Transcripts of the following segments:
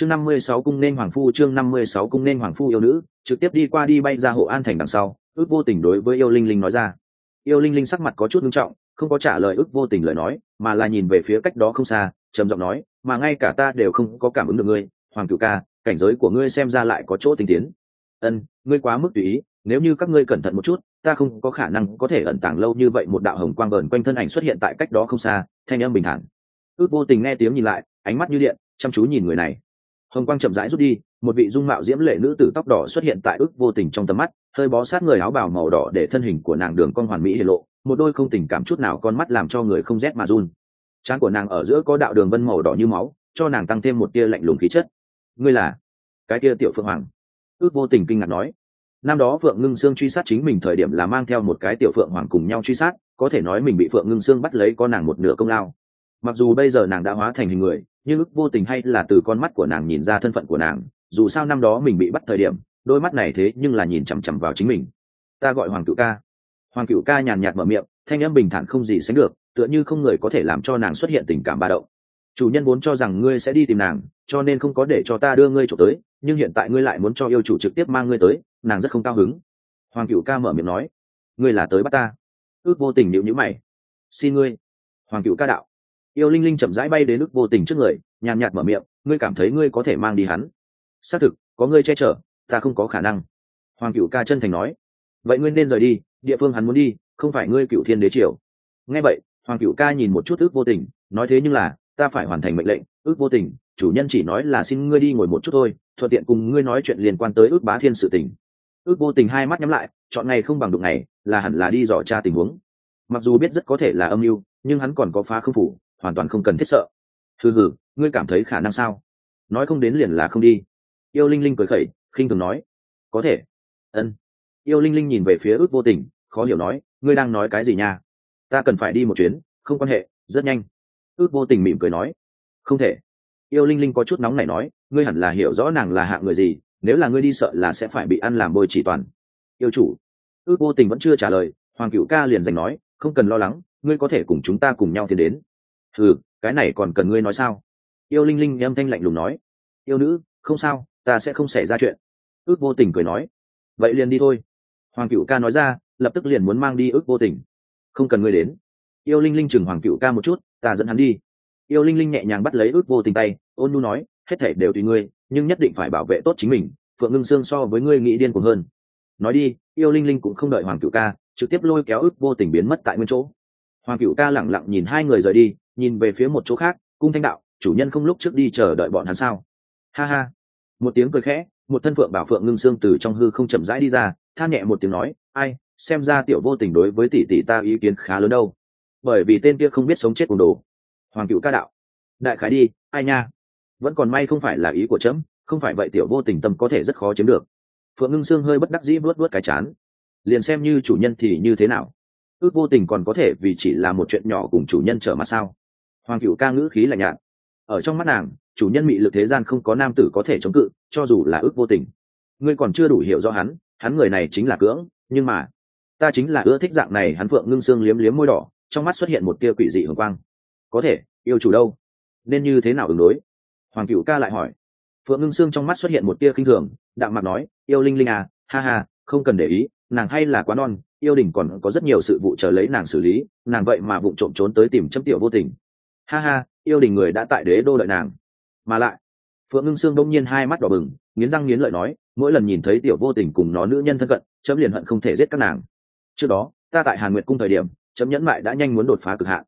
chương năm mươi sáu cung nên hoàng phu, chương năm mươi sáu cung nên hoàng phu yêu nữ, trực tiếp đi qua đi bay ra hộ an thành đằng sau, ước vô tình đối với yêu linh linh nói ra. Yêu linh linh sắc mặt có chút nghiêm trọng, không có trả lời ước vô tình lời nói, mà là nhìn về phía cách đó không xa, trầm giọng nói, mà ngay cả ta đều không có cảm ứng được ngươi, hoàng cựu ca, cảnh giới của ngươi xem ra lại có chỗ tinh tiến. Ân, ngươi quá mức tùy ý, nếu như các ngươi cẩn thận một chút, ta không có khả năng có thể ẩn tàng lâu như vậy một đạo hồng quang vờn quanh thân ảnh xuất hiện tại cách đó không xa, thanh âm bình thản. Ước vô tình nghe tiếng nhìn lại, ánh mắt như điện, chăm chú nhìn người này hồng quang chậm rãi rút đi, một vị dung mạo diễm lệ nữ tử tóc đỏ xuất hiện tại ước vô tình trong tầm mắt, hơi bó sát người áo bào màu đỏ để thân hình của nàng đường con hoàn mỹ hiện lộ, một đôi không tình cảm chút nào con mắt làm cho người không rét mà run. Trán của nàng ở giữa có đạo đường vân màu đỏ như máu, cho nàng tăng thêm một tia lạnh lùng khí chất. Ngươi là? Cái tia tiểu phượng hoàng. Ước vô tình kinh ngạc nói. Năm đó phượng ngưng sương truy sát chính mình thời điểm là mang theo một cái tiểu phượng hoàng cùng nhau truy sát, có thể nói mình bị phượng ngưng sương bắt lấy có nàng một nửa công lao. Mặc dù bây giờ nàng đã hóa thành hình người nhưng ức vô tình hay là từ con mắt của nàng nhìn ra thân phận của nàng, dù sao năm đó mình bị bắt thời điểm, đôi mắt này thế nhưng là nhìn chằm chằm vào chính mình. Ta gọi hoàng cựu ca. Hoàng cựu ca nhàn nhạt mở miệng, thanh âm bình thản không gì sánh được, tựa như không người có thể làm cho nàng xuất hiện tình cảm ba động. Chủ nhân vốn cho rằng ngươi sẽ đi tìm nàng, cho nên không có để cho ta đưa ngươi trộm tới, nhưng hiện tại ngươi lại muốn cho yêu chủ trực tiếp mang ngươi tới, nàng rất không cao hứng. Hoàng cựu ca mở miệng nói, ngươi là tới bắt ta. Ước vô tình nhịu nhữ mày. Xin ngươi. Hoàng cựu ca đạo yêu linh linh chậm rãi bay đến ước vô tình trước người, nhàn nhạt mở miệng, ngươi cảm thấy ngươi có thể mang đi hắn? Xác thực, có ngươi che chở, ta không có khả năng. Hoàng cựu ca chân thành nói. Vậy ngươi nên rời đi, địa phương hắn muốn đi, không phải ngươi cựu thiên đế triều. Nghe vậy, hoàng cựu ca nhìn một chút ước vô tình, nói thế nhưng là, ta phải hoàn thành mệnh lệnh ước vô tình, chủ nhân chỉ nói là xin ngươi đi ngồi một chút thôi, thuận tiện cùng ngươi nói chuyện liên quan tới ước bá thiên sự tình. Ước vô tình hai mắt nhắm lại, chọn ngày không bằng đụng ngày, là hẳn là đi dò tra tình huống. Mặc dù biết rất có thể là âm mưu, nhưng hắn còn có phá không phủ hoàn toàn không cần thiết sợ. Hừ hừ, ngươi cảm thấy khả năng sao? Nói không đến liền là không đi. Yêu linh linh cười khẩy, khinh thường nói. Có thể. Ân. Yêu linh linh nhìn về phía ước vô tình, khó hiểu nói, ngươi đang nói cái gì nha? Ta cần phải đi một chuyến, không quan hệ, rất nhanh. Ước vô tình mỉm cười nói. Không thể. Yêu linh linh có chút nóng này nói, ngươi hẳn là hiểu rõ nàng là hạng người gì, nếu là ngươi đi sợ là sẽ phải bị ăn làm bôi chỉ toàn. Yêu chủ. Ước vô tình vẫn chưa trả lời, hoàng cựu ca liền giành nói, không cần lo lắng, ngươi có thể cùng chúng ta cùng nhau tiến đến ừ cái này còn cần ngươi nói sao? Yêu linh linh âm thanh lạnh lùng nói. Yêu nữ, không sao, ta sẽ không xảy ra chuyện. Ước vô tình cười nói. Vậy liền đi thôi. Hoàng cựu ca nói ra, lập tức liền muốn mang đi ước vô tình. Không cần ngươi đến. Yêu linh linh chừng hoàng cựu ca một chút, ta dẫn hắn đi. Yêu linh linh nhẹ nhàng bắt lấy ước vô tình tay, ôn nu nói, hết thể đều tùy ngươi, nhưng nhất định phải bảo vệ tốt chính mình, phượng ngưng sương so với ngươi nghĩ điên cuồng hơn. Nói đi, yêu linh linh cũng không đợi hoàng cựu ca, trực tiếp lôi kéo ước vô tình biến mất tại nguyên chỗ. Hoàng cựu ca lẳng lặng nhìn hai người rời đi nhìn về phía một chỗ khác, cung thanh đạo, chủ nhân không lúc trước đi chờ đợi bọn hắn sao? Ha ha. Một tiếng cười khẽ, một thân phượng bảo phượng ngưng xương từ trong hư không chậm rãi đi ra, than nhẹ một tiếng nói, ai, xem ra tiểu vô tình đối với tỷ tỷ ta ý kiến khá lớn đâu. Bởi vì tên kia không biết sống chết cùng đồ. Hoàng cựu ca đạo, đại khái đi, ai nha? Vẫn còn may không phải là ý của trẫm không phải vậy tiểu vô tình tâm có thể rất khó chiếm được. Phượng ngưng xương hơi bất đắc dĩ vuốt vuốt cái chán. Liền xem như chủ nhân thì như thế nào? Ước vô tình còn có thể vì chỉ là một chuyện nhỏ cùng chủ nhân trở mặt sao? Hoàng cựu ca ngữ khí lạnh nhạt. Ở trong mắt nàng, chủ nhân mị lực thế gian không có nam tử có thể chống cự, cho dù là ước vô tình. Ngươi còn chưa đủ hiểu do hắn hắn người này chính là cưỡng, nhưng mà, ta chính là ưa thích dạng này, hắn phượng ngưng xương liếm liếm môi đỏ, trong mắt xuất hiện một tia quỷ dị hồng quang. Có thể, yêu chủ đâu? Nên như thế nào ứng đối? Hoàng cựu ca lại hỏi. Phượng ngưng xương trong mắt xuất hiện một tia khinh thường, đạm mặt nói, yêu linh linh à ha ha, không cần để ý, nàng hay là quá non, yêu đình còn có rất nhiều sự vụ chờ lấy nàng xử lý, nàng vậy mà vụ trộm trốn tới tìm chấm tiểu vô tình ha ha, yêu đình người đã tại đế đô đợi nàng. Mà lại, phượng ngưng sương đông nhiên hai mắt đỏ bừng, nghiến răng nghiến lợi nói, mỗi lần nhìn thấy tiểu vô tình cùng nó nữ nhân thân cận, chấm liền hận không thể giết các nàng. Trước đó, ta tại hàn nguyệt cung thời điểm, chấm nhẫn mại đã nhanh muốn đột phá cực hạn.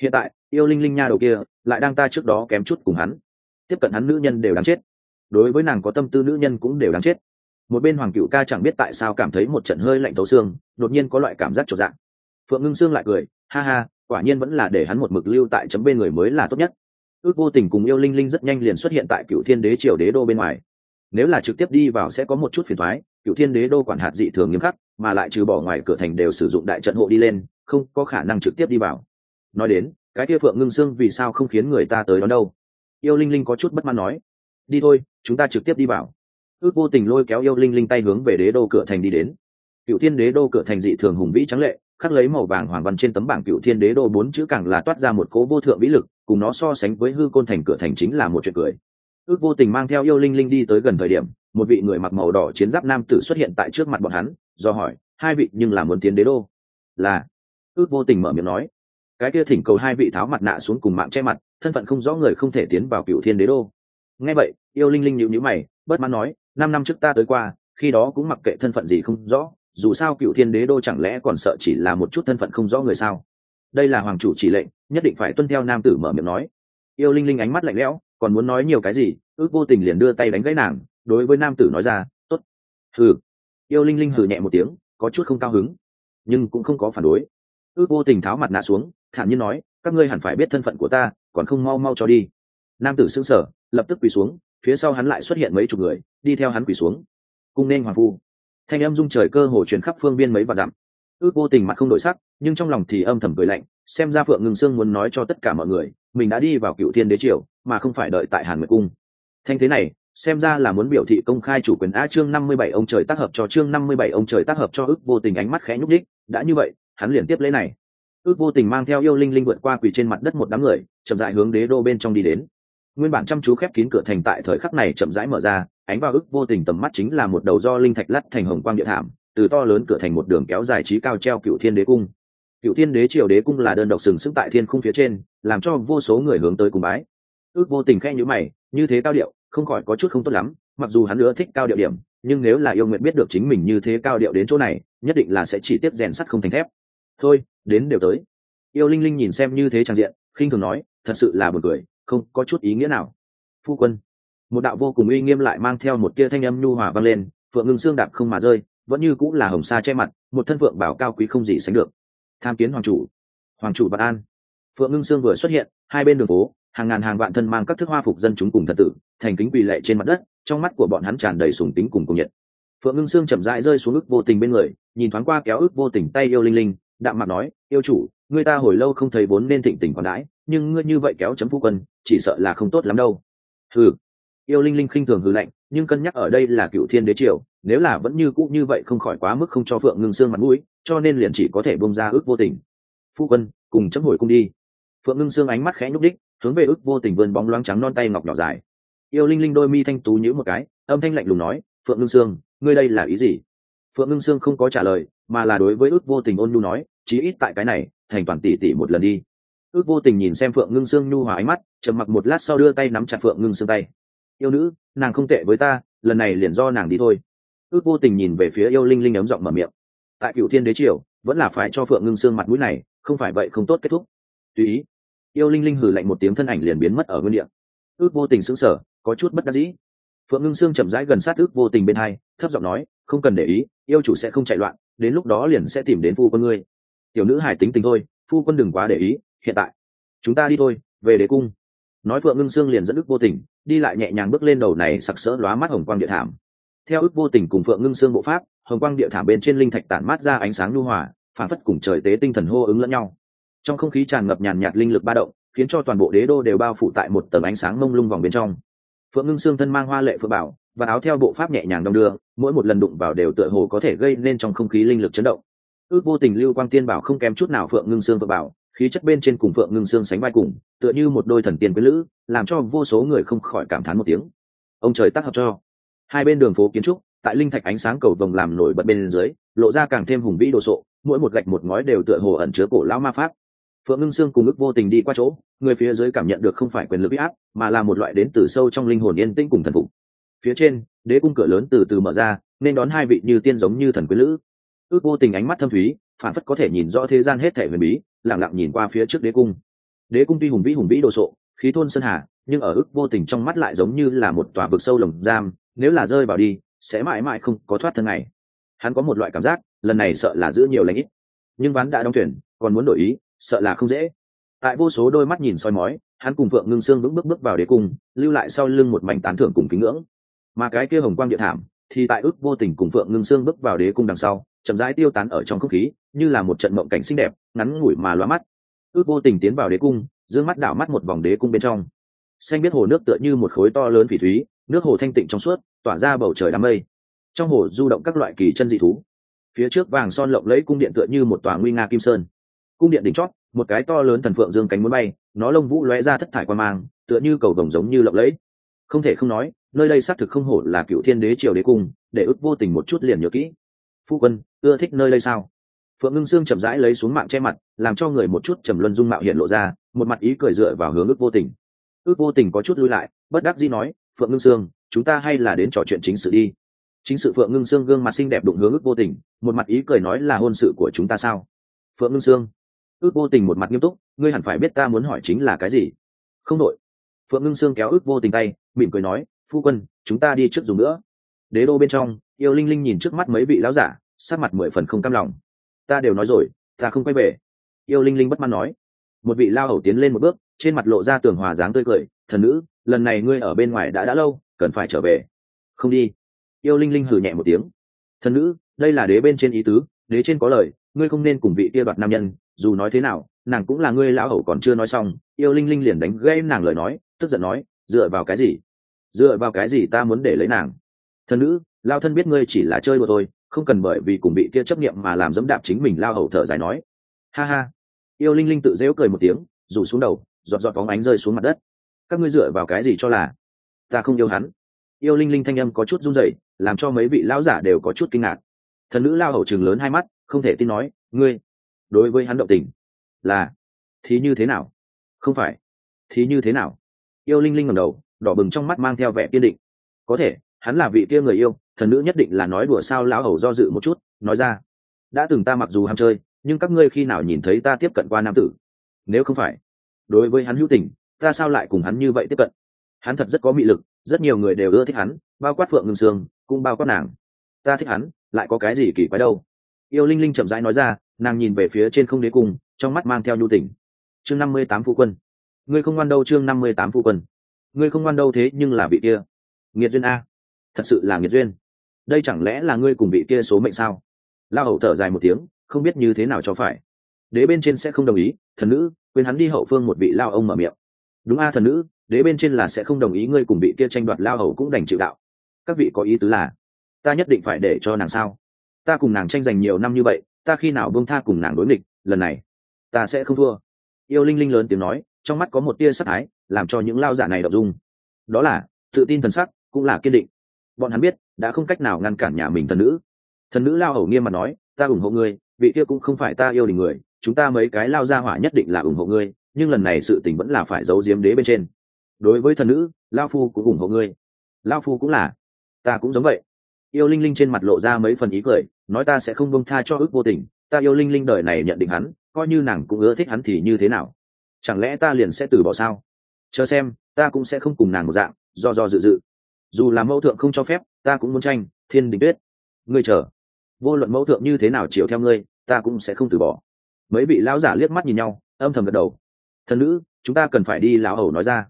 Hiện tại, yêu linh linh nha đầu kia, lại đang ta trước đó kém chút cùng hắn. Tiếp cận hắn nữ nhân đều đáng chết. Đối với nàng có tâm tư nữ nhân cũng đều đáng chết. Một bên hoàng cựu ca chẳng biết tại sao cảm thấy một trận hơi lạnh thấu xương, đột nhiên có loại cảm giác trọn dạng phượng ngưng sương lại cười, ha ha quả nhiên vẫn là để hắn một mực lưu tại chấm bên người mới là tốt nhất. Ước vô tình cùng yêu linh linh rất nhanh liền xuất hiện tại cựu thiên đế triều đế đô bên ngoài. Nếu là trực tiếp đi vào sẽ có một chút phiền thoái cựu thiên đế đô quản hạt dị thường nghiêm khắc, mà lại trừ bỏ ngoài cửa thành đều sử dụng đại trận hộ đi lên, không có khả năng trực tiếp đi vào. Nói đến, cái kia phượng ngưng xương vì sao không khiến người ta tới đó đâu? Yêu linh linh có chút bất mãn nói, đi thôi, chúng ta trực tiếp đi vào. Ước vô tình lôi kéo yêu linh linh tay hướng về đế đô cửa thành đi đến. Cựu thiên đế đô cửa thành dị thường hùng vĩ trắng lệ khắc lấy màu vàng hoàng văn trên tấm bảng cựu thiên đế đô bốn chữ càng là toát ra một cố vô thượng vĩ lực, cùng nó so sánh với hư côn thành cửa thành chính là một chuyện cười. Ước vô tình mang theo yêu linh linh đi tới gần thời điểm, một vị người mặc màu đỏ chiến giáp nam tử xuất hiện tại trước mặt bọn hắn, do hỏi, hai vị nhưng là muốn tiến đế đô? Là. Ước vô tình mở miệng nói. Cái kia thỉnh cầu hai vị tháo mặt nạ xuống cùng mạng che mặt, thân phận không rõ người không thể tiến vào cựu thiên đế đô. Nghe vậy, yêu linh linh nhịu nhữ mày, bất mãn nói, năm năm trước ta tới qua, khi đó cũng mặc kệ thân phận gì không rõ dù sao cựu thiên đế đô chẳng lẽ còn sợ chỉ là một chút thân phận không rõ người sao? Đây là hoàng chủ chỉ lệnh, nhất định phải tuân theo nam tử mở miệng nói. Yêu linh linh ánh mắt lạnh lẽo, còn muốn nói nhiều cái gì, ước vô tình liền đưa tay đánh gãy nàng, đối với nam tử nói ra t ố t hừ. Yêu linh linh hừ nhẹ một tiếng, có chút không cao hứng, nhưng cũng không có phản đối. Ước vô tình tháo mặt nạ xuống, thản nhiên nói, các ngươi hẳn phải biết thân phận của ta, còn không mau mau cho đi. Nam tử xưng sở lập tức quỳ xuống, phía sau hắn lại xuất hiện mấy chục người, đi theo hắn quỳ xuống. Cung nên hoàng phu thanh âm dung trời cơ hồ truyền khắp phương biên mấy và dặm. Ước vô tình mặt không đổi sắc, nhưng trong lòng thì âm thầm cười lạnh, xem ra phượng ngừng sương muốn nói cho tất cả mọi người, mình đã đi vào cựu thiên đế triều, mà không phải đợi tại hàn nguyệt cung. Thanh thế này, xem ra là muốn biểu thị công khai chủ quyền a chương năm mươi bảy ông trời tác hợp cho chương năm mươi bảy ông trời tác hợp cho ước vô tình ánh mắt khẽ nhúc đích đã như vậy, hắn liền tiếp lễ này. Ước vô tình mang theo yêu linh linh vượt qua quỳ trên mặt đất một đám người, chậm dại hướng đế đô bên trong đi đến nguyên bản chăm chú khép kín cửa thành tại thời khắc này chậm rãi mở ra, ánh vào ức vô tình tầm mắt chính là một đầu do linh thạch lắt thành hồng quang địa thảm, từ to lớn cửa thành một đường kéo dài trí cao treo cựu thiên đế cung. Cựu thiên đế triều đế cung là đơn độc sừng sững tại thiên khung phía trên, làm cho vô số người hướng tới cùng bái. Ước vô tình khe nhữ mày, như thế cao điệu, không khỏi có chút không tốt lắm, mặc dù hắn nữa thích cao điệu điểm, nhưng nếu là yêu nguyện biết được chính mình như thế cao điệu đến chỗ này, nhất định là sẽ chỉ tiếp rèn sắt không thành thép. Thôi, đến đều tới. Yêu linh linh nhìn xem như thế trang diện, khinh thường nói, thật sự là buồn cười không có chút ý nghĩa nào. Phu quân, một đạo vô cùng uy nghiêm lại mang theo một tia thanh âm nhu hòa vang lên, phượng ngưng xương đạp không mà rơi, vẫn như cũng là hồng sa che mặt, một thân phượng bảo cao quý không gì sánh được. Tham kiến hoàng chủ. Hoàng chủ vạn an. Phượng ngưng xương vừa xuất hiện, hai bên đường phố, hàng ngàn hàng vạn thân mang các thức hoa phục dân chúng cùng thần tử, thành kính quỳ lệ trên mặt đất, trong mắt của bọn hắn tràn đầy sùng tính cùng cùng nhiệt. Phượng ngưng xương chậm rãi rơi xuống ức vô tình bên người, nhìn thoáng qua kéo ức vô tình tay yêu linh linh, đạm mặt nói, yêu chủ người ta hồi lâu không thấy vốn nên thịnh tình còn đãi, nhưng ngươi như vậy kéo chấm phu quân, chỉ sợ là không tốt lắm đâu. Ừ yêu linh linh khinh thường hư lạnh, nhưng cân nhắc ở đây là cựu thiên đế triều, nếu là vẫn như cũ như vậy không khỏi quá mức không cho phượng ngưng xương mặt mũi, cho nên liền chỉ có thể bông ra ước vô tình. Phu quân, cùng chấm hồi cung đi. Phượng ngưng xương ánh mắt khẽ nhúc đích, hướng về ước vô tình vươn bóng loáng trắng non tay ngọc nhỏ dài. Yêu linh linh đôi mi thanh tú nhữ một cái, âm thanh lạnh lùng nói, phượng ngưng xương ngươi đây là ý gì? Phượng ngưng xương không có trả lời, mà là đối với ước vô tình ôn nhu nói, chí ít tại cái này thành toàn tỷ tỷ một lần đi. Ước vô tình nhìn xem phượng ngưng Sương nhu hòa ánh mắt, trầm mặc một lát sau đưa tay nắm chặt phượng ngưng Sương tay. Yêu nữ, nàng không tệ với ta, lần này liền do nàng đi thôi. Ước vô tình nhìn về phía yêu linh linh ấm giọng mở miệng. Tại cựu thiên đế triều, vẫn là phải cho phượng ngưng Sương mặt mũi này, không phải vậy không tốt kết thúc. Tùy ý. Yêu linh linh hử lạnh một tiếng thân ảnh liền biến mất ở nguyên địa. Ước vô tình sững sờ, có chút bất đắc dĩ. Phượng ngưng Sương chậm rãi gần sát ước vô tình bên hai, thấp giọng nói, không cần để ý, yêu chủ sẽ không chạy loạn, đến lúc đó liền sẽ tìm đến phu quân ngươi tiểu nữ hải tính tình thôi, phu quân đừng quá để ý, hiện tại, chúng ta đi thôi, về đế cung. Nói phượng ngưng sương liền dẫn ức vô tình đi lại nhẹ nhàng bước lên đầu này sặc sỡ lóa mắt hồng quang địa thảm. Theo ức vô tình cùng phượng ngưng sương bộ pháp, hồng quang địa thảm bên trên linh thạch tản mát ra ánh sáng lưu hòa, phản phất cùng trời tế tinh thần hô ứng lẫn nhau. Trong không khí tràn ngập nhàn nhạt linh lực ba động, khiến cho toàn bộ đế đô đều bao phủ tại một tầng ánh sáng mông lung vòng bên trong. Phượng ngưng sương thân mang hoa lệ phượng bảo, và áo theo bộ pháp nhẹ nhàng đong đưa, mỗi một lần đụng vào đều tựa hồ có thể gây nên trong không khí linh lực chấn động ước vô tình lưu quang tiên bảo không kém chút nào phượng ngưng sương phượng bảo, khí chất bên trên cùng phượng ngưng xương sánh vai cùng, tựa như một đôi thần tiên quý lữ, làm cho vô số người không khỏi cảm thán một tiếng. Ông trời tác hợp cho. Hai bên đường phố kiến trúc, tại linh thạch ánh sáng cầu vồng làm nổi bật bên dưới, lộ ra càng thêm hùng vĩ đồ sộ, mỗi một gạch một ngói đều tựa hồ ẩn chứa cổ lão ma pháp. Phượng ngưng xương cùng ức vô tình đi qua chỗ, người phía dưới cảm nhận được không phải quyền lực áp, mà là một loại đến từ sâu trong linh hồn yên tĩnh cùng thần phục. Phía trên, đế cung cửa lớn từ từ mở ra, nên đón hai vị như tiên giống như thần quý lữ ước vô tình ánh mắt thâm thúy, phản phất có thể nhìn rõ thế gian hết thể huyền bí lẳng lặng nhìn qua phía trước đế cung. Đế cung tuy hùng vĩ hùng vĩ đồ sộ, khí thôn sơn hà, nhưng ở ức vô tình trong mắt lại giống như là một tòa vực sâu lồng giam, nếu là rơi vào đi, sẽ mãi mãi không có thoát thân này. Hắn có một loại cảm giác, lần này sợ là giữ nhiều lãnh ít. Nhưng ván đã đóng tuyển, còn muốn đổi ý, sợ là không dễ. Tại vô số đôi mắt nhìn soi mói, hắn cùng phượng ngưng sương vững bước bước vào đế cung, lưu lại sau lưng một mảnh tán thưởng cùng kính ngưỡng. Mà cái kia hồng quang địa thảm, thì tại ức vô tình cùng phượng ngưng sương bước vào đế cung đằng sau chậm rãi tiêu tán ở trong không khí, như là một trận mộng cảnh xinh đẹp, ngắn ngủi mà loa mắt. Ước vô tình tiến vào đế cung d mắt đảo mắt một vòng đế cung bên trong. Xanh biết hồ nước tựa như một khối to lớn phỉ thúy, nước hồ thanh tịnh trong suốt, tỏa ra bầu trời đám mây. Trong hồ du động các loại kỳ chân dị thú. Phía trước vàng son lộng lẫy cung điện tựa như một tòa nguy nga kim sơn. Cung điện đỉnh chót, một cái to lớn thần phượng dương cánh muốn bay, nó lông vũ lóe ra thất thải qua mang, tựa như cầu gồng giống như lộng lẫy. Không thể không nói, nơi đây xác thực không hổ là cựu thiên đế triều đế cung, để ức vô tình một chút liền nhớ kỹ. Phu quân ưa thích nơi đây sao? Phượng ngưng sương chậm rãi lấy xuống mạng che mặt, làm cho người một chút trầm luân dung mạo hiện lộ ra, một mặt ý cười dựa vào hướng ước vô tình. Ước vô tình có chút lui lại, bất đắc dĩ nói, phượng ngưng sương, chúng ta hay là đến trò chuyện chính sự đi. Chính sự phượng ngưng sương gương mặt xinh đẹp đụng hướng ước vô tình, một mặt ý cười nói là hôn sự của chúng ta sao? Phượng ngưng sương, ước vô tình một mặt nghiêm túc, ngươi hẳn phải biết ta muốn hỏi chính là cái gì? Không đội. Phượng ngưng sương kéo ước vô tình tay, mỉm cười nói, phu quân, chúng ta đi trước dùng nữa. Đế đô bên trong, yêu linh linh nhìn trước mắt mấy vị lão giả sát mặt mười phần không cam lòng. Ta đều nói rồi, ta không quay về. Yêu linh linh bất mãn nói. Một vị lao hầu tiến lên một bước, trên mặt lộ ra tường hòa dáng tươi cười, thần nữ, lần này ngươi ở bên ngoài đã đã lâu, cần phải trở về. Không đi. Yêu linh linh hử nhẹ một tiếng. Thần nữ, đây là đế bên trên ý tứ, đế trên có lời, ngươi không nên cùng vị kia đoạt nam nhân, dù nói thế nào, nàng cũng là ngươi lão hầu còn chưa nói xong. Yêu linh linh liền đánh gây nàng lời nói, tức giận nói, dựa vào cái gì? Dựa vào cái gì ta muốn để lấy nàng? Thần nữ, lao thân biết ngươi chỉ là chơi của tôi không cần bởi vì cùng bị kia chấp nghiệm mà làm dẫm đạp chính mình lao hầu thở dài nói. Ha ha. Yêu linh linh tự dễu cười một tiếng, rủ xuống đầu, giọt giọt bóng ánh rơi xuống mặt đất. Các ngươi dựa vào cái gì cho là ta không yêu hắn? Yêu linh linh thanh âm có chút run rẩy, làm cho mấy vị lão giả đều có chút kinh ngạc. Thần nữ lao hầu chừng lớn hai mắt, không thể tin nói, ngươi, đối với hắn động tình là thì như thế nào? Không phải, thì như thế nào? Yêu linh linh ngẩng đầu, đỏ bừng trong mắt mang theo vẻ kiên định. Có thể, hắn là vị kia người yêu thần nữ nhất định là nói đùa sao lão hầu do dự một chút, nói ra, đã từng ta mặc dù ham chơi, nhưng các ngươi khi nào nhìn thấy ta tiếp cận qua nam tử? Nếu không phải, đối với hắn hữu tình, ta sao lại cùng hắn như vậy tiếp cận? Hắn thật rất có mị lực, rất nhiều người đều ưa thích hắn, bao quát phượng ngưng sương, cũng bao quát nàng. Ta thích hắn, lại có cái gì kỳ quái đâu? Yêu linh linh chậm rãi nói ra, nàng nhìn về phía trên không đế cung, trong mắt mang theo nhu tình. Chương năm mươi tám phu quân. Ngươi không ngoan đâu chương năm mươi tám phu quân. Ngươi không ngoan đâu thế nhưng là vị kia. Nghiệt duyên a. Thật sự là nghiệt duyên đây chẳng lẽ là ngươi cùng vị kia số mệnh sao? Lao hậu thở dài một tiếng, không biết như thế nào cho phải. Đế bên trên sẽ không đồng ý, thần nữ, quên hắn đi hậu phương một vị lao ông mở miệng. Đúng a, thần nữ, đế bên trên là sẽ không đồng ý ngươi cùng vị kia tranh đoạt lao hầu cũng đành chịu đạo. Các vị có ý tứ là, ta nhất định phải để cho nàng sao? Ta cùng nàng tranh giành nhiều năm như vậy, ta khi nào bông tha cùng nàng đối nghịch, lần này, ta sẽ không thua. Yêu linh linh lớn tiếng nói, trong mắt có một tia sắc thái, làm cho những lao giả này đọc dung. Đó là, tự tin thần sắc, cũng là kiên định. Bọn hắn biết đã không cách nào ngăn cản nhà mình thần nữ. Thần nữ lao hầu nghiêm mặt nói, ta ủng hộ ngươi, vị kia cũng không phải ta yêu đình người, chúng ta mấy cái lao ra hỏa nhất định là ủng hộ ngươi, nhưng lần này sự tình vẫn là phải giấu giếm đế bên trên. Đối với thần nữ, lao phu cũng ủng hộ ngươi. Lao phu cũng là. Ta cũng giống vậy. Yêu linh linh trên mặt lộ ra mấy phần ý cười, nói ta sẽ không bông tha cho ước vô tình, ta yêu linh linh đời này nhận định hắn, coi như nàng cũng ưa thích hắn thì như thế nào? Chẳng lẽ ta liền sẽ từ bỏ sao? Chờ xem, ta cũng sẽ không cùng nàng một dạng, do do dự dự. Dù là mẫu thượng không cho phép ta cũng muốn tranh, thiên đình tuyết. Ngươi chờ. Vô luận mẫu thượng như thế nào chiều theo ngươi, ta cũng sẽ không từ bỏ. Mấy vị lão giả liếc mắt nhìn nhau, âm thầm gật đầu. Thần nữ, chúng ta cần phải đi lão hầu nói ra.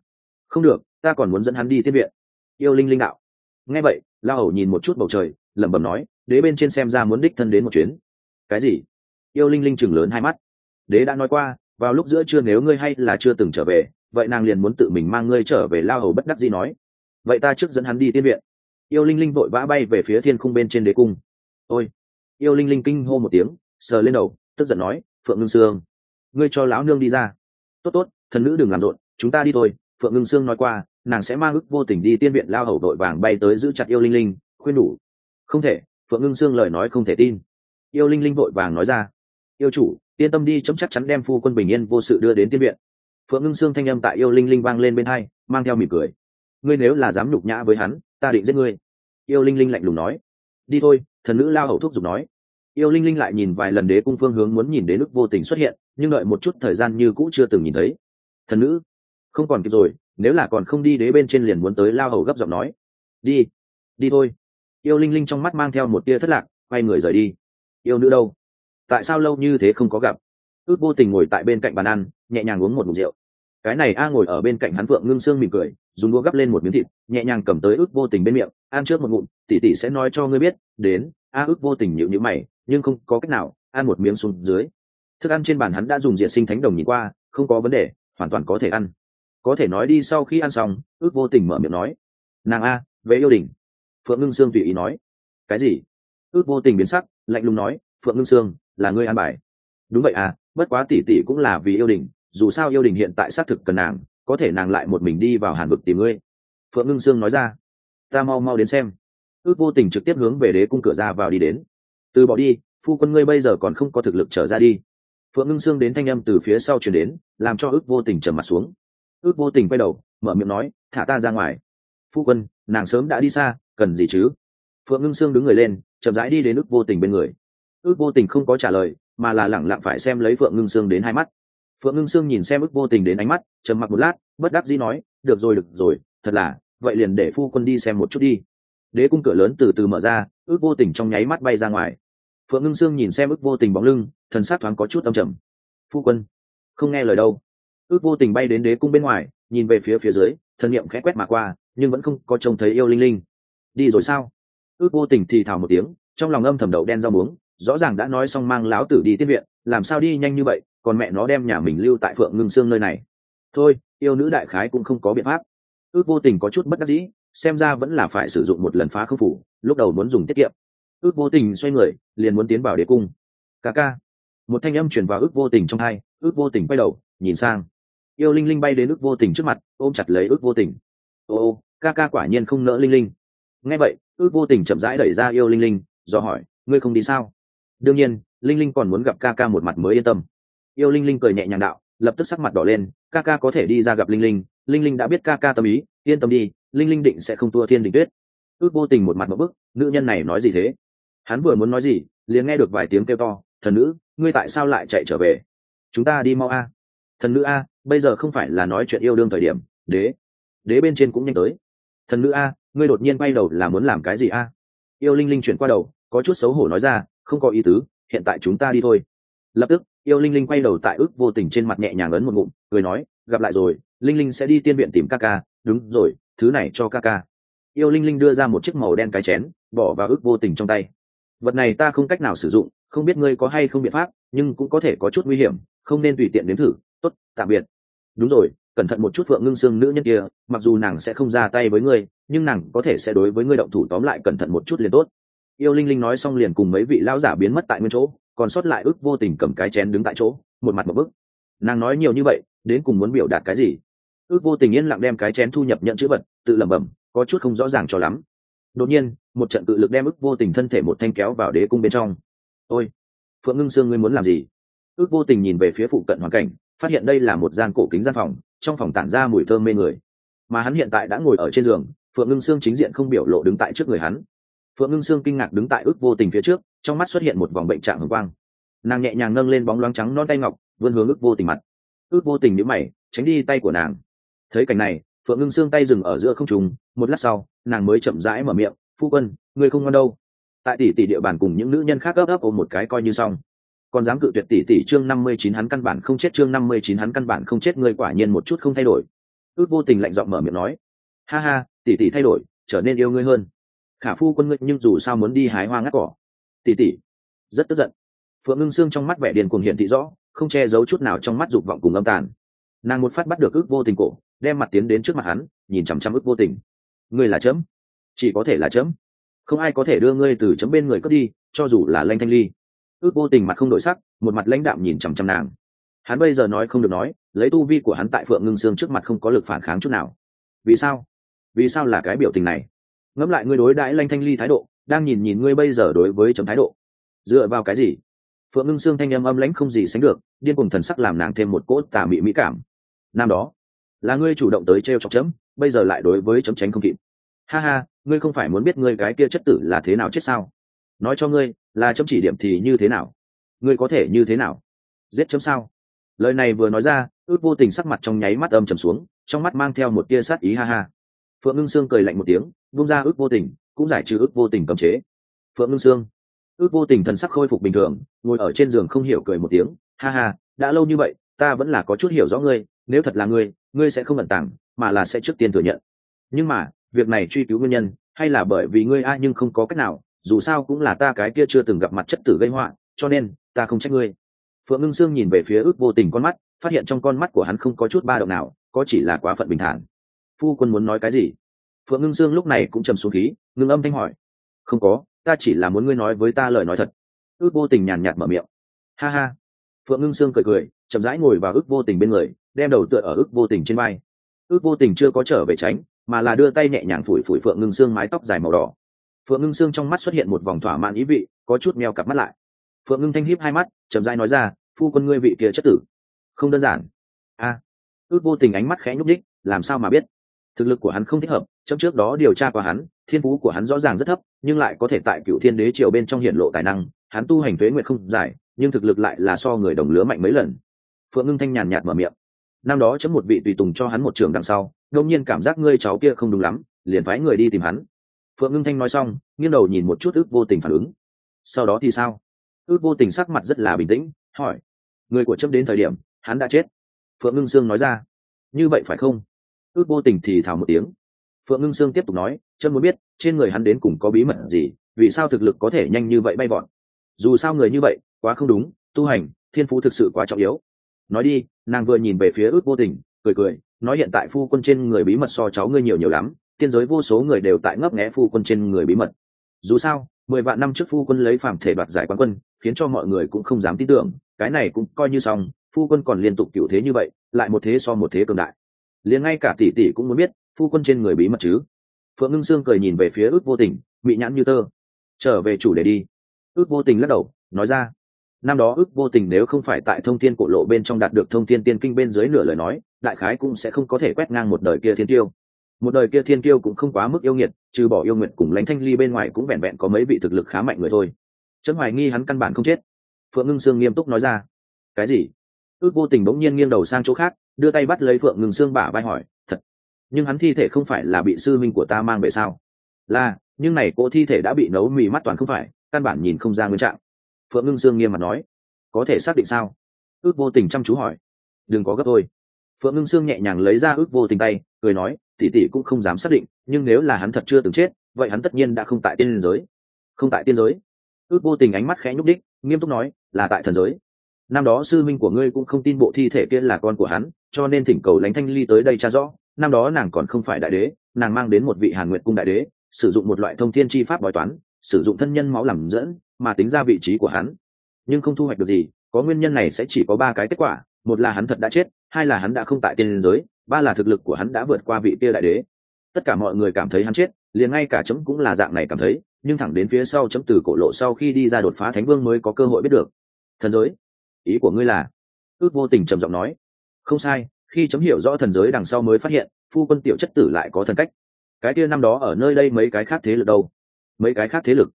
Không được, ta còn muốn dẫn hắn đi tiếp viện. Yêu linh linh đạo. Nghe vậy, lão hầu nhìn một chút bầu trời, lẩm bẩm nói, đế bên trên xem ra muốn đích thân đến một chuyến. Cái gì? Yêu linh linh chừng lớn hai mắt. Đế đã nói qua, vào lúc giữa trưa nếu ngươi hay là chưa từng trở về, vậy nàng liền muốn tự mình mang ngươi trở về lao hầu bất đắc gì nói. Vậy ta trước dẫn hắn đi tiên viện yêu linh linh vội vã bay về phía thiên khung bên trên đế cung. Ôi! Yêu linh linh kinh hô một tiếng, sờ lên đầu, tức giận nói, phượng ngưng sương, ngươi cho lão nương đi ra. Tốt tốt, thần nữ đừng làm rộn, chúng ta đi thôi. Phượng ngưng sương nói qua, nàng sẽ mang ức vô tình đi tiên viện lao hầu đội vàng bay tới giữ chặt yêu linh linh, khuyên đủ. Không thể. Phượng ngưng sương lời nói không thể tin. Yêu linh linh vội vàng nói ra, yêu chủ, yên tâm đi, chấm chắc chắn đem phu quân bình yên vô sự đưa đến tiên viện. Phượng ngưng sương thanh âm tại yêu linh linh vang lên bên hai, mang theo mỉm cười ngươi nếu là dám nhục nhã với hắn, ta định giết ngươi. Yêu linh linh lạnh lùng nói. Đi thôi, thần nữ lao hầu thúc giục nói. Yêu linh linh lại nhìn vài lần đế cung phương hướng muốn nhìn đến lúc vô tình xuất hiện, nhưng đợi một chút thời gian như cũ chưa từng nhìn thấy. Thần nữ, không còn kịp rồi, nếu là còn không đi đế bên trên liền muốn tới lao hầu gấp giọng nói. Đi đi thôi. Yêu linh linh trong mắt mang theo một tia thất lạc, quay người rời đi. Yêu nữ đâu? Tại sao lâu như thế không có gặp? Ước vô tình ngồi tại bên cạnh bàn ăn, nhẹ nhàng uống một mục rượu cái này a ngồi ở bên cạnh hắn vượng ngưng xương mỉm cười, dùng đũa gắp lên một miếng thịt, nhẹ nhàng cầm tới ước vô tình bên miệng, ăn trước một ngụm tỉ tỉ sẽ nói cho ngươi biết, đến, a ước vô tình nhịu nhữ mày, nhưng không có cách nào, ăn một miếng xuống dưới. Thức ăn trên bàn hắn đã dùng diện sinh thánh đồng nhìn qua, không có vấn đề, hoàn toàn có thể ăn. Có thể nói đi sau khi ăn xong, ước vô tình mở miệng nói, nàng a, về yêu đình phượng ngưng sương tùy ý nói, cái gì? Ước vô tình biến sắc, lạnh lùng nói, phượng ngưng sương, là ngươi ăn bài. Đúng vậy à bất quá tỷ tỷ cũng là vì yêu đình dù sao yêu đình hiện tại xác thực cần nàng, có thể nàng lại một mình đi vào hàn vực tìm ngươi. Phượng ngưng sương nói ra, ta mau mau đến xem. Ước vô tình trực tiếp hướng về đế cung cửa ra vào đi đến. Từ bỏ đi, phu quân ngươi bây giờ còn không có thực lực trở ra đi. Phượng ngưng sương đến thanh âm từ phía sau chuyển đến, làm cho ước vô tình trầm mặt xuống. Ước vô tình quay đầu, mở miệng nói, thả ta ra ngoài. Phu quân, nàng sớm đã đi xa, cần gì chứ? Phượng ngưng sương đứng người lên, chậm rãi đi đến ước vô tình bên người. Ước vô tình không có trả lời, mà là lẳng lặng phải xem lấy phượng ngưng sương đến hai mắt phượng ngưng sương nhìn xem ước vô tình đến ánh mắt, trầm mặc một lát, bất đắc dĩ nói, được rồi được rồi, thật là, vậy liền để phu quân đi xem một chút đi. Đế cung cửa lớn từ từ mở ra, ước vô tình trong nháy mắt bay ra ngoài. Phượng ngưng sương nhìn xem ước vô tình bóng lưng, thần sát thoáng có chút âm trầm. Phu quân, không nghe lời đâu. Ước vô tình bay đến đế cung bên ngoài, nhìn về phía phía dưới, thần niệm khẽ quét mà qua, nhưng vẫn không có trông thấy yêu linh linh. Đi rồi sao? Ước vô tình thì thào một tiếng, trong lòng âm thầm đậu đen rau muống, rõ ràng đã nói xong mang lão tử đi tiếp viện, làm sao đi nhanh như vậy? Còn mẹ nó đem nhà mình lưu tại phượng ngưng sương nơi này. Thôi, yêu nữ đại khái cũng không có biện pháp. Ước vô tình có chút bất đắc dĩ, xem ra vẫn là phải sử dụng một lần phá khương phủ, lúc đầu muốn dùng tiết kiệm. Ước vô tình xoay người, liền muốn tiến vào đế cung. Ca ca. Một thanh âm chuyển vào ước vô tình trong hai, ước vô tình quay đầu, nhìn sang. Yêu linh linh bay đến ước vô tình trước mặt, ôm chặt lấy ước vô tình. Ô ô, ca ca quả nhiên không nỡ linh linh. Nghe vậy, ước vô tình chậm rãi đẩy ra yêu linh linh, do hỏi, ngươi không đi sao? Đương nhiên, linh linh còn muốn gặp ca ca một mặt mới yên tâm yêu linh linh cười nhẹ nhàng đạo, lập tức sắc mặt đỏ lên, ca ca có thể đi ra gặp linh linh linh linh đã biết ca ca tâm ý, yên tâm đi, linh linh định sẽ không tua thiên đình tuyết. Ước vô tình một mặt một bức, nữ nhân này nói gì thế? Hắn vừa muốn nói gì, liền nghe được vài tiếng kêu to, thần nữ, ngươi tại sao lại chạy trở về? Chúng ta đi mau a. Thần nữ a, bây giờ không phải là nói chuyện yêu đương thời điểm, đế đế bên trên cũng nhanh tới. Thần nữ a, ngươi đột nhiên bay đầu là muốn làm cái gì a? Yêu linh linh chuyển qua đầu, có chút xấu hổ nói ra, không có ý tứ, hiện tại chúng ta đi thôi. Lập tức yêu linh linh quay đầu tại ước vô tình trên mặt nhẹ nhàng ấn một ngụm, cười nói, gặp lại rồi, linh linh sẽ đi tiên viện tìm ca ca. Đúng rồi, thứ này cho ca ca. Yêu linh linh đưa ra một chiếc màu đen cái chén, bỏ vào ước vô tình trong tay. Vật này ta không cách nào sử dụng, không biết ngươi có hay không biện pháp, nhưng cũng có thể có chút nguy hiểm, không nên tùy tiện đến thử. Tốt, tạm biệt. Đúng rồi, cẩn thận một chút phượng ngưng xương nữ nhân kia, mặc dù nàng sẽ không ra tay với ngươi, nhưng nàng có thể sẽ đối với ngươi động thủ tóm lại cẩn thận một chút liền tốt. Yêu linh linh nói xong liền cùng mấy vị lão giả biến mất tại nguyên chỗ còn sót lại ước vô tình cầm cái chén đứng tại chỗ, một mặt một bức. Nàng nói nhiều như vậy, đến cùng muốn biểu đạt cái gì? Ước vô tình yên lặng đem cái chén thu nhập nhận chữ vật, tự lẩm bẩm, có chút không rõ ràng cho lắm. Đột nhiên, một trận tự lực đem ước vô tình thân thể một thanh kéo vào đế cung bên trong. Ôi, phượng ngưng sương ngươi muốn làm gì? Ước vô tình nhìn về phía phụ cận hoàn cảnh, phát hiện đây là một gian cổ kính gian phòng, trong phòng tản ra mùi thơm mê người. Mà hắn hiện tại đã ngồi ở trên giường, phượng ngưng sương chính diện không biểu lộ đứng tại trước người hắn. Phượng ngưng sương kinh ngạc đứng tại ước vô tình phía trước trong mắt xuất hiện một vòng bệnh trạng hồng quang. Nàng nhẹ nhàng nâng lên bóng loáng trắng non tay ngọc, vươn hướng ức vô tình mặt. Ức vô tình nhữ mày, tránh đi tay của nàng. Thấy cảnh này, phượng ngưng xương tay dừng ở giữa không trùng một lát sau, nàng mới chậm rãi mở miệng, phu quân, ngươi không ngon đâu. Tại tỷ tỷ địa bàn cùng những nữ nhân khác ấp ấp ôm một cái coi như xong. Còn dám cự tuyệt tỷ tỷ chương năm mươi chín hắn căn bản không chết, chương năm mươi chín hắn căn bản không chết, ngươi quả nhiên một chút không thay đổi. Ước vô tình lạnh giọng mở miệng nói, ha ha, tỷ tỷ thay đổi, trở nên yêu ngươi hơn. Khả phu quân ngươi, nhưng dù sao muốn đi hái hoa ngắt cỏ tỉ tỉ. Rất tức giận. Phượng ngưng xương trong mắt vẻ điền cuồng hiện thị rõ, không che giấu chút nào trong mắt dục vọng cùng âm tàn. Nàng một phát bắt được ước vô tình cổ, đem mặt tiến đến trước mặt hắn, nhìn chằm chằm ước vô tình. Ngươi là chấm? Chỉ có thể là chấm. Không ai có thể đưa ngươi từ chấm bên người cướp đi, cho dù là lanh thanh ly. Ước vô tình mặt không đổi sắc, một mặt lãnh đạm nhìn chằm chằm nàng. Hắn bây giờ nói không được nói, lấy tu vi của hắn tại phượng ngưng xương trước mặt không có lực phản kháng chút nào. Vì sao? Vì sao là cái biểu tình này? Ngẫm lại ngươi đối đãi lanh thanh ly thái độ đang nhìn nhìn ngươi bây giờ đối với chấm thái độ. Dựa vào cái gì? Phượng ngưng xương thanh âm âm lãnh không gì sánh được, điên cùng thần sắc làm nàng thêm một cỗ tà mị mỹ cảm. Năm đó, là ngươi chủ động tới t r e o chọc chấm, bây giờ lại đối với chấm tránh không kịp. Ha ha, ngươi không phải muốn biết ngươi cái kia chất tử là thế nào chết sao? Nói cho ngươi, là chấm chỉ điểm thì như thế nào? Ngươi có thể như thế nào? Giết chấm sao? Lời này vừa nói ra, ước vô tình sắc mặt trong nháy mắt âm trầm xuống, trong mắt mang theo một tia sát ý ha ha. Phượng ngưng sương cười lạnh một tiếng bung ra ước vô tình cũng giải trừ ước vô tình cấm chế. Phượng ngưng sương, ước vô tình thần sắc khôi phục bình thường, ngồi ở trên giường không hiểu cười một tiếng, ha ha, đã lâu như vậy, ta vẫn là có chút hiểu rõ ngươi, nếu thật là ngươi ngươi sẽ không ẩn tàng, mà là sẽ trước tiên thừa nhận. Nhưng mà, việc này truy cứu nguyên nhân, hay là bởi vì ngươi ai nhưng không có cách nào, dù sao cũng là ta cái kia chưa từng gặp mặt chất tử gây họa, cho nên, ta không trách ngươi. Phượng ngưng sương nhìn về phía ước vô tình con mắt, phát hiện trong con mắt của hắn không có chút ba động nào, có chỉ là quá phận bình thản. Phu quân muốn nói cái gì? Phượng ngưng sương lúc này cũng trầm xuống khí, ngưng âm thanh hỏi, không có, ta chỉ là muốn ngươi nói với ta lời nói thật. Ước vô tình nhàn nhạt mở miệng. Ha ha. Phượng ngưng sương cười cười, chậm rãi ngồi vào ước vô tình bên người, đem đầu tựa ở ước vô tình trên vai. Ước vô tình chưa có trở về tránh, mà là đưa tay nhẹ nhàng phủi phủi phượng ngưng sương mái tóc dài màu đỏ. Phượng ngưng sương trong mắt xuất hiện một vòng thỏa mãn ý vị, có chút meo cặp mắt lại. Phượng ngưng thanh híp hai mắt, chậm rãi nói ra, phu quân ngươi vị kia chất tử. Không đơn giản. A. Ước vô tình ánh mắt khẽ nhúc đích làm sao mà biết? Thực lực của hắn không thích hợp trong trước đó điều tra qua hắn thiên phú của hắn rõ ràng rất thấp nhưng lại có thể tại cựu thiên đế triều bên trong hiển lộ tài năng hắn tu hành tuế nguyện không giải, nhưng thực lực lại là so người đồng lứa mạnh mấy lần. Phượng ngưng thanh nhàn nhạt mở miệng. Năm đó chấm một vị tùy tùng cho hắn một trường đằng sau đông nhiên cảm giác ngươi cháu kia không đúng lắm liền phái người đi tìm hắn. Phượng ngưng thanh nói xong nghiêng đầu nhìn một chút ước vô tình phản ứng. Sau đó thì sao? Ước vô tình sắc mặt rất là bình tĩnh hỏi. Người của chấm đến thời điểm hắn đã chết. Phượng ngưng sương nói ra. Như vậy phải không? Ước vô tình thì thào một tiếng phượng ngưng sương tiếp tục nói chân muốn biết, trên người hắn đến cùng có bí mật gì, vì sao thực lực có thể nhanh như vậy bay vọt? Dù sao người như vậy, quá không đúng, tu hành, thiên phú thực sự quá trọng yếu. Nói đi, nàng vừa nhìn về phía ước vô tình, cười cười, nói hiện tại phu quân trên người bí mật so cháu ngươi nhiều nhiều lắm, tiên giới vô số người đều tại ngấp nghẽ phu quân trên người bí mật. Dù sao, mười vạn năm trước phu quân lấy phàm thể đoạt giải quán quân, khiến cho mọi người cũng không dám tin tưởng, cái này cũng coi như xong, phu quân còn liên tục cựu thế như vậy, lại một thế so một thế cường đại. Liền ngay cả tỷ tỷ cũng muốn biết phu quân trên người bí mật chứ? Phượng ngưng sương cười nhìn về phía ước vô tình bị nhãn như tơ. Trở về chủ đề đi. Ước vô tình lắc đầu, nói ra. Năm đó ước vô tình nếu không phải tại thông tin cổ lộ bên trong đạt được thông tin tiên kinh bên dưới nửa lời nói, đại khái cũng sẽ không có thể quét ngang một đời kia thiên tiêu một đời kia thiên tiêu cũng không quá mức yêu nghiệt, trừ bỏ yêu nguyện cùng lãnh thanh ly bên ngoài cũng vẹn vẹn có mấy vị thực lực khá mạnh người thôi. Chân hoài nghi hắn căn bản không chết. Phượng ngưng sương nghiêm túc nói ra. Cái gì? Ước vô tình bỗng nhiên nghiêng đầu sang chỗ khác, đưa tay bắt lấy phượng ngưng sương bả vai hỏi nhưng hắn thi thể không phải là bị sư minh của ta mang về sao? Là, nhưng này cô thi thể đã bị nấu mì mắt toàn không phải, căn bản nhìn không ra nguyên trạng. Phượng ngưng dương nghiêm mặt nói, có thể xác định sao? Ước vô tình chăm chú hỏi. Đừng có gấp thôi. Phượng ngưng sương nhẹ nhàng lấy ra ước vô tình tay, cười nói, tỷ tỷ cũng không dám xác định, nhưng nếu là hắn thật chưa từng chết, vậy hắn tất nhiên đã không tại tiên giới. Không tại tiên giới? Ước vô tình ánh mắt khẽ nhúc đích, nghiêm túc nói, là tại thần giới. Năm đó sư minh của ngươi cũng không tin bộ thi thể kia là con của hắn, cho nên thỉnh cầu lãnh thanh ly tới đây tra rõ năm đó nàng còn không phải đại đế, nàng mang đến một vị hàn nguyệt cung đại đế, sử dụng một loại thông thiên chi pháp bói toán, sử dụng thân nhân máu làm dẫn, mà tính ra vị trí của hắn. Nhưng không thu hoạch được gì, có nguyên nhân này sẽ chỉ có ba cái kết quả, một là hắn thật đã chết, hai là hắn đã không tại tiên giới, ba là thực lực của hắn đã vượt qua vị kia đại đế. Tất cả mọi người cảm thấy hắn chết, liền ngay cả chấm cũng là dạng này cảm thấy, nhưng thẳng đến phía sau chấm từ cổ lộ sau khi đi ra đột phá thánh vương mới có cơ hội biết được. Thần giới, ý của ngươi là? Ước vô tình trầm giọng nói. Không sai khi chấm hiểu rõ thần giới đằng sau mới phát hiện, phu quân tiểu chất tử lại có thần cách. Cái kia năm đó ở nơi đây mấy cái khác thế lực đâu? Mấy cái khác thế lực?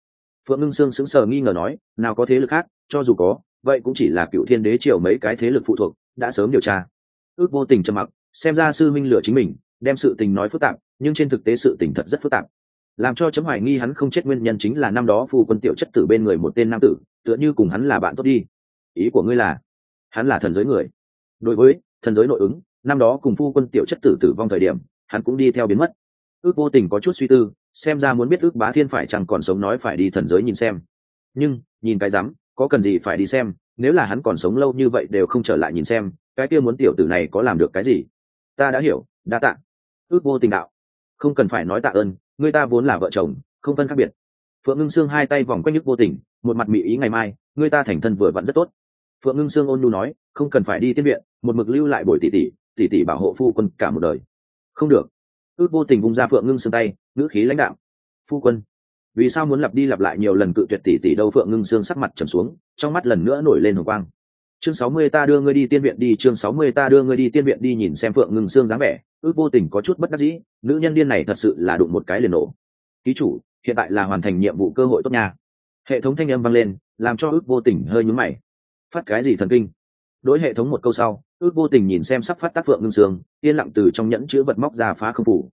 Phượng ngưng sương sững sờ nghi ngờ nói, nào có thế lực khác, cho dù có, vậy cũng chỉ là cựu thiên đế triều mấy cái thế lực phụ thuộc, đã sớm điều tra. Ước vô tình trầm mặc, xem ra sư minh lựa chính mình, đem sự tình nói phức tạp, nhưng trên thực tế sự tình thật rất phức tạp. Làm cho chấm hoài nghi hắn không chết nguyên nhân chính là năm đó phu quân tiểu chất tử bên người một tên nam tử, tựa như cùng hắn là bạn tốt đi. Ý của ngươi là, hắn là thần giới người. Đối với thần giới nội ứng, năm đó cùng phu quân tiểu chất tử tử vong thời điểm, hắn cũng đi theo biến mất. Ước vô tình có chút suy tư, xem ra muốn biết ước bá thiên phải chẳng còn sống nói phải đi thần giới nhìn xem. Nhưng, nhìn cái rắm, có cần gì phải đi xem, nếu là hắn còn sống lâu như vậy đều không trở lại nhìn xem, cái kia muốn tiểu tử này có làm được cái gì? Ta đã hiểu, đa tạ. Ước vô tình đạo. Không cần phải nói tạ ơn, người ta vốn là vợ chồng, không phân khác biệt. Phượng ngưng xương hai tay vòng quanh nhức vô tình, một mặt mỹ ý ngày mai, người ta thành thân vừa vặn rất tốt. Phượng ngưng sương ôn nhu nói, không cần phải đi tiên viện một mực lưu lại bồi tỷ tỷ tỷ tỷ bảo hộ phu quân cả một đời. Không được. Ước vô tình vung ra phượng ngưng xương tay, ngữ khí lãnh đạo phu quân, vì sao muốn lặp đi lặp lại nhiều lần cự tuyệt tỷ tỷ đâu? Phượng ngưng xương sắc mặt trầm xuống, trong mắt lần nữa nổi lên hồng quang. Chương sáu mươi ta đưa ngươi đi tiên viện đi, chương sáu mươi ta đưa ngươi đi tiên viện đi, nhìn xem phượng ngưng xương dáng vẻ, ước vô tình có chút bất đắc dĩ, nữ nhân điên này thật sự là đụng một cái liền nổ. Ký chủ, hiện tại là hoàn thành nhiệm vụ cơ hội tốt nha. Hệ thống thanh âm vang lên, làm cho ước vô tình hơi nhúm mày. Phát cái gì thần kinh? Đối hệ thống một câu sau, ước vô tình nhìn xem sắp phát tác phượng ngưng sương, yên lặng từ trong nhẫn chữ vật móc ra phá không phủ.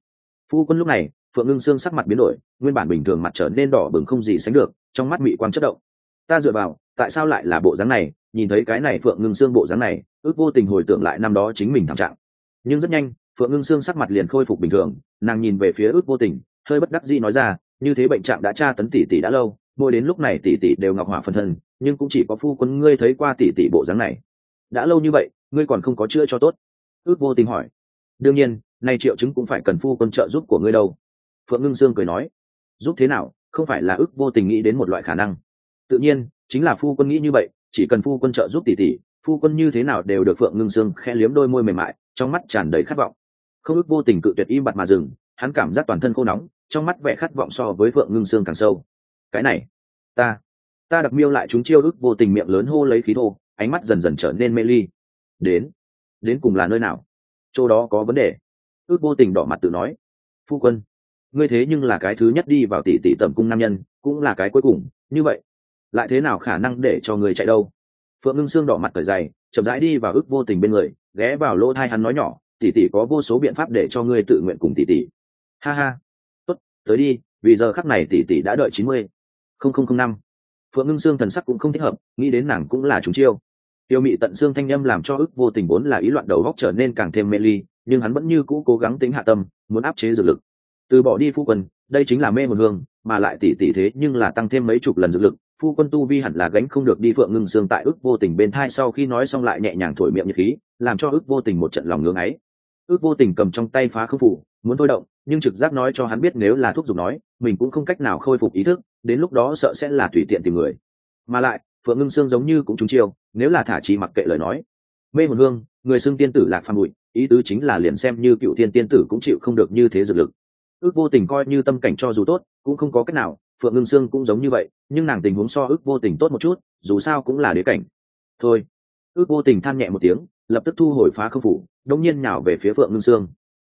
Phu quân lúc này, phượng ngưng sương sắc mặt biến đổi, nguyên bản bình thường mặt trở nên đỏ bừng không gì sánh được, trong mắt mị quang chất động. Ta dựa vào, tại sao lại là bộ dáng này? Nhìn thấy cái này phượng ngưng sương bộ dáng này, ước vô tình hồi tưởng lại năm đó chính mình thảm trạng. Nhưng rất nhanh, phượng ngưng sương sắc mặt liền khôi phục bình thường, nàng nhìn về phía ước vô tình, hơi bất đắc dĩ nói ra, như thế bệnh trạng đã tra tấn tỷ tỷ đã lâu, mỗi đến lúc này tỷ tỷ đều ngọc hỏa phân thân, nhưng cũng chỉ có phu quân ngươi thấy qua tỷ tỷ bộ dáng này đã lâu như vậy, ngươi còn không có chữa cho tốt. Ước vô tình hỏi. Đương nhiên, nay triệu chứng cũng phải cần phu quân trợ giúp của ngươi đâu. Phượng ngưng sương cười nói. Giúp thế nào, không phải là ước vô tình nghĩ đến một loại khả năng. Tự nhiên, chính là phu quân nghĩ như vậy, chỉ cần phu quân trợ giúp tỷ tỷ phu quân như thế nào đều được phượng ngưng sương khẽ liếm đôi môi mềm mại, trong mắt tràn đầy khát vọng. Không ước vô tình cự tuyệt im bặt mà dừng, hắn cảm giác toàn thân khô nóng, trong mắt vẻ khát vọng so với phượng ngưng sương càng sâu. Cái này, ta ta đặc miêu lại chúng chiêu ức vô tình miệng lớn hô lấy khí thô ánh mắt dần dần trở nên mê ly. Đến đến cùng là nơi nào? Chỗ đó có vấn đề. Ước vô tình đỏ mặt tự nói. Phu quân, ngươi thế nhưng là cái thứ nhất đi vào tỷ tỷ tẩm cung nam nhân, cũng là cái cuối cùng. Như vậy, lại thế nào khả năng để cho người chạy đâu? Phượng ngưng xương đỏ mặt thời dày chậm rãi đi vào ước vô tình bên người, ghé vào lỗ thai hắn nói nhỏ, tỷ tỷ có vô số biện pháp để cho ngươi tự nguyện cùng tỷ tỷ. Ha ha, tốt, tới đi, vì giờ khắc này tỷ tỷ đã đợi chín mươi không không không năm. Phượng ngưng xương thần sắc cũng không thích hợp, nghĩ đến nàng cũng là chúng chiêu tiêu mị tận xương thanh âm làm cho ức vô tình vốn là ý loạn đầu góc trở nên càng thêm mê ly, nhưng hắn vẫn như cũ cố gắng tính hạ tâm, muốn áp chế dược lực. Từ bỏ đi phu quân, đây chính là mê một hương, mà lại tỉ tỉ thế nhưng là tăng thêm mấy chục lần dược lực, phu quân tu vi hẳn là gánh không được đi phượng ngưng xương tại ức vô tình bên thai sau khi nói xong lại nhẹ nhàng thổi miệng nhiệt khí, làm cho ức vô tình một trận lòng ngưng ấy. Ước vô tình cầm trong tay phá khư phủ, muốn thôi động, nhưng trực giác nói cho hắn biết nếu là thuốc dùng nói, mình cũng không cách nào khôi phục ý thức, đến lúc đó sợ sẽ là tùy tiện tìm người. Mà lại phượng ngưng xương giống như cũng trúng chiêu, nếu là thả chi mặc kệ lời nói. Mê hồn hương, người xưng tiên tử lạc phan bụi, ý tứ chính là liền xem như cựu thiên tiên tử cũng chịu không được như thế dược lực. Ước vô tình coi như tâm cảnh cho dù tốt, cũng không có cách nào, phượng ngưng xương cũng giống như vậy, nhưng nàng tình huống so ước vô tình tốt một chút, dù sao cũng là đế cảnh. Thôi. Ước vô tình than nhẹ một tiếng, lập tức thu hồi phá không phủ đông nhiên nhào về phía phượng ngưng sương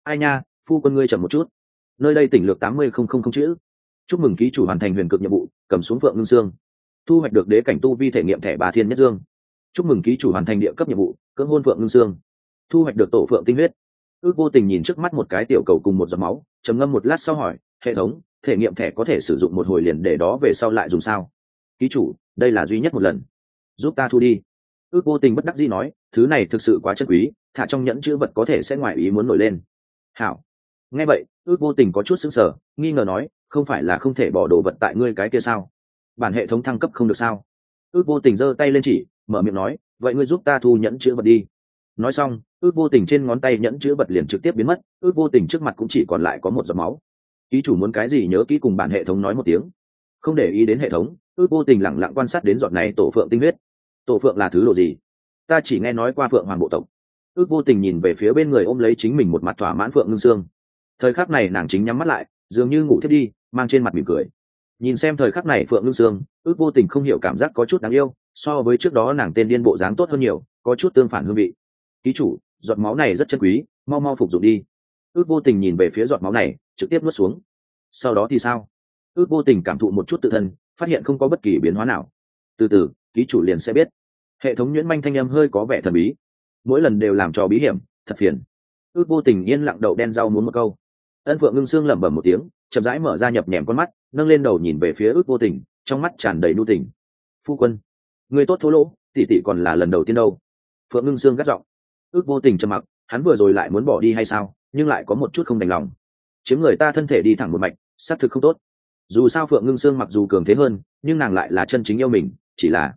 ai nha, phu quân ngươi chậm một chút. Nơi đây tỉnh lược tám mươi không không không chữ. Chúc mừng ký chủ hoàn thành huyền cực nhiệm vụ, cầm xuống phượng ngưng sương thu hoạch được đế cảnh tu vi thể nghiệm thẻ bà thiên nhất dương. Chúc mừng ký chủ hoàn thành địa cấp nhiệm vụ, cưỡng hôn phượng ngưng sương. Thu hoạch được tổ phượng tinh huyết. Ước vô tình nhìn trước mắt một cái tiểu cầu cùng một giọt máu, trầm ngâm một lát sau hỏi, hệ thống, thể nghiệm thẻ có thể sử dụng một hồi liền để đó về sau lại dùng sao? Ký chủ, đây là duy nhất một lần. Giúp ta thu đi. Ước vô tình bất đắc dĩ nói, thứ này thực sự quá chân quý, thả trong nhẫn chữ vật có thể sẽ ngoài ý muốn nổi lên. Hảo. Nghe vậy, ước vô tình có chút xứng sở nghi ngờ nói, không phải là không thể bỏ đồ vật tại ngươi cái kia sao? Bản hệ thống thăng cấp không được sao? Ước vô tình giơ tay lên chỉ, mở miệng nói, vậy ngươi giúp ta thu nhẫn chữ vật đi. Nói xong, ước vô tình trên ngón tay nhẫn chữ vật liền trực tiếp biến mất, ước vô tình trước mặt cũng chỉ còn lại có một giọt máu. Ý chủ muốn cái gì nhớ kỹ cùng bản hệ thống nói một tiếng. Không để ý đến hệ thống, ước vô tình lẳng lặng quan sát đến giọt này tổ phượng tinh huyết. Tổ phượng là thứ đồ gì? Ta chỉ nghe nói qua phượng hoàng bộ tộc. Ước vô tình nhìn về phía bên người ôm lấy chính mình một mặt thỏa mãn phượng ngưng xương. Thời khắc này nàng chính nhắm mắt lại, dường như ngủ thiết đi, mang trên mặt mỉm cười nhìn xem thời khắc này phượng ngưng sương, ước vô tình không hiểu cảm giác có chút đáng yêu, so với trước đó nàng tên điên bộ dáng tốt hơn nhiều, có chút tương phản hương vị. Ký chủ, giọt máu này rất chân quý, mau mau phục dụng đi. Ước vô tình nhìn về phía giọt máu này, trực tiếp nuốt xuống. Sau đó thì sao? Ước vô tình cảm thụ một chút tự thân, phát hiện không có bất kỳ biến hóa nào. Từ từ, ký chủ liền sẽ biết. Hệ thống nhuyễn manh thanh âm hơi có vẻ thần bí. Mỗi lần đều làm cho bí hiểm, thật phiền. Ước vô tình yên lặng đậu đen rau muốn một câu. Ân phượng ngưng xương lẩm bẩm một tiếng, chậm rãi mở ra nhập nhèm con mắt nâng lên đầu nhìn về phía ước vô tình, trong mắt tràn đầy nu tình. Phu quân, người tốt thô lỗ, tỷ tỷ còn là lần đầu tiên đâu. Phượng ngưng Sương gắt giọng. Ước vô tình trầm mặc, hắn vừa rồi lại muốn bỏ đi hay sao, nhưng lại có một chút không đành lòng. Chiếm người ta thân thể đi thẳng một mạch, xác thực không tốt. Dù sao phượng ngưng Sương mặc dù cường thế hơn, nhưng nàng lại là chân chính yêu mình, chỉ là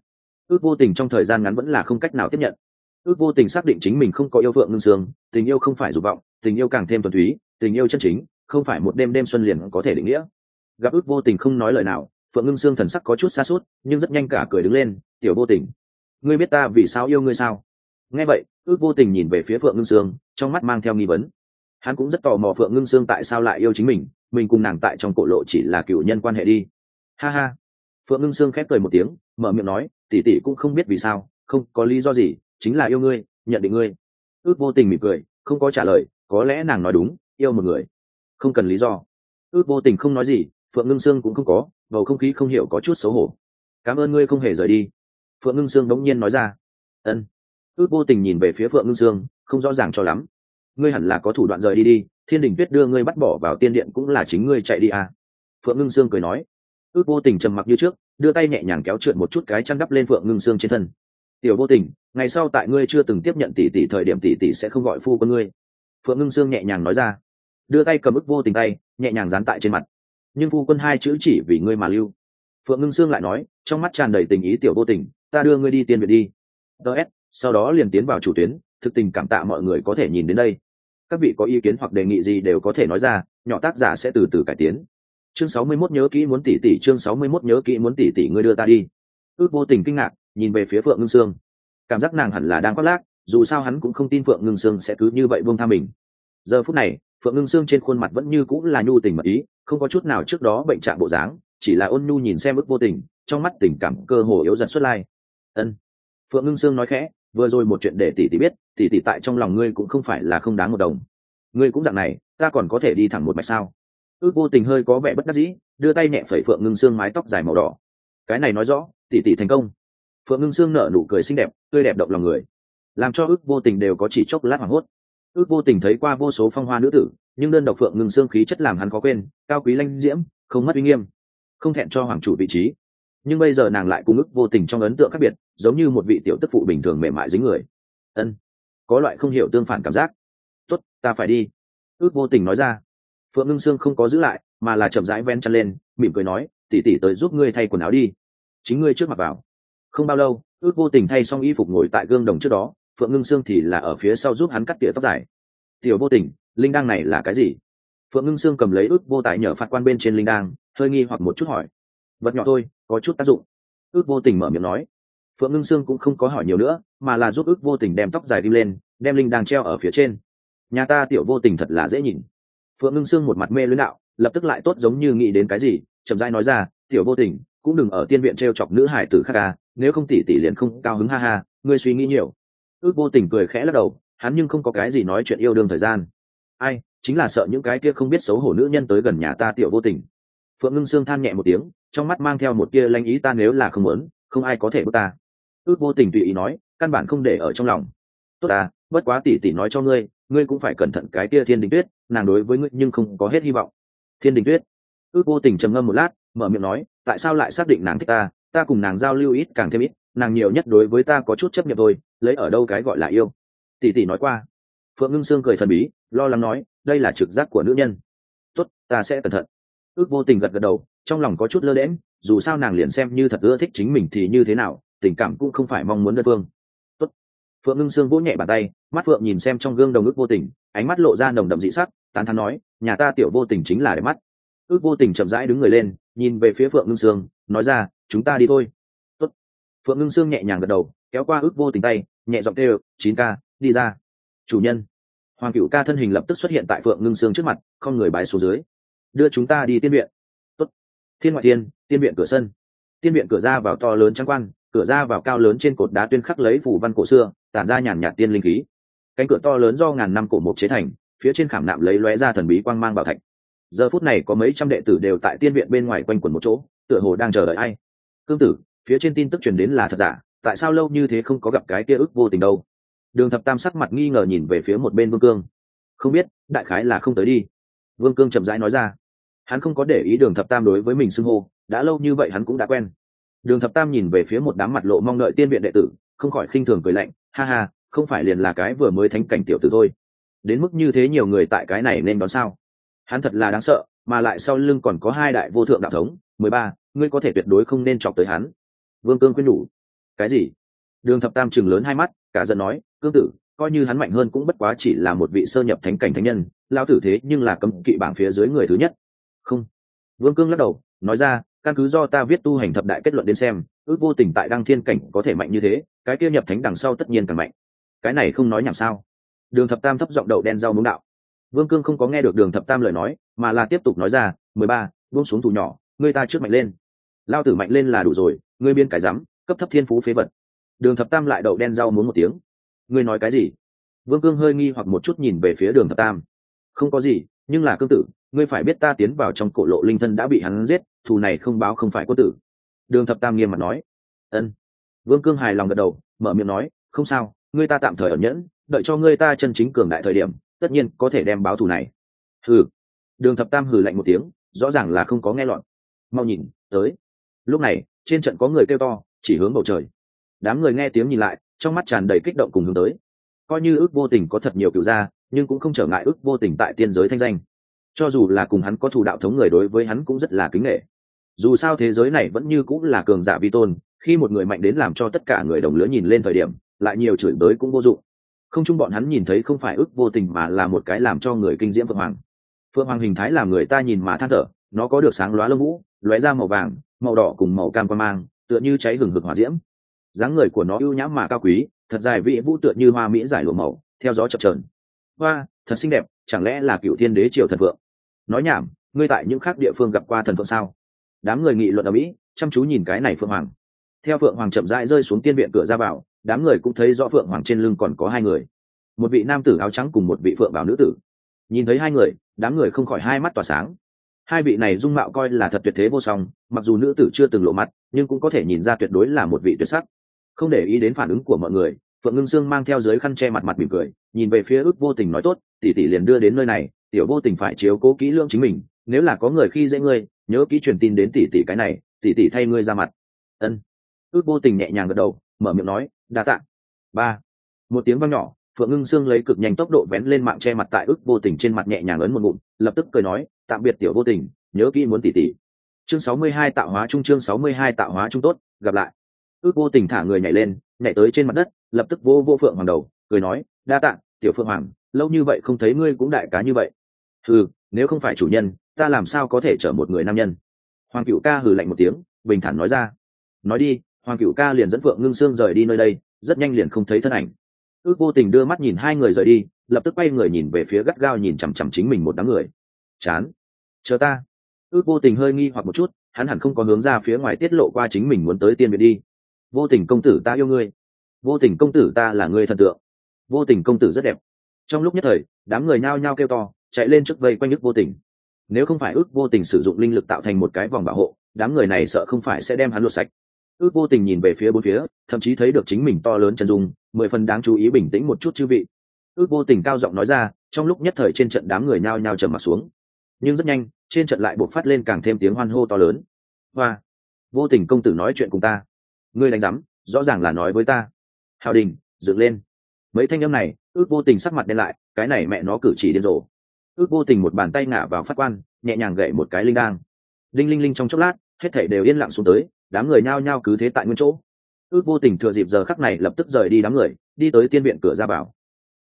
ước vô tình trong thời gian ngắn vẫn là không cách nào tiếp nhận. Ước vô tình xác định chính mình không có yêu phượng ngưng sương, tình yêu không phải dục vọng, tình yêu càng thêm thuần túy, tình yêu chân chính, không phải một đêm đêm xuân liền có thể định nghĩa gặp ước vô tình không nói lời nào, phượng ngưng xương thần sắc có chút xa suốt nhưng rất nhanh cả cười đứng lên, tiểu vô tình, ngươi biết ta vì sao yêu ngươi sao? Nghe vậy, ước vô tình nhìn về phía phượng ngưng sương, trong mắt mang theo nghi vấn. Hắn cũng rất tò mò phượng ngưng sương tại sao lại yêu chính mình mình cùng nàng tại trong cổ lộ chỉ là cựu nhân quan hệ đi. Ha ha. Phượng ngưng sương khép cười một tiếng, mở miệng nói, tỷ tỷ cũng không biết vì sao, không có lý do gì, chính là yêu ngươi, nhận định ngươi. Ước vô tình mỉm cười, không có trả lời, có lẽ nàng nói đúng, yêu một người. Không cần lý do. Ước vô tình không nói gì phượng ngưng sương cũng không có, bầu không khí không hiểu có chút xấu hổ. Cảm ơn ngươi không hề rời đi. Phượng ngưng sương đống nhiên nói ra. Ân. Ước vô tình nhìn về phía phượng ngưng sương, không rõ ràng cho lắm. Ngươi hẳn là có thủ đoạn rời đi đi, thiên đình tuyết đưa ngươi bắt bỏ vào tiên điện cũng là chính ngươi chạy đi à. phượng ngưng sương cười nói. Ước vô tình trầm mặc như trước, đưa tay nhẹ nhàng kéo trượt một chút cái chăn đắp lên phượng ngưng Sương trên thân. Tiểu vô tình, ngày sau tại ngươi chưa từng tiếp nhận tỷ tỷ thời điểm tỷ tỷ sẽ không gọi phu con ngươi. Phượng ngưng Sương nhẹ nhàng nói ra. Đưa tay cầm ức vô tình tay, nhẹ nhàng dán tại trên mặt nhưng phu quân hai chữ chỉ vì ngươi mà lưu. Phượng ngưng Sương lại nói, trong mắt tràn đầy tình ý tiểu vô tình, ta đưa ngươi đi tiên viện đi. Ts sau đó liền tiến vào chủ tuyến, thực tình cảm tạ mọi người có thể nhìn đến đây. Các vị có ý kiến hoặc đề nghị gì đều có thể nói ra, nhỏ tác giả sẽ từ từ cải tiến. Chương sáu mươi 61 nhớ kỹ muốn tỷ tỷ chương sáu mươi 61 nhớ kỹ muốn tỷ tỷ ngươi đưa ta đi. Ước vô tình kinh ngạc, nhìn về phía phượng ngưng sương. Cảm giác nàng hẳn là đang khoác lác, dù sao hắn cũng không tin phượng ngưng sương sẽ cứ như vậy buông tha mình giờ phút này, phượng ngưng xương trên khuôn mặt vẫn như cũng là nhu tình mật ý, không có chút nào trước đó bệnh trạng bộ dáng, chỉ là ôn nhu nhìn xem ức vô tình, trong mắt tình cảm cơ hồ yếu dần xuất lai. Ân. Phượng ngưng sương nói khẽ, vừa rồi một chuyện để tỷ tỷ biết, tỷ tỷ tại trong lòng ngươi cũng không phải là không đáng một đồng. Ngươi cũng dạng này, ta còn có thể đi thẳng một mạch sao? Ước vô tình hơi có vẻ bất đắc dĩ, đưa tay nhẹ phẩy phượng ngưng xương mái tóc dài màu đỏ. Cái này nói rõ, tỷ tỷ thành công. Phượng ngưng xương nở nụ cười xinh đẹp, tươi đẹp động lòng người. Làm cho ước vô tình đều có chỉ chốc lát hoảng hốt ước vô tình thấy qua vô số phong hoa nữ tử, nhưng đơn độc phượng ngưng xương khí chất làm hắn khó quên, cao quý lanh diễm, không mất uy nghiêm, không thẹn cho hoàng chủ vị trí. Nhưng bây giờ nàng lại cung ức vô tình trong ấn tượng khác biệt, giống như một vị tiểu tức phụ bình thường mềm mại dính người. Ân, có loại không hiểu tương phản cảm giác. Tốt, ta phải đi. Ước vô tình nói ra. Phượng ngưng sương không có giữ lại, mà là chậm rãi ven chăn lên, mỉm cười nói tỉ tỉ tới giúp ngươi thay quần áo đi. Chính ngươi trước mặt vào. Không bao lâu, ước vô tình thay xong y phục ngồi tại gương đồng trước đó phượng ngưng sương thì là ở phía sau giúp hắn cắt tỉa tóc dài. Tiểu vô tình, linh đăng này là cái gì? Phượng ngưng sương cầm lấy ước vô tài nhờ phạt quan bên trên linh đăng, hơi nghi hoặc một chút hỏi. Vật nhỏ thôi, có chút tác dụng. Ước vô tình mở miệng nói. Phượng ngưng sương cũng không có hỏi nhiều nữa, mà là giúp ước vô tình đem tóc dài đi lên, đem linh đang treo ở phía trên. Nhà ta tiểu vô tình thật là dễ nhìn. Phượng ngưng sương một mặt mê lưới đạo, lập tức lại tốt giống như nghĩ đến cái gì, chậm dai nói ra, tiểu vô tình, cũng đừng ở tiên viện t r e o chọc nữ hải tử khác ca nếu không tỉ tỉ liền không cao hứng ha ha, ngươi suy nghĩ nhiều ước vô tình cười khẽ lắc đầu, hắn nhưng không có cái gì nói chuyện yêu đương thời gian. Ai, chính là sợ những cái kia không biết xấu hổ nữ nhân tới gần nhà ta tiểu vô tình. Phượng ngưng sương than nhẹ một tiếng, trong mắt mang theo một tia lanh ý ta nếu là không muốn, không ai có thể bước ta. Ước vô tình tùy ý nói, căn bản không để ở trong lòng. Tốt à bất quá tỉ tỉ nói cho ngươi ngươi cũng phải cẩn thận cái tia thiên đình tuyết, nàng đối với ngươi nhưng không có hết hy vọng. Thiên đình tuyết. Ước vô tình trầm ngâm một lát, mở miệng nói, tại sao lại xác định nàng thích ta ta cùng nàng giao lưu ít càng thêm ít nàng nhiều nhất đối với ta có chút chấp nhận thôi, lấy ở đâu cái gọi là yêu. Tỷ tỷ nói qua. Phượng ngưng sương cười thần bí, lo lắng nói, đây là trực giác của nữ nhân. Tốt, ta sẽ cẩn thận. Ước vô tình gật gật đầu, trong lòng có chút lơ lẽm dù sao nàng liền xem như thật ưa thích chính mình thì như thế nào, tình cảm cũng không phải mong muốn đơn phương. Tốt. phượng ngưng sương vỗ nhẹ bàn tay, mắt phượng nhìn xem trong gương đồng ước vô tình, ánh mắt lộ ra nồng đậm dị sắc, tán thắn nói, nhà ta tiểu vô tình chính là để mắt. Ước vô tình chậm rãi đứng người lên, nhìn về phía phượng ngưng sương, nói ra, chúng ta đi thôi phượng ngưng sương nhẹ nhàng gật đầu, kéo qua ước vô tình tay, nhẹ giọng kêu, chín ca, đi ra. Chủ nhân. Hoàng cựu ca thân hình lập tức xuất hiện tại phượng ngưng sương trước mặt, không người bái xuống dưới. Đưa chúng ta đi tiên viện. Tốt. thiên ngoại tiên tiên viện cửa sân. Tiên viện cửa ra vào to lớn trắng quan cửa ra vào cao lớn trên cột đá tuyên khắc lấy phủ văn cổ xưa, tản ra nhàn nhạt tiên linh khí. Cánh cửa to lớn do ngàn năm cổ mục chế thành, phía trên khảm nạm lấy lóe ra thần bí quang mang bảo thạch. Giờ phút này có mấy trăm đệ tử đều tại tiên viện bên ngoài quanh quần một chỗ, tựa hồ đang chờ đợi ai? Cương tử phía trên tin tức truyền đến là thật giả, tại sao lâu như thế không có gặp cái kia ức vô tình đâu? Đường thập tam sắc mặt nghi ngờ nhìn về phía một bên vương cương. Không biết, đại khái là không tới đi. Vương cương chậm rãi nói ra. Hắn không có để ý đường thập tam đối với mình xưng hô, đã lâu như vậy hắn cũng đã quen. Đường thập tam nhìn về phía một đám mặt lộ mong đợi tiên viện đệ tử, không khỏi khinh thường cười lạnh, ha ha, không phải liền là cái vừa mới thánh cảnh tiểu tử thôi. Đến mức như thế nhiều người tại cái này nên đón sao? Hắn thật là đáng sợ, mà lại sau lưng còn có hai đại vô thượng đạo thống, mười ba, ngươi có thể tuyệt đối không nên chọc tới hắn vương cương khuyên nhủ. Cái gì? Đường thập tam chừng lớn hai mắt, cả giận nói, cương tử, coi như hắn mạnh hơn cũng bất quá chỉ là một vị sơ nhập thánh cảnh thánh nhân lao tử thế nhưng là cấm kỵ bảng phía dưới người thứ nhất. Không. Vương cương lắc đầu, nói ra, căn cứ do ta viết tu hành thập đại kết luận đến xem, ước vô tình tại đăng thiên cảnh có thể mạnh như thế, cái kia nhập thánh đằng sau tất nhiên càng mạnh. Cái này không nói nhảm sao? Đường thập tam thấp giọng đậu đen rau muống đạo. Vương cương không có nghe được đường thập tam lời nói, mà là tiếp tục nói ra, mười ba, buông xuống thủ nhỏ, ngươi ta trước mạnh lên lao tử mạnh lên là đủ rồi, ngươi biên cái rắm, cấp thấp thiên phú phế vật. Đường thập tam lại đậu đen rau muốn một tiếng. Ngươi nói cái gì? Vương cương hơi nghi hoặc một chút nhìn về phía đường thập tam. Không có gì, nhưng là cương tử, ngươi phải biết ta tiến vào trong cổ lộ linh thân đã bị hắn giết, thù này không báo không phải có tử. Đường thập tam nghiêm mặt nói. Ân. Vương cương hài lòng gật đầu, mở miệng nói, không sao, ngươi ta tạm thời ẩn nhẫn, đợi cho ngươi ta chân chính cường đại thời điểm, tất nhiên có thể đem báo thù này. Hừ. Đường thập tam hừ lạnh một tiếng, rõ ràng là không có nghe lọt. Mau nhìn, tới lúc này, trên trận có người kêu to, chỉ hướng bầu trời. Đám người nghe tiếng nhìn lại, trong mắt tràn đầy kích động cùng hướng tới. Coi như ước vô tình có thật nhiều cựu gia, nhưng cũng không trở ngại ước vô tình tại tiên giới thanh danh. Cho dù là cùng hắn có thù đạo thống người đối với hắn cũng rất là kính nghệ. Dù sao thế giới này vẫn như cũng là cường giả vi tôn, khi một người mạnh đến làm cho tất cả người đồng lứa nhìn lên thời điểm, lại nhiều chửi bới cũng vô dụng. Không chung bọn hắn nhìn thấy không phải ước vô tình mà là một cái làm cho người kinh diễm phượng hoàng. Phượng hoàng hình thái làm người ta nhìn mà than thở, nó có được sáng lóa lông vũ, lóe ra màu vàng màu đỏ cùng màu cam quan mang, tựa như cháy hừng hực hỏa diễm. Dáng người của nó ưu nhãm mà cao quý, thật dài vị vũ tựa như hoa mỹ giải lụa màu, theo gió chập trờn hoa, thật xinh đẹp, chẳng lẽ là cựu thiên đế triều thần phượng? Nói nhảm, ngươi tại những khác địa phương gặp qua thần phượng sao? Đám người nghị luận ở mỹ, chăm chú nhìn cái này phượng hoàng. Theo phượng hoàng chậm rãi rơi xuống tiên viện cửa ra vào, đám người cũng thấy rõ phượng hoàng trên lưng còn có hai người. Một vị nam tử áo trắng cùng một vị phượng bảo nữ tử. Nhìn thấy hai người, đám người không khỏi hai mắt tỏa sáng hai vị này dung mạo coi là thật tuyệt thế vô song, mặc dù nữ tử chưa từng lộ mặt, nhưng cũng có thể nhìn ra tuyệt đối là một vị tuyệt sắc. Không để ý đến phản ứng của mọi người, phượng ngưng sương mang theo giới khăn che mặt mặt mỉm cười, nhìn về phía ước vô tình nói tốt, tỷ tỷ liền đưa đến nơi này, tiểu vô tình phải chiếu cố kỹ lưỡng chính mình, nếu là có người khi dễ ngươi, nhớ kỹ truyền tin đến tỷ tỷ cái này, tỷ tỷ thay ngươi ra mặt. Ân. Ước vô tình nhẹ nhàng gật đầu, mở miệng nói, đa tạ. Ba. Một tiếng vang nhỏ, phượng ngưng sương lấy cực nhanh tốc độ vén lên mạng che mặt tại ước vô tình trên mặt nhẹ nhàng ấn một ngụm, lập tức cười nói tạm biệt tiểu vô tình, nhớ kỹ muốn tỷ tỷ chương sáu mươi hai tạo hóa trung chương sáu mươi hai tạo hóa trung tốt, gặp lại. Ước vô tình thả người nhảy lên, nhảy tới trên mặt đất, lập tức vô vô phượng hoàng đầu, cười nói, đa tạ, tiểu phượng hoàng, lâu như vậy không thấy ngươi cũng đại cá như vậy. Ừ nếu không phải chủ nhân, ta làm sao có thể chở một người nam nhân? Hoàng cựu ca hừ lạnh một tiếng, bình thản nói ra. Nói đi, hoàng cựu ca liền dẫn phượng ngưng sương rời đi nơi đây, rất nhanh liền không thấy thân ảnh. Ước vô tình đưa mắt nhìn hai người rời đi, lập tức quay người nhìn về phía gắt gao nhìn chằm chằm chính mình một đám người chán. Chờ ta. Ước vô tình hơi nghi hoặc một chút, hắn hẳn không có hướng ra phía ngoài tiết lộ qua chính mình muốn tới tiên viện đi. Vô tình công tử ta yêu ngươi. Vô tình công tử ta là người thần tượng. Vô tình công tử rất đẹp. Trong lúc nhất thời, đám người nhao nhao kêu to, chạy lên trước vây quanh ước vô tình. Nếu không phải ước vô tình sử dụng linh lực tạo thành một cái vòng bảo hộ, đám người này sợ không phải sẽ đem hắn lột sạch. Ước vô tình nhìn về phía bốn phía, thậm chí thấy được chính mình to lớn chân dung, mười phần đáng chú ý bình tĩnh một chút chư vị. Ước vô tình cao giọng nói ra, trong lúc nhất thời trên trận đám người nhao nhao trầm mặt xuống nhưng rất nhanh, trên trận lại buộc phát lên càng thêm tiếng hoan hô to lớn. Và vô tình công tử nói chuyện cùng ta. Ngươi đánh giám, rõ ràng là nói với ta. Hào đình, dựng lên. Mấy thanh âm này, ước vô tình sắc mặt đen lại, cái này mẹ nó cử chỉ điên rồ. Ước vô tình một bàn tay ngả vào phát quan, nhẹ nhàng gậy một cái linh đang linh linh linh trong chốc lát, hết thảy đều yên lặng xuống tới, đám người nhao nhao cứ thế tại nguyên chỗ. Ước vô tình thừa dịp giờ khắc này lập tức rời đi đám người, đi tới tiên viện cửa ra vào.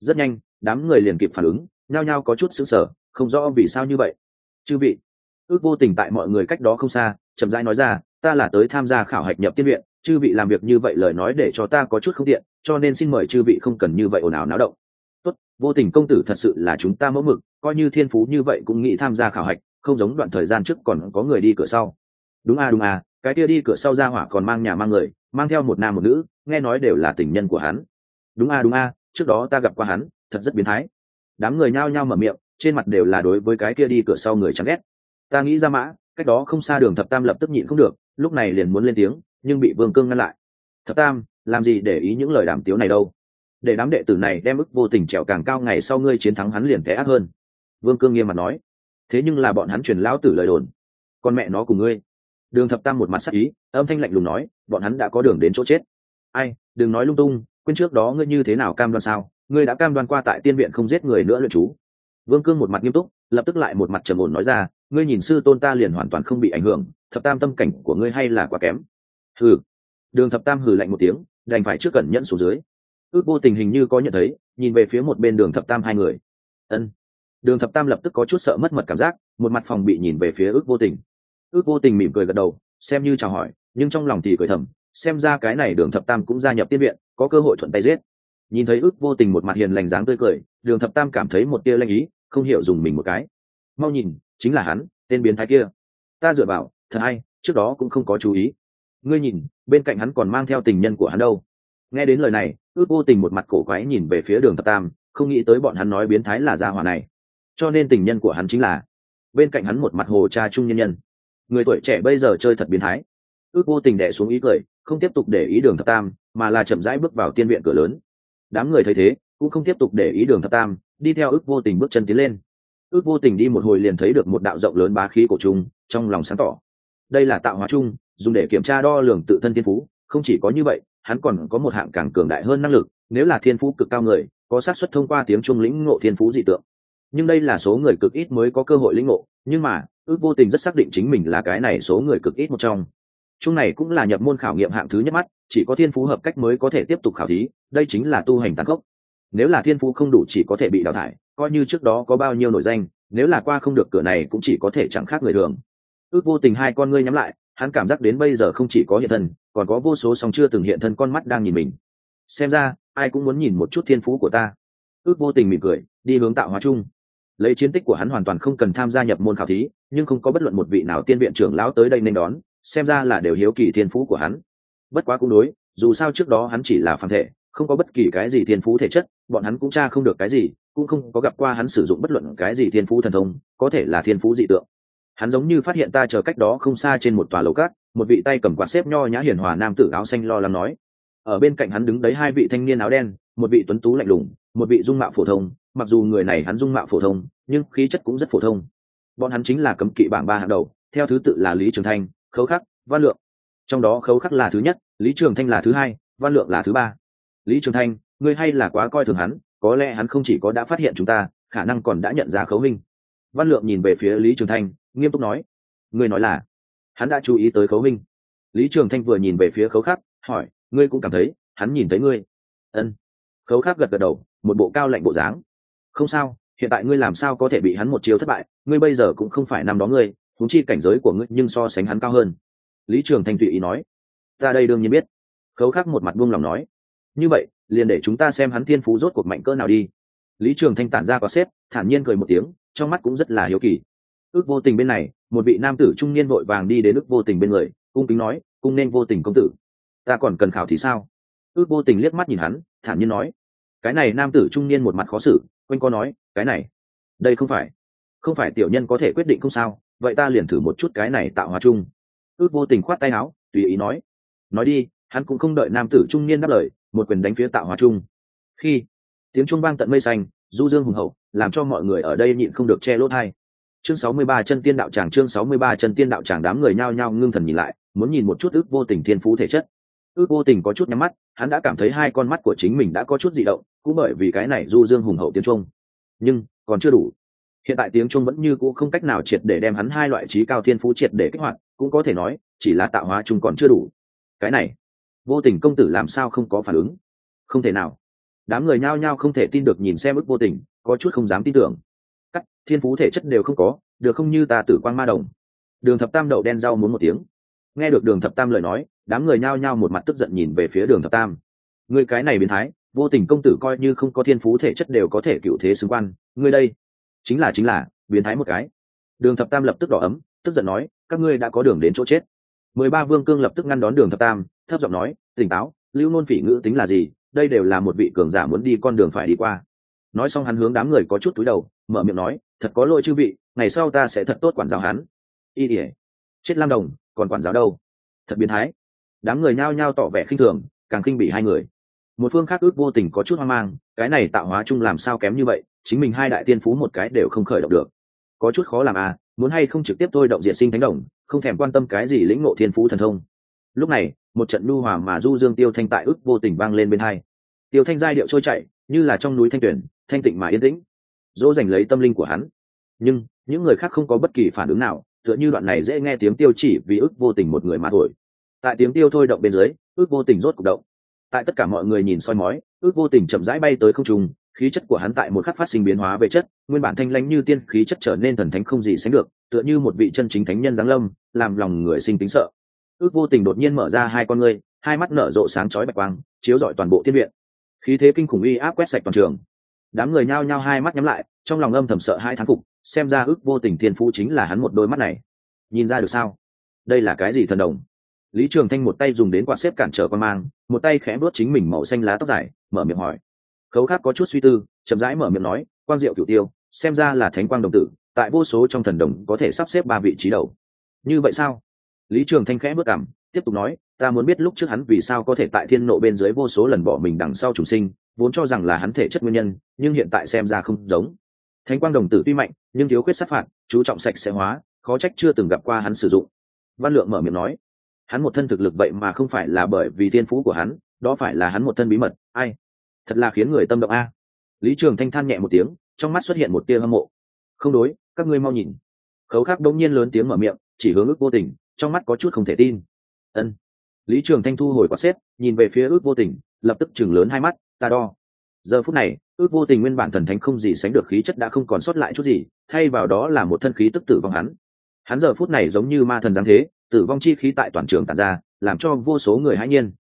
Rất nhanh, đám người liền kịp phản ứng, nhao nhao có chút sững sờ, không rõ vì sao như vậy chư vị ước vô tình tại mọi người cách đó không xa chậm rãi nói ra ta là tới tham gia khảo hạch nhập tiên viện chư vị làm việc như vậy lời nói để cho ta có chút không tiện cho nên xin mời chư vị không cần như vậy ồn ào náo động. Tốt vô tình công tử thật sự là chúng ta mẫu mực coi như thiên phú như vậy cũng nghĩ tham gia khảo hạch không giống đoạn thời gian trước còn có người đi cửa sau. Đúng a à, đúng a à, cái kia đi cửa sau ra hỏa còn mang nhà mang người mang theo một nam một nữ nghe nói đều là tình nhân của hắn. Đúng a à, đúng a trước đó ta gặp qua hắn thật rất biến thái. Đám người nhao nhao mở miệng trên mặt đều là đối với cái kia đi cửa sau người chán ghét. Ta nghĩ ra mã, cách đó không xa đường thập tam lập tức nhịn không được, lúc này liền muốn lên tiếng, nhưng bị vương cương ngăn lại. Thập tam, làm gì để ý những lời đàm tiếu này đâu? Để đám đệ tử này đem ức vô tình trèo càng cao ngày sau ngươi chiến thắng hắn liền té ác hơn. Vương cương nghiêm mặt nói. Thế nhưng là bọn hắn truyền lão tử lời đồn. Con mẹ nó cùng ngươi. Đường thập tam một mặt sắc ý, âm thanh lạnh lùng nói, bọn hắn đã có đường đến chỗ chết. Ai, đừng nói lung tung, quên trước đó ngươi như thế nào cam đoan sao? Ngươi đã cam đoan qua tại tiên viện không giết người nữa luyện chú vương cương một mặt nghiêm túc, lập tức lại một mặt trầm ổn nói ra, ngươi nhìn sư tôn ta liền hoàn toàn không bị ảnh hưởng, thập tam tâm cảnh của ngươi hay là quá kém. Hừ. Đường thập tam hừ lạnh một tiếng, đành phải trước cẩn nhẫn xuống dưới. Ước vô tình hình như có nhận thấy, nhìn về phía một bên đường thập tam hai người. Ân. Đường thập tam lập tức có chút sợ mất mật cảm giác, một mặt phòng bị nhìn về phía ước vô tình. Ước vô tình mỉm cười gật đầu, xem như chào hỏi, nhưng trong lòng thì cười thầm, xem ra cái này đường thập tam cũng gia nhập tiên viện, có cơ hội thuận tay giết nhìn thấy ước vô tình một mặt hiền lành dáng tươi cười, đường thập tam cảm thấy một tia lanh ý, không hiểu dùng mình một cái. Mau nhìn, chính là hắn, tên biến thái kia. Ta dựa vào, thật hay, trước đó cũng không có chú ý. Ngươi nhìn, bên cạnh hắn còn mang theo tình nhân của hắn đâu. Nghe đến lời này, ước vô tình một mặt cổ quái nhìn về phía đường thập tam, không nghĩ tới bọn hắn nói biến thái là gia hỏa này. Cho nên tình nhân của hắn chính là bên cạnh hắn một mặt hồ cha trung nhân nhân. Người tuổi trẻ bây giờ chơi thật biến thái. Ước vô tình đẻ xuống ý cười, không tiếp tục để ý đường thập tam, mà là chậm rãi bước vào tiên viện cửa lớn đám người thấy thế cũng không tiếp tục để ý đường thập tam đi theo ước vô tình bước chân tiến lên. Ước vô tình đi một hồi liền thấy được một đạo rộng lớn bá khí cổ chúng, trong lòng sáng tỏ. Đây là tạo hóa chung dùng để kiểm tra đo lường tự thân thiên phú không chỉ có như vậy hắn còn có một hạng càng cường đại hơn năng lực nếu là thiên phú cực cao người có xác suất thông qua tiếng trung lĩnh ngộ thiên phú dị tượng. Nhưng đây là số người cực ít mới có cơ hội lĩnh ngộ nhưng mà ước vô tình rất xác định chính mình là cái này số người cực ít một trong chung này cũng là nhập môn khảo nghiệm hạng thứ nhất mắt, chỉ có thiên phú hợp cách mới có thể tiếp tục khảo thí, đây chính là tu hành tăng cốc. Nếu là thiên phú không đủ chỉ có thể bị đào thải, coi như trước đó có bao nhiêu nổi danh, nếu là qua không được cửa này cũng chỉ có thể chẳng khác người thường. Ước vô tình hai con ngươi nhắm lại, hắn cảm giác đến bây giờ không chỉ có hiện thân, còn có vô số song chưa từng hiện thân con mắt đang nhìn mình. Xem ra, ai cũng muốn nhìn một chút thiên phú của ta. Ước vô tình mỉm cười, đi hướng tạo hóa chung. Lấy chiến tích của hắn hoàn toàn không cần tham gia nhập môn khảo thí, nhưng không có bất luận một vị nào tiên viện trưởng lão tới đây nên đón xem ra là đều hiếu kỳ thiên phú của hắn. Bất quá cũng đối, dù sao trước đó hắn chỉ là phản thể, không có bất kỳ cái gì thiên phú thể chất, bọn hắn cũng tra không được cái gì, cũng không có gặp qua hắn sử dụng bất luận cái gì thiên phú thần thông, có thể là thiên phú dị tượng. Hắn giống như phát hiện ta chờ cách đó không xa trên một tòa lầu cát, một vị tay cầm quạt xếp nho nhã hiền hòa nam tử áo xanh lo lắng nói. Ở bên cạnh hắn đứng đấy hai vị thanh niên áo đen, một vị tuấn tú lạnh lùng, một vị dung mạo phổ thông, mặc dù người này hắn dung mạo phổ thông, nhưng khí chất cũng rất phổ thông. Bọn hắn chính là cấm kỵ bảng ba hàng đầu, theo thứ tự là lý trường thanh khấu khắc, văn lượng. Trong đó khấu khắc là thứ nhất, lý trường thanh là thứ hai, văn lượng là thứ ba. Lý trường thanh, ngươi hay là quá coi thường hắn, có lẽ hắn không chỉ có đã phát hiện chúng ta, khả năng còn đã nhận ra khấu minh văn lượng nhìn về phía lý trường thanh, nghiêm túc nói. Ngươi nói là, hắn đã chú ý tới khấu minh lý trường thanh vừa nhìn về phía khấu khắc, hỏi, ngươi cũng cảm thấy, hắn nhìn thấy ngươi. Ân. Khấu khắc gật gật đầu, một bộ cao lạnh bộ dáng. Không sao, hiện tại ngươi làm sao có thể bị hắn một chiều thất bại, ngươi bây giờ cũng không phải năm đó ngươi thúng chi cảnh giới của ngươi nhưng so sánh hắn cao hơn. Lý trường thanh tùy ý nói. Ta đây đương nhiên biết. Khấu khắc một mặt buông lòng nói. Như vậy, liền để chúng ta xem hắn thiên phú rốt cuộc mạnh cỡ nào đi. Lý trường thanh tản ra có xếp, thản nhiên cười một tiếng, trong mắt cũng rất là hiếu kỳ. Ước vô tình bên này, một vị nam tử trung niên vội vàng đi đến ước vô tình bên người, cung kính nói, cung nên vô tình công tử. Ta còn cần khảo thì sao? Ước vô tình liếc mắt nhìn hắn, thản nhiên nói. Cái này nam tử trung niên một mặt khó xử, quanh co nói, cái này, đây không phải. Không phải tiểu nhân có thể quyết định không sao vậy ta liền thử một chút cái này tạo hóa chung. Ước vô tình khoát tay áo, tùy ý nói. Nói đi, hắn cũng không đợi nam tử trung niên đáp lời, một quyền đánh phía tạo hóa chung. Khi, tiếng trung vang tận mây xanh, du dương hùng hậu, làm cho mọi người ở đây nhịn không được che lỗ hai chương sáu mươi ba chân tiên đạo tràng, chương sáu mươi ba chân tiên đạo tràng, đám người nhao nhao ngưng thần nhìn lại, muốn nhìn một chút ước vô tình thiên phú thể chất. Ước vô tình có chút nhắm mắt, hắn đã cảm thấy hai con mắt của chính mình đã có chút dị động, cũng bởi vì cái này du dương hùng hậu tiếng trung nhưng, còn chưa đủ hiện tại tiếng trung vẫn như cũ không cách nào triệt để đem hắn hai loại trí cao thiên phú triệt để kích hoạt, cũng có thể nói, chỉ là tạo hóa chung còn chưa đủ. Cái này, vô tình công tử làm sao không có phản ứng? Không thể nào. Đám người nhao nhao không thể tin được nhìn xem ức vô tình, có chút không dám tin tưởng. Cắt, thiên phú thể chất đều không có, được không như ta tử quan ma đồng. Đường thập tam đậu đen rau muốn một tiếng. Nghe được đường thập tam lời nói, đám người nhao nhao một mặt tức giận nhìn về phía đường thập tam. Người cái này biến thái, vô tình công tử coi như không có thiên phú thể chất đều có thể cựu thế xứng quan. Ngươi đây chính là chính là, biến thái một cái. Đường thập tam lập tức đỏ ấm, tức giận nói, các ngươi đã có đường đến chỗ chết. Mười ba vương cương lập tức ngăn đón đường thập tam, thấp giọng nói, tỉnh táo, lưu nôn phỉ ngữ tính là gì, đây đều là một vị cường giả muốn đi con đường phải đi qua. Nói xong hắn hướng đám người có chút túi đầu, mở miệng nói, thật có lỗi chư vị, ngày sau ta sẽ thật tốt quản giáo hắn. Y ỉa chết lam đồng, còn quản giáo đâu? Thật biến thái. Đám người nhao nhao tỏ vẻ khinh thường, càng khinh bỉ hai người. Một phương khác ước vô tình có chút hoang mang, cái này tạo hóa chung làm sao kém như vậy? Chính mình hai đại tiên phú một cái đều không khởi động được. Có chút khó làm à muốn hay không trực tiếp thôi động diện sinh thánh đồng, không thèm quan tâm cái gì lĩnh ngộ thiên phú thần thông. Lúc này, một trận nu hòa mà du dương tiêu thanh tại ức vô tình vang lên bên hai. Tiêu thanh giai điệu trôi chảy, như là trong núi thanh tuyển, thanh tịnh mà yên tĩnh. Dỗ dành lấy tâm linh của hắn. Nhưng, những người khác không có bất kỳ phản ứng nào, tựa như đoạn này dễ nghe tiếng tiêu chỉ vì ức vô tình một người mà thổi tại tiếng tiêu thôi động bên dưới, ước vô tình rốt cục động. Tại tất cả mọi người nhìn soi mói, ước vô tình chậm rãi bay tới không trung khí chất của hắn tại một khắc phát sinh biến hóa về chất, nguyên bản thanh lãnh như tiên khí chất trở nên thần thánh không gì sánh được, tựa như một vị chân chính thánh nhân giáng lâm, làm lòng người sinh tính sợ. Ước vô tình đột nhiên mở ra hai con ngươi, hai mắt nở rộ sáng chói bạch quang, chiếu rọi toàn bộ thiên viện. Khí thế kinh khủng uy áp quét sạch toàn trường. Đám người nhao nhao hai mắt nhắm lại, trong lòng âm thầm sợ hai thán phục, xem ra ước vô tình thiên phú chính là hắn một đôi mắt này. Nhìn ra được sao? Đây là cái gì thần đồng? Lý trường thanh một tay dùng đến quạt xếp cản trở con mang, một tay khẽ đuốt chính mình màu xanh lá tóc dài, mở miệng hỏi khấu khác có chút suy tư, chậm rãi mở miệng nói, quang diệu cửu tiêu, xem ra là thánh quang đồng tử, tại vô số trong thần đồng có thể sắp xếp ba vị trí đầu. Như vậy sao? Lý trường thanh khẽ bước cảm tiếp tục nói, ta muốn biết lúc trước hắn vì sao có thể tại thiên nộ bên dưới vô số lần bỏ mình đằng sau trùng sinh, vốn cho rằng là hắn thể chất nguyên nhân, nhưng hiện tại xem ra không giống. Thánh quang đồng tử tuy mạnh, nhưng thiếu khuyết sát phạt, chú trọng sạch sẽ hóa, khó trách chưa từng gặp qua hắn sử dụng. Văn lượng mở miệng nói, hắn một thân thực lực vậy mà không phải là bởi vì thiên phú của hắn, đó phải là hắn một thân bí mật, ai thật là khiến người tâm động a. Lý trường thanh than nhẹ một tiếng, trong mắt xuất hiện một tia hâm mộ. Không đối, các ngươi mau nhìn. Khấu khắc đông nhiên lớn tiếng mở miệng, chỉ hướng ước vô tình, trong mắt có chút không thể tin. Ân. Lý trường thanh thu hồi quạt xếp, nhìn về phía ước vô tình, lập tức chừng lớn hai mắt, ta đo. Giờ phút này, ước vô tình nguyên bản thần thánh không gì sánh được khí chất đã không còn sót lại chút gì, thay vào đó là một thân khí tức tử vong hắn. Hắn giờ phút này giống như ma thần giáng thế, tử vong chi khí tại toàn trường tàn ra, làm cho vô số người hãi nhiên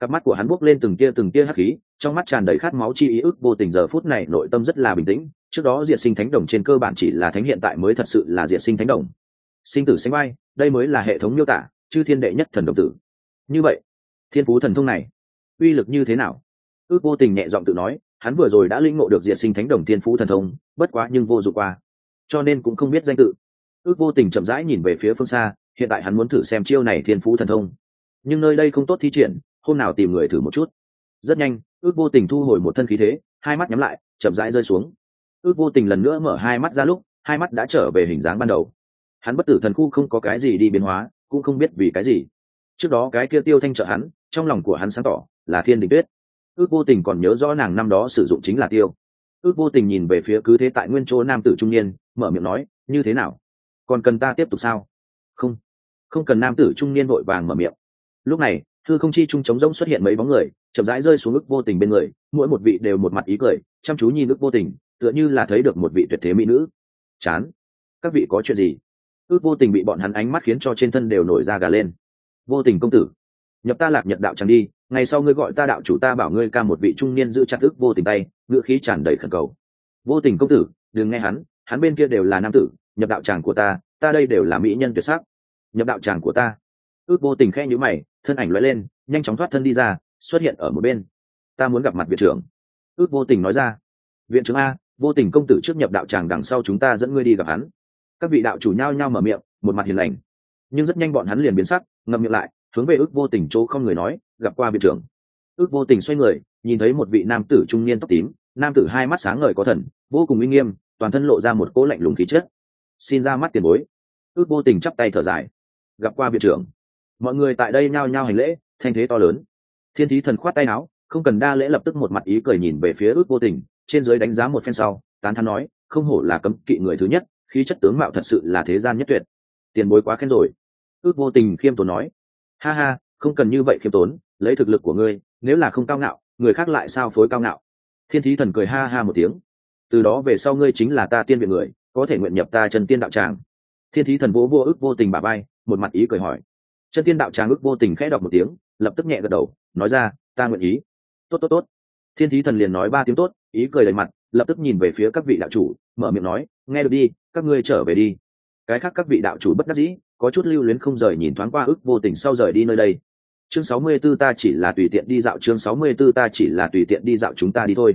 cặp mắt của hắn buốc lên từng tia từng tia hắc khí, trong mắt tràn đầy khát máu chi ý ức, vô tình giờ phút này nội tâm rất là bình tĩnh. Trước đó diệt sinh thánh đồng trên cơ bản chỉ là thánh hiện tại mới thật sự là diệt sinh thánh đồng. Sinh tử sánh bay đây mới là hệ thống miêu tả, chư thiên đệ nhất thần đồng tử. Như vậy, thiên phú thần thông này, uy lực như thế nào? Ước vô tình nhẹ giọng tự nói, hắn vừa rồi đã linh ngộ được diệt sinh thánh đồng thiên phú thần thông, bất quá nhưng vô dụng qua. Cho nên cũng không biết danh tự. Ước vô tình chậm rãi nhìn về phía phương xa, hiện tại hắn muốn thử xem chiêu này thiên phú thần thông. Nhưng nơi đây không tốt thi triển hôm nào tìm người thử một chút. Rất nhanh, ước vô tình thu hồi một thân khí thế, hai mắt nhắm lại, chậm rãi rơi xuống. Ước vô tình lần nữa mở hai mắt ra lúc, hai mắt đã trở về hình dáng ban đầu. Hắn bất tử thần khu không có cái gì đi biến hóa, cũng không biết vì cái gì. Trước đó cái kia tiêu thanh trợ hắn, trong lòng của hắn sáng tỏ, là thiên đình tuyết. Ước vô tình còn nhớ rõ nàng năm đó sử dụng chính là tiêu. Ước vô tình nhìn về phía cứ thế tại nguyên chỗ nam tử trung niên, mở miệng nói, như thế nào? Còn cần ta tiếp tục sao? Không không cần. Nam tử trung niên vội vàng mở miệng. Lúc này thư không chi trung trống rỗng xuất hiện mấy bóng người, chậm rãi rơi xuống ức vô tình bên người, mỗi một vị đều một mặt ý cười, chăm chú nhìn ức vô tình, tựa như là thấy được một vị tuyệt thế mỹ nữ. Chán. Các vị có chuyện gì? Ước vô tình bị bọn hắn ánh mắt khiến cho trên thân đều nổi da gà lên. Vô tình công tử. Nhập ta lạc nhật đạo chẳng đi, ngày sau ngươi gọi ta đạo chủ ta bảo ngươi ca một vị trung niên giữ chặt ước vô tình tay ngựa khí tràn đầy khẩn cầu. Vô tình công tử, đừng nghe hắn hắn bên kia đều là nam tử, nhập đạo tràng của ta ta đây đều là mỹ nhân tuyệt sắc. Nhập đạo tràng của ta ước vô tình khe nhữ mày, thân ảnh loại lên, nhanh chóng thoát thân đi ra, xuất hiện ở một bên. Ta muốn gặp mặt viện trưởng. Ước vô tình nói ra. Viện trưởng a, vô tình công tử trước nhập đạo tràng đằng sau chúng ta dẫn ngươi đi gặp hắn. Các vị đạo chủ nhao nhao mở miệng, một mặt hiền lành. Nhưng rất nhanh bọn hắn liền biến sắc, ngậm miệng lại, hướng về ước vô tình chỗ không người nói, gặp qua viện trưởng. Ước vô tình xoay người, nhìn thấy một vị nam tử trung niên tóc tím. Nam tử hai mắt sáng ngời có thần, vô cùng uy nghiêm, toàn thân lộ ra một cỗ lạnh lùng khí chất. Xin ra mắt tiền bối. Ước vô tình chắp tay thở dài. Gặp qua viện trưởng mọi người tại đây nhao nhao hành lễ, thanh thế to lớn. Thiên thí thần khoát tay áo, không cần đa lễ lập tức một mặt ý cười nhìn về phía ước vô tình, trên dưới đánh giá một phen sau, tán thán nói, không hổ là cấm kỵ người thứ nhất, khí chất tướng mạo thật sự là thế gian nhất tuyệt. Tiền bối quá khen rồi. Ước vô tình khiêm tốn nói, ha ha, không cần như vậy khiêm tốn, lấy thực lực của ngươi, nếu là không cao ngạo, người khác lại sao phối cao ngạo. Thiên thí thần cười ha ha một tiếng, từ đó về sau ngươi chính là ta tiên viện người, có thể nguyện nhập ta chân tiên đạo tràng. Thiên thí thần vỗ vô ước vô tình bà bay một mặt ý cười hỏi chân tiên đạo tràng ước vô tình khẽ đọc một tiếng, lập tức nhẹ gật đầu, nói ra, ta nguyện ý. Tốt tốt tốt. Thiên thí thần liền nói ba tiếng tốt, ý cười đầy mặt, lập tức nhìn về phía các vị đạo chủ, mở miệng nói, nghe được đi, các ngươi trở về đi. Cái khác các vị đạo chủ bất đắc dĩ, có chút lưu luyến không rời nhìn thoáng qua ước vô tình sau rời đi nơi đây. Chương sáu mươi 64 ta chỉ là tùy tiện đi dạo, chương sáu mươi 64 ta chỉ là tùy tiện đi dạo chúng ta đi thôi.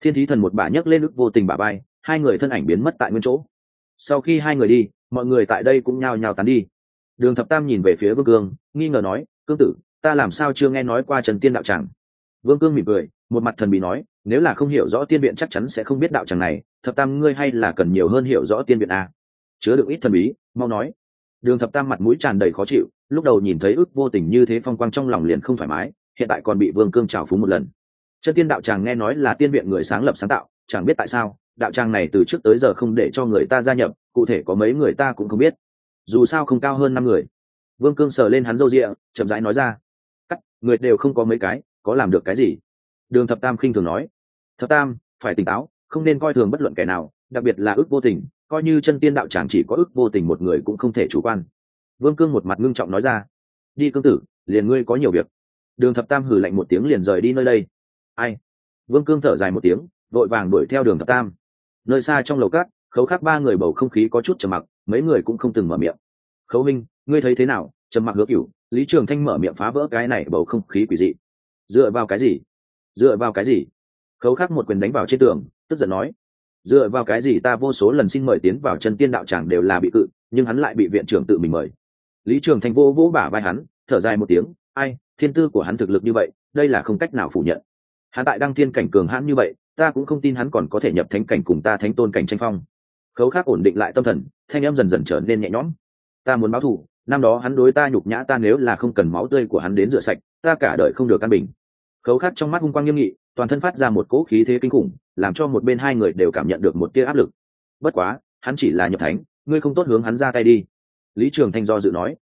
Thiên thí thần một bà nhấc lên ước vô tình bà bay, hai người thân ảnh biến mất tại nguyên chỗ. Sau khi hai người đi, mọi người tại đây cũng nhao nhao tán đi đường thập tam nhìn về phía vương cương, nghi ngờ nói, cương tử, ta làm sao chưa nghe nói qua trần tiên đạo tràng vương cương mỉm cười, một mặt thần bị nói, nếu là không hiểu rõ tiên viện chắc chắn sẽ không biết đạo tràng này, thập tam ngươi hay là cần nhiều hơn hiểu rõ tiên viện a. Chứa được ít thần bí, mau nói. Đường thập tam mặt mũi tràn đầy khó chịu, lúc đầu nhìn thấy ước vô tình như thế phong quang trong lòng liền không thoải mái, hiện tại còn bị vương cương trào phú một lần. Chân tiên đạo tràng nghe nói là tiên viện người sáng lập sáng tạo, chẳng biết tại sao, đạo tràng này từ trước tới giờ không để cho người ta gia nhập, cụ thể có mấy người ta cũng không biết dù sao không cao hơn năm người. Vương cương sờ lên hắn râu rịa, chậm rãi nói ra, cắt, người đều không có mấy cái, có làm được cái gì? Đường thập tam khinh thường nói, thập tam, phải tỉnh táo, không nên coi thường bất luận kẻ nào, đặc biệt là ước vô tình, coi như chân tiên đạo chẳng chỉ có ước vô tình một người cũng không thể chủ quan. Vương cương một mặt ngưng trọng nói ra, đi cương tử, liền ngươi có nhiều việc. Đường thập tam hử lạnh một tiếng liền rời đi nơi đây. Ai? Vương cương thở dài một tiếng, vội vàng đuổi theo đường thập tam. Nơi xa trong lầu cát khấu khác ba người bầu không khí có chút trầm mặc mấy người cũng không từng mở miệng. Khấu minh, ngươi thấy thế nào? Trầm mặc hứa cửu, lý trường thanh mở miệng phá vỡ cái này bầu không khí quỷ dị. Dựa vào cái gì? Dựa vào cái gì? Khấu Khắc một quyền đánh vào trên tường, tức giận nói. Dựa vào cái gì ta vô số lần xin mời tiến vào chân tiên đạo tràng đều là bị cự, nhưng hắn lại bị viện trưởng tự mình mời. Lý trường thanh vô vỗ bả vai hắn, thở dài một tiếng, ai, thiên tư của hắn thực lực như vậy, đây là không cách nào phủ nhận. Hắn tại đăng thiên cảnh cường hãn như vậy, ta cũng không tin hắn còn có thể nhập thánh cảnh cùng ta thánh tôn cảnh tranh phong. Khấu Khắc ổn định lại tâm thần thanh em dần dần trở nên nhẹ nhõm. Ta muốn báo thù, năm đó hắn đối ta nhục nhã ta nếu là không cần máu tươi của hắn đến rửa sạch, ta cả đời không được căn bình. Khấu khát trong mắt hung quang nghiêm nghị, toàn thân phát ra một cỗ khí thế kinh khủng, làm cho một bên hai người đều cảm nhận được một tia áp lực. Bất quá, hắn chỉ là nhập thánh, ngươi không tốt hướng hắn ra tay đi. Lý trường thanh do dự nói.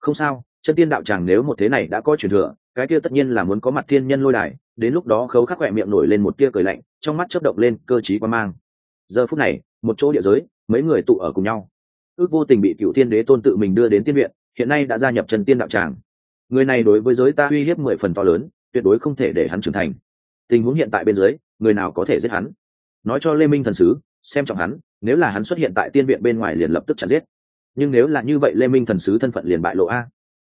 Không sao, chân tiên đạo tràng nếu một thế này đã có truyền thừa, cái kia tất nhiên là muốn có mặt thiên nhân lôi đài. Đến lúc đó khấu khắc khỏe miệng nổi lên một tia cười lạnh, trong mắt chớp động lên cơ trí quan mang. Giờ phút này, một chỗ địa giới, mấy người tụ ở cùng nhau ước vô tình bị cựu thiên đế tôn tự mình đưa đến tiên viện, hiện nay đã gia nhập trần tiên đạo tràng. Người này đối với giới ta uy hiếp mười phần to lớn, tuyệt đối không thể để hắn trưởng thành. Tình huống hiện tại bên dưới, người nào có thể giết hắn? Nói cho lê minh thần sứ, xem trọng hắn, nếu là hắn xuất hiện tại tiên viện bên ngoài liền lập tức chặn giết. Nhưng nếu là như vậy lê minh thần sứ thân phận liền bại lộ a.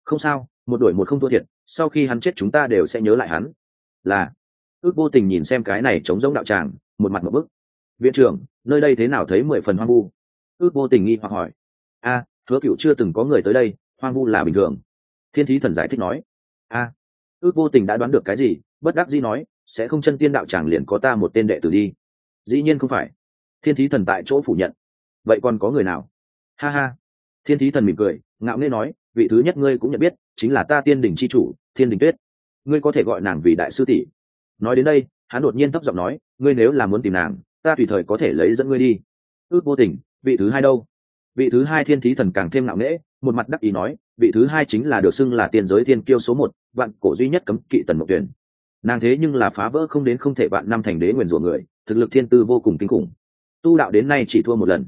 Không sao, một đuổi một không thua thiệt, sau khi hắn chết chúng ta đều sẽ nhớ lại hắn. Là, ước vô tình nhìn xem cái này chống giống đạo tràng, một mặt một bức. Viện trưởng, nơi đây thế nào thấy mười phần hoang vu? Ước vô tình nghi hoặc hỏi. A, hứa cựu chưa từng có người tới đây, hoang vu là bình thường. Thiên thí thần giải thích nói. A ước vô tình đã đoán được cái gì, bất đắc dĩ nói, sẽ không chân tiên đạo tràng liền có ta một tên đệ tử đi. Dĩ nhiên không phải. Thiên thí thần tại chỗ phủ nhận. Vậy còn có người nào? Ha ha. Thiên thí thần mỉm cười, ngạo nghê nói, vị thứ nhất ngươi cũng nhận biết, chính là ta tiên đình c h i chủ, thiên đình tuyết. Ngươi có thể gọi nàng vì đại sư tỷ. Nói đến đây, hắn đột nhiên thấp giọng nói, ngươi nếu là muốn tìm nàng, ta tùy thời có thể lấy dẫn ngươi đi. Ước vô tình vị thứ hai đâu? Vị thứ hai thiên thí thần càng thêm ngạo nghễ, một mặt đắc ý nói, vị thứ hai chính là được xưng là tiên giới thiên kiêu số một, vạn cổ duy nhất cấm kỵ tần mộc tuyển. Nàng thế nhưng là phá vỡ không đến không thể vạn năm thành đế nguyền rủa người, thực lực thiên tư vô cùng kinh khủng. Tu đạo đến nay chỉ thua một lần.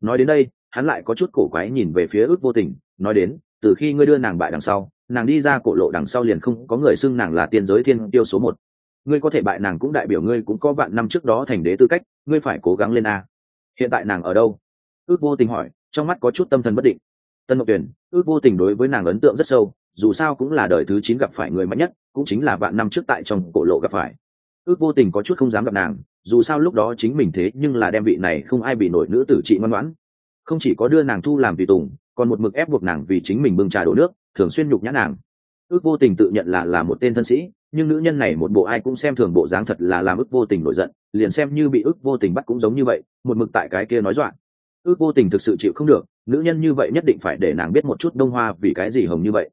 Nói đến đây, hắn lại có chút cổ quái nhìn về phía ước vô tình, nói đến, từ khi ngươi đưa nàng bại đằng sau, nàng đi ra cổ lộ đằng sau liền không có người xưng nàng là tiên giới thiên tiêu số một. Ngươi có thể bại nàng cũng đại biểu ngươi cũng có vạn năm trước đó thành đế tư cách, ngươi phải cố gắng lên a. Hiện tại nàng ở đâu? Ước vô tình hỏi, trong mắt có chút tâm thần bất định. Tân ngọc tuyển ước vô tình đối với nàng ấn tượng rất sâu, dù sao cũng là đời thứ chín gặp phải người mạnh nhất, cũng chính là vạn năm trước tại trong cổ lộ gặp phải. Ước vô tình có chút không dám gặp nàng, dù sao lúc đó chính mình thế nhưng là đem vị này không ai bị nổi nữ tử trị ngoan ngoãn. Không chỉ có đưa nàng thu làm tùy tùng, còn một mực ép buộc nàng vì chính mình bưng trà đổ nước, thường xuyên nhục nhã nàng. Ước vô tình tự nhận là là một tên thân sĩ, nhưng nữ nhân này một bộ ai cũng xem thường bộ dáng thật là làm ước vô tình nổi giận, liền xem như bị ước vô tình bắt cũng giống như vậy, một mực tại cái kia nói dọa ước vô tình thực sự chịu không được, nữ nhân như vậy nhất định phải để nàng biết một chút đông hoa vì cái gì hồng như vậy.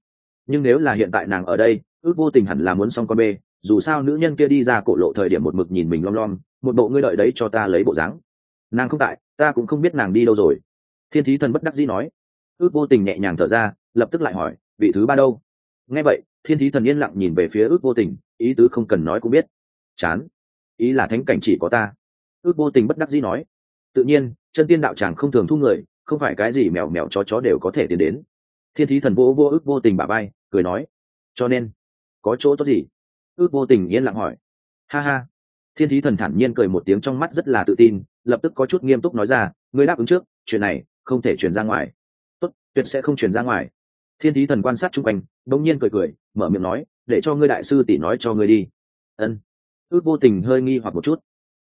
Nhưng nếu là hiện tại nàng ở đây, ước vô tình hẳn là muốn xong con bê, dù sao nữ nhân kia đi ra cổ lộ thời điểm một mực nhìn mình lom lom, một bộ ngươi đợi đấy cho ta lấy bộ dáng. Nàng không tại, ta cũng không biết nàng đi đâu rồi. Thiên thí thần bất đắc dĩ nói. Ước vô tình nhẹ nhàng thở ra, lập tức lại hỏi, vị thứ ba đâu? Nghe vậy, thiên thí thần yên lặng nhìn về phía ước vô tình, ý tứ không cần nói cũng biết. Chán. Ý là thánh cảnh chỉ có ta. Ước vô tình bất đắc dĩ nói. Tự nhiên chân tiên đạo tràng không thường thu người, không phải cái gì mèo mèo chó chó đều có thể tiến đến. Thiên thí thần vô vô ước, vô tình bà bay cười nói, cho nên, có chỗ tốt gì? Ước, vô tình yên lặng hỏi. Ha ha. Thiên thí thần thản nhiên cười một tiếng trong mắt rất là tự tin, lập tức có chút nghiêm túc nói ra, ngươi đáp ứng trước, chuyện này không thể truyền ra ngoài. Tốt, tuyệt sẽ không truyền ra ngoài. Thiên thí thần quan sát chung quanh bỗng nhiên cười cười, mở miệng nói, để cho ngươi đại sư tỷ nói cho ngươi đi. Ân. Ước, vô tình hơi nghi hoặc một chút.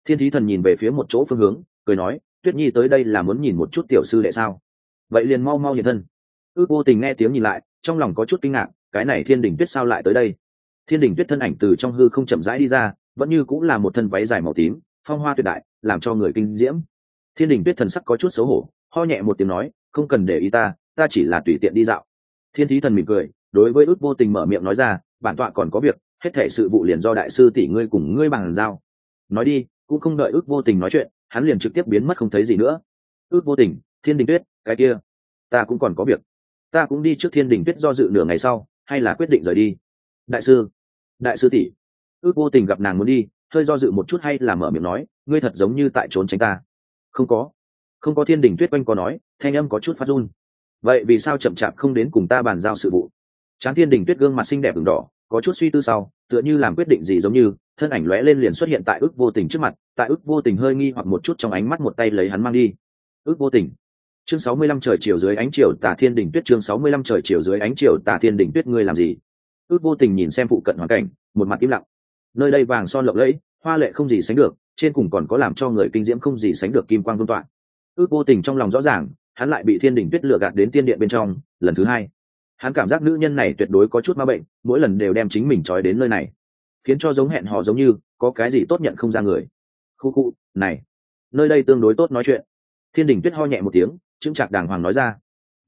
Thiên thí thần nhìn về phía một chỗ phương hướng, cười nói tuyết nhi tới đây là muốn nhìn một chút tiểu sư đệ sao? Vậy liền mau mau hiện thân. Ước vô tình nghe tiếng nhìn lại, trong lòng có chút kinh ngạc, cái này thiên đình tuyết sao lại tới đây? Thiên đình tuyết thân ảnh từ trong hư không chậm rãi đi ra, vẫn như cũng là một thân váy dài màu tím, phong hoa tuyệt đại, làm cho người kinh diễm. Thiên đình tuyết thần sắc có chút xấu hổ, ho nhẹ một tiếng nói, không cần để ý ta ta chỉ là tùy tiện đi dạo. Thiên thí thần mỉm cười, đối với ước vô tình mở miệng nói ra, bản tọa còn có việc, hết thể sự vụ liền do đại sư tỷ ngươi cùng ngươi bằng giao. Nói đi, cũng không đợi ước vô tình nói chuyện hắn liền trực tiếp biến mất không thấy gì nữa. Ước vô tình, thiên đình tuyết, cái kia, ta cũng còn có việc. Ta cũng đi trước thiên đình tuyết do dự nửa ngày sau, hay là quyết định rời đi. Đại sư đại sư tỷ. Ước vô tình gặp nàng muốn đi, hơi do dự một chút hay là mở miệng nói, ngươi thật giống như tại trốn tránh ta. Không có. Không có thiên đình tuyết quanh có nói, thanh âm có chút phát run. Vậy vì sao chậm chạp không đến cùng ta bàn giao sự vụ? Tráng thiên đình tuyết gương mặt xinh đẹp v đỏ, có chút suy tư sau, tựa như làm quyết định gì giống như thân ảnh lóe lên liền xuất hiện tại ước vô tình trước mặt, tại ước vô tình hơi nghi hoặc một chút trong ánh mắt một tay lấy hắn mang đi. Ước vô tình. Chương sáu mươi lăm trời chiều dưới ánh chiều tà thiên đỉnh tuyết, chương sáu mươi lăm trời chiều dưới ánh chiều tà thiên đỉnh tuyết, ngươi làm gì? Ước vô tình nhìn xem phụ cận hoàn cảnh, một mặt im lặng. Nơi đây vàng son lộng lẫy, hoa lệ không gì sánh được, trên cùng còn có làm cho người kinh diễm không gì sánh được kim quang vương tọa. Ước vô tình trong lòng rõ ràng, hắn lại bị thiên đỉnh tuyết lừa gạt đến tiên điện bên trong, lần thứ hai. Hắn cảm giác nữ nhân này tuyệt đối có chút ma bệnh, mỗi lần đều đem chính mình trói đến nơi này khiến cho giống hẹn hò giống như, có cái gì tốt nhận không ra người. Khu khu, này, nơi đây tương đối tốt nói chuyện. Thiên đình tuyết ho nhẹ một tiếng, chững chạc đàng hoàng nói ra.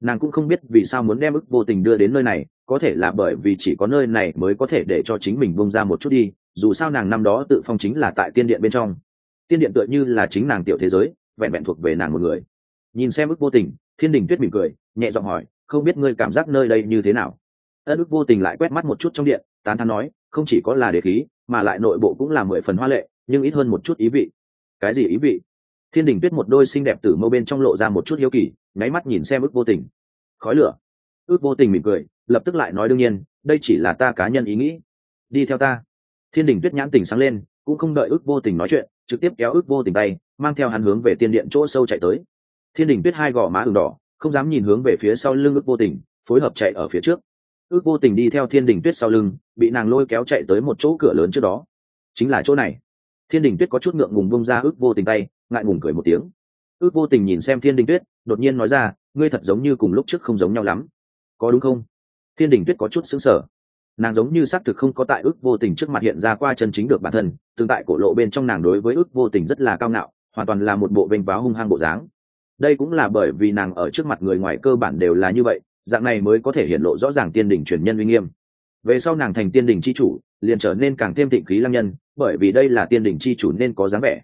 Nàng cũng không biết vì sao muốn đem ức vô tình đưa đến nơi này, có thể là bởi vì chỉ có nơi này mới có thể để cho chính mình bông ra một chút đi, dù sao nàng năm đó tự phong chính là tại tiên điện bên trong. Tiên điện tựa như là chính nàng tiểu thế giới, vẹn vẹn thuộc về nàng một người. Nhìn xem ức vô tình, thiên đình tuyết mỉm cười, nhẹ giọng hỏi, không biết ngươi cảm giác nơi đây như thế nào? Ân ức vô tình lại quét mắt một chút trong điện tán thán nói, không chỉ có là đề khí, mà lại nội bộ cũng là mười phần hoa lệ, nhưng ít hơn một chút ý vị. Cái gì ý vị? Thiên đình tuyết một đôi xinh đẹp tử mâu bên trong lộ ra một chút hiếu kỳ, nháy mắt nhìn xem ước vô tình. Khói lửa. Ước vô tình mỉm cười, lập tức lại nói đương nhiên, đây chỉ là ta cá nhân ý nghĩ. Đi theo ta. Thiên đình tuyết nhãn tình sáng lên, cũng không đợi ước vô tình nói chuyện, trực tiếp kéo ước vô tình tay, mang theo hắn hướng về tiên điện chỗ sâu chạy tới. Thiên đình tuyết hai gò má ửng đỏ, không dám nhìn hướng về phía sau lưng ước vô tình, phối hợp chạy ở phía trước ước vô tình đi theo thiên đình tuyết sau lưng, bị nàng lôi kéo chạy tới một chỗ cửa lớn trước đó. Chính là chỗ này. Thiên đình tuyết có chút ngượng ngùng bông ra ước vô tình tay, ngại ngùng cười một tiếng. Ước vô tình nhìn xem thiên đình tuyết, đột nhiên nói ra, ngươi thật giống như cùng lúc trước không giống nhau lắm. Có đúng không? Thiên đình tuyết có chút xứng sở nàng giống như xác thực không có tại ước vô tình trước mặt hiện ra qua chân chính được bản thân, tương tại cổ lộ bên trong nàng đối với ước vô tình rất là cao ngạo, hoàn toàn là một bộ vênh váo hung hăng bộ dáng. Đây cũng là bởi vì nàng ở trước mặt người ngoài cơ bản đều là như vậy dạng này mới có thể hiện lộ rõ ràng tiên đình truyền nhân uy nghiêm. Về sau nàng thành tiên đình c h i chủ, liền trở nên càng thêm thịnh khí lăng nhân, bởi vì đây là tiên đình c h i chủ nên có dáng vẻ.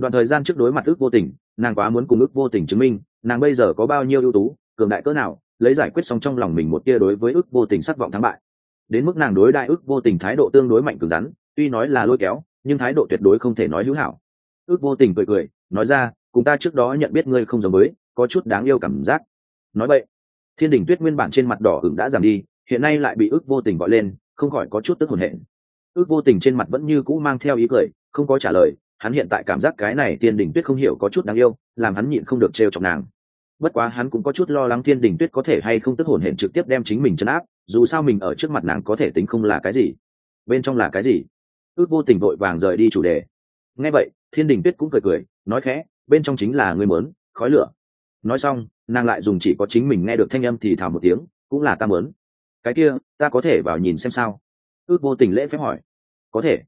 Đoạn thời gian trước đối mặt ước vô tình, nàng quá muốn cùng ước vô tình chứng minh, nàng bây giờ có bao nhiêu ưu tú, cường đại cỡ nào, lấy giải quyết xong trong lòng mình một tia đối với ước vô tình sắc vọng thắng bại. Đến mức nàng đối đại ước vô tình thái độ tương đối mạnh cứng rắn, tuy nói là lôi kéo, nhưng thái độ tuyệt đối không thể nói hữu hảo. Ước vô tình cười cười, nói ra, cùng ta trước đó nhận biết ngươi không giống với, có chút đáng yêu cảm giác. Nói vậy thiên đình tuyết nguyên bản trên mặt đỏ hửng đã giảm đi, hiện nay lại bị ước vô tình gọi lên, không khỏi có chút tức hồn hển ước vô tình trên mặt vẫn như cũ mang theo ý cười, không có trả lời, hắn hiện tại cảm giác cái này thiên đình tuyết không hiểu có chút đáng yêu, làm hắn nhịn không được trêu chọc nàng. Bất quá hắn cũng có chút lo lắng thiên đình tuyết có thể hay không tức hồn hển trực tiếp đem chính mình chấn áp, dù sao mình ở trước mặt nàng có thể tính không là cái gì. Bên trong là cái gì? Ước vô tình vội vàng rời đi chủ đề. Nghe vậy, thiên đình tuyết cũng cười cười, nói khẽ, bên trong chính là người mớn khói lửa nói xong, nàng lại dùng chỉ có chính mình nghe được thanh âm thì thào một tiếng, cũng là ta mớn. Cái kia, ta có thể vào nhìn xem sao? Ước vô tình lễ phép hỏi. Có thể.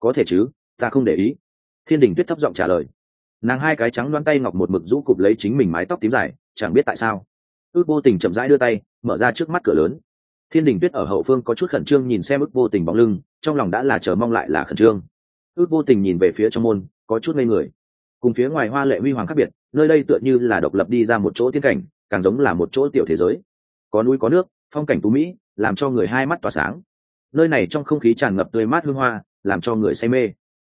Có thể chứ, ta không để ý. Thiên đình tuyết thấp giọng trả lời. Nàng hai cái trắng loan tay ngọc một mực rũ cụp lấy chính mình mái tóc tím dài, chẳng biết tại sao. Ước vô tình chậm rãi đưa tay, mở ra trước mắt cửa lớn. Thiên đình tuyết ở hậu phương có chút khẩn trương nhìn xem ước vô tình bóng lưng, trong lòng đã là chờ mong lại là khẩn trương. Ước vô tình nhìn về phía trong môn, có chút ngây người. Cùng phía ngoài hoa lệ huy hoàng khác biệt nơi đây tựa như là độc lập đi ra một chỗ tiên cảnh, càng giống là một chỗ tiểu thế giới. Có núi có nước, phong cảnh tú mỹ, làm cho người hai mắt tỏa sáng. Nơi này trong không khí tràn ngập tươi mát hương hoa, làm cho người say mê.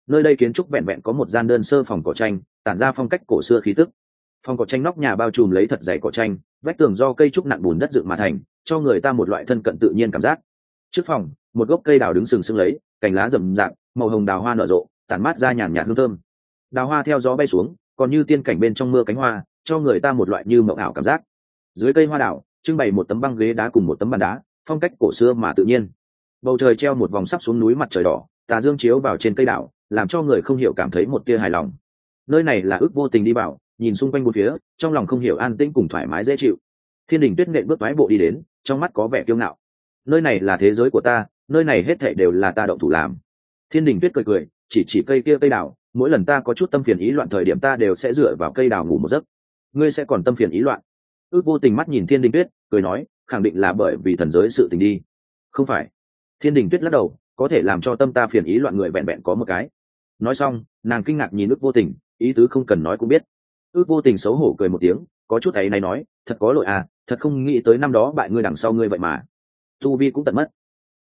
Nơi đây kiến trúc vẹn vẹn có một gian đơn sơ phòng cỏ tranh, tản ra phong cách cổ xưa khí tức. Phòng cỏ tranh nóc nhà bao trùm lấy thật dày cỏ tranh, vách tường do cây trúc nặng bùn đất dựng mà thành, cho người ta một loại thân cận tự nhiên cảm giác. Trước phòng, một gốc cây đào đứng sừng sững lấy, cành lá rậm rạp, màu hồng đào hoa nở rộ, tản mát ra nhàn nhạt hương thơm. Đào hoa theo gió bay xuống còn như tiên cảnh bên trong mưa cánh hoa, cho người ta một loại như mộng ảo cảm giác. Dưới cây hoa đảo trưng bày một tấm băng ghế đá cùng một tấm bàn đá, phong cách cổ xưa mà tự nhiên. Bầu trời treo một vòng sắp xuống núi mặt trời đỏ, tà dương chiếu vào trên cây đảo, làm cho người không hiểu cảm thấy một tia hài lòng. Nơi này là ước vô tình đi vào, nhìn xung quanh một phía, trong lòng không hiểu an tĩnh cùng thoải mái dễ chịu. Thiên đình tuyết nghệ bước vái bộ đi đến, trong mắt có vẻ kiêu ngạo. Nơi này là thế giới của ta, nơi này hết thảy đều là ta động thủ làm. Thiên đình tuyết cười cười, chỉ chỉ cây kia cây đảo mỗi lần ta có chút tâm phiền ý loạn thời điểm ta đều sẽ dựa vào cây đào ngủ một giấc. Ngươi sẽ còn tâm phiền ý loạn. Ước vô tình mắt nhìn thiên đình tuyết, cười nói, khẳng định là bởi vì thần giới sự tình đi. Không phải. Thiên đình tuyết lắc đầu, có thể làm cho tâm ta phiền ý loạn người vẹn vẹn có một cái. Nói xong, nàng kinh ngạc nhìn ước vô tình, ý tứ không cần nói cũng biết. Ước vô tình xấu hổ cười một tiếng, có chút ấy này nói, thật có lỗi à thật không nghĩ tới năm đó bại ngươi đằng sau ngươi vậy mà. Tu vi cũng tận mất.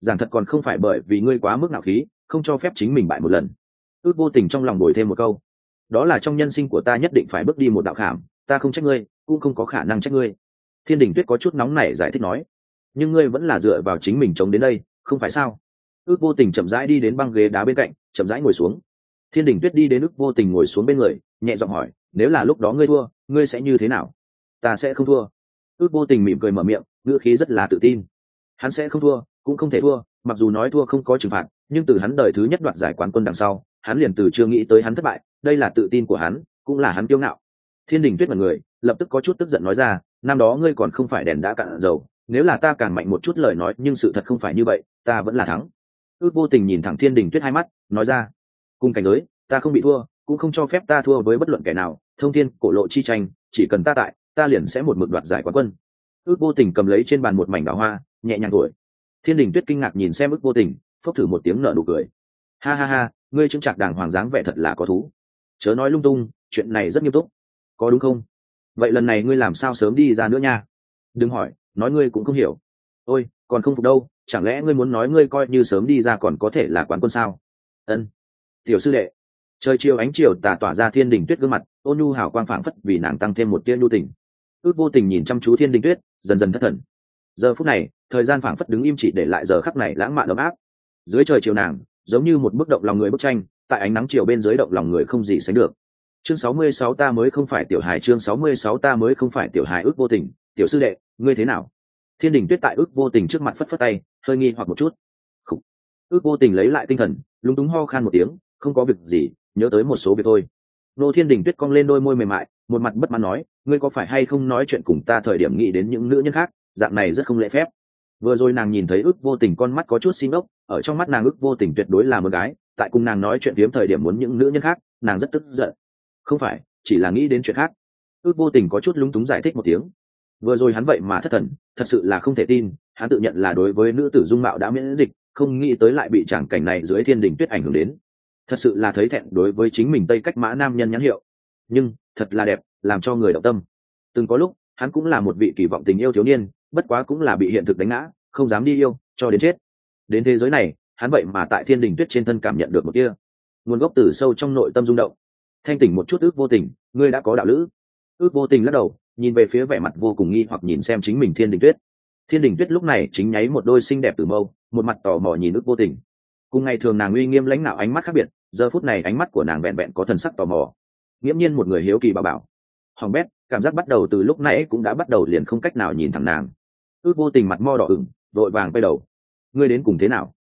Giảng thật còn không phải bởi vì ngươi quá mức nạo khí, không cho phép chính mình bại một lần ước vô tình trong lòng đổi thêm một câu. Đó là trong nhân sinh của ta nhất định phải bước đi một đạo khảm, ta không trách ngươi, cũng không có khả năng trách ngươi. Thiên đình tuyết có chút nóng nảy giải thích nói, nhưng ngươi vẫn là dựa vào chính mình chống đến đây, không phải sao? Ước vô tình chậm rãi đi đến băng ghế đá bên cạnh, chậm rãi ngồi xuống. Thiên đình tuyết đi đến ước vô tình ngồi xuống bên người, nhẹ giọng hỏi, nếu là lúc đó ngươi thua, ngươi sẽ như thế nào? Ta sẽ không thua. Ước vô tình mỉm cười mở miệng, ngữ khí rất là tự tin. Hắn sẽ không thua, cũng không thể thua, mặc dù nói thua không có trừng phạt, nhưng từ hắn đời thứ nhất đoạt giải quán quân đằng sau hắn liền từ chưa nghĩ tới hắn thất bại, đây là tự tin của hắn, cũng là hắn kiêu ngạo. Thiên đình tuyết mật người, lập tức có chút tức giận nói ra, năm đó ngươi còn không phải đèn đã cạn dầu, nếu là ta càng mạnh một chút lời nói, nhưng sự thật không phải như vậy, ta vẫn là thắng. Ước vô tình nhìn thẳng thiên đình tuyết hai mắt, nói ra, cùng cảnh giới, ta không bị thua, cũng không cho phép ta thua với bất luận kẻ nào, thông thiên, cổ lộ chi tranh, chỉ cần ta tại, ta liền sẽ một mực đoạt giải quán quân. Ước vô tình cầm lấy trên bàn một mảnh đào hoa, nhẹ nhàng thổi thiên đình tuyết kinh ngạc nhìn xem ước vô tình, phốc thử một tiếng nở nụ cười. Ha ha ha ngươi chứng chặt đàng hoàng dáng vẻ thật là có thú. Chớ nói lung tung, chuyện này rất nghiêm túc. Có đúng không? Vậy lần này ngươi làm sao sớm đi ra nữa nha? Đừng hỏi, nói ngươi cũng không hiểu. Ôi, còn không phục đâu, chẳng lẽ ngươi muốn nói ngươi coi như sớm đi ra còn có thể là quán quân sao? Ân. Tiểu sư đệ. Trời chiều ánh chiều tà tỏa ra thiên đình tuyết gương mặt, ôn nhu hào quang phảng phất vì nàng tăng thêm một tiên nhu tình. Ước vô tình nhìn chăm chú thiên đình tuyết, dần dần thất thần. Giờ phút này, thời gian phảng phất đứng im chỉ để lại giờ khắc này lãng mạn ấm áp. Dưới trời chiều nàng giống như một bức động lòng người bức tranh, tại ánh nắng chiều bên dưới động lòng người không gì sánh được. Chương 66 ta mới không phải tiểu hài, chương 66 ta mới không phải tiểu hài ước vô tình. Tiểu sư đệ, ngươi thế nào? Thiên đình tuyết tại ước vô tình trước mặt phất phất tay, hơi nghi hoặc một chút. Khủ. ước vô tình lấy lại tinh thần, lúng túng ho khan một tiếng, không có việc gì, nhớ tới một số việc thôi. Nô thiên đình tuyết cong lên đôi môi mềm mại, một mặt bất mãn nói, ngươi có phải hay không nói chuyện cùng ta thời điểm nghĩ đến những nữ nhân khác? Dạng này rất không lễ phép vừa rồi nàng nhìn thấy ước vô tình con mắt có chút xin ốc, ở trong mắt nàng ước vô tình tuyệt đối là một gái, tại cùng nàng nói chuyện phiếm thời điểm muốn những nữ nhân khác, nàng rất tức giận. Không phải, chỉ là nghĩ đến chuyện khác. Ước vô tình có chút lúng túng giải thích một tiếng. Vừa rồi hắn vậy mà thất thần, thật sự là không thể tin, hắn tự nhận là đối với nữ tử dung mạo đã miễn dịch, không nghĩ tới lại bị tràng cảnh này dưới thiên đình tuyết ảnh hưởng đến. Thật sự là thấy thẹn đối với chính mình tây cách mã nam nhân nhãn hiệu. Nhưng, thật là đẹp, làm cho người động tâm. Từng có lúc, hắn cũng là một vị kỳ vọng tình yêu thiếu niên bất quá cũng là bị hiện thực đánh ngã, không dám đi yêu, cho đến chết. Đến thế giới này, hắn vậy mà tại thiên đình tuyết trên thân cảm nhận được một kia nguồn gốc từ sâu trong nội tâm rung động. Thanh tỉnh một chút ước vô tình, ngươi đã có đạo lữ. Ước vô tình lắc đầu, nhìn về phía vẻ mặt vô cùng nghi hoặc nhìn xem chính mình thiên đình tuyết. Thiên đình tuyết lúc này chính nháy một đôi xinh đẹp từ mâu, một mặt tò mò nhìn ước vô tình. Cùng ngày thường nàng uy nghiêm lãnh đạo ánh mắt khác biệt, giờ phút này ánh mắt của nàng vẹn vẹn có thần sắc tò mò. Nghiễm nhiên một người hiếu kỳ bà bảo, hoàng bét, cảm giác bắt đầu từ lúc nãy cũng đã bắt đầu liền không cách nào nhìn thẳng nàng ước vô tình mặt mo đỏ ửng, vội vàng quay đầu. Ngươi đến cùng thế nào?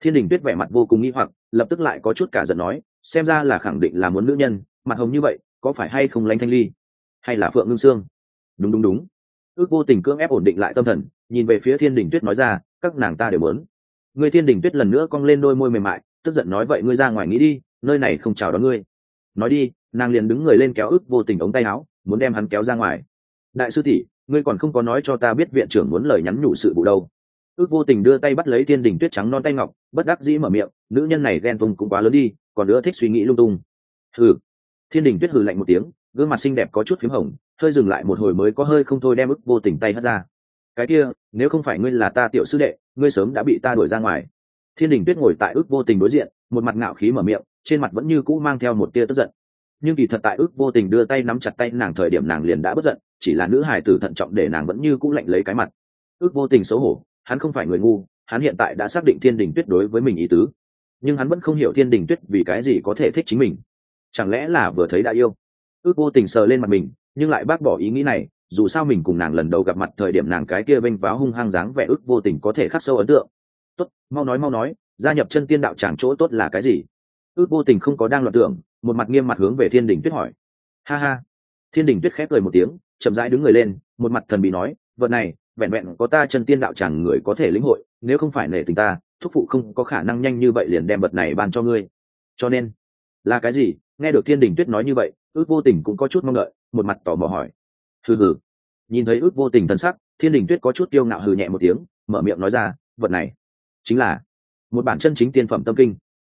Thiên đình tuyết vẻ mặt vô cùng nghi hoặc, lập tức lại có chút cả giận nói, xem ra là khẳng định là muốn nữ nhân, mặt hồng như vậy, có phải hay không lanh thanh ly? Hay là phượng ngưng sương? Đúng đúng đúng. Ước vô tình cưỡng ép ổn định lại tâm thần, nhìn về phía thiên đình tuyết nói ra, các nàng ta đều muốn. Người thiên đình tuyết lần nữa cong lên đôi môi mềm mại, tức giận nói, vậy ngươi ra ngoài nghĩ đi, nơi này không chào đón ngươi. Nói đi, nàng liền đứng người lên kéo ức vô tình ống tay áo, muốn đem hắn kéo ra ngoài. Đại sư tỷ ngươi còn không có nói cho ta biết viện trưởng muốn lời nhắn nhủ sự vụ đâu. Ước vô tình đưa tay bắt lấy thiên đình tuyết trắng non tay ngọc, bất đắc dĩ mở miệng, nữ nhân này ghen tung cũng quá lớn đi, còn nữa thích suy nghĩ lung tung. Hừ. Thiên đình tuyết hừ lạnh một tiếng, gương mặt xinh đẹp có chút p h í m hồng, hơi dừng lại một hồi mới có hơi không thôi đem ức vô tình tay hất ra. Cái kia, nếu không phải ngươi là ta tiểu sư đệ, ngươi sớm đã bị ta đuổi ra ngoài. Thiên đình tuyết ngồi tại ước vô tình đối diện, một mặt ngạo khí mở miệng, trên mặt vẫn như cũ mang theo một tia tức giận. Nhưng kỳ thật tại ước vô tình đưa tay nắm chặt tay nàng thời điểm nàng liền đã bất giận chỉ là nữ hài tử thận trọng để nàng vẫn như cũng lạnh lấy cái mặt. Ước vô tình xấu hổ, hắn không phải người ngu, hắn hiện tại đã xác định thiên đình tuyết đối với mình ý tứ. Nhưng hắn vẫn không hiểu thiên đình tuyết vì cái gì có thể thích chính mình. Chẳng lẽ là vừa thấy đã yêu? Ước vô tình sờ lên mặt mình, nhưng lại bác bỏ ý nghĩ này, dù sao mình cùng nàng lần đầu gặp mặt thời điểm nàng cái kia bênh váo hung hăng dáng vẻ ước vô tình có thể khắc sâu ấn tượng. Tốt, mau nói mau nói, gia nhập chân tiên đạo chẳng chỗ tốt là cái gì? Ước vô tình không có đang loạn tưởng, một mặt nghiêm mặt hướng về thiên đình tuyết hỏi. Ha ha thiên đình tuyết khép cười một tiếng, chậm rãi đứng người lên, một mặt thần bị nói, vật này, vẹn vẹn có ta chân tiên đạo chẳng người có thể lĩnh hội, nếu không phải nể tình ta, thúc phụ không có khả năng nhanh như vậy liền đem vật này ban cho ngươi. Cho nên, là cái gì? Nghe được thiên đình tuyết nói như vậy, ước vô tình cũng có chút mong đợi, một mặt tò mò hỏi. Hừ hừ. Nhìn thấy ước vô tình thân sắc, thiên đình tuyết có chút kiêu ngạo hừ nhẹ một tiếng, mở miệng nói ra, vật này chính là một bản chân chính tiên phẩm tâm kinh.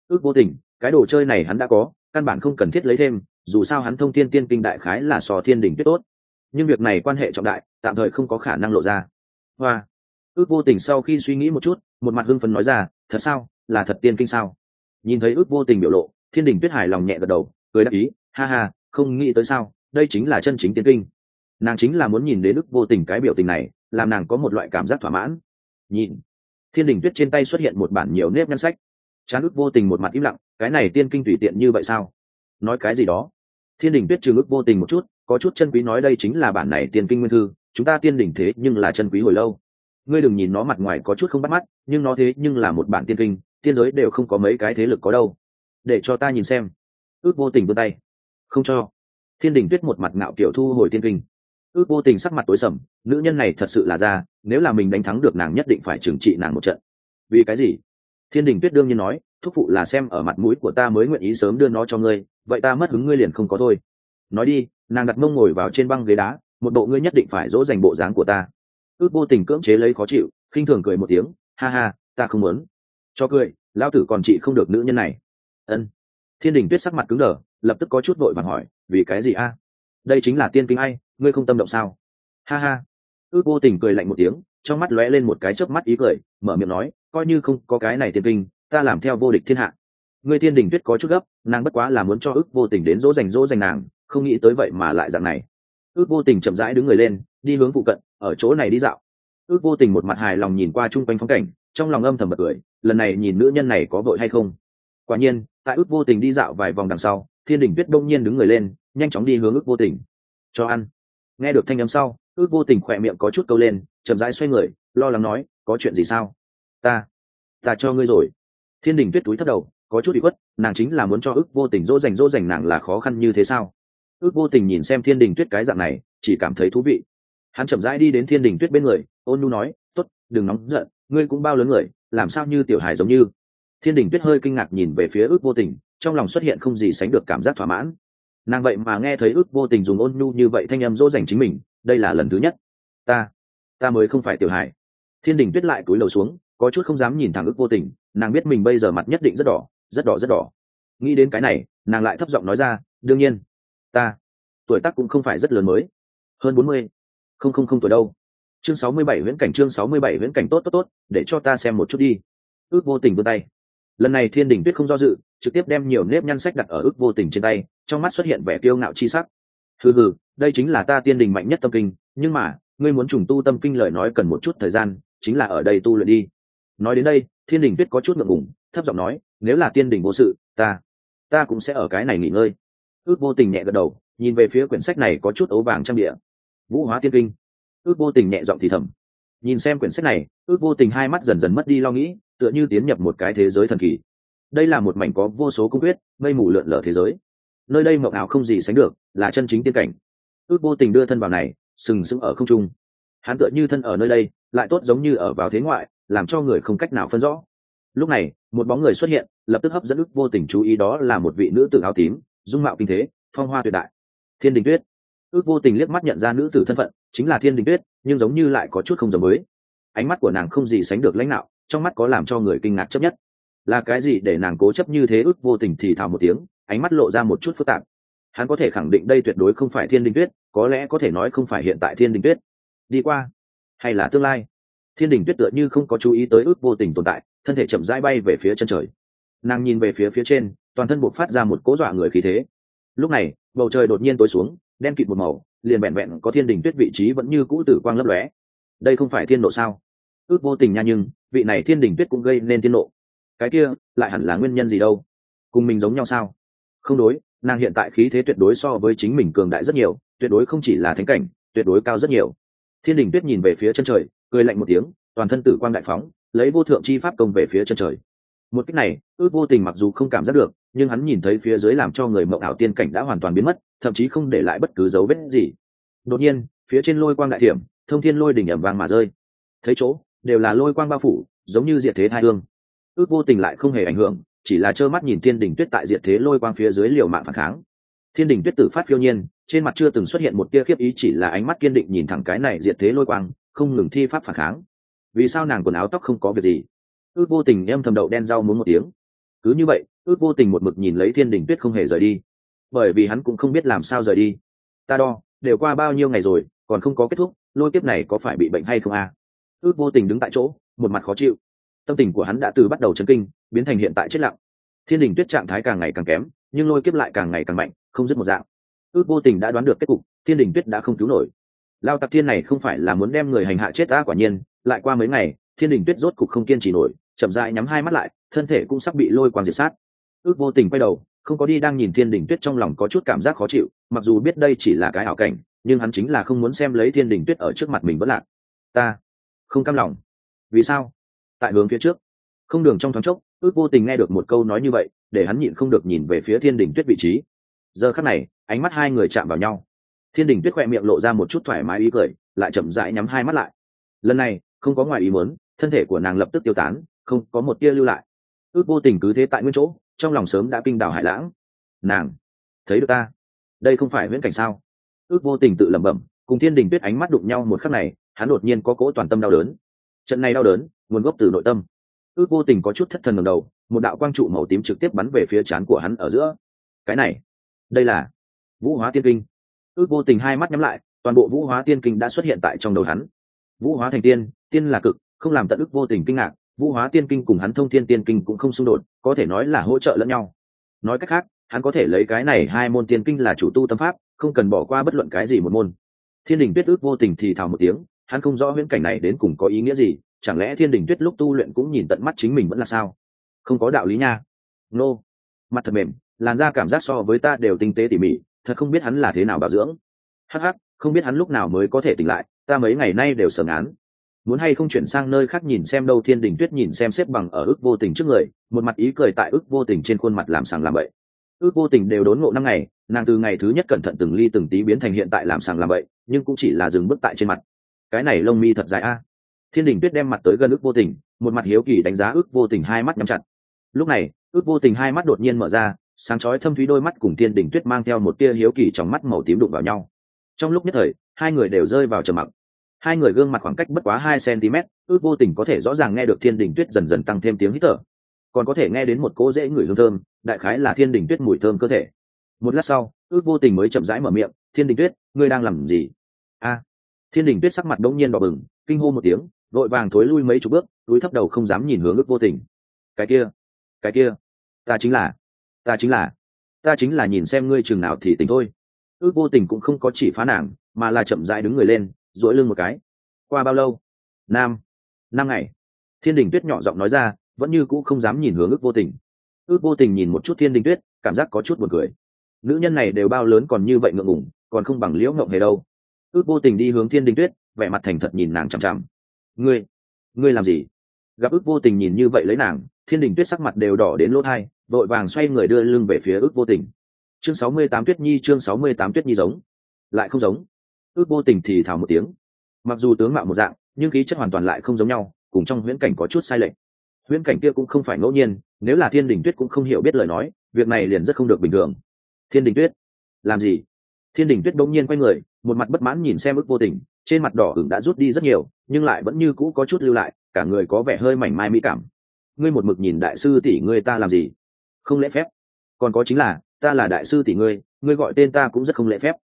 Ước vô tình, cái đồ chơi này hắn đã có, căn bản không cần thiết lấy thêm dù sao hắn thông thiên tiên kinh đại khái là sò thiên đình tuyết tốt. Nhưng việc này quan hệ trọng đại, tạm thời không có khả năng lộ ra. Hoa. Ước vô tình sau khi suy nghĩ một chút, một mặt hưng phấn nói ra, thật sao? Là thật tiên kinh sao? Nhìn thấy ước vô tình biểu lộ, thiên đình tuyết hài lòng nhẹ gật đầu, cười đáp ý, ha ha, không nghĩ tới sao, đây chính là chân chính tiên kinh. Nàng chính là muốn nhìn đến ước vô tình cái biểu tình này, làm nàng có một loại cảm giác thỏa mãn. Nhìn. Thiên đình tuyết trên tay xuất hiện một bản nhiều nếp ngân sách. Chán ước vô tình một mặt im lặng, cái này tiên kinh tùy tiện như vậy sao? Nói cái gì đó. Thiên đình tuyết trừ ước vô tình một chút, có chút chân quý nói đây chính là bản này tiên kinh nguyên thư, chúng ta tiên đỉnh thế nhưng là chân quý hồi lâu. Ngươi đừng nhìn nó mặt ngoài có chút không bắt mắt, nhưng nó thế nhưng là một bản tiên kinh, tiên giới đều không có mấy cái thế lực có đâu. Để cho ta nhìn xem. Ước vô tình vươn tay. Không cho. Thiên đình tuyết một mặt ngạo kiểu thu hồi tiên kinh. Ước vô tình sắc mặt tối sầm, nữ nhân này thật sự là ra, nếu là mình đánh thắng được nàng nhất định phải trừng trị nàng một trận. Vì cái gì? Thiên đình tuyết đương nhiên nói, thúc phụ là xem ở mặt mũi của ta mới nguyện ý sớm đưa nó cho ngươi vậy ta mất hứng ngươi liền không có thôi. Nói đi, nàng đặt mông ngồi vào trên băng ghế đá, một bộ ngươi nhất định phải dỗ dành bộ dáng của ta. Ước vô tình cưỡng chế lấy khó chịu, khinh thường cười một tiếng, ha ha, ta không muốn. Cho cười lao tử còn chị không được nữ nhân này. Ân. Thiên đình tuyết sắc mặt cứng đờ, lập tức có chút vội vàng hỏi, vì cái gì a? Đây chính là tiên kinh ai, ngươi không tâm động sao? Ha ha. Ước vô tình cười lạnh một tiếng, trong mắt lóe lên một cái chớp mắt ý cười, mở miệng nói, coi như không có cái này tiên kinh, ta làm theo vô địch thiên hạ. Người thiên đình tuyết có chút gấp, nàng bất quá là muốn cho ước vô tình đến dỗ dành dỗ dành nàng, không nghĩ tới vậy mà lại dạng này. Ước vô tình chậm rãi đứng người lên, đi hướng phụ cận, ở chỗ này đi dạo. Ước vô tình một mặt hài lòng nhìn qua chung quanh phong cảnh, trong lòng âm thầm bật cười, lần này nhìn nữ nhân này có vội hay không. Quả nhiên, tại ước vô tình đi dạo vài vòng đằng sau, thiên đình tuyết đông nhiên đứng người lên, nhanh chóng đi hướng ước vô tình. Cho ăn. Nghe được thanh âm sau, ước vô tình khỏe miệng có chút câu lên, chậm rãi xoay người, lo lắng nói, có chuyện gì sao? Ta ta cho ngươi rồi. Thiên đình tuyết túi thất đầu có chút bị khuất, nàng chính là muốn cho ước vô tình dỗ dành dỗ dành nàng là khó khăn như thế sao? Ước vô tình nhìn xem thiên đình tuyết cái dạng này, chỉ cảm thấy thú vị. Hắn chậm rãi đi đến thiên đình tuyết bên người, ôn nhu nói t ố t đừng nóng giận, ngươi cũng bao lớn người, làm sao như tiểu hài giống như? Thiên đình tuyết hơi kinh ngạc nhìn về phía ước vô tình, trong lòng xuất hiện không gì sánh được cảm giác thỏa mãn. Nàng vậy mà nghe thấy ước vô tình dùng ôn nhu như vậy thanh âm dỗ dành chính mình, đây là lần thứ nhất. Ta ta mới không phải tiểu hài. Thiên đình tuyết lại cúi đầu xuống, có chút không dám nhìn thẳng ước vô tình, nàng biết mình bây giờ mặt nhất định rất đỏ rất đỏ rất đỏ. Nghĩ đến cái này, nàng lại thấp giọng nói ra, đương nhiên, ta, tuổi tác cũng không phải rất lớn mới, hơn bốn mươi, không không không tuổi đâu. Chương sáu mươi bảy viễn cảnh, chương sáu mươi bảy viễn cảnh tốt tốt tốt, để cho ta xem một chút đi. Ước vô tình vươn tay. Lần này thiên đình tuyết không do dự, trực tiếp đem nhiều nếp nhăn sách đặt ở ước vô tình trên tay, trong mắt xuất hiện vẻ kiêu ngạo chi sắc. Hừ hừ, đây chính là ta tiên đình mạnh nhất tâm kinh, nhưng mà, ngươi muốn trùng tu tâm kinh lời nói cần một chút thời gian, chính là ở đây tu luyện đi. Nói đến đây, thiên đình tuyết có chút ngượng ngùng thấp giọng nói, nếu là tiên đình vô sự, ta ta cũng sẽ ở cái này nghỉ ngơi. Ước vô tình nhẹ gật đầu, nhìn về phía quyển sách này có chút ấu vàng trang địa vũ hóa tiên kinh. Ước vô tình nhẹ giọng thì thầm. Nhìn xem quyển sách này, ước vô tình hai mắt dần dần mất đi lo nghĩ, tựa như tiến nhập một cái thế giới thần kỳ. Đây là một mảnh có vô số cung quyết, mây mù lượn lở thế giới. Nơi đây mộng ảo không gì sánh được, là chân chính tiên cảnh. Ước vô tình đưa thân vào này, sừng sững ở không trung. Hắn tựa như thân ở nơi đây, lại tốt giống như ở vào thế ngoại, làm cho người không cách nào phân rõ lúc này, một bóng người xuất hiện, lập tức hấp dẫn ước vô tình chú ý đó là một vị nữ tử áo tím, dung mạo kinh thế, phong hoa tuyệt đại. Thiên đình tuyết. Ước vô tình liếc mắt nhận ra nữ tử thân phận, chính là thiên đình tuyết, nhưng giống như lại có chút không giống mới ánh mắt của nàng không gì sánh được lãnh đạo, trong mắt có làm cho người kinh ngạc chấp nhất. Là cái gì để nàng cố chấp như thế ước vô tình thì thào một tiếng, ánh mắt lộ ra một chút phức tạp. Hắn có thể khẳng định đây tuyệt đối không phải thiên đình tuyết, có lẽ có thể nói không phải hiện tại thiên đình tuyết. Đi qua, hay là tương lai? Thiên đình tuyết tựa như không có chú ý tới ước vô tình tồn tại thân thể chậm rãi bay về phía chân trời. Nàng nhìn về phía phía trên, toàn thân buộc phát ra một cố dọa người khí thế. Lúc này, bầu trời đột nhiên tối xuống, đen kịt một màu, liền vẹn vẹn có thiên đình tuyết vị trí vẫn như cũ tử quang lấp lóe. Đây không phải thiên nộ sao? Ước vô tình nha nhưng, vị này thiên đình tuyết cũng gây nên thiên nộ. Cái kia, lại hẳn là nguyên nhân gì đâu? Cùng mình giống nhau sao? Không đối, nàng hiện tại khí thế tuyệt đối so với chính mình cường đại rất nhiều, tuyệt đối không chỉ là thánh cảnh, tuyệt đối cao rất nhiều. Thiên đình tuyết nhìn về phía chân trời, cười lạnh một tiếng, toàn thân tử quang đại phóng lấy vô thượng chi pháp công về phía chân trời. Một cách này, ước vô tình mặc dù không cảm giác được, nhưng hắn nhìn thấy phía dưới làm cho người mộng ảo tiên cảnh đã hoàn toàn biến mất, thậm chí không để lại bất cứ dấu vết gì. Đột nhiên, phía trên lôi quang đại thiểm, thông thiên lôi đỉnh ẩm vàng mà rơi. Thấy chỗ, đều là lôi quang bao phủ, giống như diệt thế hai hương. Ước vô tình lại không hề ảnh hưởng, chỉ là trơ mắt nhìn thiên đình tuyết tại diệt thế lôi quang phía dưới liều mạng phản kháng. Thiên đình tuyết tử phát phiêu nhiên, trên mặt chưa từng xuất hiện một tia khiếp ý, chỉ là ánh mắt kiên định nhìn thẳng cái này diệt thế lôi quang, không ngừng thi pháp phản kháng vì sao nàng quần áo tóc không có việc gì? Ước vô tình em thầm đậu đen rau muốn một tiếng. Cứ như vậy, ước vô tình một mực nhìn lấy thiên đình tuyết không hề rời đi. Bởi vì hắn cũng không biết làm sao rời đi. Ta đo, đều qua bao nhiêu ngày rồi, còn không có kết thúc, lôi kiếp này có phải bị bệnh hay không à? ước vô tình đứng tại chỗ, một mặt khó chịu. Tâm tình của hắn đã từ bắt đầu chấn kinh, biến thành hiện tại chết lặng. Thiên đình tuyết trạng thái càng ngày càng kém, nhưng lôi kiếp lại càng ngày càng mạnh, không dứt một dạng. Ước vô tình đã đoán được kết cục, thiên đình tuyết đã không cứu nổi. Lao tặc thiên này không phải là muốn đem người hành hạ chết ta quả nhiên lại qua mấy ngày, thiên đình tuyết rốt cục không kiên trì nổi, chậm dại nhắm hai mắt lại, thân thể cũng sắp bị lôi quang diệt sát. Ước vô tình quay đầu, không có đi đang nhìn thiên đình tuyết trong lòng có chút cảm giác khó chịu, mặc dù biết đây chỉ là cái ảo cảnh, nhưng hắn chính là không muốn xem lấy thiên đình tuyết ở trước mặt mình vẫn lạc. Ta không cam lòng. Vì sao? Tại hướng phía trước. Không đường trong thoáng chốc, ước vô tình nghe được một câu nói như vậy, để hắn nhịn không được nhìn về phía thiên đình tuyết vị trí. Giờ khắc này, ánh mắt hai người chạm vào nhau. Thiên đình tuyết khoe miệng lộ ra một chút thoải mái ý cười, lại chậm rãi nhắm hai mắt lại. Lần này không có ngoài ý muốn, thân thể của nàng lập tức tiêu tán, không có một tia lưu lại. Ước vô tình cứ thế tại nguyên chỗ, trong lòng sớm đã kinh đào hải lãng. Nàng, thấy được ta? Đây không phải viễn cảnh sao? Ước vô tình tự lẩm bẩm, cùng thiên đình tuyết ánh mắt đụng nhau một khắc này, hắn đột nhiên có cỗ toàn tâm đau đớn. Trận này đau đớn, nguồn gốc từ nội tâm. Ước vô tình có chút thất thần ngầm đầu, một đạo quang trụ màu tím trực tiếp bắn về phía trán của hắn ở giữa. Cái này, đây là vũ hóa tiên kinh. Ước vô tình hai mắt nhắm lại, toàn bộ vũ hóa tiên kinh đã xuất hiện tại trong đầu hắn. Vũ hóa thành tiên tiên là cực, không làm tận ức vô tình kinh ngạc, vũ hóa tiên kinh cùng hắn thông thiên tiên kinh cũng không xung đột, có thể nói là hỗ trợ lẫn nhau. Nói cách khác, hắn có thể lấy cái này hai môn tiên kinh là chủ tu tâm pháp, không cần bỏ qua bất luận cái gì một môn. Thiên đình tuyết ước vô tình thì thào một tiếng, hắn không rõ huyễn cảnh này đến cùng có ý nghĩa gì, chẳng lẽ thiên đình tuyết lúc tu luyện cũng nhìn tận mắt chính mình vẫn là sao? Không có đạo lý nha. Nô. Mặt thật mềm, làn da cảm giác so với ta đều tinh tế tỉ mỉ, thật không biết hắn là thế nào bảo dưỡng. Hắc không biết hắn lúc nào mới có thể tỉnh lại, ta mấy ngày nay đều sờn án muốn hay không chuyển sang nơi khác nhìn xem đâu, thiên đình tuyết nhìn xem xếp bằng ở ước vô tình trước người, một mặt ý cười tại ước vô tình trên khuôn mặt làm sàng làm bậy. Ước vô tình đều đốn ngộ năm ngày, nàng từ ngày thứ nhất cẩn thận từng ly từng tí biến thành hiện tại làm sàng làm bậy, nhưng cũng chỉ là dừng bước tại trên mặt. Cái này lông mi thật dài a. Thiên đình tuyết đem mặt tới gần ước vô tình, một mặt hiếu kỳ đánh giá ước vô tình hai mắt nhắm chặt. Lúc này, ước vô tình hai mắt đột nhiên mở ra, sáng chói thâm thúy đôi mắt cùng thiên đình tuyết mang theo một tia hiếu kỳ trong mắt màu tím đụng vào nhau. Trong lúc nhất thời, hai người đều rơi vào trầm mặc hai người gương mặt khoảng cách bất quá hai cm, ước vô tình có thể rõ ràng nghe được thiên đình tuyết dần dần tăng thêm tiếng hít thở. Còn có thể nghe đến một cỗ dễ ngửi hương thơm, đại khái là thiên đình tuyết mùi thơm cơ thể. Một lát sau, ước vô tình mới chậm rãi mở miệng, thiên đình tuyết, ngươi đang làm gì? A. Thiên đình tuyết sắc mặt đông nhiên đỏ bừng, kinh hô một tiếng, vội vàng thối lui mấy chục bước, túi thấp đầu không dám nhìn hướng ước vô tình. Cái kia cái kia, ta chính là, ta chính là, ta chính là nhìn xem ngươi chừng nào thì tình thôi. Ước vô tình cũng không có chỉ phá nàng, mà là chậm rãi đứng người lên dỗi lưng một cái. Qua bao lâu? Nam. Năm ngày. Thiên đình tuyết nhỏ giọng nói ra, vẫn như cũ không dám nhìn hướng ước vô tình. Ước vô tình nhìn một chút thiên đình tuyết, cảm giác có chút buồn cười. Nữ nhân này đều bao lớn còn như vậy ngượng ngủng còn không bằng liễu ngộng hề đâu. Ước vô tình đi hướng thiên đình tuyết, vẻ mặt thành thật nhìn nàng chằm chằm. Ngươi ngươi làm gì? Gặp ước vô tình nhìn như vậy lấy nàng, thiên đình tuyết sắc mặt đều đỏ đến lỗ thai vội vàng xoay người đưa lưng về phía ước vô tình. Chương sáu mươi tám tuyết nhi, chương sáu mươi tám tuyết nhi giống. Lại không giống ước vô tình thì thào một tiếng. Mặc dù tướng mạo một dạng, nhưng khí chất hoàn toàn lại không giống nhau, cùng trong huyễn cảnh có chút sai lệch. Huyễn cảnh kia cũng không phải ngẫu nhiên, nếu là thiên đình tuyết cũng không hiểu biết lời nói, việc này liền rất không được bình thường. Thiên đình tuyết? Làm gì? Thiên đình tuyết bỗng nhiên quay người, một mặt bất mãn nhìn xem ước vô tình, trên mặt đỏ ửng đã rút đi rất nhiều, nhưng lại vẫn như cũ có chút lưu lại, cả người có vẻ hơi mảnh mai mỹ cảm. Ngươi một mực nhìn đại sư tỷ ngươi ta làm gì? Không lễ phép. Còn có chính là, ta là đại sư tỷ ngươi ngươi gọi tên ta cũng rất không lễ phép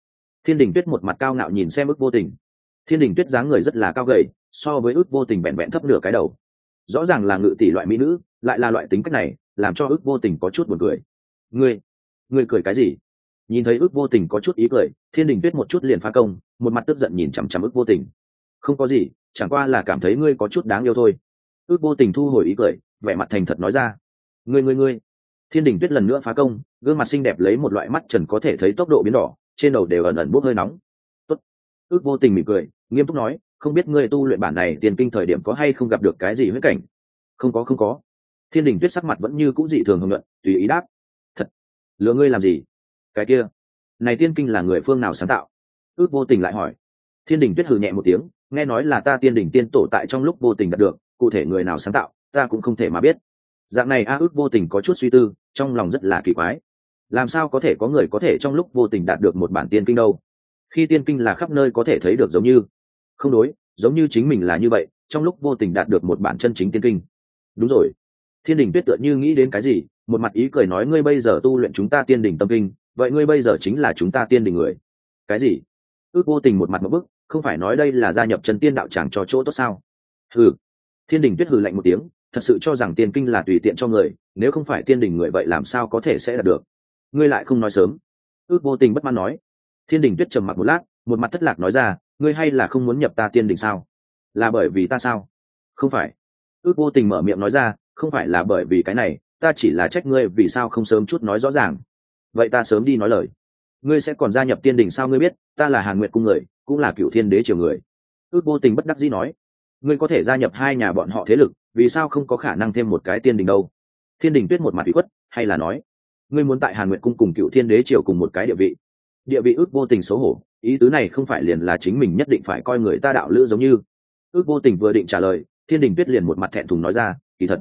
thiên đình tuyết một mặt cao ngạo nhìn xem ước vô tình. Thiên đình tuyết dáng người rất là cao gầy, so với ước vô tình vẹn vẹn thấp nửa cái đầu. Rõ ràng là ngự tỷ loại mỹ nữ, lại là loại tính cách này, làm cho ước vô tình có chút buồn cười. Ngươi ngươi cười cái gì? Nhìn thấy ước vô tình có chút ý cười, thiên đình tuyết một chút liền phá công, một mặt tức giận nhìn chằm chằm ước vô tình. Không có gì, chẳng qua là cảm thấy ngươi có chút đáng yêu thôi. Ước vô tình thu hồi ý cười, vẻ mặt thành thật nói ra. Ngươi ngươi ngươi. Thiên đình tuyết lần nữa phá công, gương mặt xinh đẹp lấy một loại mắt trần có thể thấy tốc độ biến đỏ trên đầu đều ẩn ẩn bốc hơi nóng. Tốt. ước vô tình mỉm cười, nghiêm túc nói, không biết ngươi tu luyện bản này tiền kinh thời điểm có hay không gặp được cái gì huyết cảnh? Không có không có. Thiên đình tuyết sắc mặt vẫn như cũng dị thường hưởng luận tùy ý đáp, thật, lừa ngươi làm gì? Cái kia, này tiên kinh là người phương nào sáng tạo? Ước vô tình lại hỏi. Thiên đình tuyết hừ nhẹ một tiếng, nghe nói là ta tiên đình tiên tổ tại trong lúc vô tình đạt được, cụ thể người nào sáng tạo, ta cũng không thể mà biết. Dạng này a, ước vô tình có chút suy tư, trong lòng rất là kỳ quái làm sao có thể có người có thể trong lúc vô tình đạt được một bản tiên kinh đâu? Khi tiên kinh là khắp nơi có thể thấy được giống như. Không đối, giống như chính mình là như vậy, trong lúc vô tình đạt được một bản chân chính tiên kinh. Đúng rồi. Thiên đình tuyết tựa như nghĩ đến cái gì, một mặt ý cười nói ngươi bây giờ tu luyện chúng ta tiên đình tâm kinh, vậy ngươi bây giờ chính là chúng ta tiên đình người. Cái gì? Ước vô tình một mặt một bức, không phải nói đây là gia nhập chân tiên đạo tràng cho chỗ tốt sao? Hừ. Thiên đình tuyết hừ lạnh một tiếng, thật sự cho rằng tiên kinh là tùy tiện cho người, nếu không phải tiên đình người vậy làm sao có thể sẽ đạt được? Ngươi lại không nói sớm. Ước vô tình bất mãn nói. Thiên đình tuyết trầm mặc một lát, một mặt thất lạc nói ra, ngươi hay là không muốn nhập ta tiên đình sao? Là bởi vì ta sao? Không phải. Ước vô tình mở miệng nói ra, không phải là bởi vì cái này, ta chỉ là trách ngươi vì sao không sớm chút nói rõ ràng. Vậy ta sớm đi nói lời. Ngươi sẽ còn gia nhập tiên đình sao ngươi biết, ta là hàn nguyệt cung người, cũng là cựu thiên đế triều người. Ước vô tình bất đắc dĩ nói. Ngươi có thể gia nhập hai nhà bọn họ thế lực, vì sao không có khả năng thêm một cái tiên đình đâu? Thiên đình tuyết một mặt bị khuất, hay là nói ngươi muốn tại hàn nguyệt cung cùng cựu thiên đế triều cùng một cái địa vị. Địa vị ước vô tình xấu hổ, ý tứ này không phải liền là chính mình nhất định phải coi người ta đạo lữ giống như. Ước vô tình vừa định trả lời, thiên đình tuyết liền một mặt thẹn thùng nói ra, kỳ thật,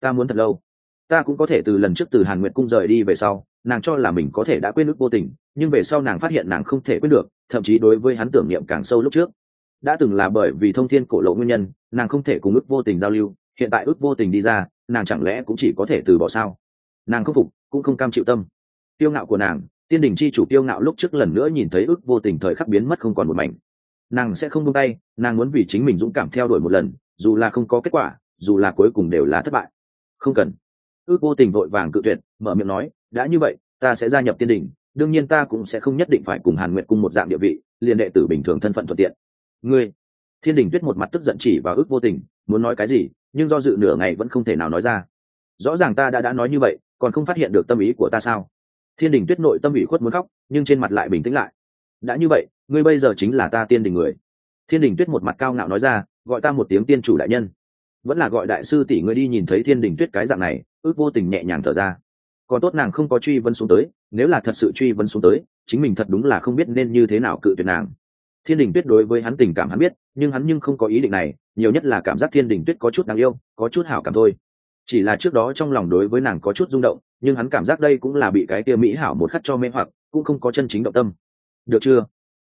ta muốn thật lâu. Ta cũng có thể từ lần trước từ hàn nguyệt cung rời đi về sau, nàng cho là mình có thể đã quên ước vô tình, nhưng về sau nàng phát hiện nàng không thể quên được, thậm chí đối với hắn tưởng niệm càng sâu lúc trước. Đã từng là bởi vì thông thiên cổ lộ nguyên nhân, nàng không thể cùng ước vô tình giao lưu, hiện tại ước vô tình đi ra, nàng chẳng lẽ cũng chỉ có thể từ bỏ sao? Nàng không phục, cũng không cam chịu tâm. Tiêu ngạo của nàng, tiên đình chi chủ tiêu ngạo lúc trước lần nữa nhìn thấy ước vô tình thời khắc biến mất không còn một mảnh. Nàng sẽ không buông tay, nàng muốn vì chính mình dũng cảm theo đuổi một lần, dù là không có kết quả, dù là cuối cùng đều là thất bại. Không cần. Ước vô tình vội vàng cự tuyệt, mở miệng nói, đã như vậy, ta sẽ gia nhập tiên đình đương nhiên ta cũng sẽ không nhất định phải cùng hàn nguyện cùng một dạng địa vị, liền đệ tử bình thường thân phận thuận tiện. Ngươi? Thiên đình tuyết một mặt tức giận chỉ vào ước vô tình, muốn nói cái gì, nhưng do dự nửa ngày vẫn không thể nào nói ra. Rõ ràng ta đã đã nói như vậy còn không phát hiện được tâm ý của ta sao? Thiên đình tuyết nội tâm ủy khuất muốn khóc, nhưng trên mặt lại bình tĩnh lại. Đã như vậy, ngươi bây giờ chính là ta tiên đình người. Thiên đình tuyết một mặt cao ngạo nói ra, gọi ta một tiếng tiên chủ đại nhân. Vẫn là gọi đại sư tỷ ngươi đi nhìn thấy thiên đình tuyết cái dạng này, ước vô tình nhẹ nhàng thở ra. Còn tốt nàng không có truy vấn xuống tới, nếu là thật sự truy vấn xuống tới, chính mình thật đúng là không biết nên như thế nào cự tuyệt nàng. Thiên đình tuyết đối với hắn tình cảm hắn biết, nhưng hắn nhưng không có ý định này, nhiều nhất là cảm giác thiên đình tuyết có chút đáng yêu, có chút hảo cảm thôi chỉ là trước đó trong lòng đối với nàng có chút rung động, nhưng hắn cảm giác đây cũng là bị cái kia mỹ hảo một khắc cho mê hoặc, cũng không có chân chính động tâm. Được chưa?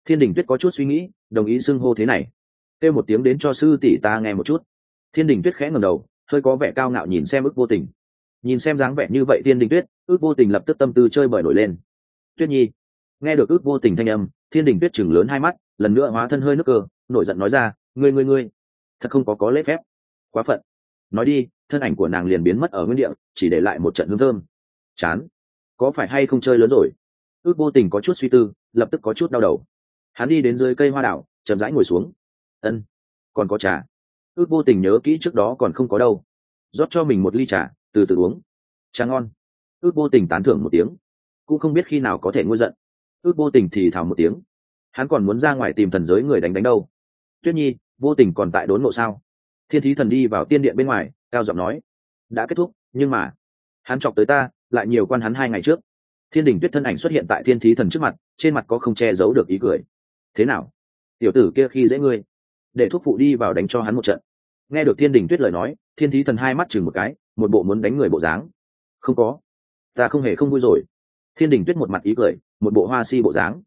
Thiên đình tuyết có chút suy nghĩ, đồng ý xưng hô thế này. Kêu một tiếng đến cho sư tỷ ta nghe một chút. Thiên đình tuyết khẽ ngầm đầu, hơi có vẻ cao ngạo nhìn xem ức vô tình. Nhìn xem dáng vẻ như vậy thiên đình tuyết, ước vô tình lập tức tâm tư chơi bời nổi lên. Tuyết nhi, nghe được ước vô tình thanh âm, thiên đình tuyết chừng lớn hai mắt, lần nữa hóa thân hơi nước cơ, nổi giận nói ra, ngươi ngươi ngươi, thật không có có lễ phép. Quá phận nói đi, thân ảnh của nàng liền biến mất ở nguyên địa, chỉ để lại một trận hương thơm. Chán. Có phải hay không chơi lớn rồi? Ước vô tình có chút suy tư, lập tức có chút đau đầu. Hắn đi đến dưới cây hoa đảo, chậm rãi ngồi xuống. Ân, còn có trà. Ước vô tình nhớ kỹ trước đó còn không có đâu. Rót cho mình một ly trà, từ từ uống. Trà ngon. Ước vô tình tán thưởng một tiếng. Cũng không biết khi nào có thể ngôi giận. Ước vô tình thì thào một tiếng. Hắn còn muốn ra ngoài tìm thần giới người đánh đánh đâu. Tuyết nhi, vô tình còn tại đốn ngộ sao? Thiên thí thần đi vào tiên điện bên ngoài, cao giọng nói, đã kết thúc, nhưng mà, hắn chọc tới ta, lại nhiều quan hắn hai ngày trước. Thiên đình tuyết thân ảnh xuất hiện tại thiên thí thần trước mặt, trên mặt có không che giấu được ý cười. Thế nào? Tiểu tử kia khi dễ ngươi, để thuốc phụ đi vào đánh cho hắn một trận. Nghe được thiên đình tuyết lời nói, thiên thí thần hai mắt chừng một cái, một bộ muốn đánh người bộ dáng. Không có, ta không hề không vui rồi. Thiên đình tuyết một mặt ý cười, một bộ hoa si bộ dáng.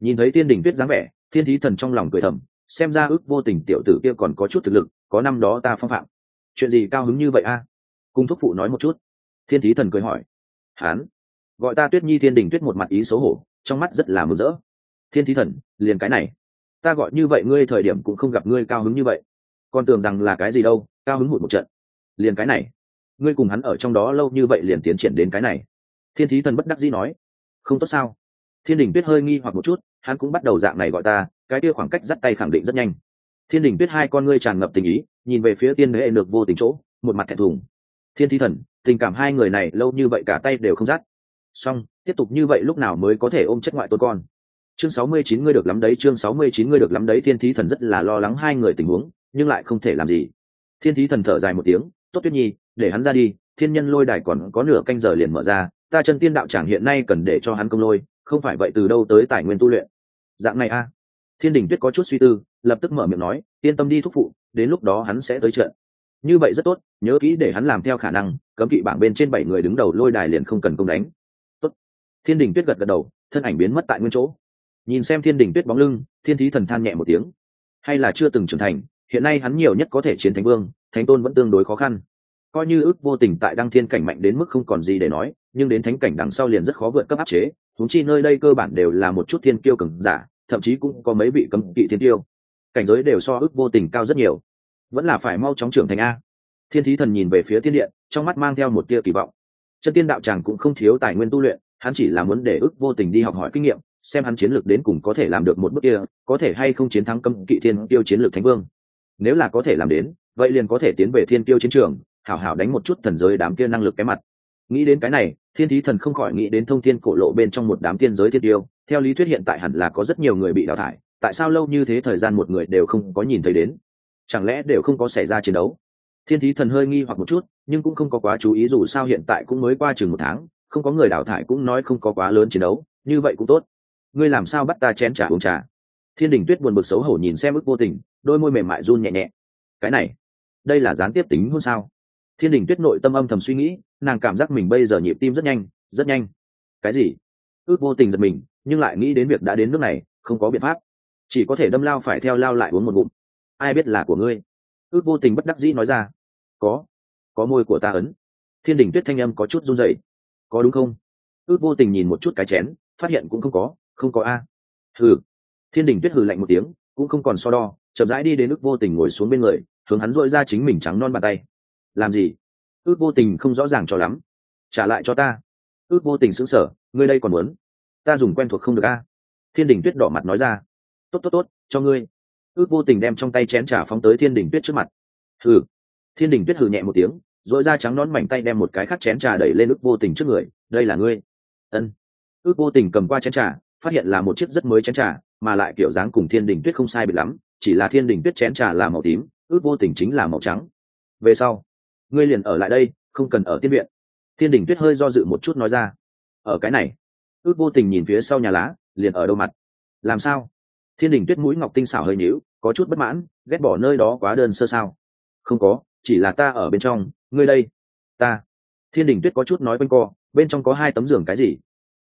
Nhìn thấy thiên đình tuyết dáng vẻ, thiên thí thần trong lòng cười thầm xem ra ước vô tình tiểu tử kia còn có chút thực lực, có năm đó ta phong phạm. Chuyện gì cao hứng như vậy a? Cung thúc phụ nói một chút. Thiên thí thần cười hỏi. Hán. Gọi ta tuyết nhi thiên đình tuyết một mặt ý xấu hổ, trong mắt rất là mừng rỡ. Thiên thí thần, liền cái này. Ta gọi như vậy ngươi thời điểm cũng không gặp ngươi cao hứng như vậy. Còn tưởng rằng là cái gì đâu, cao hứng hụt một trận. Liền cái này. Ngươi cùng hắn ở trong đó lâu như vậy liền tiến triển đến cái này. Thiên thí thần bất đắc dĩ nói. Không tốt sao? Thiên đình tuyết hơi nghi hoặc một chút, hắn cũng bắt đầu dạng này gọi ta cái kia khoảng cách dắt tay khẳng định rất nhanh. Thiên đình tuyết hai con ngươi tràn ngập tình ý, nhìn về phía tiên huệ được vô tình chỗ, một mặt thẹn thùng. Thiên thí thần, tình cảm hai người này lâu như vậy cả tay đều không dắt. Song tiếp tục như vậy lúc nào mới có thể ôm chất ngoại tôn con? Chương sáu mươi chín ngươi được lắm đấy, chương sáu mươi chín ngươi được lắm đấy, thiên thí thần rất là lo lắng hai người tình huống, nhưng lại không thể làm gì. Thiên thí thần thở dài một tiếng, tốt tuyết nhi, để hắn ra đi, thiên nhân lôi đài còn có nửa canh giờ liền mở ra, ta chân tiên đạo tràng hiện nay cần để cho hắn công lôi, không phải vậy từ đâu tới tài nguyên tu luyện? Dạng này a thiên đình tuyết có chút suy tư, lập tức mở miệng nói, yên tâm đi thúc phụ, đến lúc đó hắn sẽ tới trận. Như vậy rất tốt, nhớ kỹ để hắn làm theo khả năng, cấm kỵ bảng bên trên bảy người đứng đầu lôi đài liền không cần công đánh. Tốt. Thiên đình tuyết gật gật đầu, thân ảnh biến mất tại nguyên chỗ. Nhìn xem thiên đình tuyết bóng lưng, thiên thí thần than nhẹ một tiếng. Hay là chưa từng trưởng thành, hiện nay hắn nhiều nhất có thể chiến thánh vương, thánh tôn vẫn tương đối khó khăn. Coi như ước vô tình tại đăng thiên cảnh mạnh đến mức không còn gì để nói, nhưng đến thánh cảnh đằng sau liền rất khó vượt cấp áp chế thúng chi nơi đây cơ bản đều là một chút thiên kiêu cường giả thậm chí cũng có mấy vị cấm kỵ thiên tiêu. Cảnh giới đều so ước vô tình cao rất nhiều. Vẫn là phải mau chóng trưởng thành a. Thiên thí thần nhìn về phía tiên điện, trong mắt mang theo một tia kỳ vọng. Chân tiên đạo tràng cũng không thiếu tài nguyên tu luyện, hắn chỉ là muốn để ước vô tình đi học hỏi kinh nghiệm, xem hắn chiến lược đến cùng có thể làm được một bước kia, có thể hay không chiến thắng cấm kỵ thiên tiêu chiến lược thánh vương. Nếu là có thể làm đến, vậy liền có thể tiến về thiên tiêu chiến trường, hảo hảo đánh một chút thần giới đám kia năng lực cái mặt. Nghĩ đến cái này thiên thí thần không khỏi nghĩ đến thông thiên cổ lộ bên trong một đám tiên giới thiên tiêu. Theo lý thuyết hiện tại hẳn là có rất nhiều người bị đào thải, tại sao lâu như thế thời gian một người đều không có nhìn thấy đến? Chẳng lẽ đều không có xảy ra chiến đấu? Thiên thí thần hơi nghi hoặc một chút, nhưng cũng không có quá chú ý dù sao hiện tại cũng mới qua chừng một tháng, không có người đào thải cũng nói không có quá lớn chiến đấu, như vậy cũng tốt. Ngươi làm sao bắt ta chén trà uống trà? Thiên đình tuyết buồn bực xấu hổ nhìn xem ức vô tình, đôi môi mềm mại run nhẹ nhẹ. Cái này, đây là gián tiếp tính hôn sao? Thiên đình tuyết nội tâm âm thầm suy nghĩ, nàng cảm giác mình bây giờ nhịp tim rất nhanh rất nhanh. Cái gì? Ước vô tình giật mình, nhưng lại nghĩ đến việc đã đến nước này, không có biện pháp. Chỉ có thể đâm lao phải theo lao lại uống một bụng ai biết là của ngươi? Ước vô tình bất đắc dĩ nói ra. Có. Có môi của ta ấn. Thiên đình tuyết thanh âm có chút run rẩy. Có đúng không? Ước vô tình nhìn một chút cái chén, phát hiện cũng không có không có a. Hừ. Thiên đình tuyết hừ lạnh một tiếng, cũng không còn so đo, chậm rãi đi đến ước vô tình ngồi xuống bên người, hướng hắn dội ra chính mình trắng non bàn tay làm gì? Ước vô tình không rõ ràng cho lắm. Trả lại cho ta. Ước vô tình sững sở ngươi đây còn muốn? Ta dùng quen thuộc không được a. Thiên đình tuyết đỏ mặt nói ra. Tốt tốt tốt, cho ngươi. Ước vô tình đem trong tay chén trà phóng tới thiên đình tuyết trước mặt. Hừ. Thiên đình tuyết hừ nhẹ một tiếng dội da trắng nón mảnh tay đem một cái khắc chén trà đẩy lên ước vô tình trước người. Đây là ngươi. Ân. Ước vô tình cầm qua chén trà, phát hiện là một chiếc rất mới chén trà, mà lại kiểu dáng cùng thiên đình tuyết không sai biệt lắm, chỉ là thiên đình tuyết chén trà là màu tím, ước vô tình chính là màu trắng. Về sau ngươi liền ở lại đây, không cần ở tiên viện. Thiên đình tuyết hơi do dự một chút nói ra. Ở cái này. Ước vô tình nhìn phía sau nhà lá, liền ở đâu mặt. Làm sao? Thiên đình tuyết mũi ngọc tinh xảo hơi nhíu, có chút bất mãn, ghét bỏ nơi đó quá đơn sơ sao? Không có, chỉ là ta ở bên trong, ngươi đây. Ta. Thiên đình tuyết có chút nói quanh co, bên trong có hai tấm giường cái gì?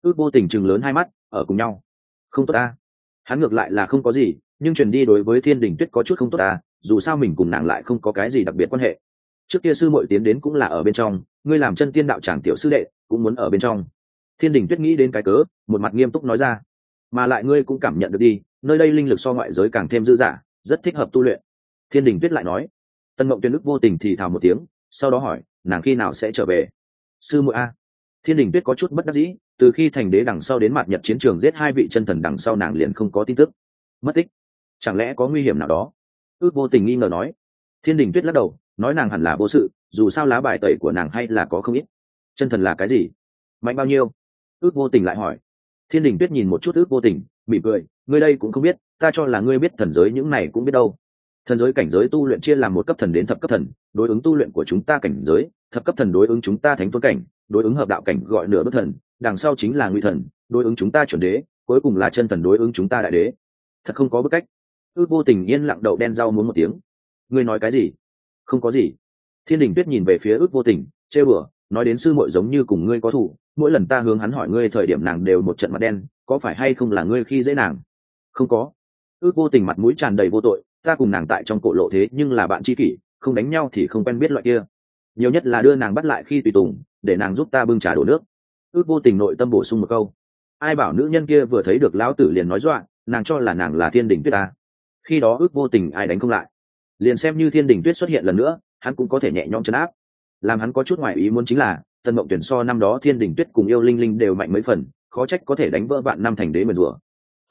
Ước vô tình chừng lớn hai mắt, ở cùng nhau. Không tốt ta. Hắn ngược lại là không có gì, nhưng truyền đi đối với thiên đình tuyết có chút không tốt ta, dù sao mình cùng nàng lại không có cái gì đặc biệt quan hệ trước kia sư muội tiến đến cũng là ở bên trong, ngươi làm chân tiên đạo tràng tiểu sư đệ, cũng muốn ở bên trong. Thiên đình tuyết nghĩ đến cái cớ, một mặt nghiêm túc nói ra. Mà lại ngươi cũng cảm nhận được đi, nơi đây linh lực so ngoại giới càng thêm dư dả, rất thích hợp tu luyện. Thiên đình tuyết lại nói. Tân mộng tuyên đức vô tình thì thào một tiếng, sau đó hỏi, nàng khi nào sẽ trở về? Sư muội a. Thiên đình tuyết có chút bất đắc dĩ, từ khi thành đế đằng sau đến mặt nhật chiến trường giết hai vị chân thần đằng sau nàng liền không có tin tức. Mất tích. Chẳng lẽ có nguy hiểm nào đó? Ước vô tình nghi ngờ nói. Thiên đình tuyết lắc đầu nói nàng hẳn là vô sự, dù sao lá bài tẩy của nàng hay là có không ít. Chân thần là cái gì? Mạnh bao nhiêu? Ước vô tình lại hỏi. Thiên đình tuyết nhìn một chút ước vô tình, mỉm cười, ngươi đây cũng không biết, ta cho là ngươi biết thần giới những này cũng biết đâu. Thần giới cảnh giới tu luyện chia làm một cấp thần đến thập cấp thần, đối ứng tu luyện của chúng ta cảnh giới, thập cấp thần đối ứng chúng ta thánh tuấn cảnh, đối ứng hợp đạo cảnh gọi nửa bất thần, đằng sau chính là nguy thần, đối ứng chúng ta chuẩn đế, cuối cùng là chân thần đối ứng chúng ta đại đế. Thật không có bức cách. Ước vô tình yên lặng đậu đen rau muốn một tiếng. Ngươi nói cái gì? Không có gì. Thiên đình tuyết nhìn về phía ước vô tình chê bừa nói đến sư muội giống như cùng ngươi có thủ mỗi lần ta hướng hắn hỏi ngươi thời điểm nàng đều một trận mặt đen, có phải hay không là ngươi khi dễ nàng? Không có. Ước vô tình mặt mũi tràn đầy vô tội, ta cùng nàng tại trong cổ lộ thế nhưng là bạn tri kỷ, không đánh nhau thì không quen biết loại kia. Nhiều nhất là đưa nàng bắt lại khi tùy tùng, để nàng giúp ta bưng trà đổ nước. Ước vô tình nội tâm bổ sung một câu. Ai bảo nữ nhân kia vừa thấy được lão tử liền nói dọa, nàng cho là nàng là thiên đình tuyết ta. Khi đó ước vô tình ai đánh không lại liền xem như thiên đình tuyết xuất hiện lần nữa, hắn cũng có thể nhẹ nhõm chấn áp. Làm hắn có chút ngoại ý muốn chính là tân mộng tuyển so năm đó thiên đình tuyết cùng yêu linh linh đều mạnh mấy phần, khó trách có thể đánh vỡ bạn năm thành đế mượn rùa.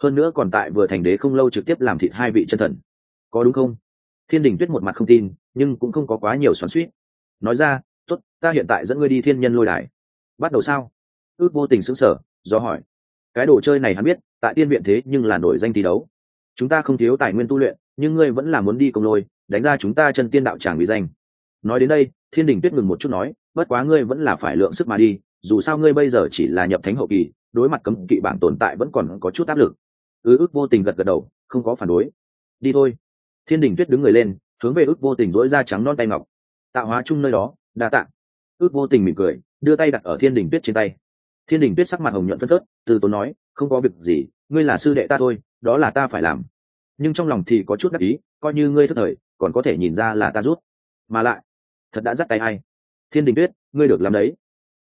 Hơn nữa còn tại vừa thành đế không lâu trực tiếp làm thịt hai vị chân thần. Có đúng không? Thiên đình tuyết một mặt không tin, nhưng cũng không có quá nhiều xoắn suýt nói ra t ố t ta hiện tại dẫn ngươi đi thiên nhân lôi đài. Bắt đầu sao? Ước vô tình xứng sở do hỏi. Cái đồ chơi này hắn biết, tại tiên viện thế nhưng là nổi danh thi đấu. Chúng ta không thiếu tài nguyên tu luyện, nhưng ngươi vẫn là muốn đi công lôi đánh ra chúng ta chân tiên đạo tràng bị danh. Nói đến đây, thiên đình tuyết ngừng một chút nói, bất quá ngươi vẫn là phải lượng sức mà đi, dù sao ngươi bây giờ chỉ là nhập thánh hậu kỳ, đối mặt cấm kỵ bảng tồn tại vẫn còn có chút áp lực. Ứ ước vô tình gật gật đầu, không có phản đối. Đi thôi. Thiên đình tuyết đứng người lên, hướng về ước vô tình dỗi da trắng non tay ngọc. Tạo hóa chung nơi đó, đa tạ. Ước vô tình mỉm cười, đưa tay đặt ở thiên đình tuyết trên tay. Thiên đình tuyết sắc mặt hồng nhuận phân phớt, từ tốn nói, không có việc gì, ngươi là sư đệ ta thôi, đó là ta phải làm. Nhưng trong lòng thì có chút đắc ý, coi như ngươi thất thời còn có thể nhìn ra là ta rút. Mà lại, thật đã dắt tay hay thiên đình tuyết, ngươi được làm đấy.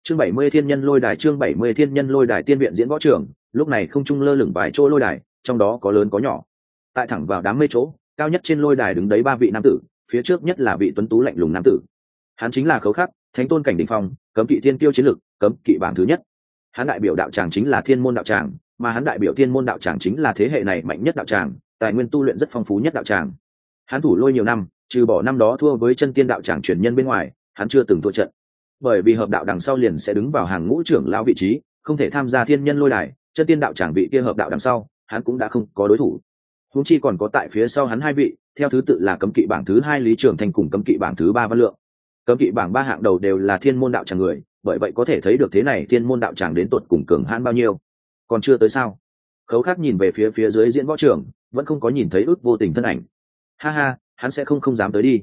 Chương bảy mươi thiên nhân lôi đài, chương bảy mươi thiên nhân lôi đài tiên viện diễn võ trưởng lúc này không trung lơ lửng vài chỗ lôi đài, trong đó có lớn có nhỏ. Tại thẳng vào đám mây chỗ, cao nhất trên lôi đài đứng đấy ba vị nam tử, phía trước nhất là vị tuấn tú lạnh lùng nam tử. Hắn chính là khấu khắc, thánh tôn cảnh đình phong, cấm kỵ thiên tiêu chiến lực, cấm kỵ bảng thứ nhất. Hắn đại biểu đạo tràng chính là thiên môn đạo tràng, mà hắn đại biểu thiên môn đạo tràng chính là thế hệ này mạnh nhất đạo tràng, tài nguyên tu luyện rất phong phú nhất đạo tràng hắn thủ lôi nhiều năm, trừ bỏ năm đó thua với chân tiên đạo tràng truyền nhân bên ngoài, hắn chưa từng thua trận. Bởi vì hợp đạo đằng sau liền sẽ đứng vào hàng ngũ trưởng lão vị trí, không thể tham gia thiên nhân lôi đài, chân tiên đạo tràng vị kia hợp đạo đằng sau, hắn cũng đã không có đối thủ. Húng chi còn có tại phía sau hắn hai vị, theo thứ tự là cấm kỵ bảng thứ hai lý trường thành cùng cấm kỵ bảng thứ ba văn lượng. Cấm kỵ bảng ba hạng đầu đều là thiên môn đạo tràng người, bởi vậy có thể thấy được thế này thiên môn đạo tràng đến tột cùng cường hãn bao nhiêu. Còn chưa tới sao? Khấu khác nhìn về phía phía dưới diễn võ trường vẫn không có nhìn thấy ước vô tình thân ảnh ha ha, hắn sẽ không không dám tới đi.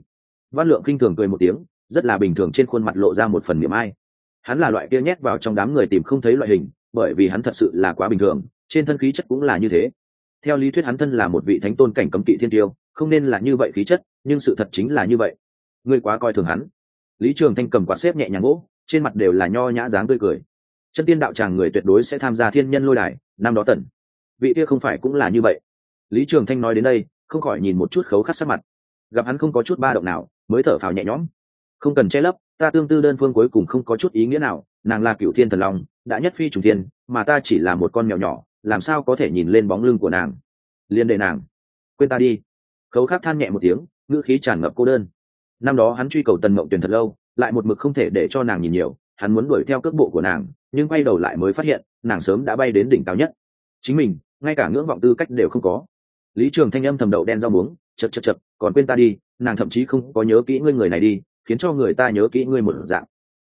Văn lượng kinh thường cười một tiếng, rất là bình thường trên khuôn mặt lộ ra một phần niềm ai. Hắn là loại kia nhét vào trong đám người tìm không thấy loại hình, bởi vì hắn thật sự là quá bình thường, trên thân khí chất cũng là như thế. Theo lý thuyết hắn thân là một vị thánh tôn cảnh cấm kỵ thiên tiêu, không nên là như vậy khí chất, nhưng sự thật chính là như vậy. Ngươi quá coi thường hắn. Lý trường thanh cầm quạt xếp nhẹ nhàng gỗ, trên mặt đều là nho nhã dáng tươi cười. Chân tiên đạo tràng người tuyệt đối sẽ tham gia thiên nhân lôi đài, năm đó tần vị kia không phải cũng là như vậy. Lý trường thanh nói đến đây không khỏi nhìn một chút khấu khắc sắc mặt. Gặp hắn không có chút ba động nào, mới thở phào nhẹ nhõm. Không cần che lấp, ta tương tư đơn phương cuối cùng không có chút ý nghĩa nào, nàng là cựu thiên thần long, đã nhất phi trùng thiên, mà ta chỉ là một con mèo nhỏ, làm sao có thể nhìn lên bóng lưng của nàng? Liên đệ nàng, quên ta đi. Khấu khắc than nhẹ một tiếng, ngữ khí tràn ngập cô đơn. Năm đó hắn truy cầu tần mộng tuyển thật lâu, lại một mực không thể để cho nàng nhìn nhiều, hắn muốn đuổi theo cước bộ của nàng, nhưng quay đầu lại mới phát hiện, nàng sớm đã bay đến đỉnh cao nhất. Chính mình, ngay cả ngưỡng vọng tư cách đều không có lý trường thanh âm thầm đậu đen rau muống chật chật chật còn quên ta đi, nàng thậm chí không có nhớ kỹ ngươi người này đi, khiến cho người ta nhớ kỹ ngươi một dạng.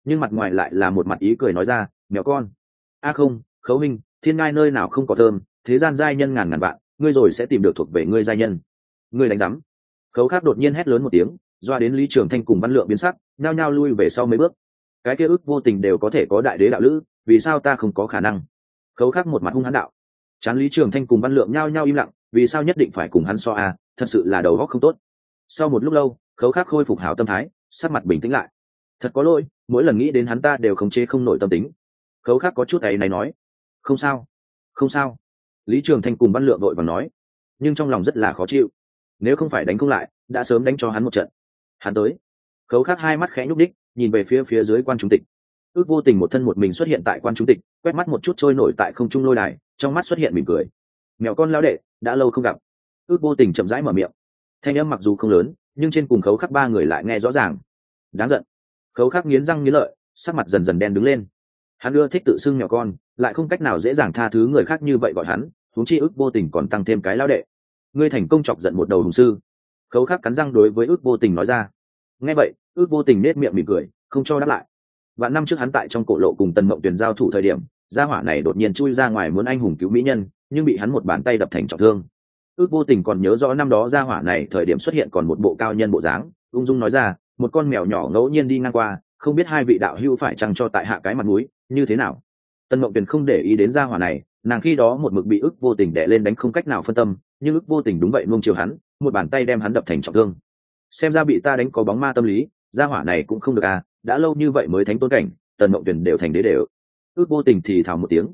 Nhưng mặt ngoài lại là một mặt ý cười nói ra mèo con. A không, khấu minh, thiên ngai nơi nào không có thơm, thế gian giai nhân ngàn ngàn vạn, ngươi rồi sẽ tìm được thuộc về ngươi giai nhân. Ngươi đánh giám. Khấu khác đột nhiên hét lớn một tiếng, doa đến lý trường thanh cùng văn lượng biến sắc nao nhao lui về sau mấy bước. Cái kia ước vô tình đều có thể có đại đế đạo lữ, vì sao ta không có khả năng? Khấu khác một mặt hung hãn đạo. Chán lý trường thanh cùng văn lượng nhao nhao im lặng vì sao nhất định phải cùng hắn so a, thật sự là đầu góc không tốt. Sau một lúc lâu, khấu khắc khôi phục hảo tâm thái, sắc mặt bình tĩnh lại. Thật có lỗi, mỗi lần nghĩ đến hắn ta đều khống chế không nổi tâm tính. Khấu khắc có chút ấy này nói. Không sao không sao. Lý trường thanh cùng văn lượng vội và nói. Nhưng trong lòng rất là khó chịu. Nếu không phải đánh không lại, đã sớm đánh cho hắn một trận. Hắn tới. Khấu khắc hai mắt khẽ nhúc đích nhìn về phía phía dưới quan trung tịch. Ước vô tình một thân một mình xuất hiện tại quan trung tịch, quét mắt một chút trôi nổi tại không trung lôi đài, trong mắt xuất hiện mỉm cười mèo con lao đệ, đã lâu không gặp. Ước vô tình chậm rãi mở miệng. Thanh âm mặc dù không lớn, nhưng trên cùng khấu khắc ba người lại nghe rõ ràng. Đáng giận. Khấu khắc nghiến răng nghiến lợi, sắc mặt dần dần đen đứng lên. Hắn ưa thích tự xưng mèo con, lại không cách nào dễ dàng tha thứ người khác như vậy gọi hắn, huống chi ước vô tình còn tăng thêm cái lao đệ. Ngươi thành công chọc giận một đầu hùng sư. Khấu khắc cắn răng đối với ước vô tình nói ra. Nghe vậy, ước vô tình nết miệng mỉm cười, không cho đáp lại. Và năm trước hắn tại trong cổ lộ cùng tần mộng tuyền giao thủ thời điểm, gia hỏa này đột nhiên chui ra ngoài muốn anh hùng cứu mỹ nhân nhưng bị hắn một bàn tay đập thành trọng thương. Ước vô tình còn nhớ rõ năm đó gia hỏa này thời điểm xuất hiện còn một bộ cao nhân bộ dáng, ung dung nói ra, một con mèo nhỏ ngẫu nhiên đi ngang qua, không biết hai vị đạo hữu phải chăng cho tại hạ cái mặt mũi, như thế nào? Tân mộng tuyền không để ý đến gia hỏa này, nàng khi đó một mực bị ức vô tình đè lên đánh không cách nào phân tâm, nhưng ức vô tình đúng vậy nuông chiều hắn, một bàn tay đem hắn đập thành trọng thương. Xem ra bị ta đánh có bóng ma tâm lý, gia hỏa này cũng không được à đã lâu như vậy mới thánh tôn cảnh, tần mộng tuyền đều thành đế đều. Ước vô tình thì thào một tiếng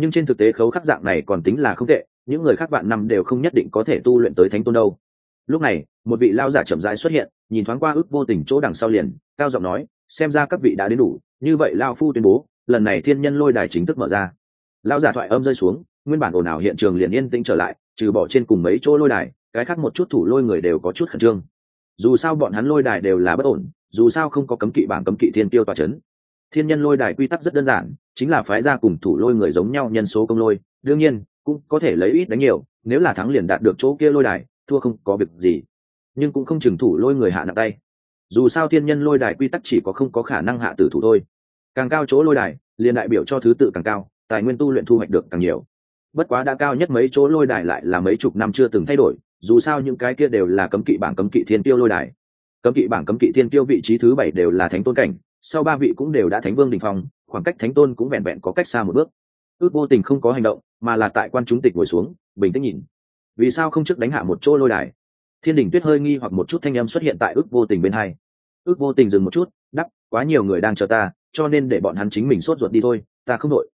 nhưng trên thực tế khấu khắc dạng này còn tính là không tệ, những người khác bạn năm đều không nhất định có thể tu luyện tới thánh tôn đâu. Lúc này, một vị lao giả chậm rãi xuất hiện, nhìn thoáng qua ước vô tình chỗ đằng sau liền, cao giọng nói, xem ra các vị đã đến đủ, như vậy lao phu tuyên bố, lần này thiên nhân lôi đài chính thức mở ra. Lao giả thoại âm rơi xuống, nguyên bản ồn ào hiện trường liền yên tĩnh trở lại, trừ bỏ trên cùng mấy chỗ lôi đài, cái khác một chút thủ lôi người đều có chút khẩn trương. Dù sao bọn hắn lôi đài đều là bất ổn, dù sao không có cấm kỵ bảng cấm kỵ thiên tiêu tòa c h ấ n thiên nhân lôi đài quy tắc rất đơn giản, chính là phái ra cùng thủ lôi người giống nhau nhân số công lôi. Đương nhiên, cũng có thể lấy ít đánh nhiều, nếu là thắng liền đạt được chỗ kia lôi đài, thua không có việc gì. Nhưng cũng không chừng thủ lôi người hạ nặng tay. Dù sao thiên nhân lôi đài quy tắc chỉ có không có khả năng hạ tử thủ thôi. Càng cao chỗ lôi đài, liền đại biểu cho thứ tự càng cao, tài nguyên tu luyện thu hoạch được càng nhiều. Bất quá đã cao nhất mấy chỗ lôi đài lại là mấy chục năm chưa từng thay đổi, dù sao những cái kia đều là cấm kỵ bảng cấm kỵ thiên tiêu lôi đài. Cấm kỵ bảng cấm kỵ thiên tiêu vị trí thứ bảy đều là thánh tôn cảnh sau ba vị cũng đều đã thánh vương đình phong, khoảng cách thánh tôn cũng vẹn vẹn có cách xa một bước. Ước vô tình không có hành động, mà là tại quan chúng tịch ngồi xuống, bình tĩnh nhìn. Vì sao không trước đánh hạ một chỗ lôi đài? Thiên đình tuyết hơi nghi hoặc một chút thanh âm xuất hiện tại ước vô tình bên hai. Ước vô tình dừng một chút đắp quá nhiều người đang chờ ta, cho nên để bọn hắn chính mình sốt ruột đi thôi, ta không đội.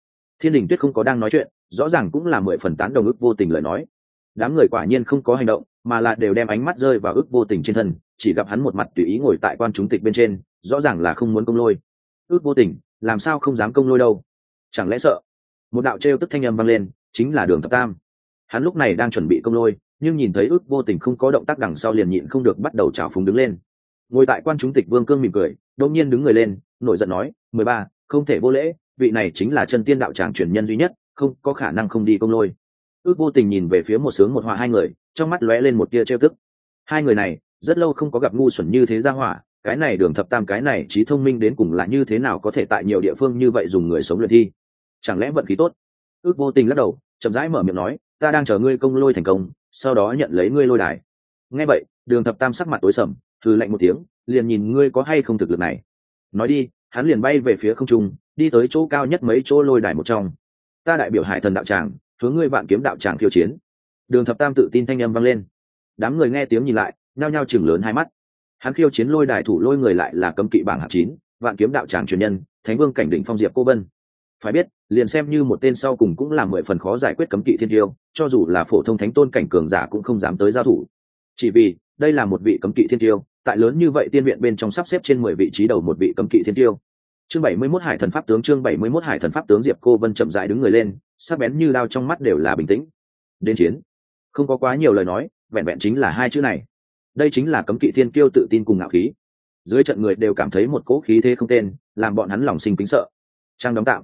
Thiên đình tuyết không có đang nói chuyện, rõ ràng cũng là mười phần tán đồng ước vô tình lời nói. Đám người quả nhiên không có hành động, mà là đều đem ánh mắt rơi vào ước vô tình trên thân, chỉ gặp hắn một mặt tùy ý ngồi tại quan chúng tịch bên trên rõ ràng là không muốn công lôi. Ước vô tình, làm sao không dám công lôi đâu? Chẳng lẽ sợ? Một đạo trêu tức thanh âm vang lên, chính là đường thập tam. Hắn lúc này đang chuẩn bị công lôi, nhưng nhìn thấy ước vô tình không có động tác đằng sau liền nhịn không được bắt đầu trào phúng đứng lên. Ngồi tại quan chúng tịch vương cương mỉm cười, đột nhiên đứng người lên, nổi giận nói, mười ba, không thể vô lễ, vị này chính là chân tiên đạo tràng truyền nhân duy nhất, không có khả năng không đi công lôi. Ước vô tình nhìn về phía một sướng một họa hai người, trong mắt lóe lên một tia trêu tức. Hai người này, rất lâu không có gặp ngu xuẩn như thế ra hỏa cái này đường thập tam, cái này trí thông minh đến cùng là như thế nào có thể tại nhiều địa phương như vậy dùng người sống luyện thi? Chẳng lẽ vận khí tốt? Ước vô tình lắc đầu, chậm rãi mở miệng nói, ta đang chờ ngươi công lôi thành công, sau đó nhận lấy ngươi lôi đài. Nghe vậy, đường thập tam sắc mặt tối sầm thư lạnh một tiếng, liền nhìn ngươi có hay không thực lực này. Nói đi, hắn liền bay về phía không trung, đi tới chỗ cao nhất mấy chỗ lôi đài một trong. Ta đại biểu hải thần đạo tràng, hướng ngươi vạn kiếm đạo tràng khiêu chiến. Đường thập tam tự tin thanh âm vang lên. Đám người nghe tiếng nhìn lại, nhao nhao chừng lớn hai mắt hắn khiêu chiến lôi đài thủ lôi người lại là cấm kỵ bảng hạng chín, vạn kiếm đạo tràng truyền nhân, thánh vương cảnh đỉnh phong diệp cô vân phải biết, liền xem như một tên sau cùng cũng là mười phần khó giải quyết cấm kỵ thiên tiêu, cho dù là phổ thông thánh tôn cảnh cường giả cũng không dám tới giao thủ. Chỉ vì, đây là một vị cấm kỵ thiên tiêu, tại lớn như vậy tiên viện bên trong sắp xếp trên mười vị trí đầu một vị cấm kỵ thiên tiêu. Chương bảy mươi mốt hải thần pháp tướng, chương bảy mươi mốt hải thần pháp tướng diệp cô vân chậm rãi đứng người lên, sắc bén như đao trong mắt đều là bình tĩnh. Đến chiến. Không có quá nhiều lời nói, vẹn vẹn chính là hai chữ này đây chính là cấm kỵ thiên kiêu tự tin cùng ngạo khí. Dưới trận người đều cảm thấy một cỗ khí thế không tên, làm bọn hắn lòng sinh kính sợ. Trang đóng tạm.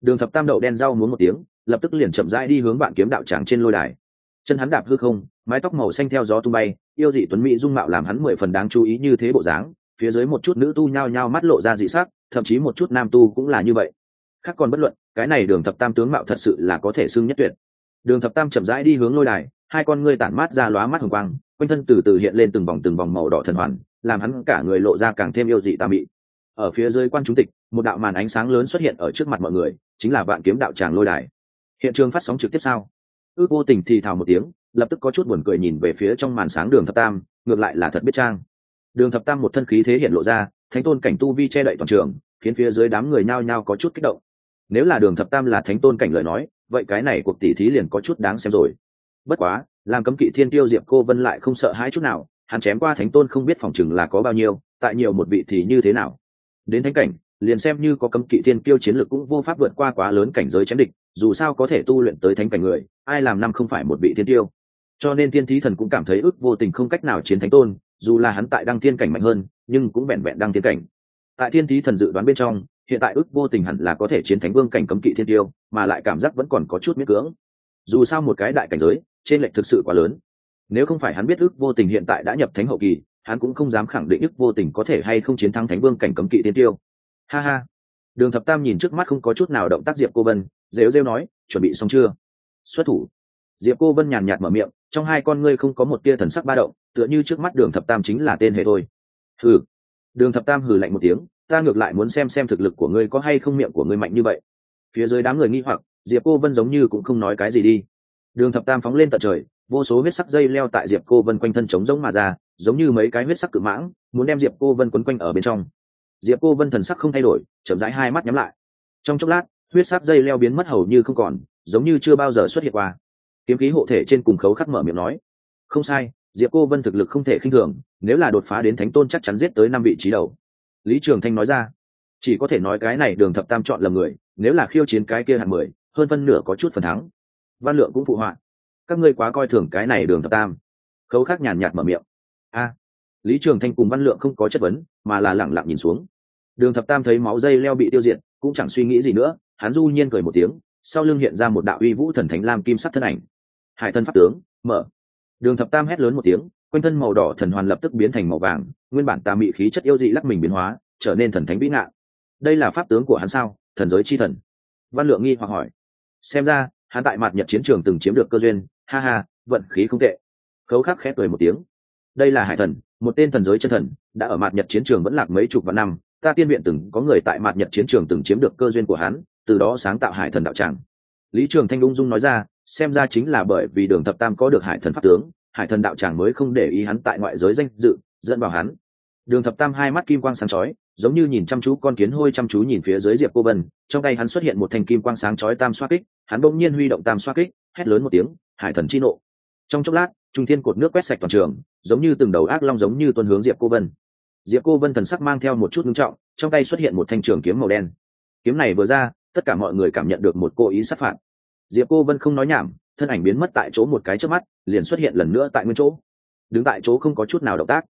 Đường thập tam đậu đen rau muốn một tiếng, lập tức liền chậm rãi đi hướng bạn kiếm đạo tràng trên lôi đài. Chân hắn đạp hư không, mái tóc màu xanh theo gió tung bay, yêu dị tuấn mỹ dung mạo làm hắn mười phần đáng chú ý như thế bộ dáng, phía dưới một chút nữ tu nhao nhao mắt lộ ra dị sắc, thậm chí một chút nam tu cũng là như vậy. Khác còn bất luận, cái này đường thập tam tướng mạo thật sự là có thể xưng nhất tuyệt. Đường thập tam chậm rãi đi hướng lôi đài, hai con ngươi tản mát ra lóa mắt hồng quang quanh thân từ từ hiện lên từng vòng từng vòng màu đỏ thần hoàn, làm hắn cả người lộ ra càng thêm yêu dị tà mị. Ở phía dưới quan chúng tịch, một đạo màn ánh sáng lớn xuất hiện ở trước mặt mọi người, chính là vạn kiếm đạo tràng lôi đài. Hiện trường phát sóng trực tiếp sao? Ước vô tình thì thào một tiếng, lập tức có chút buồn cười nhìn về phía trong màn sáng đường thập tam, ngược lại là thật biết trang. Đường thập tam một thân khí thế hiện lộ ra, thánh tôn cảnh tu vi che đậy toàn trường, khiến phía dưới đám người nhao nhao có chút kích động. Nếu là đường thập tam là thánh tôn cảnh lời nói, vậy cái này cuộc tỉ thí liền có chút đáng xem rồi. Bất quá làm cấm kỵ thiên tiêu diệp cô vân lại không sợ hãi chút nào, hắn chém qua thánh tôn không biết phòng chừng là có bao nhiêu, tại nhiều một vị thì như thế nào? Đến thánh cảnh, liền xem như có cấm kỵ thiên tiêu chiến lược cũng vô pháp vượt qua quá lớn cảnh giới chém địch, dù sao có thể tu luyện tới thánh cảnh người, ai làm năm không phải một vị thiên tiêu? Cho nên thiên thí thần cũng cảm thấy ức vô tình không cách nào chiến thánh tôn, dù là hắn tại đăng thiên cảnh mạnh hơn, nhưng cũng vẹn vẹn đăng thiên cảnh. Tại thiên thí thần dự đoán bên trong, hiện tại ức vô tình hẳn là có thể chiến thánh vương cảnh cấm kỵ thiên tiêu, mà lại cảm giác vẫn còn có chút miễn cưỡng. Dù sao một cái đại cảnh giới trên lệnh thực sự quá lớn. Nếu không phải hắn biết ức vô tình hiện tại đã nhập thánh hậu kỳ, hắn cũng không dám khẳng định ức vô tình có thể hay không chiến thắng thánh vương cảnh cấm kỵ tiên tiêu. Ha ha. Đường thập tam nhìn trước mắt không có chút nào động tác diệp cô vân, rêu rêu nói, chuẩn bị xong chưa? Xuất thủ. Diệp cô vân nhàn nhạt mở miệng, trong hai con ngươi không có một tia thần sắc ba động, tựa như trước mắt đường thập tam chính là tên hệ thôi. Hừ. Đường thập tam hừ lạnh một tiếng, ta ngược lại muốn xem xem thực lực của ngươi có hay không miệng của ngươi mạnh như vậy. Phía dưới đám người nghi hoặc, diệp cô vân giống như cũng không nói cái gì đi đường thập tam phóng lên tận trời, vô số huyết sắc dây leo tại diệp cô vân quanh thân trống giống mà ra, giống như mấy cái huyết sắc cự mãng, muốn đem diệp cô vân quấn quanh ở bên trong. Diệp cô vân thần sắc không thay đổi, chậm rãi hai mắt nhắm lại. Trong chốc lát, huyết sắc dây leo biến mất hầu như không còn, giống như chưa bao giờ xuất hiện qua. Kiếm khí hộ thể trên cùng khấu khắc mở miệng nói, không sai, diệp cô vân thực lực không thể khinh thường, nếu là đột phá đến thánh tôn chắc chắn giết tới năm vị trí đầu. Lý trường thanh nói ra, chỉ có thể nói cái này đường thập tam chọn lầm người, nếu là khiêu chiến cái kia hạng mười, hơn phân nửa có chút phần thắng văn lượng cũng phụ họa. Các ngươi quá coi thường cái này đường thập tam. Khấu khắc nhàn nhạt mở miệng. A. Lý trường thanh cùng văn lượng không có chất vấn, mà là lẳng lặng nhìn xuống. Đường thập tam thấy máu dây leo bị tiêu diệt, cũng chẳng suy nghĩ gì nữa, hắn du nhiên cười một tiếng, sau lưng hiện ra một đạo uy vũ thần thánh lam kim sắc thân ảnh. Hải thân pháp tướng, mở. Đường thập tam hét lớn một tiếng, quanh thân màu đỏ thần hoàn lập tức biến thành màu vàng, nguyên bản tà mị khí chất yêu dị lắc mình biến hóa, trở nên thần thánh vĩ ngạn đây là pháp tướng của hắn sao? Thần giới chi thần. Văn lượng nghi hoặc hỏi. Xem ra hắn tại mặt nhật chiến trường từng chiếm được cơ duyên, ha ha, vận khí không tệ. Khấu khắc khép cười một tiếng. Đây là hải thần, một tên thần giới chân thần, đã ở mặt nhật chiến trường vẫn lạc mấy chục vạn năm, ta tiên viện từng có người tại mặt nhật chiến trường từng chiếm được cơ duyên của hắn, từ đó sáng tạo hải thần đạo tràng. Lý trường thanh ung dung nói ra, xem ra chính là bởi vì đường thập tam có được hải thần pháp tướng, hải thần đạo tràng mới không để ý hắn tại ngoại giới danh dự, dẫn vào hắn. Đường thập tam hai mắt kim quang sáng chói giống như nhìn chăm chú con kiến hôi chăm chú nhìn phía dưới diệp cô vân, trong tay hắn xuất hiện một thanh kim quang sáng chói tam xoa kích, hắn bỗng nhiên huy động tam xoa kích, hét lớn một tiếng, hải thần chi nộ! Trong chốc lát, trung thiên cột nước quét sạch toàn trường, giống như từng đầu ác long giống như tuân hướng diệp cô vân. Diệp cô vân thần sắc mang theo một chút ngưng trọng, trong tay xuất hiện một thanh trường kiếm màu đen. Kiếm này vừa ra, tất cả mọi người cảm nhận được một cô ý sát phạt. Diệp cô vân không nói nhảm, thân ảnh biến mất tại chỗ một cái trước mắt, liền xuất hiện lần nữa tại nguyên chỗ. Đứng tại chỗ không có chút nào động tác.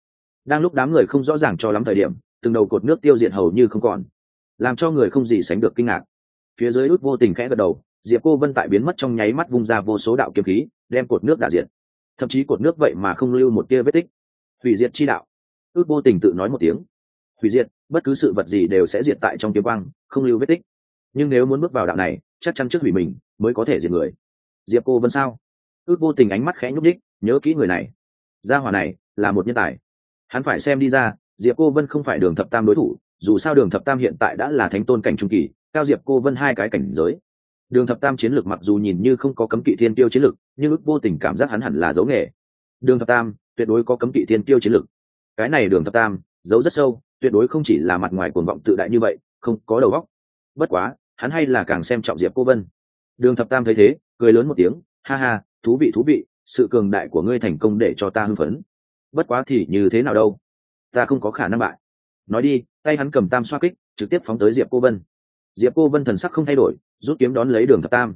Đang lúc đám người không rõ ràng cho lắm thời điểm từng đầu cột nước tiêu diệt hầu như không còn, làm cho người không gì sánh được kinh ngạc. Phía dưới út vô tình khẽ gật đầu, diệp cô vân tại biến mất trong nháy mắt vung ra vô số đạo kiếm khí, đem cột nước đả diệt. Thậm chí cột nước vậy mà không lưu một tia vết tích. Hủy diệt chi đạo. Ước vô tình tự nói một tiếng. Hủy diệt, bất cứ sự vật gì đều sẽ diệt tại trong kiếm quang, không lưu vết tích. Nhưng nếu muốn bước vào đạo này, chắc chắn trước hủy mình mới có thể diệt người. Diệp cô vân sao? Ước vô tình ánh mắt khẽ nhúc đích nhớ kỹ người này. Gia hỏa này là một nhân tài. Hắn phải xem đi ra diệp cô vân không phải đường thập tam đối thủ, dù sao đường thập tam hiện tại đã là thánh tôn cảnh trung kỳ, cao diệp cô vân hai cái cảnh giới. Đường thập tam chiến lược mặc dù nhìn như không có cấm kỵ thiên tiêu chiến lược, nhưng ước vô tình cảm giác hắn hẳn là giấu nghề. Đường thập tam, tuyệt đối có cấm kỵ thiên tiêu chiến lược. Cái này đường thập tam giấu rất sâu, tuyệt đối không chỉ là mặt ngoài cuồng vọng tự đại như vậy, không có đầu óc. Bất quá, hắn hay là càng xem trọng diệp cô vân. Đường thập tam thấy thế, cười lớn một tiếng, ha ha, thú vị thú vị, sự cường đại của ngươi thành công để cho ta hưng phấn. Bất quá thì như thế nào đâu? Ta không có khả năng bại. Nói đi, tay hắn cầm tam xoa kích, trực tiếp phóng tới diệp cô vân. Diệp cô vân thần sắc không thay đổi, rút kiếm đón lấy đường thập tam.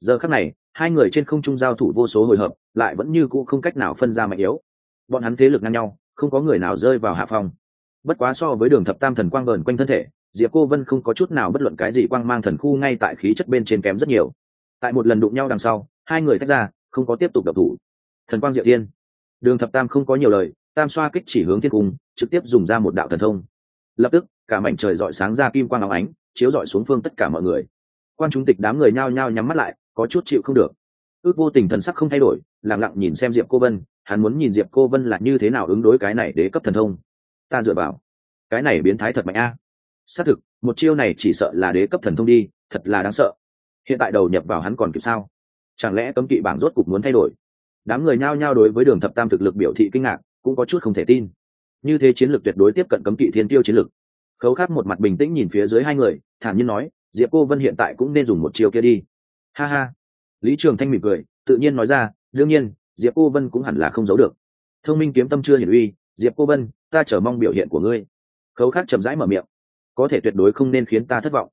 Giờ khắc này, hai người trên không trung giao thủ vô số hồi hợp, lại vẫn như cũ không cách nào phân ra mạnh yếu. Bọn hắn thế lực ngang nhau, không có người nào rơi vào hạ phong. Bất quá so với đường thập tam thần quang vờn quanh thân thể, diệp cô vân không có chút nào bất luận cái gì quang mang thần khu ngay tại khí chất bên trên kém rất nhiều. Tại một lần đụng nhau đằng sau, hai người tách ra, không có tiếp tục đập thủ. Thần quang diệu tiên đường thập tam không có nhiều lời, tam xoa kích chỉ hướng thiên cung, trực tiếp dùng ra một đạo thần thông. Lập tức, cả mảnh trời dọi sáng ra kim quang áo ánh, chiếu dọi xuống phương tất cả mọi người. Quan chúng tịch đám người nhao nhao nhắm mắt lại, có chút chịu không được. Ước vô tình thần sắc không thay đổi lẳng lặng nhìn xem diệp cô vân, hắn muốn nhìn diệp cô vân là như thế nào ứng đối cái này để cấp thần thông. Ta dựa vào. Cái này biến thái thật mạnh a. Xác thực, một chiêu này chỉ sợ là đế cấp thần thông đi, thật là đáng sợ. Hiện tại đầu nhập vào hắn còn kịp sao? Chẳng lẽ cấm kỵ bảng rốt cục muốn thay đổi? Đám người nhao nhao đối với đường thập tam thực lực biểu thị kinh ngạc, cũng có chút không thể tin. Như thế chiến lược tuyệt đối tiếp cận cấm kỵ thiên tiêu chiến lược. Khấu khát một mặt bình tĩnh nhìn phía dưới hai người, thản nhiên nói, diệp cô vân hiện tại cũng nên dùng một chiêu kia đi. Ha ha. Lý trường thanh mỉm cười, tự nhiên nói ra, đương nhiên, diệp cô vân cũng hẳn là không giấu được. Thông minh kiếm tâm chưa hiển uy, diệp cô vân, ta chờ mong biểu hiện của ngươi. Khấu khát chậm rãi mở miệng, có thể tuyệt đối không nên khiến ta thất vọng.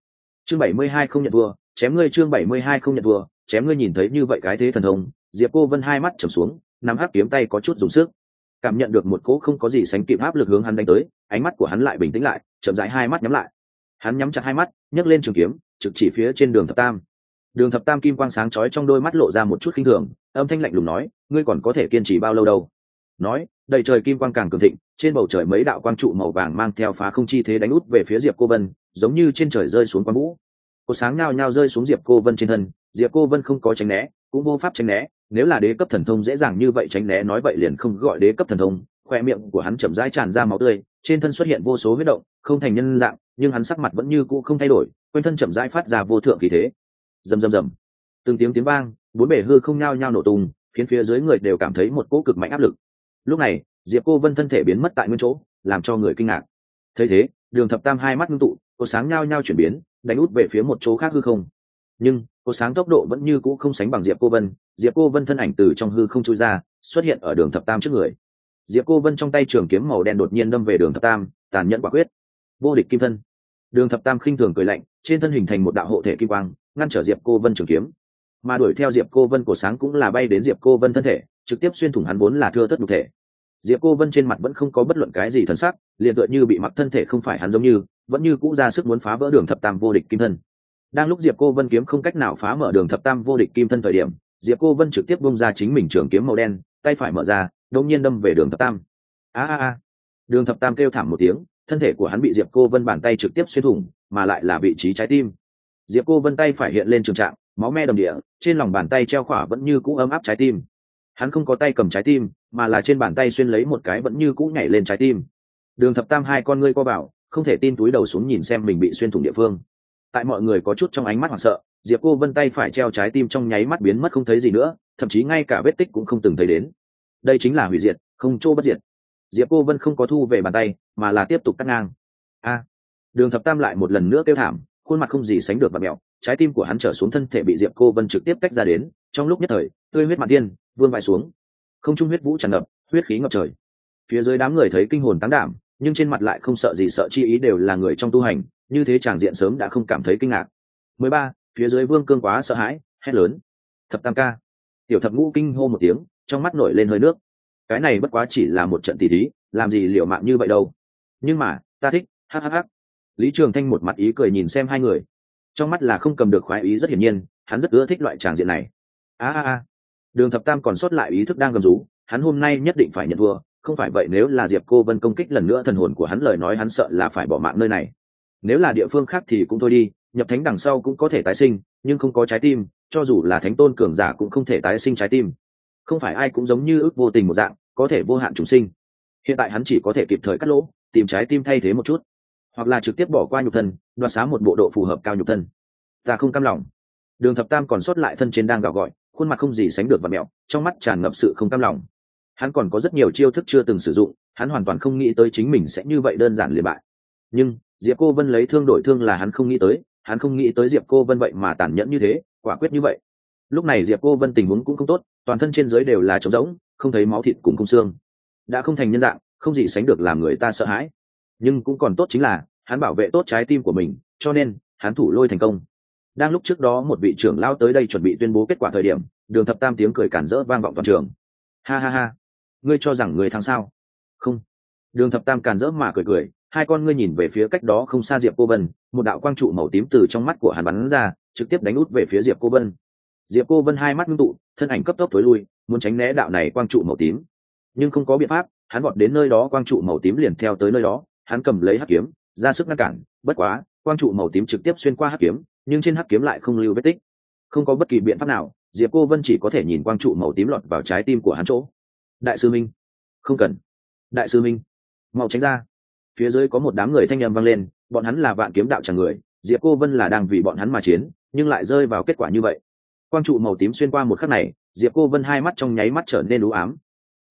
Chương bảy mươi hai không nhận thua, chém ngươi chương bảy mươi hai không nhận thua, chém ngươi nhìn thấy như vậy cái thế thần thông diệp cô vân hai mắt trầm xuống, nắm hắc kiếm tay có chút dùng sức. Cảm nhận được một cỗ không có gì sánh kịp áp lực hướng hắn đánh tới, ánh mắt của hắn lại bình tĩnh lại, chậm rãi hai mắt nhắm lại. Hắn nhắm chặt hai mắt, nhấc lên trường kiếm, trực chỉ phía trên đường thập tam. Đường thập tam kim quang sáng chói trong đôi mắt lộ ra một chút khinh thường, âm thanh lạnh lùng nói, ngươi còn có thể kiên trì bao lâu đâu? Nói, đầy trời kim quang càng cường thịnh, trên bầu trời mấy đạo quang trụ màu vàng mang theo phá không chi thế đánh út về phía diệp cô vân, giống như trên trời rơi xuống quang vũ. Có sáng nhao nhao rơi xuống diệp cô vân trên thân, diệp cô vân không có tránh né cũng vô pháp tránh né, nếu là đế cấp thần thông dễ dàng như vậy tránh né nói vậy liền không gọi đế cấp thần thông, khoe miệng của hắn chậm rãi tràn ra máu tươi, trên thân xuất hiện vô số huyết động, không thành nhân dạng, nhưng hắn sắc mặt vẫn như cũ không thay đổi, quanh thân chậm rãi phát ra vô thượng khí thế. Rầm rầm rầm. Từng tiếng tiếng vang, bốn bể hư không nhao nhao nổ tung, khiến phía dưới người đều cảm thấy một cỗ cực mạnh áp lực. Lúc này, diệp cô vân thân thể biến mất tại nguyên chỗ, làm cho người kinh ngạc. Thấy thế, đường thập tam hai mắt ngưng tụ có sáng nhao nhao chuyển biến, đánh út về phía một chỗ khác hư không nhưng, cô sáng tốc độ vẫn như cũ không sánh bằng diệp cô vân. Diệp cô vân thân ảnh từ trong hư không chui ra, xuất hiện ở đường thập tam trước người. Diệp cô vân trong tay trường kiếm màu đen đột nhiên đâm về đường thập tam, tàn nhẫn quả quyết. Vô địch kim thân. Đường thập tam khinh thường cười lạnh, trên thân hình thành một đạo hộ thể kim quang, ngăn trở diệp cô vân trường kiếm. Mà đuổi theo diệp cô vân của sáng cũng là bay đến diệp cô vân thân thể, trực tiếp xuyên thủng hắn vốn là thưa thất đục thể. Diệp cô vân trên mặt vẫn không có bất luận cái gì thần sắc, liền tựa như bị mặc thân thể không phải hắn giống như, vẫn như cũ ra sức muốn phá vỡ đường thập tam vô địch kim thân đang lúc diệp cô vân kiếm không cách nào phá mở đường thập tam vô địch kim thân thời điểm, diệp cô vân trực tiếp bung ra chính mình trường kiếm màu đen, tay phải mở ra, đột nhiên đâm về đường thập tam. A a a. Đường thập tam kêu thảm một tiếng, thân thể của hắn bị diệp cô vân bàn tay trực tiếp xuyên thủng, mà lại là vị trí trái tim. Diệp cô vân tay phải hiện lên trường trạng, máu me đầm địa, trên lòng bàn tay treo khỏa vẫn như cũ ấm áp trái tim. Hắn không có tay cầm trái tim, mà là trên bàn tay xuyên lấy một cái vẫn như cũ nhảy lên trái tim. Đường thập tam hai con ngươi co bảo không thể tin túi đầu xuống nhìn xem mình bị xuyên thủng địa phương tại mọi người có chút trong ánh mắt hoảng sợ, diệp cô vân tay phải treo trái tim trong nháy mắt biến mất không thấy gì nữa, thậm chí ngay cả vết tích cũng không từng thấy đến. Đây chính là hủy diệt, không chỗ bất diệt. Diệp cô vân không có thu về bàn tay, mà là tiếp tục cắt ngang. A! Đường thập tam lại một lần nữa kêu thảm, khuôn mặt không gì sánh được và mẹo, trái tim của hắn trở xuống thân thể bị diệp cô vân trực tiếp tách ra đến, trong lúc nhất thời, tươi huyết mặt tiên vương vai xuống. Không trung huyết vũ tràn ngập, huyết khí ngập trời. Phía dưới đám người thấy kinh hồn tán đảm, nhưng trên mặt lại không sợ gì, sợ chi ý đều là người trong tu hành như thế tràng diện sớm đã không cảm thấy kinh ngạc. Mười ba, phía dưới vương cương quá sợ hãi, hét lớn. Thập tam ca. Tiểu thập ngũ kinh hô một tiếng, trong mắt nổi lên hơi nước. Cái này bất quá chỉ là một trận tỷ thí, làm gì liệu mạng như vậy đâu. Nhưng mà, ta thích hhh lý trường thanh một mặt ý cười nhìn xem hai người. Trong mắt là không cầm được khoái ý rất hiển nhiên, hắn rất ưa thích loại tràng diện này. A a a. Đường thập tam còn sót lại ý thức đang gầm rú, hắn hôm nay nhất định phải nhận thua, không phải vậy nếu là diệp cô vân công kích lần nữa thần hồn của hắn lời nói hắn sợ là phải bỏ mạng nơi này nếu là địa phương khác thì cũng thôi đi, nhập thánh đằng sau cũng có thể tái sinh, nhưng không có trái tim, cho dù là thánh tôn cường giả cũng không thể tái sinh trái tim. Không phải ai cũng giống như ước vô tình một dạng, có thể vô hạn chúng sinh. Hiện tại hắn chỉ có thể kịp thời cắt lỗ, tìm trái tim thay thế một chút. Hoặc là trực tiếp bỏ qua nhục thân, đoạt xá một bộ độ phù hợp cao nhục thân. Ta không cam lòng. Đường thập tam còn sót lại thân trên đang gào gọi, khuôn mặt không gì sánh được và mẹo, trong mắt tràn ngập sự không cam lòng. Hắn còn có rất nhiều chiêu thức chưa từng sử dụng, hắn hoàn toàn không nghĩ tới chính mình sẽ như vậy đơn giản liền bại. Nhưng diệp cô vân lấy thương đổi thương là hắn không nghĩ tới, hắn không nghĩ tới diệp cô vân vậy mà tàn nhẫn như thế, quả quyết như vậy. Lúc này diệp cô vân tình huống cũng không tốt, toàn thân trên dưới đều là trống rỗng, không thấy máu thịt cùng không xương. Đã không thành nhân dạng, không gì sánh được làm người ta sợ hãi. Nhưng cũng còn tốt chính là, hắn bảo vệ tốt trái tim của mình, cho nên, hắn thủ lôi thành công. Đang lúc trước đó một vị trưởng lao tới đây chuẩn bị tuyên bố kết quả thời điểm, đường thập tam tiếng cười cản rỡ vang vọng toàn trường. Ha ha ha. Ngươi cho rằng người thắng sao? Không. Đường thập tam càn rỡ mà cười cười hai con ngươi nhìn về phía cách đó không xa diệp cô vân, một đạo quang trụ màu tím từ trong mắt của hắn bắn ra, trực tiếp đánh út về phía diệp cô vân. Diệp cô vân hai mắt ngưng tụ, thân ảnh cấp tốc tối lui, muốn tránh né đạo này quang trụ màu tím. Nhưng không có biện pháp, hắn vọt đến nơi đó, quang trụ màu tím liền theo tới nơi đó, hắn cầm lấy hắc kiếm, ra sức ngăn cản, bất quá, quang trụ màu tím trực tiếp xuyên qua hắc kiếm, nhưng trên hắc kiếm lại không lưu vết tích. Không có bất kỳ biện pháp nào, diệp cô vân chỉ có thể nhìn quang trụ màu tím lọt vào trái tim của hắn chỗ. Đại sư minh, không cần. Đại sư minh, mau tránh ra phía dưới có một đám người thanh âm vang lên, bọn hắn là vạn kiếm đạo chẳng người, diệp cô vân là đang vì bọn hắn mà chiến, nhưng lại rơi vào kết quả như vậy. Quang trụ màu tím xuyên qua một khắc này, diệp cô vân hai mắt trong nháy mắt trở nên đủ ám.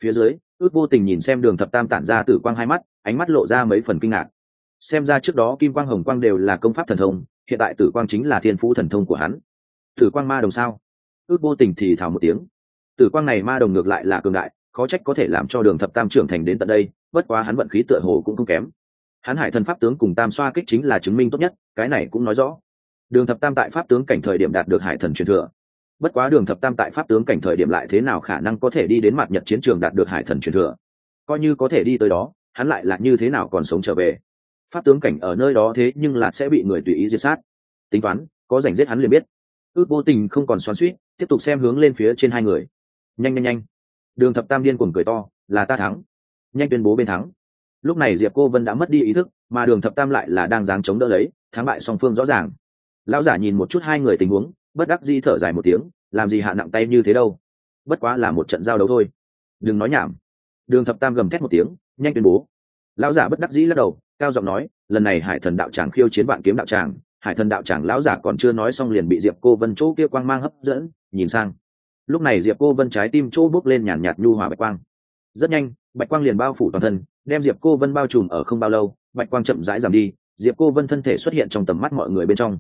Phía dưới, ước vô tình nhìn xem đường thập tam tản ra từ quang hai mắt, ánh mắt lộ ra mấy phần kinh ngạc. Xem ra trước đó kim quang hồng quang đều là công pháp thần thông, hiện tại tử quang chính là thiên phú thần thông của hắn. Tử quang ma đồng sao? Ước vô tình thì thào một tiếng. Tử quang này ma đồng ngược lại là cường đại khó trách có thể làm cho đường thập tam trưởng thành đến tận đây, bất quá hắn vận khí tựa hồ cũng không kém. Hắn hải thần pháp tướng cùng tam xoa kích chính là chứng minh tốt nhất, cái này cũng nói rõ. Đường thập tam tại pháp tướng cảnh thời điểm đạt được hải thần truyền thừa. Bất quá đường thập tam tại pháp tướng cảnh thời điểm lại thế nào khả năng có thể đi đến mặt nhật chiến trường đạt được hải thần truyền thừa? Coi như có thể đi tới đó, hắn lại là như thế nào còn sống trở về? Pháp tướng cảnh ở nơi đó thế nhưng là sẽ bị người tùy ý diệt sát. Tính toán, có giành giết hắn liền biết. Ước vô tình không còn xoắn suýt tiếp tục xem hướng lên phía trên hai người. Nhanh nhanh nhanh đường thập tam điên cuồng cười to, là ta thắng. Nhanh tuyên bố bên thắng. Lúc này diệp cô vân đã mất đi ý thức, mà đường thập tam lại là đang dáng chống đỡ lấy, thắng bại song phương rõ ràng. Lão giả nhìn một chút hai người tình huống, bất đắc di thở dài một tiếng, làm gì hạ nặng tay như thế đâu. Bất quá là một trận giao đấu thôi. Đừng nói nhảm. Đường thập tam gầm thét một tiếng, nhanh tuyên bố. Lão giả bất đắc dĩ lắc đầu, cao giọng nói, lần này hải thần đạo tràng khiêu chiến bạn kiếm đạo tràng, hải thần đạo tràng lão giả còn chưa nói xong liền bị diệp cô vân chỗ kia quang mang hấp dẫn, nhìn sang lúc này diệp cô vân trái tim chỗ bước lên nhàn nhạt, nhu hòa bạch quang. Rất nhanh bạch quang liền bao phủ toàn thân đem diệp cô vân bao trùm ở không bao lâu bạch quang chậm rãi giảm đi diệp cô vân thân thể xuất hiện trong tầm mắt mọi người bên trong.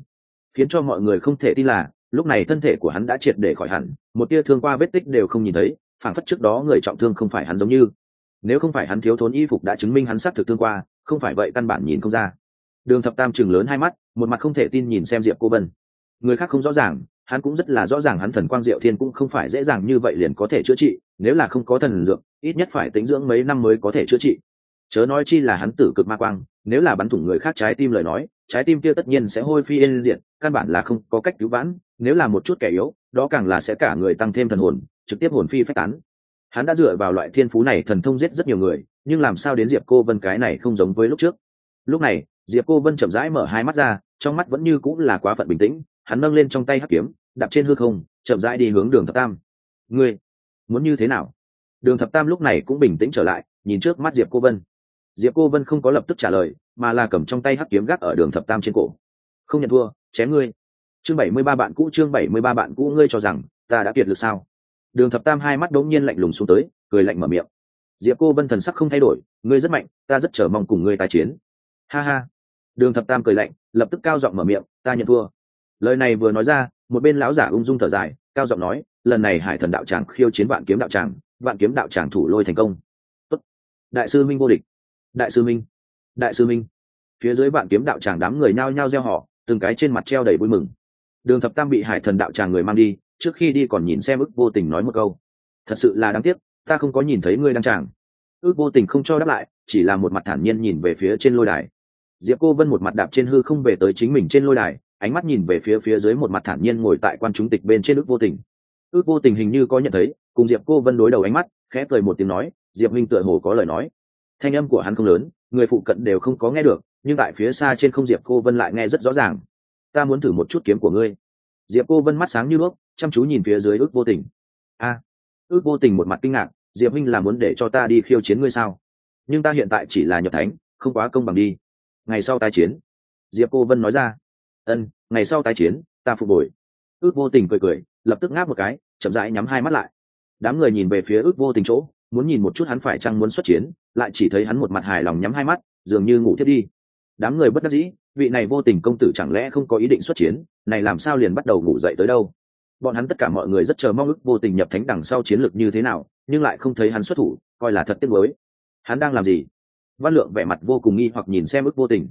Khiến cho mọi người không thể tin là lúc này thân thể của hắn đã triệt để khỏi hẳn một tia thương qua vết tích đều không nhìn thấy phản phất trước đó người trọng thương không phải hắn giống như. Nếu không phải hắn thiếu thốn y phục đã chứng minh hắn xác thực thương qua không phải vậy căn bản nhìn không ra. Đường thập tam chừng lớn hai mắt một mặt không thể tin nhìn xem diệp cô vân. Người khác không rõ ràng hắn cũng rất là rõ ràng hắn thần quang diệu thiên cũng không phải dễ dàng như vậy liền có thể chữa trị, nếu là không có thần dược, ít nhất phải tính dưỡng mấy năm mới có thể chữa trị. Chớ nói chi là hắn tử cực ma quang, nếu là bắn thủng người khác trái tim lời nói, trái tim kia tất nhiên sẽ hôi phi yên diện căn bản là không có cách cứu vãn, nếu là một chút kẻ yếu, đó càng là sẽ cả người tăng thêm thần hồn, trực tiếp hồn phi phách tán. Hắn đã dựa vào loại thiên phú này thần thông giết rất nhiều người, nhưng làm sao đến diệp cô vân cái này không giống với lúc trước. Lúc này, diệp cô vân chậm rãi mở hai mắt ra, trong mắt vẫn như cũng là quá phận bình tĩnh hắn nâng lên trong tay hắc kiếm, đạp trên hư không, chậm rãi đi hướng đường thập tam. Ngươi, muốn như thế nào? Đường thập tam lúc này cũng bình tĩnh trở lại, nhìn trước mắt diệp cô vân. Diệp cô vân không có lập tức trả lời, mà là cầm trong tay hắc kiếm gác ở đường thập tam trên cổ. Không nhận thua, chém ngươi. Chương bảy mươi ba bạn cũ, chương bảy mươi ba bạn cũ, ngươi cho rằng ta đã tuyệt lực sao? Đường thập tam hai mắt đống nhiên lạnh lùng xuống tới, cười lạnh mở miệng. Diệp cô vân thần sắc không thay đổi, ngươi rất mạnh, ta rất chờ mong cùng ngươi tái chiến. Ha ha. Đường thập tam cười lạnh, lập tức cao giọng mở miệng, ta nhận thua lời này vừa nói ra, một bên lão giả ung dung thở dài, cao giọng nói, lần này hải thần đạo tràng khiêu chiến vạn kiếm đạo tràng, vạn kiếm đạo tràng thủ lôi thành công. Tốt. đại sư minh vô địch. Đại sư minh, đại sư minh. Phía dưới vạn kiếm đạo tràng đám người nhao nhao gieo họ, từng cái trên mặt treo đầy vui mừng. Đường thập tam bị hải thần đạo tràng người mang đi, trước khi đi còn nhìn xem ức vô tình nói một câu. Thật sự là đáng tiếc, ta không có nhìn thấy ngươi đang tràng. Ước vô tình không cho đáp lại, chỉ là một mặt thản nhiên nhìn về phía trên lôi đài. Diệp cô vân một mặt đạp trên hư không về tới chính mình trên lôi đài ánh mắt nhìn về phía phía dưới một mặt thản nhiên ngồi tại quan chúng tịch bên trên ước vô tình. Ước vô tình hình như có nhận thấy, cùng diệp cô vân đối đầu ánh mắt, khẽ cười một tiếng nói, diệp minh tựa hồ có lời nói. Thanh âm của hắn không lớn, người phụ cận đều không có nghe được, nhưng tại phía xa trên không diệp cô vân lại nghe rất rõ ràng. Ta muốn thử một chút kiếm của ngươi. Diệp cô vân mắt sáng như nước, chăm chú nhìn phía dưới ước vô tình. A. Ước vô tình một mặt kinh ngạc, diệp minh là muốn để cho ta đi khiêu chiến ngươi sao? Nhưng ta hiện tại chỉ là nhập thánh, không quá công bằng đi. Ngày sau tái chiến. Diệp cô vân nói ra ân, ngày sau tái chiến, ta phục hồi. Ước vô tình cười cười, lập tức ngáp một cái, chậm rãi nhắm hai mắt lại. Đám người nhìn về phía ước vô tình chỗ, muốn nhìn một chút hắn phải chăng muốn xuất chiến, lại chỉ thấy hắn một mặt hài lòng nhắm hai mắt, dường như ngủ thiết đi. Đám người bất đắc dĩ, vị này vô tình công tử chẳng lẽ không có ý định xuất chiến, này làm sao liền bắt đầu ngủ dậy tới đâu? Bọn hắn tất cả mọi người rất chờ mong ước vô tình nhập thánh đằng sau chiến lược như thế nào, nhưng lại không thấy hắn xuất thủ, coi là thật tiếc mới hắn đang làm gì? Văn lượng vẻ mặt vô cùng nghi hoặc nhìn xem ước vô tình.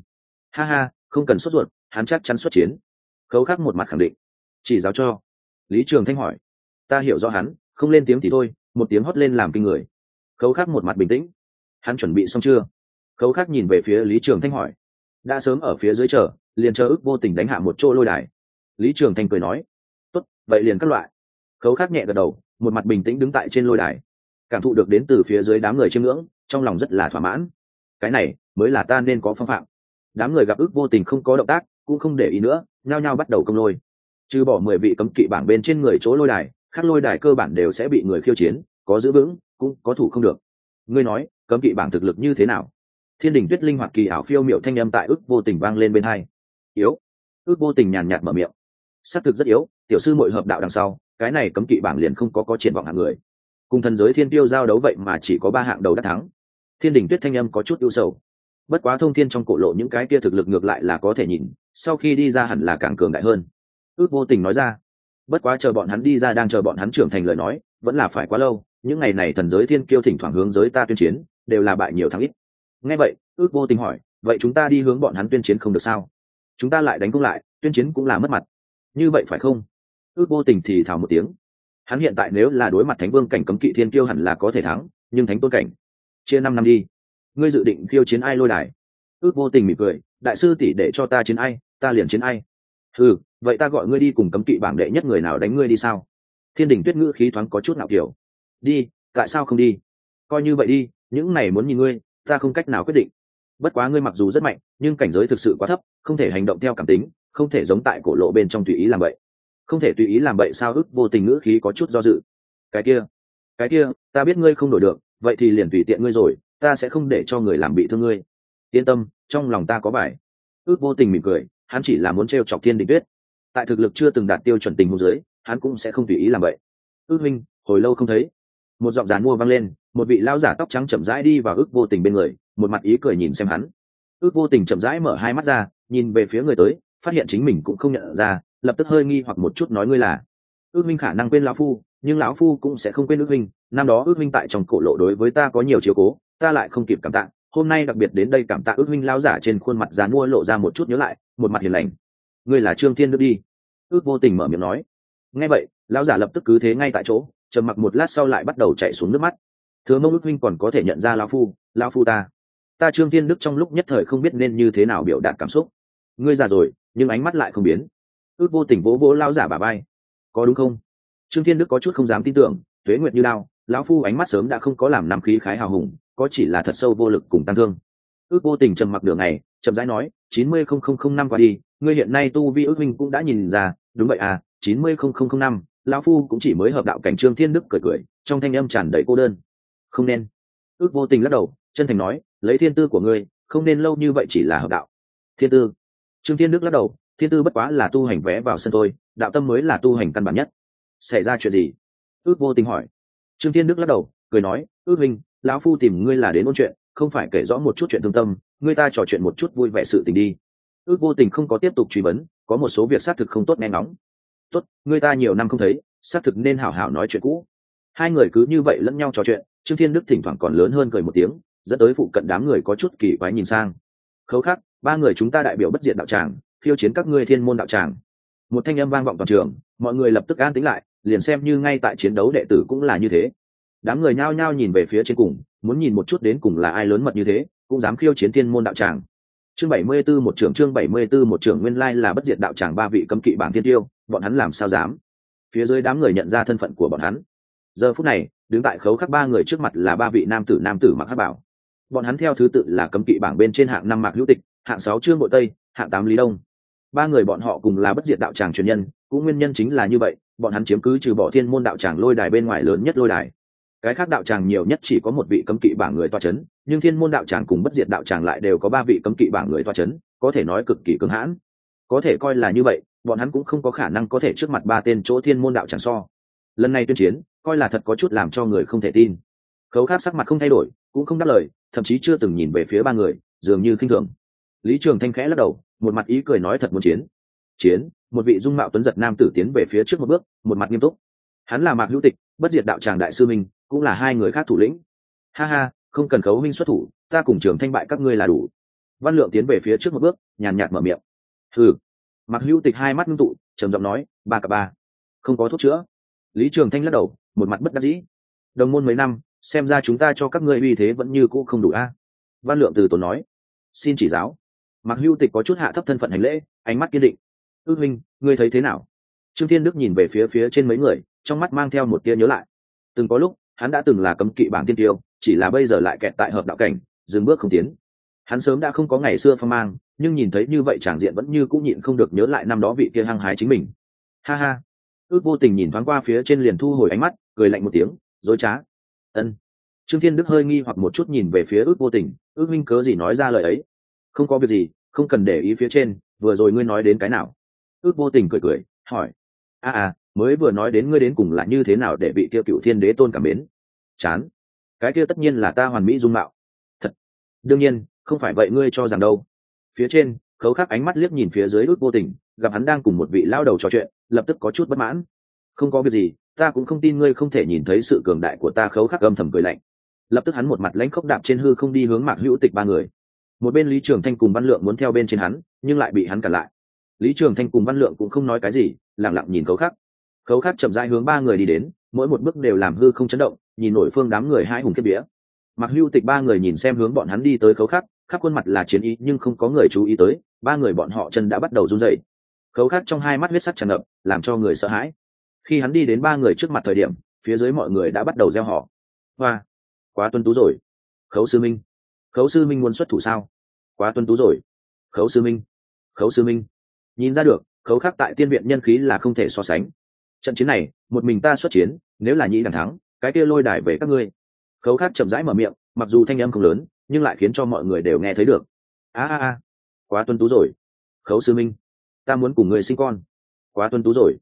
Ha ha không cần sốt ruột, hắn chắc chắn xuất chiến. Khấu khắc một mặt khẳng định. Chỉ giáo cho. Lý trường thanh hỏi. Ta hiểu rõ hắn, không lên tiếng thì thôi, một tiếng hót lên làm kinh người. Khấu khắc một mặt bình tĩnh. Hắn chuẩn bị xong chưa? Khấu khắc nhìn về phía lý trường thanh hỏi. Đã sớm ở phía dưới chờ, liền chờ ức vô tình đánh hạ một chỗ lôi đài. Lý trường thanh cười nói. Tốt, vậy liền các loại. Khấu khắc nhẹ gật đầu, một mặt bình tĩnh đứng tại trên lôi đài. Cảm thụ được đến từ phía dưới đám người chiêm ngưỡng, trong lòng rất là thỏa mãn. Cái này mới là ta nên có phong phạm đám người gặp ước vô tình không có động tác, cũng không để ý nữa, nhao nhao bắt đầu công lôi. Trừ bỏ mười vị cấm kỵ bảng bên trên người chỗ lôi đài các lôi đài cơ bản đều sẽ bị người khiêu chiến, có giữ vững, cũng có thủ không được. Ngươi nói, cấm kỵ bảng thực lực như thế nào? Thiên đình tuyết linh hoạt kỳ ảo phiêu miệu thanh âm tại ước vô tình vang lên bên hai. Yếu. Ước vô tình nhàn nhạt mở miệng. S á c thực rất yếu, tiểu sư mội hợp đạo đằng sau, cái này cấm kỵ bảng liền không có có triển vọng hạng người. Cùng thần giới thiên tiêu giao đấu vậy mà chỉ có ba hạng đầu đắc thắng. Thiên đình tuyết thanh âm có chút ưu sầu bất quá thông thiên trong cổ lộ những cái kia thực lực ngược lại là có thể nhìn, sau khi đi ra hẳn là càng cường đại hơn. Ước vô tình nói ra. Bất quá chờ bọn hắn đi ra đang chờ bọn hắn trưởng thành lời nói, vẫn là phải quá lâu, những ngày này thần giới thiên kiêu thỉnh thoảng hướng giới ta tuyên chiến, đều là bại nhiều thắng ít. Ngay vậy, ước vô tình hỏi, vậy chúng ta đi hướng bọn hắn tuyên chiến không được sao? Chúng ta lại đánh công lại, tuyên chiến cũng là mất mặt. Như vậy phải không? Ước vô tình thì thào một tiếng. Hắn hiện tại nếu là đối mặt thánh vương cảnh cấm kỵ thiên kiêu hẳn là có thể thắng, nhưng thánh tôn cảnh, chia năm năm đi ngươi dự định khiêu chiến ai lôi đài? Ước vô tình mỉm cười, đại sư tỷ để cho ta chiến ai, ta liền chiến ai. Ừ vậy ta gọi ngươi đi cùng cấm kỵ bảng đệ nhất người nào đánh ngươi đi sao? Thiên đình tuyết ngữ khí thoáng có chút nào kiểu. Đi, tại sao không đi? Coi như vậy đi, những này muốn nhìn ngươi, ta không cách nào quyết định. Bất quá ngươi mặc dù rất mạnh, nhưng cảnh giới thực sự quá thấp, không thể hành động theo cảm tính, không thể giống tại cổ lộ bên trong tùy ý làm vậy. Không thể tùy ý làm vậy sao? Ức vô tình ngữ khí có chút do dự. Cái kia cái kia, ta biết ngươi không đổi được, vậy thì liền tùy tiện ngươi rồi ta sẽ không để cho người làm bị thương ngươi. Yên tâm, trong lòng ta có bài. Ước vô tình mỉm cười, hắn chỉ là muốn t r e o chọc thiên định tuyết. Tại thực lực chưa từng đạt tiêu chuẩn tình hô giới hắn cũng sẽ không tùy ý làm vậy. Ước minh hồi lâu không thấy. Một giọng dán mua văng lên, một vị lao giả tóc trắng chậm rãi đi vào ước vô tình bên người, một mặt ý cười nhìn xem hắn. Ước vô tình chậm rãi mở hai mắt ra, nhìn về phía người tới, phát hiện chính mình cũng không nhận ra, lập tức hơi nghi hoặc một chút nói ngươi là. Ước minh khả năng quên lão phu, nhưng lão phu cũng sẽ không quên ước minh năm đó ước minh tại trong cổ lộ đối với ta có nhiều chiều cố ta lại không kịp cảm tạ, hôm nay đặc biệt đến đây cảm tạ ước minh lão giả trên khuôn mặt dán mua lộ ra một chút nhớ lại, một mặt hiền lành. Ngươi là trương thiên đức đi. Ước vô tình mở miệng nói. Nghe vậy, lão giả lập tức cứ thế ngay tại chỗ, trầm mặc một lát sau lại bắt đầu chạy xuống nước mắt. Thừa mông ước minh còn có thể nhận ra lão phu lão phu ta. Ta trương thiên đức trong lúc nhất thời không biết nên như thế nào biểu đạt cảm xúc. Ngươi già rồi, nhưng ánh mắt lại không biến. Ước vô tình vỗ vỗ lao giả bà bay có đúng không? Trương thiên đức có chút không dám tin tưởng, tuế nguyệt như lao lão phu ánh mắt sớm đã không có làm nằm khí khái hào hùng có chỉ là thật sâu vô lực cùng tăng thương. Ước vô tình trầm mặc đường này chậm rãi nói, chín mươi không không không năm qua đi, ngươi hiện nay tu vi ước minh cũng đã nhìn ra. Đúng vậy à chín mươi không không không năm, lão phu cũng chỉ mới hợp đạo cảnh trương thiên đức cười cười, trong thanh âm tràn đầy cô đơn. Không nên. Ước vô tình lắc đầu, chân thành nói, lấy thiên tư của ngươi, không nên lâu như vậy chỉ là hợp đạo. Thiên tư? Trương thiên đức lắc đầu, thiên tư bất quá là tu hành vé vào sân tôi đạo tâm mới là tu hành căn bản nhất. Xảy ra chuyện gì? Ước vô tình hỏi. Trương thiên đức lắc đầu, cười nói, ước minh lão phu tìm ngươi là đến ôn chuyện không phải kể rõ một chút chuyện thương tâm ngươi ta trò chuyện một chút vui vẻ sự tình đi. Ước vô tình không có tiếp tục truy vấn có một số việc xác thực không tốt nghe ngóng. Tốt ngươi ta nhiều năm không thấy xác thực nên hảo hảo nói chuyện cũ. Hai người cứ như vậy lẫn nhau trò chuyện trương thiên đức thỉnh thoảng còn lớn hơn cười một tiếng dẫn tới phụ cận đám người có chút kỳ quái nhìn sang. Khấu khắc, ba người chúng ta đại biểu bất diện đạo tràng khiêu chiến các ngươi thiên môn đạo tràng. Một thanh âm vang vọng toàn trường mọi người lập tức an tính lại liền xem như ngay tại chiến đấu đệ tử cũng là như thế đám người nhao nhao nhìn về phía trên cùng, muốn nhìn một chút đến cùng là ai lớn mật như thế, cũng dám khiêu chiến thiên môn đạo tràng. Chương bảy mươi 74 một trưởng, chương bảy mươi 74 một trưởng nguyên lai là bất diệt đạo tràng ba vị cấm kỵ bảng thiên tiêu, bọn hắn làm sao dám? Phía dưới đám người nhận ra thân phận của bọn hắn. Giờ phút này, đứng tại khấu khắc ba người trước mặt là ba vị nam tử nam tử mặc hát bảo. Bọn hắn theo thứ tự là cấm kỵ bảng bên trên hạng năm mạc hữu tịch, hạng sáu trương bộ tây, hạng tám lý đông. Ba người bọn họ cùng là bất diệt đạo tràng truyền nhân, cũng nguyên nhân chính là như vậy, bọn hắn chiếm cứ trừ bỏ thiên môn đạo tràng lôi đài bên ngoài lớn nhất lôi đài cái khác đạo tràng nhiều nhất chỉ có một vị cấm kỵ bảng người toa c h ấ n nhưng thiên môn đạo tràng cùng bất diệt đạo tràng lại đều có ba vị cấm kỵ bảng người toa c h ấ n có thể nói cực kỳ cứng hãn. Có thể coi là như vậy, bọn hắn cũng không có khả năng có thể trước mặt ba tên chỗ thiên môn đạo tràng so. Lần này tuyên chiến, coi là thật có chút làm cho người không thể tin. Khấu khác sắc mặt không thay đổi, cũng không đáp lời, thậm chí chưa từng nhìn về phía ba người, dường như khinh thường. Lý trường thanh khẽ lắc đầu, một mặt ý cười nói thật muốn chiến. Chiến, một vị dung mạo tuấn giật nam tử tiến về phía trước một bước, một mặt nghiêm túc. Hắn là mạc hữu tịch, bất diệt đạo tràng đại sư minh cũng là hai người khác thủ lĩnh. Ha ha, không cần khấu minh xuất thủ, ta cùng trường thanh bại các ngươi là đủ. Văn lượng tiến về phía trước một bước, nhàn nhạt mở miệng. Thử mạc hữu tịch hai mắt ngưng tụ, trầm giọng nói, ba cả ba. Không có thuốc chữa. Lý trường thanh lắc đầu, một mặt bất đắc dĩ. Đồng môn mấy năm, xem ra chúng ta cho các ngươi uy thế vẫn như cũ không đủ a. Văn lượng từ tốn nói. Xin chỉ giáo. Mặc hữu tịch có chút hạ thấp thân phận hành lễ, ánh mắt kiên định. Ư minh ngươi thấy thế nào? Trương thiên đức nhìn về phía phía trên mấy người, trong mắt mang theo một tia nhớ lại. Từng có lúc hắn đã từng là cấm kỵ bảng tiên tiêu chỉ là bây giờ lại kẹt tại hợp đạo cảnh dừng bước không tiến. Hắn sớm đã không có ngày xưa phong mang nhưng nhìn thấy như vậy tràng diện vẫn như cũng nhịn không được nhớ lại năm đó vị kia hăng hái chính mình. Ha ha. Ước vô tình nhìn thoáng qua phía trên liền thu hồi ánh mắt cười lạnh một tiếng dối trá. Ân. Trương thiên đức hơi nghi hoặc một chút nhìn về phía ước vô tình ước minh cớ gì nói ra lời ấy? Không có việc gì không cần để ý phía trên vừa rồi ngươi nói đến cái nào? Ước vô tình cười cười hỏi. A à, à mới vừa nói đến ngươi đến cùng là như thế nào để bị kia cựu thiên đế tôn cảm mến. Chán. Cái kia tất nhiên là ta hoàn mỹ dung mạo. Thật. Đương nhiên, không phải vậy ngươi cho rằng đâu. Phía trên, khấu khắc ánh mắt liếc nhìn phía dưới ước vô tình, gặp hắn đang cùng một vị lao đầu trò chuyện, lập tức có chút bất mãn. Không có việc gì, ta cũng không tin ngươi không thể nhìn thấy sự cường đại của ta khấu khắc âm thầm cười lạnh. Lập tức hắn một mặt lãnh khốc đạp trên hư không đi hướng mạc hữu tịch ba người. Một bên lý trường thanh cùng văn lượng muốn theo bên trên hắn, nhưng lại bị hắn cản lại. Lý trường thanh cùng văn lượng cũng không nói cái gì lẳng lặng nhìn khấu khắc khấu khắc chậm rãi hướng ba người đi đến, mỗi một bước đều làm hư không chấn động, nhìn nổi phương đám người hai hùng kiếp vía. Mặc hưu tịch ba người nhìn xem hướng bọn hắn đi tới khấu khắc khắp khuôn mặt là chiến ý, nhưng không có người chú ý tới, ba người bọn họ chân đã bắt đầu run rẩy. Khấu khắc trong hai mắt huyết sắc tràn ngập, làm cho người sợ hãi. Khi hắn đi đến ba người trước mặt thời điểm, phía dưới mọi người đã bắt đầu gieo họ. Hoa, quá tuân tú rồi. Khấu sư minh, khấu sư minh muốn xuất thủ sao? Quá tuân tú rồi. Khấu sư minh, khấu sư minh. Nhìn ra được, khấu khắc tại tiên viện nhân khí là không thể so sánh trận chiến này, một mình ta xuất chiến, nếu là nhĩ đằng thắng, cái kia lôi đài về các ngươi. Khấu khắc chậm rãi mở miệng, mặc dù thanh âm không lớn, nhưng lại khiến cho mọi người đều nghe thấy được. A a a, quá tuân tú rồi. Khấu sư minh, ta muốn cùng người sinh con. Quá tuân tú rồi.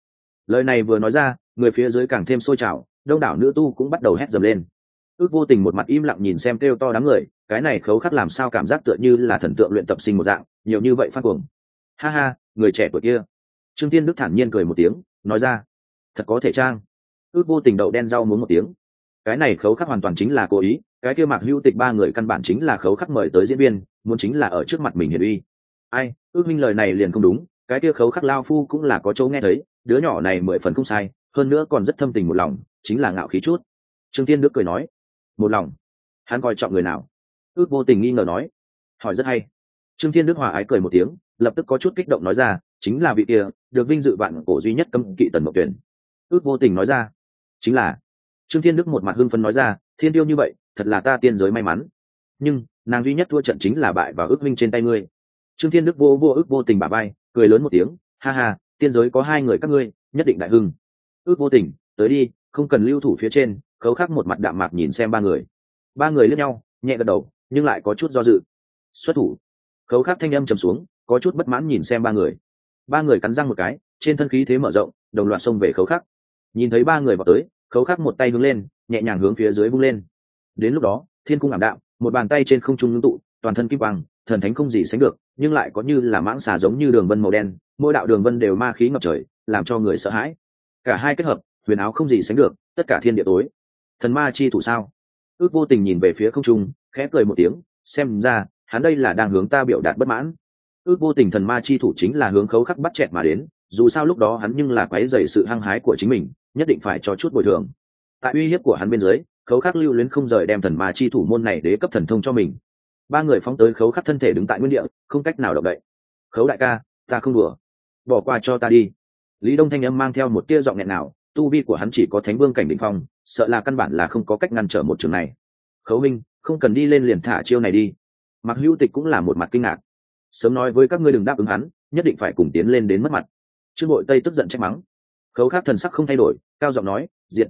Lời này vừa nói ra, người phía dưới càng thêm sôi trào, đông đảo nữ tu cũng bắt đầu hét dầm lên. Ước vô tình một mặt im lặng nhìn xem kêu to đám người, cái này khấu khắc làm sao cảm giác tựa như là thần tượng luyện tập sinh một dạng, nhiều như vậy phát cuồng. Ha ha, người trẻ tuổi kia. Trương tiên đức thản nhiên cười một tiếng, nói ra thật có thể trang. Ước vô tình đậu đen rau muốn một tiếng. Cái này khấu khắc hoàn toàn chính là cố ý, cái kia mạc hữu tịch ba người căn bản chính là khấu khắc mời tới diễn viên, muốn chính là ở trước mặt mình hiền uy. Ai, ước minh lời này liền không đúng, cái kia khấu khắc lao phu cũng là có chỗ nghe thấy, đứa nhỏ này mười phần không sai, hơn nữa còn rất thâm tình một lòng, chính là ngạo khí chút. Trương tiên đức cười nói, một lòng? Hắn coi trọng người nào? Ước vô tình nghi ngờ nói, hỏi rất hay. Trương thiên đức hòa ái cười một tiếng, lập tức có chút kích động nói ra, chính là vị kia, được vinh dự vạn cổ duy nhất cấm kỵ tần mộc tuyển ước vô tình nói ra. Chính là, trương thiên đức một mặt hưng phấn nói ra, thiên tiêu như vậy, thật là ta tiên giới may mắn. Nhưng, nàng duy nhất thua trận chính là bại và ước minh trên tay ngươi. Trương thiên đức vô vô ước vô tình bà bay cười lớn một tiếng, ha ha, tiên giới có hai người các ngươi, nhất định đại hưng. Ước vô tình, tới đi, không cần lưu thủ phía trên, khấu khắc một mặt đạm mạc nhìn xem ba người. Ba người lướt nhau, nhẹ gật đầu, nhưng lại có chút do dự. Xuất thủ. Khấu khắc thanh âm trầm xuống, có chút bất mãn nhìn xem ba người. Ba người cắn răng một cái, trên thân khí thế mở rộng, đồng loạt xông về khấu khắc nhìn thấy ba người vào tới, khấu khắc một tay hướng lên, nhẹ nhàng hướng phía dưới vung lên. Đến lúc đó, thiên cung ảm đạm, một bàn tay trên không trung ngưng tụ, toàn thân kim quang, thần thánh không gì sánh được, nhưng lại có như là mãng xà giống như đường vân màu đen, mỗi đạo đường vân đều ma khí ngập trời, làm cho người sợ hãi. Cả hai kết hợp, huyền áo không gì sánh được, tất cả thiên địa tối. Thần ma chi thủ sao? Ước vô tình nhìn về phía không trung, khẽ cười một tiếng, xem ra, hắn đây là đang hướng ta biểu đạt bất mãn. Ước vô tình thần ma chi thủ chính là hướng khấu khắc bắt chẹt mà đến, dù sao lúc đó hắn nhưng là quấy dày sự hăng hái của chính mình nhất định phải cho chút bồi thường. Tại uy hiếp của hắn bên dưới, khấu khắc lưu luyến không rời đem thần ma chi thủ môn này đế cấp thần thông cho mình. Ba người phóng tới khấu khắc thân thể đứng tại nguyên địa, không cách nào động đậy. Khấu đại ca, ta không đùa. Bỏ qua cho ta đi. Lý đông thanh âm mang theo một tia giọng nghẹn nào, tu vi của hắn chỉ có thánh vương cảnh định phong, sợ là căn bản là không có cách ngăn trở một trường này. Khấu minh không cần đi lên liền thả chiêu này đi. Mặc hữu tịch cũng là một mặt kinh ngạc. Sớm nói với các ngươi đừng đáp ứng hắn, nhất định phải cùng tiến lên đến mất mặt. Trương bội tây tức giận trách mắng khấu khác thần sắc không thay đổi, cao giọng nói diện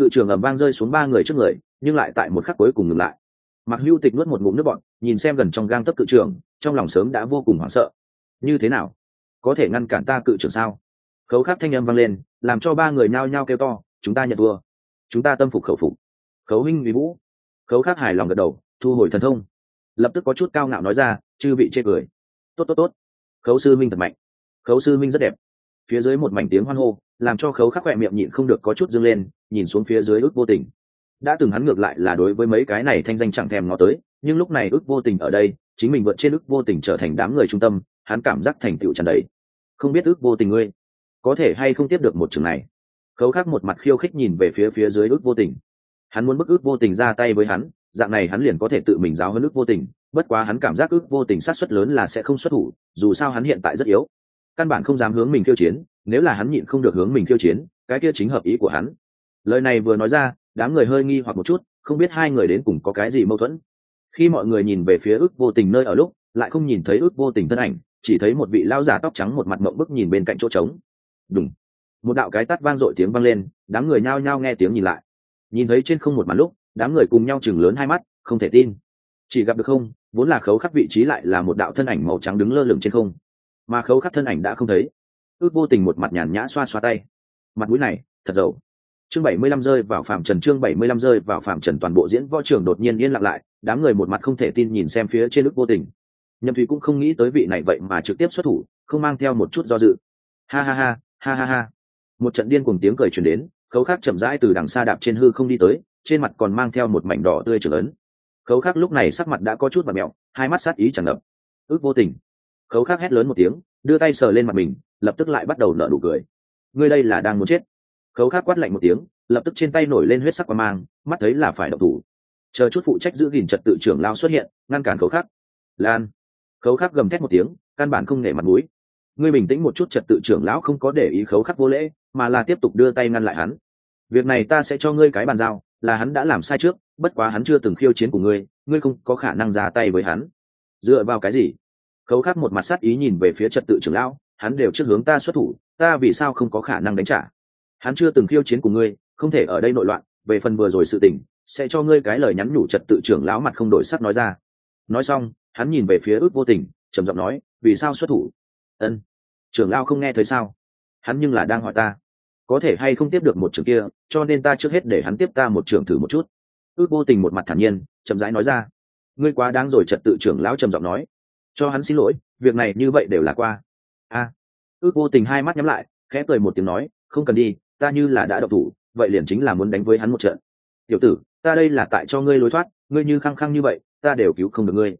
cự trường ẩm vang rơi xuống ba người trước người, nhưng lại tại một khắc cuối cùng ngừng lại. Mặc hưu tịch nuốt một ngụm nước bọn nhìn xem gần trong gang tấp cự trường trong lòng sớm đã vô cùng hoảng sợ. Như thế nào? Có thể ngăn cản ta cự trường sao? Khấu khắc thanh âm vang lên, làm cho ba người nhao nhao kêu to, chúng ta nhận thua. Chúng ta tâm phục khẩu phục. Khấu huynh vì vũ. Khấu khắc hài lòng gật đầu, thu hồi thần thông. Lập tức có chút cao ngạo nói ra, chư bị chê cười. Tốt tốt tốt. Khấu sư minh thật mạnh. Khấu sư minh rất đẹp. Phía dưới một mảnh tiếng hoan hô làm cho khấu khắc khoe miệng nhịn không được có chút dâng lên, nhìn xuống phía dưới ước vô tình. Đã từng hắn ngược lại là đối với mấy cái này thanh danh chẳng thèm ngó tới, nhưng lúc này ước vô tình ở đây, chính mình vượt trên ước vô tình trở thành đám người trung tâm, hắn cảm giác thành tựu tràn đầy. Không biết ước vô tình ngươi có thể hay không tiếp được một trường này? Khấu khắc một mặt khiêu khích nhìn về phía phía dưới ước vô tình. Hắn muốn bức ước vô tình ra tay với hắn, dạng này hắn liền có thể tự mình giáo hơn ước vô tình, bất quá hắn cảm giác ước vô tình sát xuất lớn là sẽ không xuất thủ, dù sao hắn hiện tại rất yếu. Căn bản không dám hướng mình khiêu chiến nếu là hắn nhịn không được hướng mình khiêu chiến, cái kia chính hợp ý của hắn. Lời này vừa nói ra, đám người hơi nghi hoặc một chút, không biết hai người đến cùng có cái gì mâu thuẫn. Khi mọi người nhìn về phía ước vô tình nơi ở lúc, lại không nhìn thấy ước vô tình thân ảnh, chỉ thấy một vị lao giả tóc trắng một mặt mộng bức nhìn bên cạnh chỗ trống. Đúng một đạo cái tắt vang dội tiếng vang lên, đám người nhao nhao nghe tiếng nhìn lại. Nhìn thấy trên không một màn lúc, đám người cùng nhau chừng lớn hai mắt, không thể tin. Chỉ gặp được không, vốn là khấu khắc vị trí lại là một đạo thân ảnh màu trắng đứng lơ lửng trên không. Mà khấu khắc thân ảnh đã không thấy ước vô tình một mặt nhàn nhã xoa xoa tay. Mặt mũi này, thật giàu chương bảy mươi lăm rơi vào phạm trần, chương bảy mươi lăm rơi vào phạm trần, toàn bộ diễn võ trường đột nhiên yên lặng lại, đám người một mặt không thể tin nhìn xem phía trên ước vô tình. Nhậm thùy cũng không nghĩ tới vị này vậy mà trực tiếp xuất thủ, không mang theo một chút do dự. Ha ha ha ha ha ha. Một trận điên cùng tiếng cười truyền đến, khấu khắc chậm rãi từ đằng xa đạp trên hư không đi tới, trên mặt còn mang theo một mảnh đỏ tươi trưởng ấn khấu khắc lúc này sắc mặt đã có chút và mẹo, hai mắt sát ý tràn ngập. Ước vô tình. Khấu khắc hét lớn một tiếng, đưa tay sờ lên mặt mình lập tức lại bắt đầu nở nụ cười. Ngươi đây là đang muốn chết. Khấu khắc quát lạnh một tiếng, lập tức trên tay nổi lên huyết sắc và mang, mắt thấy là phải độc thủ. Chờ chút phụ trách giữ gìn trật tự trưởng lao xuất hiện, ngăn cản khấu khắc lan. Khấu khắc gầm thét một tiếng, căn bản không nể mặt mũi. Ngươi bình tĩnh một chút trật tự trưởng lão không có để ý khấu khắc vô lễ, mà là tiếp tục đưa tay ngăn lại hắn. Việc này ta sẽ cho ngươi cái bàn giao, là hắn đã làm sai trước, bất quá hắn chưa từng khiêu chiến của ngươi ngươi không có khả năng ra tay với hắn. Dựa vào cái gì? Khấu khắc một mặt sát ý nhìn về phía trật tự trưởng lão hắn đều trước hướng ta xuất thủ, ta vì sao không có khả năng đánh trả? Hắn chưa từng khiêu chiến của ngươi, không thể ở đây nội loạn, về phần vừa rồi sự tình, sẽ cho ngươi cái lời nhắn nhủ trật tự trưởng lão mặt không đổi sắc nói ra. Nói xong, hắn nhìn về phía ước vô tình, trầm giọng nói, vì sao xuất thủ? Ân, trưởng lão không nghe thấy sao? Hắn nhưng là đang hỏi ta. Có thể hay không tiếp được một trường kia, cho nên ta trước hết để hắn tiếp ta một trường thử một chút. Ước vô tình một mặt thản nhiên, chậm rãi nói ra. Ngươi quá đáng rồi, trật tự trưởng lão trầm giọng nói. Cho hắn xin lỗi, việc này như vậy đều là qua a ước vô tình hai mắt nhắm lại, khẽ cười một tiếng nói, không cần đi, ta như là đã độc thủ, vậy liền chính là muốn đánh với hắn một trận. Tiểu tử, ta đây là tại cho ngươi lối thoát, ngươi như khăng khăng như vậy, ta đều cứu không được ngươi.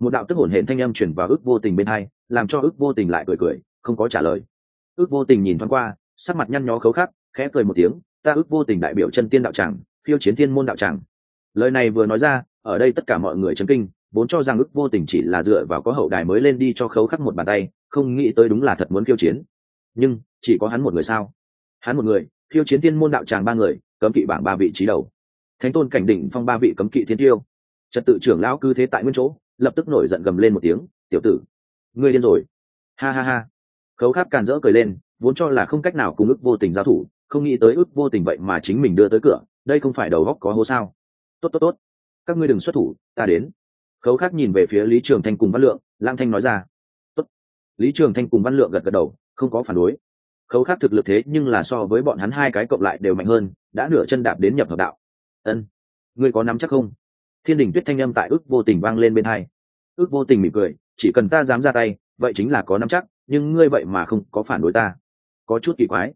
Một đạo tức hổn hển thanh âm chuyển vào ước vô tình bên hai, làm cho ước vô tình lại cười cười, không có trả lời. Ước vô tình nhìn thoáng qua, sắc mặt nhăn nhó khấu khắc, khẽ cười một tiếng, ta ước vô tình đại biểu chân tiên đạo tràng phiêu chiến thiên môn đạo tràng. Lời này vừa nói ra, ở đây tất cả mọi người chấn kinh, vốn cho rằng ước vô tình chỉ là dựa vào có hậu đài mới lên đi cho khấu khắc một bàn tay không nghĩ tới đúng là thật muốn khiêu chiến. Nhưng, chỉ có hắn một người sao? Hắn một người, khiêu chiến tiên môn đạo tràng ba người, cấm kỵ bảng ba vị trí đầu. Thánh tôn cảnh đỉnh phong ba vị cấm kỵ thiên tiêu. Trật tự trưởng lão cư thế tại nguyên chỗ, lập tức nổi giận gầm lên một tiếng, tiểu tử, ngươi điên rồi. Ha ha ha. Khấu khắc càn rỡ cười lên, vốn cho là không cách nào cùng ước vô tình giao thủ, không nghĩ tới ước vô tình vậy mà chính mình đưa tới cửa, đây không phải đầu góc có hố sao? Tốt tốt tốt. Các ngươi đừng xuất thủ, ta đến. Khấu khắc nhìn về phía lý trường thanh cùng văn lượng, lang thanh nói ra lý trường thanh cùng văn lượng gật gật đầu, không có phản đối. Khấu khắc thực lực thế nhưng là so với bọn hắn hai cái cộng lại đều mạnh hơn, đã nửa chân đạp đến nhập hợp đạo. Ân, ngươi có nắm chắc không? Thiên đình tuyết thanh âm tại ước vô tình vang lên bên hai. Ước vô tình mỉm cười, chỉ cần ta dám ra tay, vậy chính là có nắm chắc, nhưng ngươi vậy mà không có phản đối ta. Có chút kỳ quái.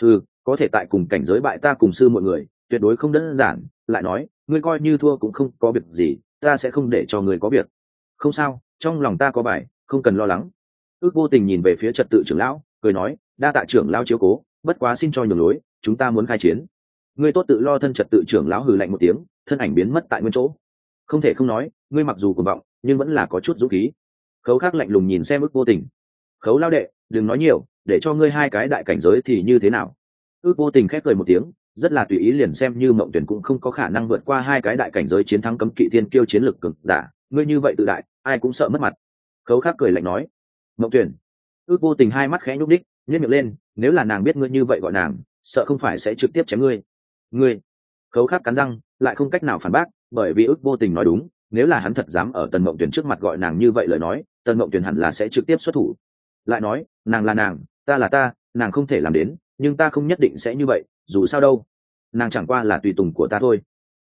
Ừ có thể tại cùng cảnh giới bại ta cùng sư mọi người, tuyệt đối không đơn giản, lại nói, ngươi coi như thua cũng không có việc gì, ta sẽ không để cho ngươi có việc. Không sao, trong lòng ta có bài, không cần lo lắng ước vô tình nhìn về phía trật tự trưởng lão, cười nói, đa tạ trưởng lão chiếu cố, bất quá xin cho nhường lối, chúng ta muốn khai chiến. Ngươi tốt tự lo thân trật tự trưởng lão hừ lạnh một tiếng, thân ảnh biến mất tại nguyên chỗ. Không thể không nói, ngươi mặc dù cuồng vọng, nhưng vẫn là có chút dũng khí. Khấu khác lạnh lùng nhìn xem ước vô tình. Khấu lao đệ, đừng nói nhiều, để cho ngươi hai cái đại cảnh giới thì như thế nào? Ước vô tình khép cười một tiếng, rất là tùy ý liền xem như mộng tuyển cũng không có khả năng vượt qua hai cái đại cảnh giới chiến thắng cấm kỵ thiên kiêu chiến lực cực giả. Ngươi như vậy tự đại, ai cũng sợ mất mặt. Khấu khác cười lạnh nói mộng tuyển. Ước vô tình hai mắt khẽ nhúc đích nhét miệng lên, nếu là nàng biết ngươi như vậy gọi nàng, sợ không phải sẽ trực tiếp chém ngươi. Ngươi? Khấu khát cắn răng, lại không cách nào phản bác, bởi vì ước vô tình nói đúng, nếu là hắn thật dám ở tần mộng tuyển trước mặt gọi nàng như vậy lời nói, tần mộng tuyển hẳn là sẽ trực tiếp xuất thủ. Lại nói, nàng là nàng, ta là ta, nàng không thể làm đến, nhưng ta không nhất định sẽ như vậy, dù sao đâu. Nàng chẳng qua là tùy tùng của ta thôi.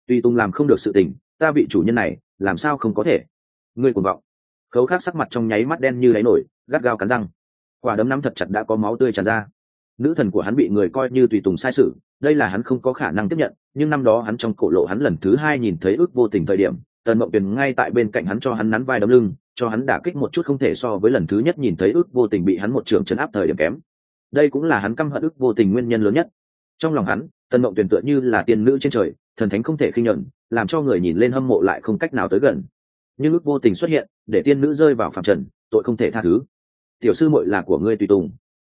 Tùy tùng làm không được sự tình, ta vị chủ nhân này, làm sao không có thể? Ngươi cuồng vọng khấu khác sắc mặt trong nháy mắt đen như đáy nổi, gắt gao cắn răng. Quả đấm nắm thật chặt đã có máu tươi tràn ra. Nữ thần của hắn bị người coi như tùy tùng sai sự, đây là hắn không có khả năng tiếp nhận, nhưng năm đó hắn trong cổ lộ hắn lần thứ hai nhìn thấy ước vô tình thời điểm, tần mộng tuyền ngay tại bên cạnh hắn cho hắn nắn vai đấm lưng, cho hắn đả kích một chút không thể so với lần thứ nhất nhìn thấy ước vô tình bị hắn một trường chấn áp thời điểm kém. Đây cũng là hắn căm hận ước vô tình nguyên nhân lớn nhất. Trong lòng hắn, tần mộng tuyền tựa như là tiên nữ trên trời, thần thánh không thể khinh nhuận, làm cho người nhìn lên hâm mộ lại không cách nào tới gần. Nhưng ước vô tình xuất hiện để tiên nữ rơi vào phạm trần, tội không thể tha thứ. Tiểu sư muội là của ngươi tùy tùng.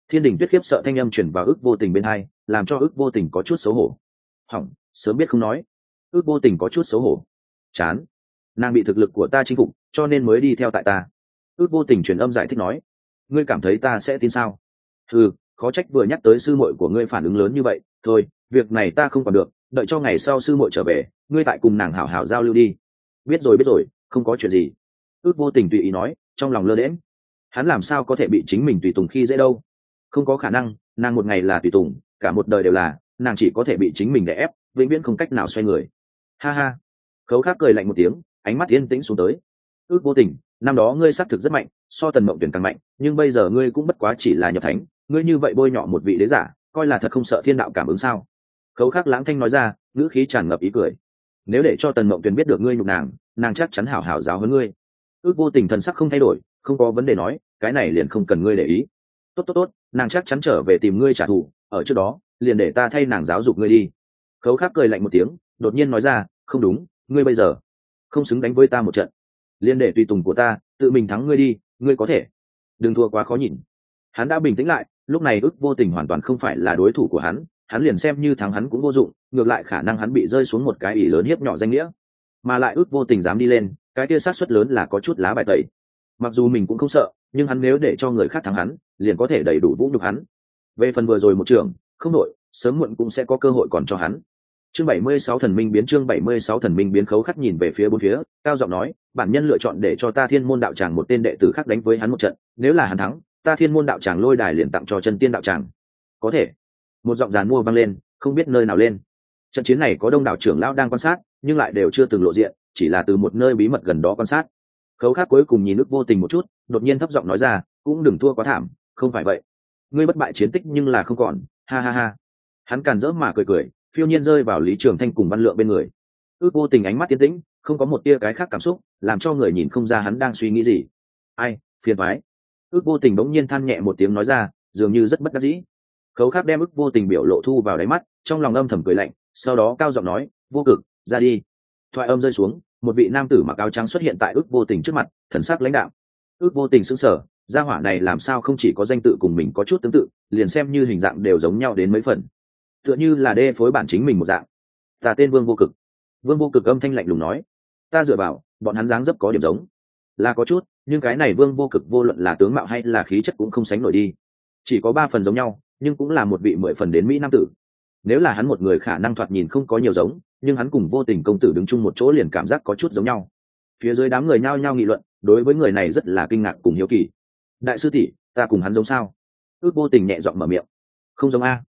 Thiên đình tuyết khiếp sợ thanh âm chuyển vào ước vô tình bên hai, làm cho ước vô tình có chút xấu hổ. Hỏng, sớm biết không nói. Ước vô tình có chút xấu hổ. Chán. Nàng bị thực lực của ta chinh phục, cho nên mới đi theo tại ta. Ước vô tình truyền âm giải thích nói. Ngươi cảm thấy ta sẽ tin sao? Ừ khó trách vừa nhắc tới sư muội của ngươi phản ứng lớn như vậy. Thôi, việc này ta không còn được, đợi cho ngày sau sư muội trở về, ngươi tại cùng nàng hảo hảo giao lưu đi. Biết rồi biết rồi, không có chuyện gì ước vô tình tùy ý nói, trong lòng lơ đễm hắn làm sao có thể bị chính mình tùy tùng khi dễ đâu? Không có khả năng, nàng một ngày là tùy tùng, cả một đời đều là, nàng chỉ có thể bị chính mình đè ép, vĩnh viễn không cách nào xoay người. Ha ha. Khấu khác cười lạnh một tiếng, ánh mắt yên tĩnh xuống tới. Ước vô tình, năm đó ngươi xác thực rất mạnh, so tần mộng tuyển càng mạnh, nhưng bây giờ ngươi cũng bất quá chỉ là nhập thánh, ngươi như vậy bôi nhọ một vị đế giả, coi là thật không sợ thiên đạo cảm ứng sao? Khấu khắc lãng thanh nói ra, ngữ khí tràn ngập ý cười. Nếu để cho tần mộng tuyển biết được ngươi nhục nàng nàng chắc chắn hảo hảo giáo hơn ngươi ước vô tình thần sắc không thay đổi, không có vấn đề nói, cái này liền không cần ngươi để ý. Tốt tốt tốt, nàng chắc chắn trở về tìm ngươi trả thù, ở trước đó, liền để ta thay nàng giáo dục ngươi đi. Khấu khắc cười lạnh một tiếng, đột nhiên nói ra, không đúng, ngươi bây giờ không xứng đánh với ta một trận. Liền để tùy tùng của ta, tự mình thắng ngươi đi, ngươi có thể. Đừng thua quá khó nhìn. Hắn đã bình tĩnh lại, lúc này ước vô tình hoàn toàn không phải là đối thủ của hắn hắn liền xem như thắng hắn cũng vô dụng, ngược lại khả năng hắn bị rơi xuống một cái ỷ lớn hiếp nhỏ danh nghĩa. Mà lại ước vô tình dám đi lên cái kia sát suất lớn là có chút lá bài tẩy. Mặc dù mình cũng không sợ, nhưng hắn nếu để cho người khác thắng hắn, liền có thể đầy đủ vũ nhục hắn. Về phần vừa rồi một trường không nội sớm muộn cũng sẽ có cơ hội còn cho hắn. Chương bảy mươi sáu thần minh biến chương bảy mươi sáu thần minh biến khấu khắc nhìn về phía bốn phía, cao giọng nói, bản nhân lựa chọn để cho ta thiên môn đạo tràng một tên đệ tử khác đánh với hắn một trận, nếu là hắn thắng, ta thiên môn đạo tràng lôi đài liền tặng cho chân tiên đạo tràng. Có thể. Một giọng dàn mua vang lên, không biết nơi nào lên. Trận chiến này có đông đảo trưởng lão đang quan sát, nhưng lại đều chưa từng lộ diện chỉ là từ một nơi bí mật gần đó quan sát. Khấu khác cuối cùng nhìn nước vô tình một chút, đột nhiên thấp giọng nói ra, cũng đừng thua quá thảm, không phải vậy. Ngươi bất bại chiến tích nhưng là không còn, ha ha ha. Hắn càn rỡ mà cười cười, phiêu nhiên rơi vào lý trường thanh cùng văn lượng bên người. Ước vô tình ánh mắt tiến tĩnh, không có một tia cái khác cảm xúc, làm cho người nhìn không ra hắn đang suy nghĩ gì. Ai, phiền thoái ước vô tình bỗng nhiên than nhẹ một tiếng nói ra, dường như rất bất đắc dĩ. Khấu khác đem ước vô tình biểu lộ thu vào đáy mắt, trong lòng âm thầm cười lạnh, sau đó cao giọng nói, vô cực, ra đi thoại âm rơi xuống, một vị nam tử mặc áo trắng xuất hiện tại ước vô tình trước mặt, thần sắc lãnh đạo ước vô tình sững sờ, gia hỏa này làm sao không chỉ có danh tự cùng mình có chút tương tự, liền xem như hình dạng đều giống nhau đến mấy phần. Tựa như là đê phối bản chính mình một dạng. Ta tên vương vô cực. Vương vô cực âm thanh lạnh lùng nói. Ta dựa vào, bọn hắn dáng dấp có điểm giống. Là có chút, nhưng cái này vương vô cực vô luận là tướng mạo hay là khí chất cũng không sánh nổi đi. Chỉ có ba phần giống nhau, nhưng cũng là một vị mười phần đến mỹ nam tử. Nếu là hắn một người khả năng thoạt nhìn không có nhiều giống nhưng hắn cùng vô tình công tử đứng chung một chỗ liền cảm giác có chút giống nhau. Phía dưới đám người nhao nhao nghị luận, đối với người này rất là kinh ngạc cùng hiếu kỳ. Đại sư tỷ, ta cùng hắn giống sao? Ước vô tình nhẹ giọng mở miệng. Không giống a.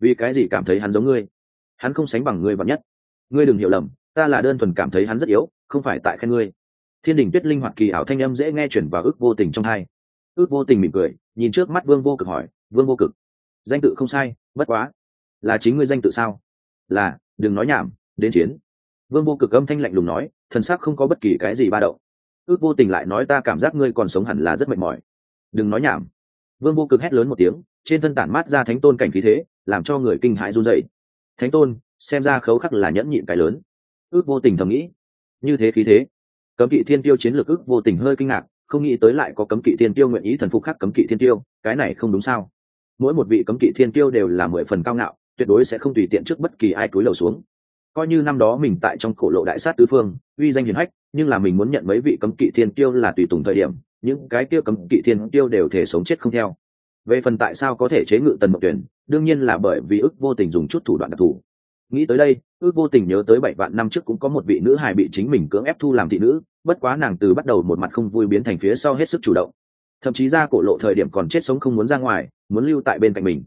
Vì cái gì cảm thấy hắn giống ngươi? Hắn không sánh bằng ngươi vặn nhất. Ngươi đừng hiểu lầm, ta là đơn thuần cảm thấy hắn rất yếu, không phải tại khen ngươi. Thiên đình tuyết linh hoạt kỳ ảo thanh âm dễ nghe chuyển vào ước vô tình trong hai. Ước vô tình mỉm cười, nhìn trước mắt vương vô cực hỏi, vương vô cực, danh tự không sai, bất quá là chính ngươi danh tự sao? Là, đừng nói nhảm đến chiến. Vương vô cực âm thanh lạnh lùng nói, thần sắc không có bất kỳ cái gì ba đậu ước vô tình lại nói ta cảm giác ngươi còn sống hẳn là rất mệt mỏi. Đừng nói nhảm. Vương vô cực hét lớn một tiếng, trên thân tản mát ra thánh tôn cảnh khí thế, làm cho người kinh hãi run dậy thánh tôn, xem ra khấu khắc là nhẫn nhịn cái lớn. Ước vô tình thầm nghĩ. Như thế khí thế. Cấm kỵ thiên tiêu chiến lược ước vô tình hơi kinh ngạc, không nghĩ tới lại có cấm kỵ thiên tiêu nguyện ý thần phục khắc cấm kỵ thiên tiêu, cái này không đúng sao? Mỗi một vị cấm kỵ thiên tiêu đều là mười phần cao ngạo, tuyệt đối sẽ không tùy tiện trước bất kỳ ai cúi lầu xuống coi như năm đó mình tại trong cổ lộ đại sát tứ phương, uy danh hiền hách, nhưng là mình muốn nhận mấy vị cấm kỵ thiên tiêu là tùy tùng thời điểm, những cái tiêu cấm kỵ thiên tiêu đều thể sống chết không theo. Về phần tại sao có thể chế ngự tần mộng tuyển, đương nhiên là bởi vì ước vô tình dùng chút thủ đoạn đặc thù. Nghĩ tới đây, ước vô tình nhớ tới bảy vạn năm trước cũng có một vị nữ hài bị chính mình cưỡng ép thu làm thị nữ, bất quá nàng từ bắt đầu một mặt không vui biến thành phía sau hết sức chủ động. Thậm chí ra cổ lộ thời điểm còn chết sống không muốn ra ngoài, muốn lưu tại bên cạnh mình.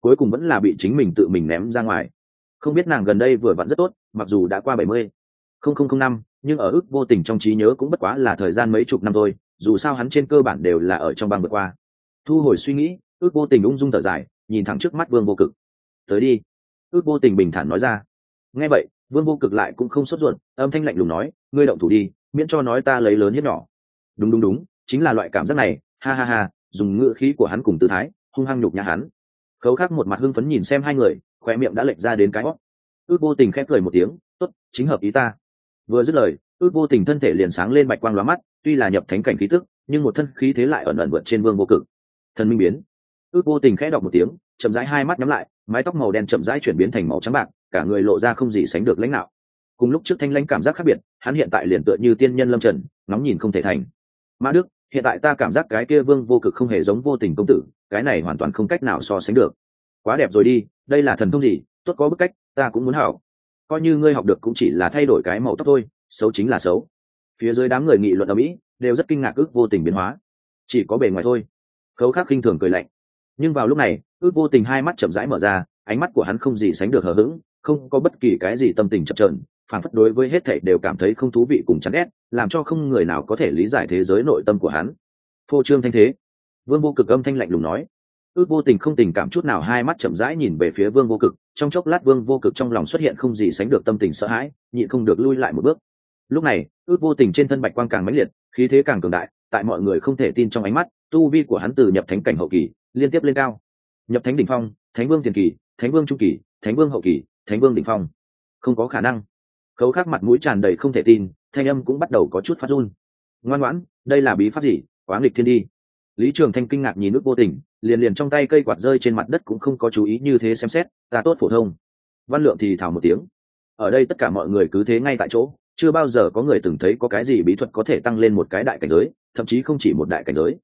Cuối cùng vẫn là bị chính mình tự mình ném ra ngoài không biết nàng gần đây vừa vặn rất tốt, mặc dù đã qua bảy mươi. Không không không năm, nhưng ở ước vô tình trong trí nhớ cũng bất quá là thời gian mấy chục năm thôi, dù sao hắn trên cơ bản đều là ở trong băng vượt qua. Thu hồi suy nghĩ, ước vô tình ung dung thở dài, nhìn thẳng trước mắt vương vô cực. Tới đi. Ước vô tình bình thản nói ra. Nghe vậy, vương vô cực lại cũng không sốt ruột, âm thanh lạnh lùng nói, ngươi động thủ đi, miễn cho nói ta lấy lớn hiếp nhỏ. Đúng đúng đúng, chính là loại cảm giác này. Ha ha ha, dùng ngựa khí của hắn cùng tư thái, hung hăng nhục nhà hắn. Khấu khắc một mặt hưng phấn nhìn xem hai người khoe miệng đã lệch ra đến cái hót. Ước vô tình khép cười một tiếng, tốt, chính hợp ý ta. Vừa dứt lời, ước vô tình thân thể liền sáng lên bạch quang lóa mắt, tuy là nhập thánh cảnh khí tức, nhưng một thân khí thế lại ẩn ẩn vượt trên vương vô cực. Thần minh biến. Ước vô tình khẽ đọc một tiếng, chậm rãi hai mắt nhắm lại, mái tóc màu đen chậm rãi chuyển biến thành màu trắng bạc, cả người lộ ra không gì sánh được lãnh đạo. Cùng lúc trước thanh lãnh cảm giác khác biệt, hắn hiện tại liền tựa như tiên nhân lâm trần nóng nhìn không thể thành. Mã đức, hiện tại ta cảm giác cái kia vương vô cực không hề giống vô tình công tử, cái này hoàn toàn không cách nào so sánh được quá đẹp rồi đi, đây là thần thông gì? Tốt có bức cách, ta cũng muốn hảo coi như ngươi học được cũng chỉ là thay đổi cái màu tóc thôi, xấu chính là xấu. Phía dưới đám người nghị luận ở mỹ đều rất kinh ngạc ước vô tình biến hóa. Chỉ có bề ngoài thôi. Khấu khắc khinh thường cười lạnh. Nhưng vào lúc này, ước vô tình hai mắt chậm rãi mở ra, ánh mắt của hắn không gì sánh được hờ hững, không có bất kỳ cái gì tâm tình chậm trợn phản phất đối với hết thảy đều cảm thấy không thú vị cùng chán ghét, làm cho không người nào có thể lý giải thế giới nội tâm của hắn. Phô trương thanh thế. Vương vô cực âm thanh lạnh lùng nói ước vô tình không tình cảm chút nào, hai mắt chậm rãi nhìn về phía vương vô cực. Trong chốc lát, vương vô cực trong lòng xuất hiện không gì sánh được tâm tình sợ hãi, nhịn không được lui lại một bước. Lúc này, ước vô tình trên thân bạch quang càng mãnh liệt, khí thế càng cường đại, tại mọi người không thể tin trong ánh mắt, tu vi của hắn từ nhập thánh cảnh hậu kỳ, liên tiếp lên cao. Nhập thánh đỉnh phong, thánh vương tiền kỳ, thánh vương trung kỳ, thánh vương hậu kỳ, thánh vương đỉnh phong. Không có khả năng. Khấu khắc mặt mũi tràn đầy không thể tin, thanh âm cũng bắt đầu có chút phát run. Ngoan ngoãn, đây là bí pháp gì? Quá nghịch thiên đi. Lý trường thanh kinh ngạc nhìn ước vô tình liền liền trong tay cây quạt rơi trên mặt đất cũng không có chú ý như thế xem xét, ta tốt phổ thông. Văn lượng thì thảo một tiếng. Ở đây tất cả mọi người cứ thế ngay tại chỗ, chưa bao giờ có người từng thấy có cái gì bí thuật có thể tăng lên một cái đại cảnh giới, thậm chí không chỉ một đại cảnh giới.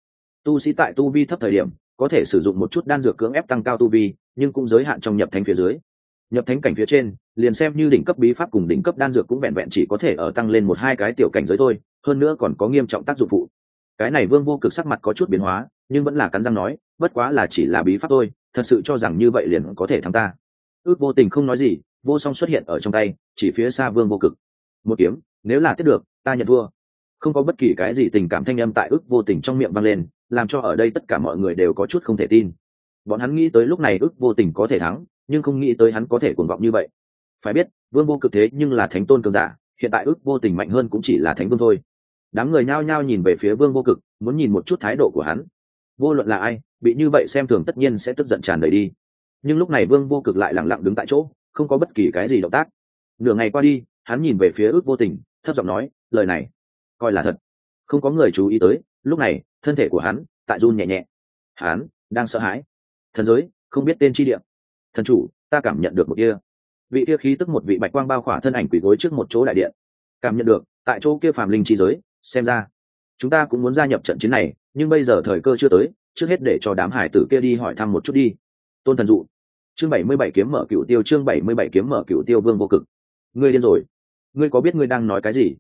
Tu sĩ tại tu vi thấp thời điểm, có thể sử dụng một chút đan dược cưỡng ép tăng cao tu vi, nhưng cũng giới hạn trong nhập thánh phía dưới. Nhập thánh cảnh phía trên, liền xem như đỉnh cấp bí pháp cùng đỉnh cấp đan dược cũng vẹn vẹn chỉ có thể ở tăng lên một hai cái tiểu cảnh giới thôi, hơn nữa còn có nghiêm trọng tác dụng phụ. Cái này vương vô cực sắc mặt có chút biến hóa nhưng vẫn là cắn răng nói, bất quá là chỉ là bí pháp thôi, thật sự cho rằng như vậy liền có thể thắng ta. Ước vô tình không nói gì, vô song xuất hiện ở trong tay, chỉ phía xa vương vô cực. Một kiếm, nếu là tiếp được, ta nhận thua. Không có bất kỳ cái gì tình cảm thanh âm tại ước vô tình trong miệng vang lên, làm cho ở đây tất cả mọi người đều có chút không thể tin. Bọn hắn nghĩ tới lúc này ước vô tình có thể thắng, nhưng không nghĩ tới hắn có thể cuồng vọng như vậy. Phải biết, vương vô cực thế nhưng là thánh tôn cường giả, hiện tại ước vô tình mạnh hơn cũng chỉ là thánh vương thôi. Đám người nhao nhao nhìn về phía vương vô cực, muốn nhìn một chút thái độ của hắn vô luận là ai, bị như vậy xem thường tất nhiên sẽ tức giận tràn đầy đi. Nhưng lúc này vương vô cực lại lẳng lặng đứng tại chỗ, không có bất kỳ cái gì động tác. Nửa ngày qua đi, hắn nhìn về phía ước vô tình, thấp giọng nói, lời này, coi là thật. Không có người chú ý tới, lúc này, thân thể của hắn tại run nhẹ nhẹ. Hắn đang sợ hãi. Thần giới, không biết tên chi điểm thần chủ, ta cảm nhận được một kia vị kia khí tức một vị bạch quang bao khỏa thân ảnh quỷ gối trước một chỗ đại điện. Cảm nhận được, tại chỗ kia phàm linh chi giới, xem ra chúng ta cũng muốn gia nhập trận chiến này, nhưng bây giờ thời cơ chưa tới, trước hết để cho đám hải tử kia đi hỏi thăm một chút đi. Tôn thần dụ. Chương bảy mươi bảy kiếm mở cựu tiêu, chương bảy mươi bảy kiếm mở cựu tiêu vương vô cực. Ngươi điên rồi. Ngươi có biết ngươi đang nói cái gì?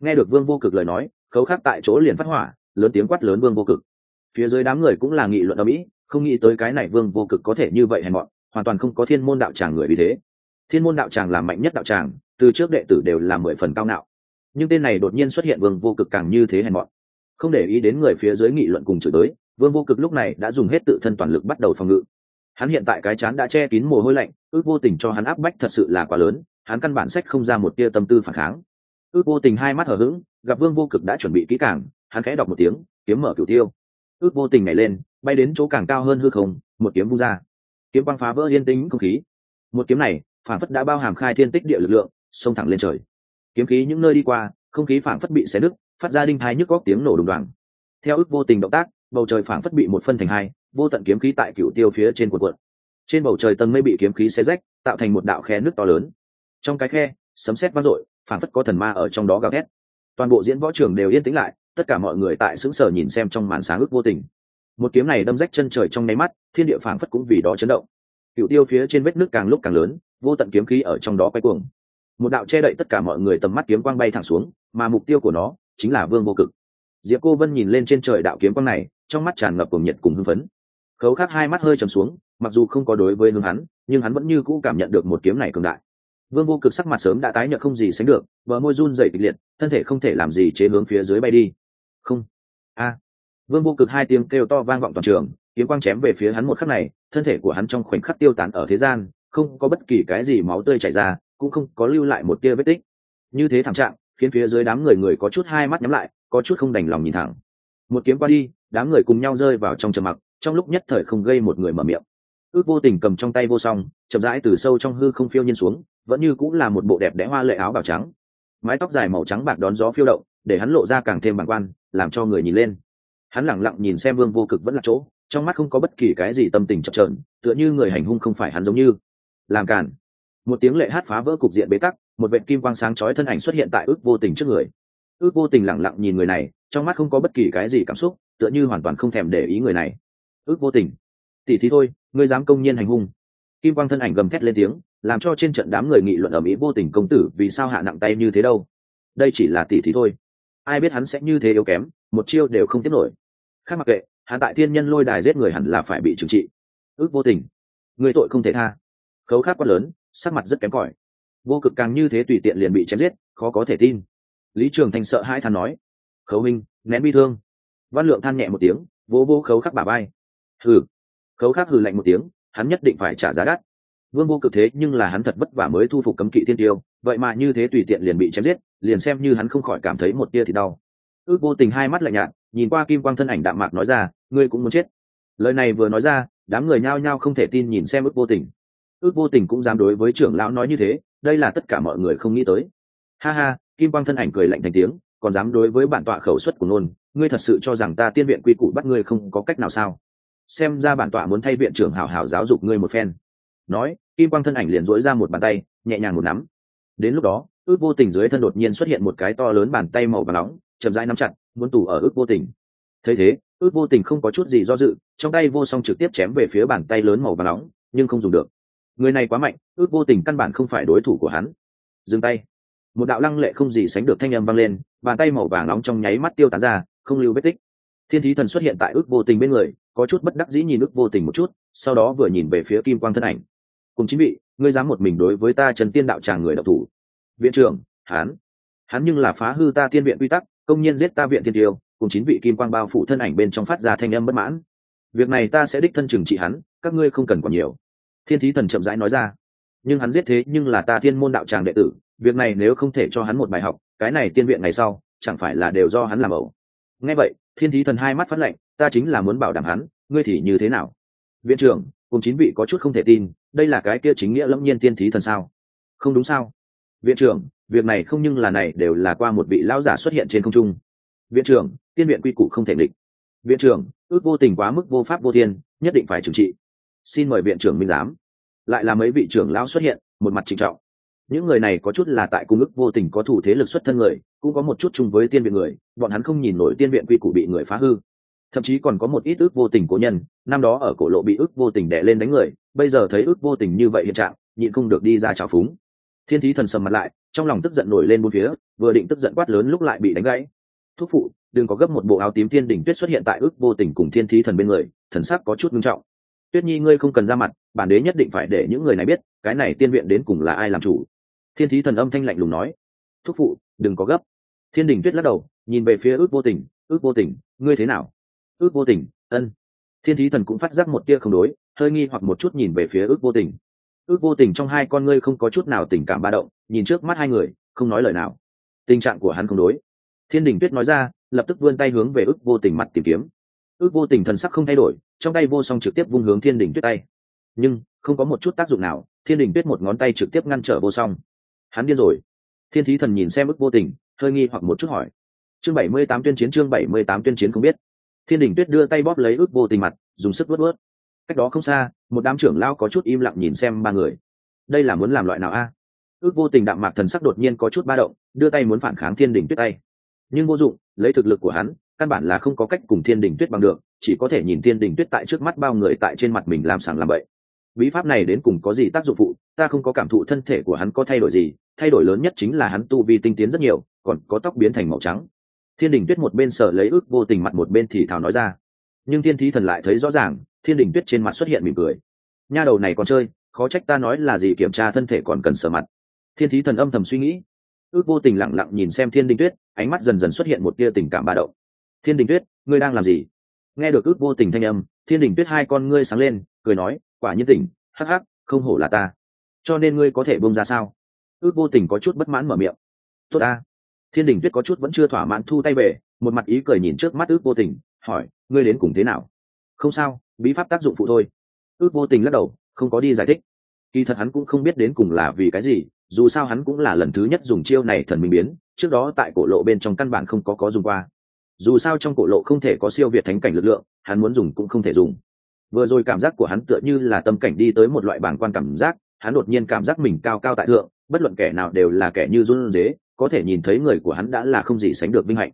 Nghe được vương vô cực lời nói, khấu khác tại chỗ liền phát hỏa, lớn tiếng quát lớn vương vô cực. Phía dưới đám người cũng là nghị luận ở mỹ, không nghĩ tới cái này vương vô cực có thể như vậy hèn mọn, hoàn toàn không có thiên môn đạo tràng người vì thế. Thiên môn đạo tràng là mạnh nhất đạo tràng, từ trước đệ tử đều là mười phần cao ngạo. Nhưng tên này đột nhiên xuất hiện vương vô cực càng như thế hèn mọn không để ý đến người phía dưới nghị luận cùng chửi tới vương vô cực lúc này đã dùng hết tự thân toàn lực bắt đầu phòng ngự. Hắn hiện tại cái chán đã che kín mồ hôi lạnh, ước vô tình cho hắn áp bách thật sự là quá lớn, hắn căn bản sách không ra một tia tâm tư phản kháng. Ước vô tình hai mắt hở h ữ g gặp vương vô cực đã chuẩn bị kỹ càng, hắn khẽ đọc một tiếng, kiếm mở cửu tiêu. Ước vô tình nhảy lên, bay đến chỗ càng cao hơn hư không, một kiếm vung ra. Kiếm băng phá vỡ yên tĩnh không khí. Một kiếm này, phản phất đã bao hàm khai thiên tích địa lực lượng, xông thẳng lên trời. Kiếm khí những nơi đi qua, không khí phản phất bị xé nứt phát ra đinh thái nhức góc tiếng nổ đùng đoàng. Theo ước vô tình động tác, bầu trời phảng phất bị một phân thành hai, vô tận kiếm khí tại cựu tiêu phía trên cuộn cuộn. Trên bầu trời tầng mây bị kiếm khí xé rách, tạo thành một đạo khe nước to lớn. Trong cái khe, sấm sét vang dội, phảng phất có thần ma ở trong đó gào thét. Toàn bộ diễn võ trường đều yên tĩnh lại, tất cả mọi người tại sững sờ nhìn xem trong màn sáng ước vô tình. Một kiếm này đâm rách chân trời trong nháy mắt, thiên địa phảng phất cũng vì đó chấn động. Cựu tiêu phía trên vết nước càng lúc càng lớn, vô tận kiếm khí ở trong đó quay cuồng. Một đạo che đậy tất cả mọi người tầm mắt kiếm quang bay thẳng xuống, mà mục tiêu của nó chính là vương vô cực. Diệp cô vân nhìn lên trên trời đạo kiếm quang này, trong mắt tràn ngập cùng nhiệt cùng hưng phấn. Khấu khác hai mắt hơi trầm xuống, mặc dù không có đối với hướng hắn, nhưng hắn vẫn như cũ cảm nhận được một kiếm này cường đại. Vương vô cực sắc mặt sớm đã tái nhợt không gì sánh được, bờ môi run dậy kịch liệt, thân thể không thể làm gì chế hướng phía dưới bay đi. Không. A. Vương vô cực hai tiếng kêu to vang vọng toàn trường, kiếm quang chém về phía hắn một khắc này, thân thể của hắn trong khoảnh khắc tiêu tán ở thế gian, không có bất kỳ cái gì máu tươi chảy ra, cũng không có lưu lại một tia vết tích. Như thế thảm trạng khiến phía dưới đám người người có chút hai mắt nhắm lại, có chút không đành lòng nhìn thẳng. Một kiếm qua đi, đám người cùng nhau rơi vào trong trầm mặc, trong lúc nhất thời không gây một người mở miệng. Ước vô tình cầm trong tay vô song, chậm rãi từ sâu trong hư không phiêu nhiên xuống, vẫn như cũng là một bộ đẹp đẽ hoa lệ áo bào trắng. Mái tóc dài màu trắng bạc đón gió phiêu động, để hắn lộ ra càng thêm bản quan, làm cho người nhìn lên. Hắn lẳng lặng nhìn xem vương vô cực vẫn là chỗ, trong mắt không có bất kỳ cái gì tâm tình chập trờn tựa như người hành hung không phải hắn giống như. Làm cản một tiếng lệ hát phá vỡ cục diện bế tắc, một vệ kim quang sáng chói thân ảnh xuất hiện tại ước vô tình trước người. Ước vô tình lẳng lặng nhìn người này, trong mắt không có bất kỳ cái gì cảm xúc, tựa như hoàn toàn không thèm để ý người này. Ước vô tình. Tỉ thí thôi, ngươi dám công nhiên hành hung. Kim quang thân ảnh gầm thét lên tiếng, làm cho trên trận đám người nghị luận ở mỹ vô tình công tử vì sao hạ nặng tay như thế đâu. Đây chỉ là tỉ thí thôi. Ai biết hắn sẽ như thế yếu kém, một chiêu đều không tiếp nổi. Khác mặc kệ, hắn tại thiên nhân lôi đài giết người hẳn là phải bị trừng trị. Ước vô tình. Người tội không thể tha. Khấu khác quá lớn sắc mặt rất kém cỏi. Vô cực càng như thế tùy tiện liền bị chém giết, khó có thể tin. Lý trường thành sợ hai than nói, khấu minh nén bi thương. Văn lượng than nhẹ một tiếng vô vô khấu khắc bà bay hừ. Khấu khắc hừ lạnh một tiếng, hắn nhất định phải trả giá đắt. Vương vô cực thế nhưng là hắn thật vất vả mới thu phục cấm kỵ thiên tiêu, vậy mà như thế tùy tiện liền bị chém giết, liền xem như hắn không khỏi cảm thấy một tia thì đau. Ước vô tình hai mắt lạnh nhạt, nhìn qua kim quang thân ảnh đạm mạc nói ra, ngươi cũng muốn chết. Lời này vừa nói ra, đám người nhao nhao không thể tin nhìn xem ước vô tình ước vô tình cũng dám đối với trưởng lão nói như thế, đây là tất cả mọi người không nghĩ tới. Ha ha, kim quang thân ảnh cười lạnh thành tiếng, còn dám đối với bản tọa khẩu suất của nôn ngươi thật sự cho rằng ta tiên viện quy củ bắt ngươi không có cách nào sao? Xem ra bản tọa muốn thay viện trưởng hảo hảo giáo dục ngươi một phen. Nói, kim quang thân ảnh liền dối ra một bàn tay, nhẹ nhàng một nắm. Đến lúc đó, ước vô tình dưới thân đột nhiên xuất hiện một cái to lớn bàn tay màu và nóng, chậm rãi nắm chặt, muốn tù ở ước vô tình. Thấy thế, ước vô tình không có chút gì do dự, trong tay vô song trực tiếp chém về phía bàn tay lớn màu và nóng, nhưng không dùng được người này quá mạnh, ước vô tình căn bản không phải đối thủ của hắn. Dừng tay. Một đạo lăng lệ không gì sánh được thanh âm vang lên, bàn tay màu vàng nóng trong nháy mắt tiêu tán ra, không lưu vết tích. Thiên thí thần xuất hiện tại ước vô tình bên người, có chút bất đắc dĩ nhìn ước vô tình một chút, sau đó vừa nhìn về phía kim quang thân ảnh. Cùng chính vị, ngươi dám một mình đối với ta trần tiên đạo tràng người độc thủ. Viện trưởng hán hắn nhưng là phá hư ta tiên viện quy tắc, công nhiên giết ta viện thiên tiêu, cùng chín vị kim quang bao phủ thân ảnh bên trong phát ra thanh âm bất mãn. Việc này ta sẽ đích thân trừng trị hắn, các ngươi không cần còn nhiều thiên thí thần chậm rãi nói ra, nhưng hắn giết thế nhưng là ta thiên môn đạo tràng đệ tử, việc này nếu không thể cho hắn một bài học, cái này tiên viện ngày sau, chẳng phải là đều do hắn làm ẩu. Nghe vậy, thiên thí thần hai mắt phát lệnh ta chính là muốn bảo đảm hắn, ngươi thì như thế nào? Viện trưởng, cùng chín vị có chút không thể tin, đây là cái kia chính nghĩa lẫm nhiên tiên thí thần sao? Không đúng sao. Viện trưởng, việc này không nhưng là này, đều là qua một vị lão giả xuất hiện trên không trung. Viện trưởng, tiên viện quy củ không thể địch viện trưởng, ước vô tình quá mức vô pháp vô thiên, nhất định phải trừng trị xin mời viện trưởng minh giám. Lại là mấy vị trưởng lão xuất hiện, một mặt trịnh trọng. Những người này có chút là tại cung ức vô tình có thủ thế lực xuất thân người, cũng có một chút chung với tiên viện người, bọn hắn không nhìn nổi tiên viện quy củ bị người phá hư. Thậm chí còn có một ít ước vô tình cố nhân, năm đó ở cổ lộ bị ước vô tình đè lên đánh người, bây giờ thấy ước vô tình như vậy hiện trạng, nhịn không được đi ra trào phúng. Thiên thí thần sầm mặt lại, trong lòng tức giận nổi lên bốn phía, vừa định tức giận quát lớn lúc lại bị đánh gãy. Thúc phụ, đừng có gấp một bộ áo tím thiên đỉnh tuyết xuất hiện tại ước vô tình cùng thiên thí thần bên người, thần sắc có chút nghiêm trọng tuyết nhi, ngươi không cần ra mặt, bản đế nhất định phải để những người này biết, cái này tiên viện đến cùng là ai làm chủ. Thiên thí thần âm thanh lạnh lùng nói. Thúc phụ, đừng có gấp. Thiên đình tuyết lắc đầu, nhìn về phía ước vô tình, ước vô tình, ngươi thế nào? Ước vô tình, ân. Thiên thí thần cũng phát giác một tia không đối, hơi nghi hoặc một chút nhìn về phía ước vô tình. Ước vô tình trong hai con ngươi không có chút nào tình cảm ba động, nhìn trước mắt hai người, không nói lời nào. Tình trạng của hắn không đối. Thiên đình tuyết nói ra, lập tức vươn tay hướng về ước vô tình mặt tìm kiếm. Ước vô tình thần sắc không thay đổi trong tay vô song trực tiếp vung hướng thiên đình tuyết tay. Nhưng, không có một chút tác dụng nào, thiên đình tuyết một ngón tay trực tiếp ngăn trở vô song. Hắn điên rồi. Thiên thí thần nhìn xem ước vô tình, hơi nghi hoặc một chút hỏi. Chương bảy mươi tám tuyên chiến, chương bảy mươi tám tuyên chiến không biết. Thiên đình tuyết đưa tay bóp lấy ước vô tình mặt, dùng sức vớt vớt cách đó không xa, một đám trưởng lao có chút im lặng nhìn xem ba người. Đây là muốn làm loại nào a? Ước vô tình đạm mạc thần sắc đột nhiên có chút ba động, đưa tay muốn phản kháng thiên đình tuyết tay. Nhưng vô dụng, lấy thực lực của hắn căn bản là không có cách cùng thiên đình tuyết bằng được, chỉ có thể nhìn thiên đình tuyết tại trước mắt bao người tại trên mặt mình làm sảng làm bậy. Bí pháp này đến cùng có gì tác dụng phụ, ta không có cảm thụ thân thể của hắn có thay đổi gì, thay đổi lớn nhất chính là hắn tu vi tinh tiến rất nhiều, còn có tóc biến thành màu trắng. Thiên đình tuyết một bên sợ lấy ước vô tình mặt một bên thì thào nói ra. Nhưng thiên thí thần lại thấy rõ ràng, thiên đình tuyết trên mặt xuất hiện mỉm cười. Nha đầu này còn chơi, khó trách ta nói là gì kiểm tra thân thể còn cần sờ mặt. Thiên thí thần âm thầm suy nghĩ. Ước vô tình lặng lặng nhìn xem thiên đình tuyết, ánh mắt dần dần xuất hiện một tia tình cảm ba động thiên đình tuyết, ngươi đang làm gì? Nghe được ước vô tình thanh âm, thiên đình tuyết hai con ngươi sáng lên, cười nói, quả nhiên tỉnh, hắc hắc, không hổ là ta. Cho nên ngươi có thể bông ra sao? Ước vô tình có chút bất mãn mở miệng. Tốt ta. Thiên đình tuyết có chút vẫn chưa thỏa mãn thu tay về, một mặt ý cười nhìn trước mắt ước vô tình, hỏi, ngươi đến cùng thế nào? Không sao, bí pháp tác dụng phụ thôi. Ước vô tình lắc đầu, không có đi giải thích. Kỳ thật hắn cũng không biết đến cùng là vì cái gì, dù sao hắn cũng là lần thứ nhất dùng chiêu này thần minh biến, trước đó tại cổ lộ bên trong căn bản không có có dùng qua dù sao trong cổ lộ không thể có siêu việt thánh cảnh lực lượng, hắn muốn dùng cũng không thể dùng. Vừa rồi cảm giác của hắn tựa như là tâm cảnh đi tới một loại bảng quan cảm giác, hắn đột nhiên cảm giác mình cao cao tại thượng, bất luận kẻ nào đều là kẻ như run dế có thể nhìn thấy người của hắn đã là không gì sánh được vinh hạnh.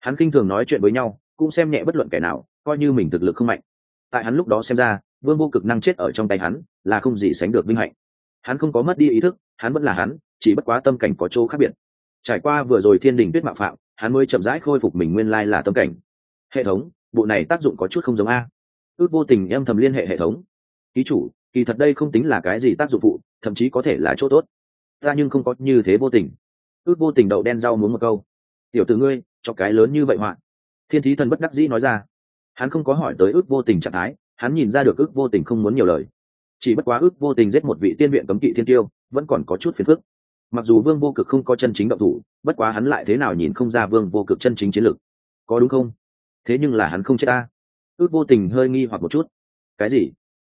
Hắn kinh thường nói chuyện với nhau, cũng xem nhẹ bất luận kẻ nào, coi như mình thực lực không mạnh. Tại hắn lúc đó xem ra, vương vô cực năng chết ở trong tay hắn là không gì sánh được vinh hạnh. Hắn không có mất đi ý thức, hắn vẫn là hắn, chỉ bất quá tâm cảnh có chỗ khác biệt trải qua vừa rồi thiên đình tuyết mạo phạm, hắn mới chậm rãi khôi phục mình nguyên lai là tâm cảnh. Hệ thống, bộ này tác dụng có chút không giống a. Ước vô tình em thầm liên hệ hệ thống. Ký chủ, kỳ thật đây không tính là cái gì tác dụng phụ, thậm chí có thể là chỗ tốt. Ta nhưng không có như thế vô tình. Ước vô tình đậu đen rau muốn một câu. Tiểu t ngươi, cho cái lớn như vậy hoạn thiên thí thần bất đắc dĩ nói ra. Hắn không có hỏi tới ước vô tình trạng thái, hắn nhìn ra được ước vô tình không muốn nhiều lời. Chỉ bất quá ước vô tình giết một vị tiên viện cấm kỵ thiên tiêu, vẫn còn có chút phiền phức mặc dù vương vô cực không có chân chính động thủ, bất quá hắn lại thế nào nhìn không ra vương vô cực chân chính chiến lược có đúng không? Thế nhưng là hắn không chết ta. Ước vô tình hơi nghi hoặc một chút. Cái gì?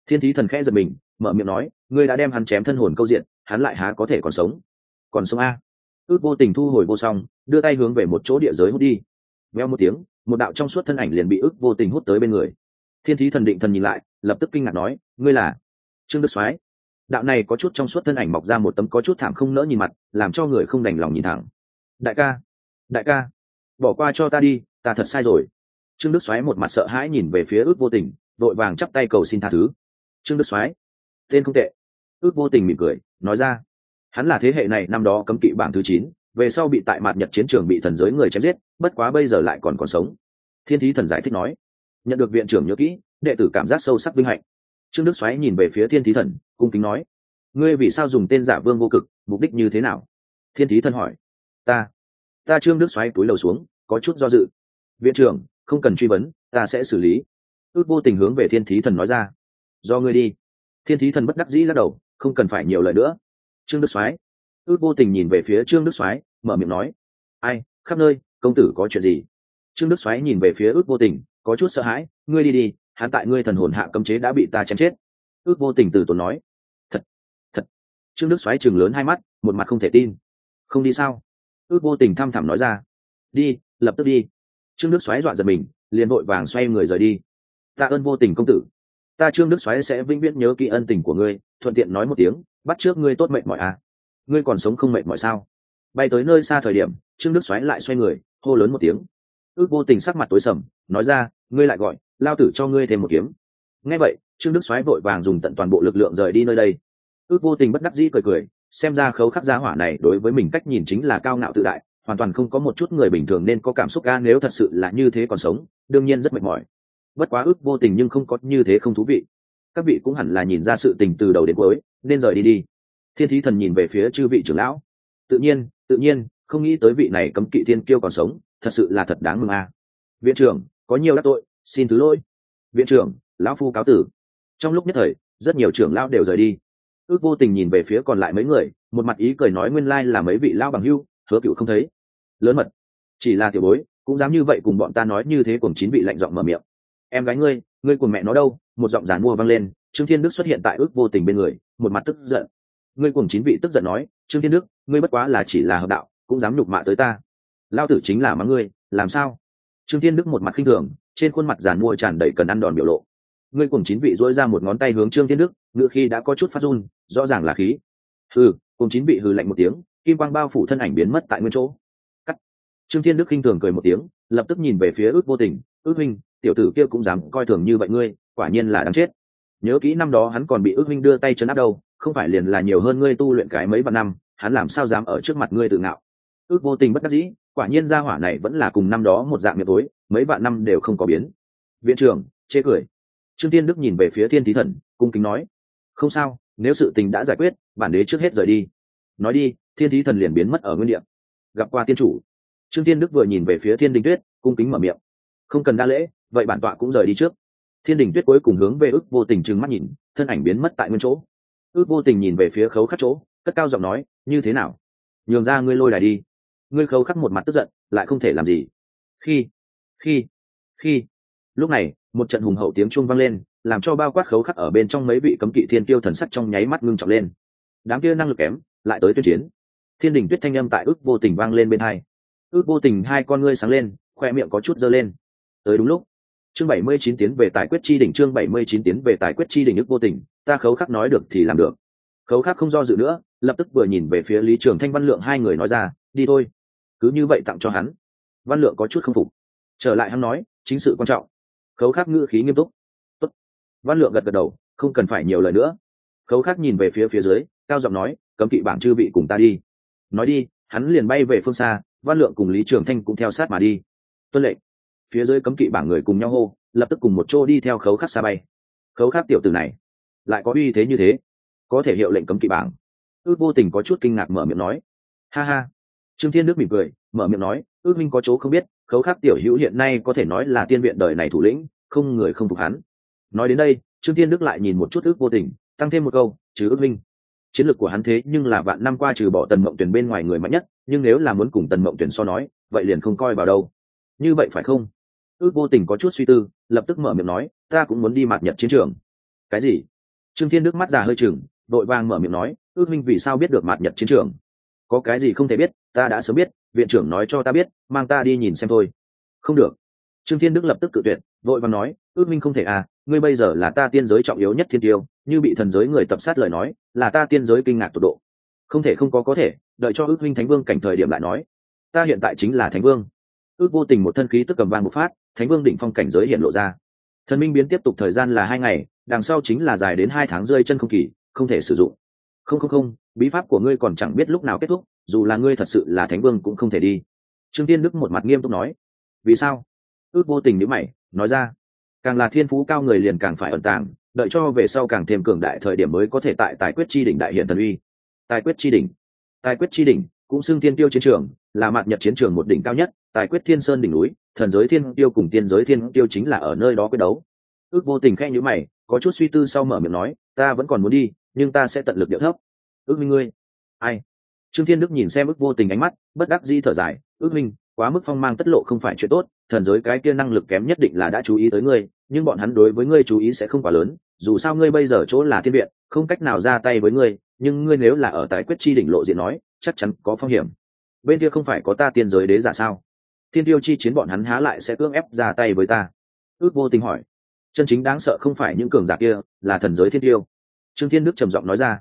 Thiên thí thần khẽ giật mình, mở miệng nói, ngươi đã đem hắn chém thân hồn câu diện, hắn lại há có thể còn sống? Còn sống a? Ước vô tình thu hồi vô song, đưa tay hướng về một chỗ địa giới hút đi. Veo một tiếng, một đạo trong suốt thân ảnh liền bị ước vô tình hút tới bên người. Thiên thí thần định thần nhìn lại, lập tức kinh ngạc nói, ngươi là trương đức soái? Đạo này có chút trong suốt thân ảnh mọc ra một tấm có chút thảm không nỡ nhìn mặt, làm cho người không đành lòng nhìn thẳng. Đại ca đại ca, bỏ qua cho ta đi, ta thật sai rồi. Trương đức soái một mặt sợ hãi nhìn về phía ước vô tình, vội vàng chắp tay cầu xin tha thứ. Trương đức soái, tên không tệ. Ước vô tình mỉm cười, nói ra. Hắn là thế hệ này năm đó cấm kỵ bảng thứ chín, về sau bị tại mạt nhật chiến trường bị thần giới người chém giết, bất quá bây giờ lại còn còn sống. Thiên thí thần giải thích nói. Nhận được viện trưởng nhớ kỹ, đệ tử cảm giác sâu sắc vinh hạnh. Trương đức xoáy nhìn về phía thiên thí thần cung kính nói, ngươi vì sao dùng tên giả vương vô cực, mục đích như thế nào? Thiên thí thần hỏi, ta ta trương đức xoáy túi lầu xuống, có chút do dự. Viện trưởng, không cần truy vấn, ta sẽ xử lý. Ước vô tình hướng về thiên thí thần nói ra, do ngươi đi. Thiên thí thần bất đắc dĩ lắc đầu, không cần phải nhiều lời nữa. Trương đức soái ước vô tình nhìn về phía trương đức soái mở miệng nói, ai, khắp nơi, công tử có chuyện gì? Trương đức soái nhìn về phía ước vô tình, có chút sợ hãi, ngươi đi đi, hắn tại ngươi thần hồn hạ cấm chế đã bị ta chém chết. Ước vô tình từ tốn nói trương đức xoáy chừng lớn hai mắt, một mặt không thể tin. Không đi sao? Ước vô tình thăm thẳm nói ra. Đi, lập tức đi. Trương đức xoáy dọa giật mình, liền vội vàng xoay người rời đi. Ta ơn vô tình công tử. Ta trương đức xoáy sẽ vĩnh viễn nhớ kỹ ân tình của ngươi, thuận tiện nói một tiếng, bắt trước ngươi tốt mệnh mọi à. Ngươi còn sống không mệnh mọi sao? Bay tới nơi xa thời điểm, trương đức xoáy lại xoay người, hô lớn một tiếng. Ước vô tình sắc mặt tối sầm, nói ra, ngươi lại gọi, lao tử cho ngươi thêm một kiếm. Nghe vậy, trương đức xoáy vội vàng dùng tận toàn bộ lực lượng rời đi nơi đây ước vô tình bất đắc dĩ cười cười, xem ra khấu khắc giá hỏa này đối với mình cách nhìn chính là cao ngạo tự đại, hoàn toàn không có một chút người bình thường nên có cảm xúc ca nếu thật sự là như thế còn sống, đương nhiên rất mệt mỏi. Bất quá ước vô tình nhưng không có như thế không thú vị. Các vị cũng hẳn là nhìn ra sự tình từ đầu đến cuối, nên rời đi đi. Thiên thí thần nhìn về phía chư vị trưởng lão. Tự nhiên tự nhiên, không nghĩ tới vị này cấm kỵ thiên kiêu còn sống, thật sự là thật đáng mừng a. Viện trưởng, có nhiều đắc tội, xin thứ lỗi. Viện trưởng, lão phu cáo tử. Trong lúc nhất thời, rất nhiều trưởng lão đều rời đi ước vô tình nhìn về phía còn lại mấy người, một mặt ý cười nói nguyên lai là mấy vị lao bằng hưu, hứa cựu không thấy. Lớn mật. Chỉ là tiểu bối, cũng dám như vậy cùng bọn ta nói như thế cùng chín vị lạnh giọng mở miệng. Em gái ngươi ngươi cùng mẹ nó đâu? Một giọng giàn mua vang lên, trương thiên đức xuất hiện tại ước vô tình bên người, một mặt tức giận. Ngươi cùng chín vị tức giận nói, trương thiên đức, ngươi bất quá là chỉ là hợp đạo, cũng dám nhục mạ tới ta. Lao tử chính là mắng ngươi, làm sao? Trương thiên đức một mặt khinh thường, trên khuôn mặt giàn mua tràn đầy cần ăn đòn biểu lộ ngươi cùng chín vị dỗi ra một ngón tay hướng trương thiên đức, ngựa khi đã có chút phát run, rõ ràng là khí. Hừ, cùng chín vị hừ lạnh một tiếng, kim quang bao phủ thân ảnh biến mất tại nguyên chỗ. Cắt. Trương thiên đức khinh thường cười một tiếng, lập tức nhìn về phía ước vô tình, ước huynh, tiểu tử kia cũng dám coi thường như vậy ngươi, quả nhiên là đáng chết. Nhớ kỹ năm đó hắn còn bị ước huynh đưa tay chấn áp đâu, không phải liền là nhiều hơn ngươi tu luyện cái mấy vạn năm, hắn làm sao dám ở trước mặt ngươi tự ngạo. Ước vô tình bất đắc dĩ, quả nhiên gia hỏa này vẫn là cùng năm đó một dạng miệng tối, mấy vạn năm đều không có biến. Viện trưởng, chê cười trương tiên đức nhìn về phía thiên thí thần, cung kính nói, không sao, nếu sự tình đã giải quyết, bản đế trước hết rời đi. Nói đi, thiên thí thần liền biến mất ở nguyên địa. Gặp qua tiên chủ. Trương tiên đức vừa nhìn về phía thiên đình tuyết, cung kính mở miệng, không cần đa lễ, vậy bản tọa cũng rời đi trước. Thiên đình tuyết cuối cùng hướng về ước vô tình trừng mắt nhìn, thân ảnh biến mất tại nguyên chỗ. Ước vô tình nhìn về phía khấu khắc chỗ, cất cao giọng nói, như thế nào? Nhường ra ngươi lôi đài đi. Ngươi khấu khắc một mặt tức giận, lại không thể làm gì. Khi khi khi. Lúc này một trận hùng hậu tiếng chuông vang lên, làm cho bao quát khấu khắc ở bên trong mấy vị cấm kỵ thiên tiêu thần sắc trong nháy mắt ngưng trọng lên. Đám kia năng lực kém, lại tới tuyên chiến. Thiên đình tuyết thanh âm tại ước vô tình vang lên bên hai. Ước vô tình hai con ngươi sáng lên, khoe miệng có chút dơ lên. Tới đúng lúc, chương bảy mươi chín tiến về tài quyết chi đỉnh, chương bảy mươi chín tiến về tài quyết chi đỉnh ước vô tình, ta khấu khắc nói được thì làm được. Khấu khắc không do dự nữa, lập tức vừa nhìn về phía lý trường thanh văn lượng hai người nói ra, đi thôi. Cứ như vậy tặng cho hắn. Văn lượng có chút không phục. Trở lại hắn nói, chính sự quan trọng khấu khắc ngữ khí nghiêm túc. Tốt. văn lượng gật gật đầu, không cần phải nhiều lời nữa. Khấu khắc nhìn về phía phía dưới, cao giọng nói, cấm kỵ bảng chư vị cùng ta đi. Nói đi, hắn liền bay về phương xa, văn lượng cùng lý trường thanh cũng theo sát mà đi. Tuân lệnh. Phía dưới cấm kỵ bảng người cùng nhau hô, lập tức cùng một chỗ đi theo khấu khắc xa bay. Khấu khắc tiểu từ này, lại có uy thế như thế, có thể hiệu lệnh cấm kỵ bảng. Ước vô tình có chút kinh ngạc mở miệng nói. Ha ha. Trương thiên đức mỉm cười, mở miệng nói, ước minh có chỗ không biết khấu khắc tiểu hữu hiện nay có thể nói là tiên viện đời này thủ lĩnh, không người không phục hắn. Nói đến đây, trương thiên đức lại nhìn một chút ước vô tình, tăng thêm một câu chứ ước minh chiến lược của hắn thế nhưng là vạn năm qua trừ bỏ tần mộng tuyển bên ngoài người mạnh nhất, nhưng nếu là muốn cùng tần mộng tuyển so nói, vậy liền không coi vào đâu. Như vậy phải không? Ước vô tình có chút suy tư, lập tức mở miệng nói, ta cũng muốn đi mạt nhật chiến trường. Cái gì? Trương thiên đức mắt già hơi chừng, đội vàng mở miệng nói, ước minh vì sao biết được mạt nhật chiến trường? Có cái gì không thể biết, ta đã sớm biết, viện trưởng nói cho ta biết, mang ta đi nhìn xem thôi. Không được. Trương thiên đức lập tức cự tuyệt, vội và nói, ước minh không thể à ngươi bây giờ là ta tiên giới trọng yếu nhất thiên tiêu, như bị thần giới người tập sát lời nói, là ta tiên giới kinh ngạc tột độ. Không thể không có có thể, đợi cho ước minh thánh vương cảnh thời điểm lại nói. Ta hiện tại chính là thánh vương. Ước vô tình một thân khí tức cầm vang một phát, thánh vương đỉnh phong cảnh giới hiện lộ ra. Thần minh biến tiếp tục thời gian là hai ngày, đằng sau chính là dài đến hai tháng rơi chân không kỳ, không thể sử dụng không không không, bí pháp của ngươi còn chẳng biết lúc nào kết thúc, dù là ngươi thật sự là thánh vương cũng không thể đi. Trương tiên đức một mặt nghiêm túc nói. Vì sao? Ước vô tình nhữ mày, nói ra. Càng là thiên phú cao người liền càng phải ẩn tàng, đợi cho về sau càng thêm cường đại thời điểm mới có thể tại tài quyết chi đỉnh đại hiện thần uy. Tài quyết chi đỉnh. Tài quyết chi đỉnh, cũng xưng thiên tiêu chiến trường, là mặt nhật chiến trường một đỉnh cao nhất, tài quyết thiên sơn đỉnh núi, thần giới thiên tiêu cùng tiên giới thiên tiêu chính là ở nơi đó quyết đấu. Ước vô tình khen nhữ mày, có chút suy tư sau mở miệng nói, ta vẫn còn muốn đi nhưng ta sẽ tận lực điệu thấp. Ước minh ngươi. Ai? Trương thiên đức nhìn xem ước vô tình ánh mắt, bất đắc di thở dài. Ước minh, quá mức phong mang tất lộ không phải chuyện tốt, thần giới cái kia năng lực kém nhất định là đã chú ý tới ngươi, nhưng bọn hắn đối với ngươi chú ý sẽ không quá lớn, dù sao ngươi bây giờ chỗ là thiên viện, không cách nào ra tay với ngươi, nhưng ngươi nếu là ở tại quyết chi đỉnh lộ diện nói, chắc chắn có phong hiểm. Bên kia không phải có ta tiên giới đế giả sao? Thiên tiêu chi chiến bọn hắn há lại sẽ cưỡng ép ra tay với ta? Ước vô tình hỏi. Chân chính đáng sợ không phải những cường giả kia, là thần giới thiên tiêu trương thiên đức trầm giọng nói ra,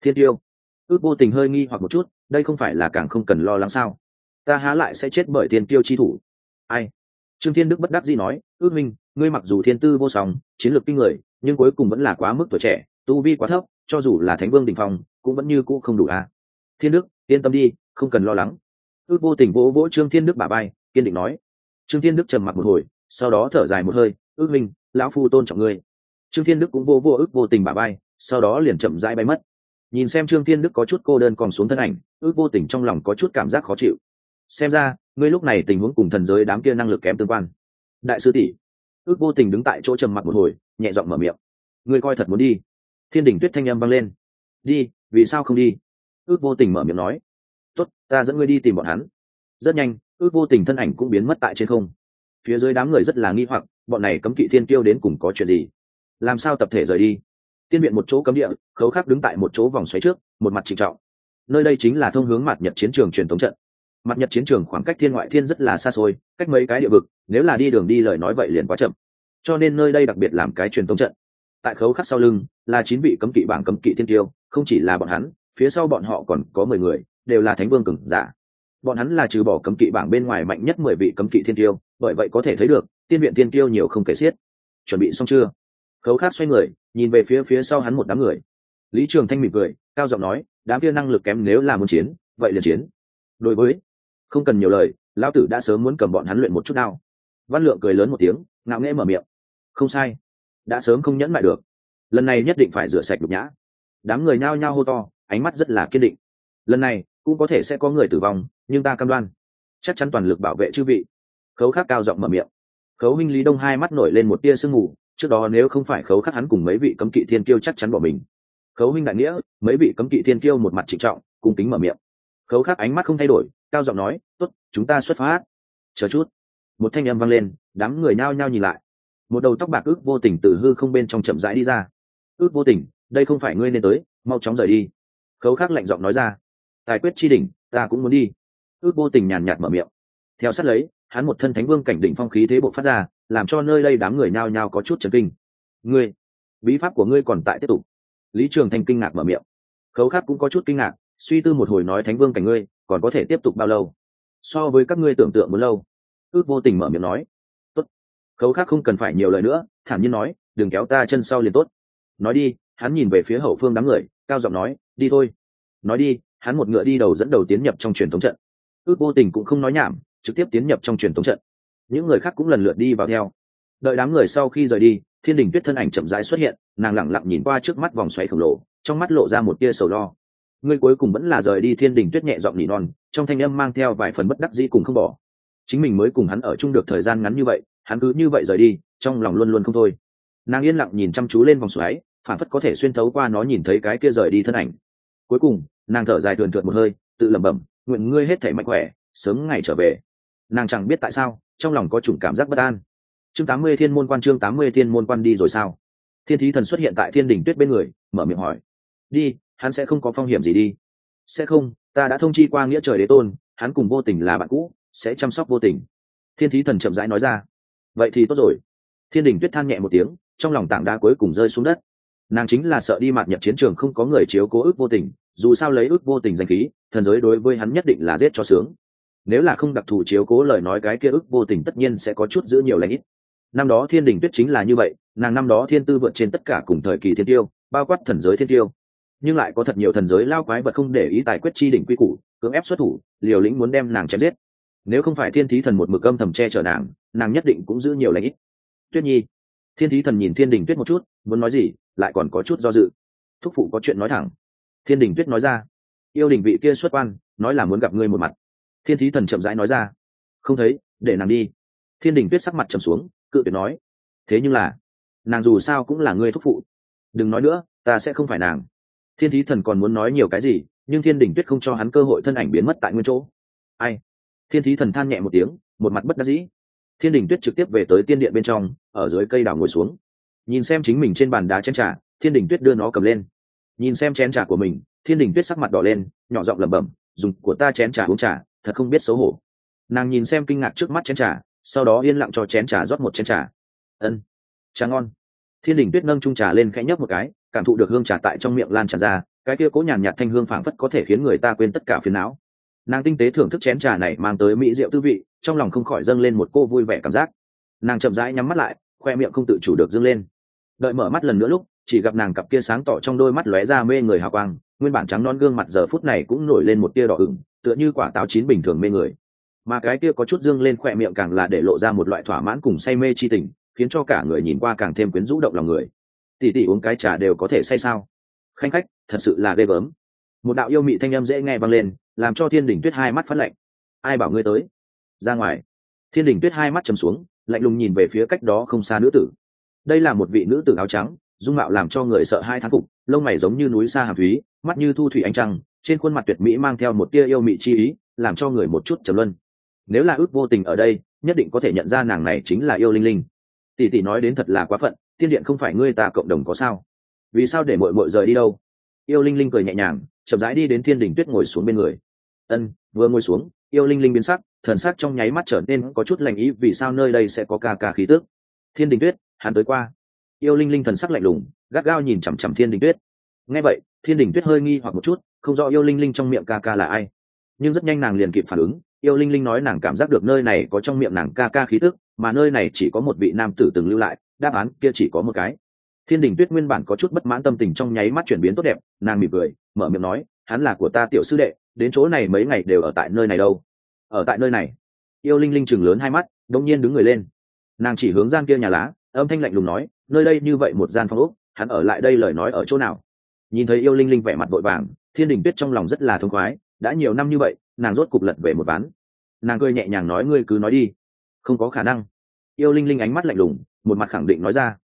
thiên tiêu, ước vô tình hơi nghi hoặc một chút, đây không phải là càng không cần lo lắng sao? Ta há lại sẽ chết bởi thiên tiêu chi thủ. Ai? Trương thiên đức bất đắc dĩ nói, ước minh, ngươi mặc dù thiên tư vô song, chiến lược kinh người, nhưng cuối cùng vẫn là quá mức tuổi trẻ, tu vi quá thấp, cho dù là thánh vương đình phong, cũng vẫn như cũ không đủ à. thiên đức, yên tâm đi, không cần lo lắng. Ước vô tình vỗ vỗ trương thiên đức bà bay kiên định nói. Trương thiên đức trầm mặc một hồi, sau đó thở dài một hơi, ước minh, lão phu tôn trọng ngươi. Trương thiên đức cũng vô vô ước vô tình bà bay sau đó liền chậm rãi bay mất. Nhìn xem trương thiên đức có chút cô đơn còn xuống thân ảnh ước vô tình trong lòng có chút cảm giác khó chịu. Xem ra, ngươi lúc này tình huống cùng thần giới đám kia năng lực kém tương quan. Đại sư tỷ ước vô tình đứng tại chỗ trầm mặc một hồi, nhẹ giọng mở miệng. Ngươi coi thật muốn đi. Thiên đình tuyết thanh âm vang lên. Đi, vì sao không đi? Ước vô tình mở miệng nói. Tốt, ta dẫn ngươi đi tìm bọn hắn. Rất nhanh ước vô tình thân ảnh cũng biến mất tại trên không. Phía dưới đám người rất là nghi hoặc, bọn này cấm kỵ thiên tiêu đến cùng có chuyện gì? Làm sao tập thể rời đi? Tiên viện một chỗ cấm địa, khấu khắc đứng tại một chỗ vòng xoáy trước, một mặt trịnh trọng. Nơi đây chính là thông hướng mặt nhật chiến trường truyền thống trận. Mặt nhật chiến trường khoảng cách thiên ngoại thiên rất là xa xôi, cách mấy cái địa vực, nếu là đi đường đi lời nói vậy liền quá chậm. Cho nên nơi đây đặc biệt làm cái truyền thống trận. Tại khấu khắc sau lưng, là chín vị cấm kỵ bảng cấm kỵ thiên tiêu, không chỉ là bọn hắn, phía sau bọn họ còn có mười người, đều là thánh vương cừng giả. Bọn hắn là trừ bỏ cấm kỵ bảng bên ngoài mạnh nhất mười vị cấm kỵ thiên tiêu, bởi vậy có thể thấy được, tiên viện thiên tiêu nhiều không kể xiết. Chuẩn bị xong chưa? Khấu khát xoay người nhìn về phía phía sau hắn một đám người. Lý trường thanh mỉm cười, cao giọng nói, đám kia năng lực kém nếu là muốn chiến, vậy liền chiến. Đối với, không cần nhiều lời, lão tử đã sớm muốn cầm bọn hắn luyện một chút nào văn lượng cười lớn một tiếng, ngạo nghễ mở miệng, không sai, đã sớm không nhẫn lại được. Lần này nhất định phải rửa sạch nhục nhã. Đám người nhao nhao hô to, ánh mắt rất là kiên định. Lần này cũng có thể sẽ có người tử vong, nhưng ta cam đoan, chắc chắn toàn lực bảo vệ chư vị. Khấu khắc cao giọng mở miệng. Khấu minh lý đông hai mắt nổi lên một tia sương mù trước đó nếu không phải khấu khắc hắn cùng mấy vị cấm kỵ thiên kiêu chắc chắn bỏ mình. Khấu huynh đại nghĩa, mấy vị cấm kỵ thiên kiêu một mặt trịnh trọng, cung kính mở miệng. Khấu khắc ánh mắt không thay đổi, cao giọng nói, tốt, chúng ta xuất phát. Chờ chút. Một thanh âm vang lên, đám người nhao nhao nhìn lại. Một đầu tóc bạc ước vô tình từ hư không bên trong chậm rãi đi ra. Ước vô tình, đây không phải ngươi nên tới, mau chóng rời đi. Khấu khắc lạnh giọng nói ra. Tài quyết chi đỉnh, ta cũng muốn đi. Ước vô tình nhàn nhạt mở miệng. Theo sát lấy hắn một thân thánh vương cảnh đỉnh phong khí thế bộ phát ra, làm cho nơi đây đám người nhao nhao có chút chấn kinh. Ngươi, bí pháp của ngươi còn tại tiếp tục. Lý trường thanh kinh ngạc mở miệng. Khấu khác cũng có chút kinh ngạc, suy tư một hồi nói thánh vương cảnh ngươi, còn có thể tiếp tục bao lâu? So với các ngươi tưởng tượng muốn lâu. Ước vô tình mở miệng nói. Tốt. Khấu khác không cần phải nhiều lời nữa, thản nhiên nói, đừng kéo ta chân sau liền tốt. Nói đi, hắn nhìn về phía hậu phương đám người, cao giọng nói, đi thôi. Nói đi, hắn một ngựa đi đầu dẫn đầu tiến nhập trong truyền thống trận. Ước vô tình cũng không nói nhảm trực tiếp tiến nhập trong truyền thống trận. Những người khác cũng lần lượt đi vào theo. Đợi đám người sau khi rời đi, thiên đình tuyết thân ảnh chậm rãi xuất hiện, nàng lẳng lặng nhìn qua trước mắt vòng xoáy khổng lồ, trong mắt lộ ra một tia sầu lo. Ngươi cuối cùng vẫn là rời đi thiên đình tuyết nhẹ giọng nỉ non, trong thanh âm mang theo vài phần bất đắc dĩ cùng không bỏ. Chính mình mới cùng hắn ở chung được thời gian ngắn như vậy, hắn cứ như vậy rời đi, trong lòng luôn luôn không thôi. Nàng yên lặng nhìn chăm chú lên vòng xoáy, phản phất có thể xuyên thấu qua nó nhìn thấy cái kia rời đi thân ảnh. Cuối cùng, nàng thở dài thườn thượt một hơi, tự lẩm bẩm, nguyện ngươi hết thể mạnh khỏe, sớm ngày trở về nàng chẳng biết tại sao, trong lòng có chủng cảm giác bất an. Chương tám mươi thiên môn quan, chương tám mươi thiên môn quan đi rồi sao? Thiên thí thần xuất hiện tại thiên đình tuyết bên người, mở miệng hỏi. Đi, hắn sẽ không có phong hiểm gì đi. Sẽ không, ta đã thông chi qua nghĩa trời đế tôn, hắn cùng vô tình là bạn cũ, sẽ chăm sóc vô tình. Thiên thí thần chậm rãi nói ra. Vậy thì tốt rồi. Thiên đình tuyết than nhẹ một tiếng, trong lòng tảng đá cuối cùng rơi xuống đất. Nàng chính là sợ đi mạt nhập chiến trường không có người chiếu cố ước vô tình, dù sao lấy ước vô tình danh khí, thần giới đối với hắn nhất định là giết cho sướng nếu là không đặc thù chiếu cố lời nói cái kia ước vô tình tất nhiên sẽ có chút giữ nhiều lãnh ít. Năm đó thiên đình tuyết chính là như vậy, nàng năm đó thiên tư vượt trên tất cả cùng thời kỳ thiên tiêu, bao quát thần giới thiên tiêu. Nhưng lại có thật nhiều thần giới lao quái vật không để ý tài quyết chi đỉnh quy củ, cưỡng ép xuất thủ, liều lĩnh muốn đem nàng chém giết. Nếu không phải thiên thí thần một mực âm thầm che chở nàng nàng nhất định cũng giữ nhiều lãnh ít. Tuyết nhi, thiên thí thần nhìn thiên đình tuyết một chút, muốn nói gì, lại còn có chút do dự. Thúc phụ có chuyện nói thẳng. Thiên đình tuyết nói ra, yêu đình vị kia xuất quan, nói là muốn gặp ngươi một mặt thiên thí thần chậm rãi nói ra. Không thấy, để nàng đi. Thiên đình tuyết sắc mặt trầm xuống, cự tuyệt nói. Thế nhưng là, nàng dù sao cũng là người thúc phụ. Đừng nói nữa, ta sẽ không phải nàng. Thiên thí thần còn muốn nói nhiều cái gì, nhưng thiên đình tuyết không cho hắn cơ hội thân ảnh biến mất tại nguyên chỗ. Ai? Thiên thí thần than nhẹ một tiếng, một mặt bất đắc dĩ. Thiên đình tuyết trực tiếp về tới tiên điện bên trong, ở dưới cây đào ngồi xuống. Nhìn xem chính mình trên bàn đá chén trà, thiên đình tuyết đưa nó cầm lên. Nhìn xem chén trà của mình, thiên đình tuyết sắc mặt đỏ lên, nhỏ giọng lẩm bẩm, dùng của ta chén trà uống trà thật không biết xấu hổ. Nàng nhìn xem kinh ngạc trước mắt chén trà, sau đó yên lặng cho chén trà rót một chén trà. Ân, trà ngon. Thiên đình tuyết nâng trung trà lên khẽ nhấp một cái, cảm thụ được hương trà tại trong miệng lan tràn ra, cái kia cố nhàn nhạt thanh hương phảng phất có thể khiến người ta quên tất cả phiền não. Nàng tinh tế thưởng thức chén trà này mang tới mỹ rượu tư vị, trong lòng không khỏi dâng lên một cô vui vẻ cảm giác. Nàng chậm rãi nhắm mắt lại, khoe miệng không tự chủ được dâng lên. Đợi mở mắt lần nữa lúc, chỉ gặp nàng cặp kia sáng tỏ trong đôi mắt lóe ra mê người hào quang, nguyên bản trắng non gương mặt giờ phút này cũng nổi lên một tia đỏ ửng tựa như quả táo chín bình thường mê người. Mà cái kia có chút dương lên khoe miệng càng là để lộ ra một loại thỏa mãn cùng say mê chi tình, khiến cho cả người nhìn qua càng thêm quyến rũ động lòng người. Tỉ tỉ uống cái trà đều có thể say sao? Khanh khách, thật sự là ghê gớm. Một đạo yêu mị thanh âm dễ nghe vang lên, làm cho thiên đình tuyết hai mắt phát lạnh. Ai bảo ngươi tới? Ra ngoài. Thiên đình tuyết hai mắt chầm xuống, lạnh lùng nhìn về phía cách đó không xa nữ tử. Đây là một vị nữ tử áo trắng, dung mạo làm cho người sợ hai thán phục, lông mày giống như núi xa hàm thúy, mắt như thu thủy ánh trăng trên khuôn mặt tuyệt mỹ mang theo một tia yêu mị chi ý, làm cho người một chút trầm luân. Nếu là ước vô tình ở đây, nhất định có thể nhận ra nàng này chính là yêu linh linh. Tỷ tỷ nói đến thật là quá phận tiên điện không phải ngươi ta cộng đồng có sao? Vì sao để mội mội rời đi đâu? Yêu linh linh cười nhẹ nhàng, chậm rãi đi đến thiên đình tuyết ngồi xuống bên người. Ân, vừa ngồi xuống, yêu linh linh biến sắc, thần sắc trong nháy mắt trở nên có chút lành ý, vì sao nơi đây sẽ có ca ca khí tước thiên đình tuyết, hắn tới qua. Yêu linh linh thần sắc lạnh lùng, gắt gao nhìn chằm chằm thiên đình tuyết. Nghe vậy, thiên đình tuyết hơi nghi hoặc một chút không rõ yêu linh linh trong miệng ca ca là ai. Nhưng rất nhanh nàng liền kịp phản ứng, yêu linh linh nói nàng cảm giác được nơi này có trong miệng nàng ca ca khí tức, mà nơi này chỉ có một vị nam tử từng lưu lại, đáp án kia chỉ có một cái. Thiên đình tuyết nguyên bản có chút bất mãn tâm tình trong nháy mắt chuyển biến tốt đẹp, nàng mỉm cười, mở miệng nói, hắn là của ta tiểu sư đệ, đến chỗ này mấy ngày đều ở tại nơi này đâu. Ở tại nơi này? Yêu linh linh chừng lớn hai mắt, đông nhiên đứng người lên. Nàng chỉ hướng gian kia nhà lá, âm thanh lạnh lùng nói, nơi đây như vậy một gian phong úc hắn ở lại đây lời nói ở chỗ nào? Nhìn thấy yêu linh linh vẻ mặt vội vàng, thiên đình tuyết trong lòng rất là thông khoái, đã nhiều năm như vậy, nàng rốt cục lật về một ván. Nàng cười nhẹ nhàng nói, ngươi cứ nói đi. Không có khả năng. Yêu linh linh ánh mắt lạnh lùng, một mặt khẳng định nói ra.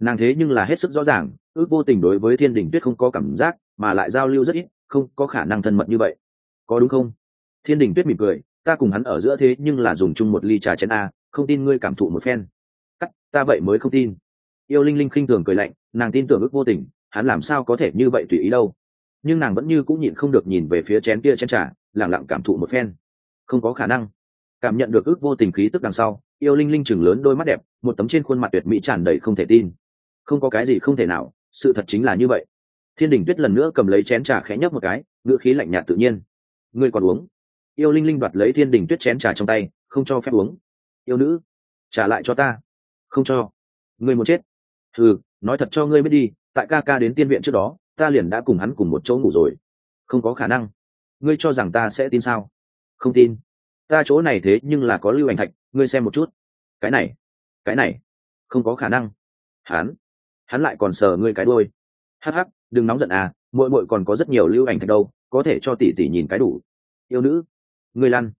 Nàng thế nhưng là hết sức rõ ràng, ước vô tình đối với thiên đình tuyết không có cảm giác, mà lại giao lưu rất ít, không có khả năng thân mật như vậy. Có đúng không? Thiên đình tuyết mỉm cười, ta cùng hắn ở giữa thế nhưng là dùng chung một ly trà chén a, không tin ngươi cảm thụ một phen. Cắt, ta vậy mới không tin. Yêu linh linh khinh thường cười lạnh, nàng tin tưởng ước vô tình hắn làm sao có thể như vậy tùy ý đâu. Nhưng nàng vẫn như cũng nhịn không được nhìn về phía chén kia chén trà lẳng lặng cảm thụ một phen. Không có khả năng. Cảm nhận được ước vô tình khí tức đằng sau, yêu linh linh chừng lớn đôi mắt đẹp, một tấm trên khuôn mặt tuyệt mỹ tràn đầy không thể tin. Không có cái gì không thể nào, sự thật chính là như vậy. Thiên đình tuyết lần nữa cầm lấy chén trà khẽ nhấp một cái ngựa khí lạnh nhạt tự nhiên. Ngươi còn uống? Yêu linh linh đoạt lấy thiên đình tuyết chén trà trong tay, không cho phép uống. Yêu nữ, trả lại cho ta. Không cho. Ngươi muốn chết. Ừ nói thật cho ngươi biết đi tại ca ca đến tiên viện trước đó, ta liền đã cùng hắn cùng một chỗ ngủ rồi. Không có khả năng. Ngươi cho rằng ta sẽ tin sao? Không tin. Ta chỗ này thế nhưng là có lưu ảnh thạch, ngươi xem một chút. Cái này cái này, không có khả năng. Hắn hắn lại còn sờ ngươi cái đôi hắc hắc, đừng nóng giận à muội muội còn có rất nhiều lưu ảnh thạch đâu, có thể cho tỷ tỷ nhìn cái đủ. Yêu nữ, ngươi lăn.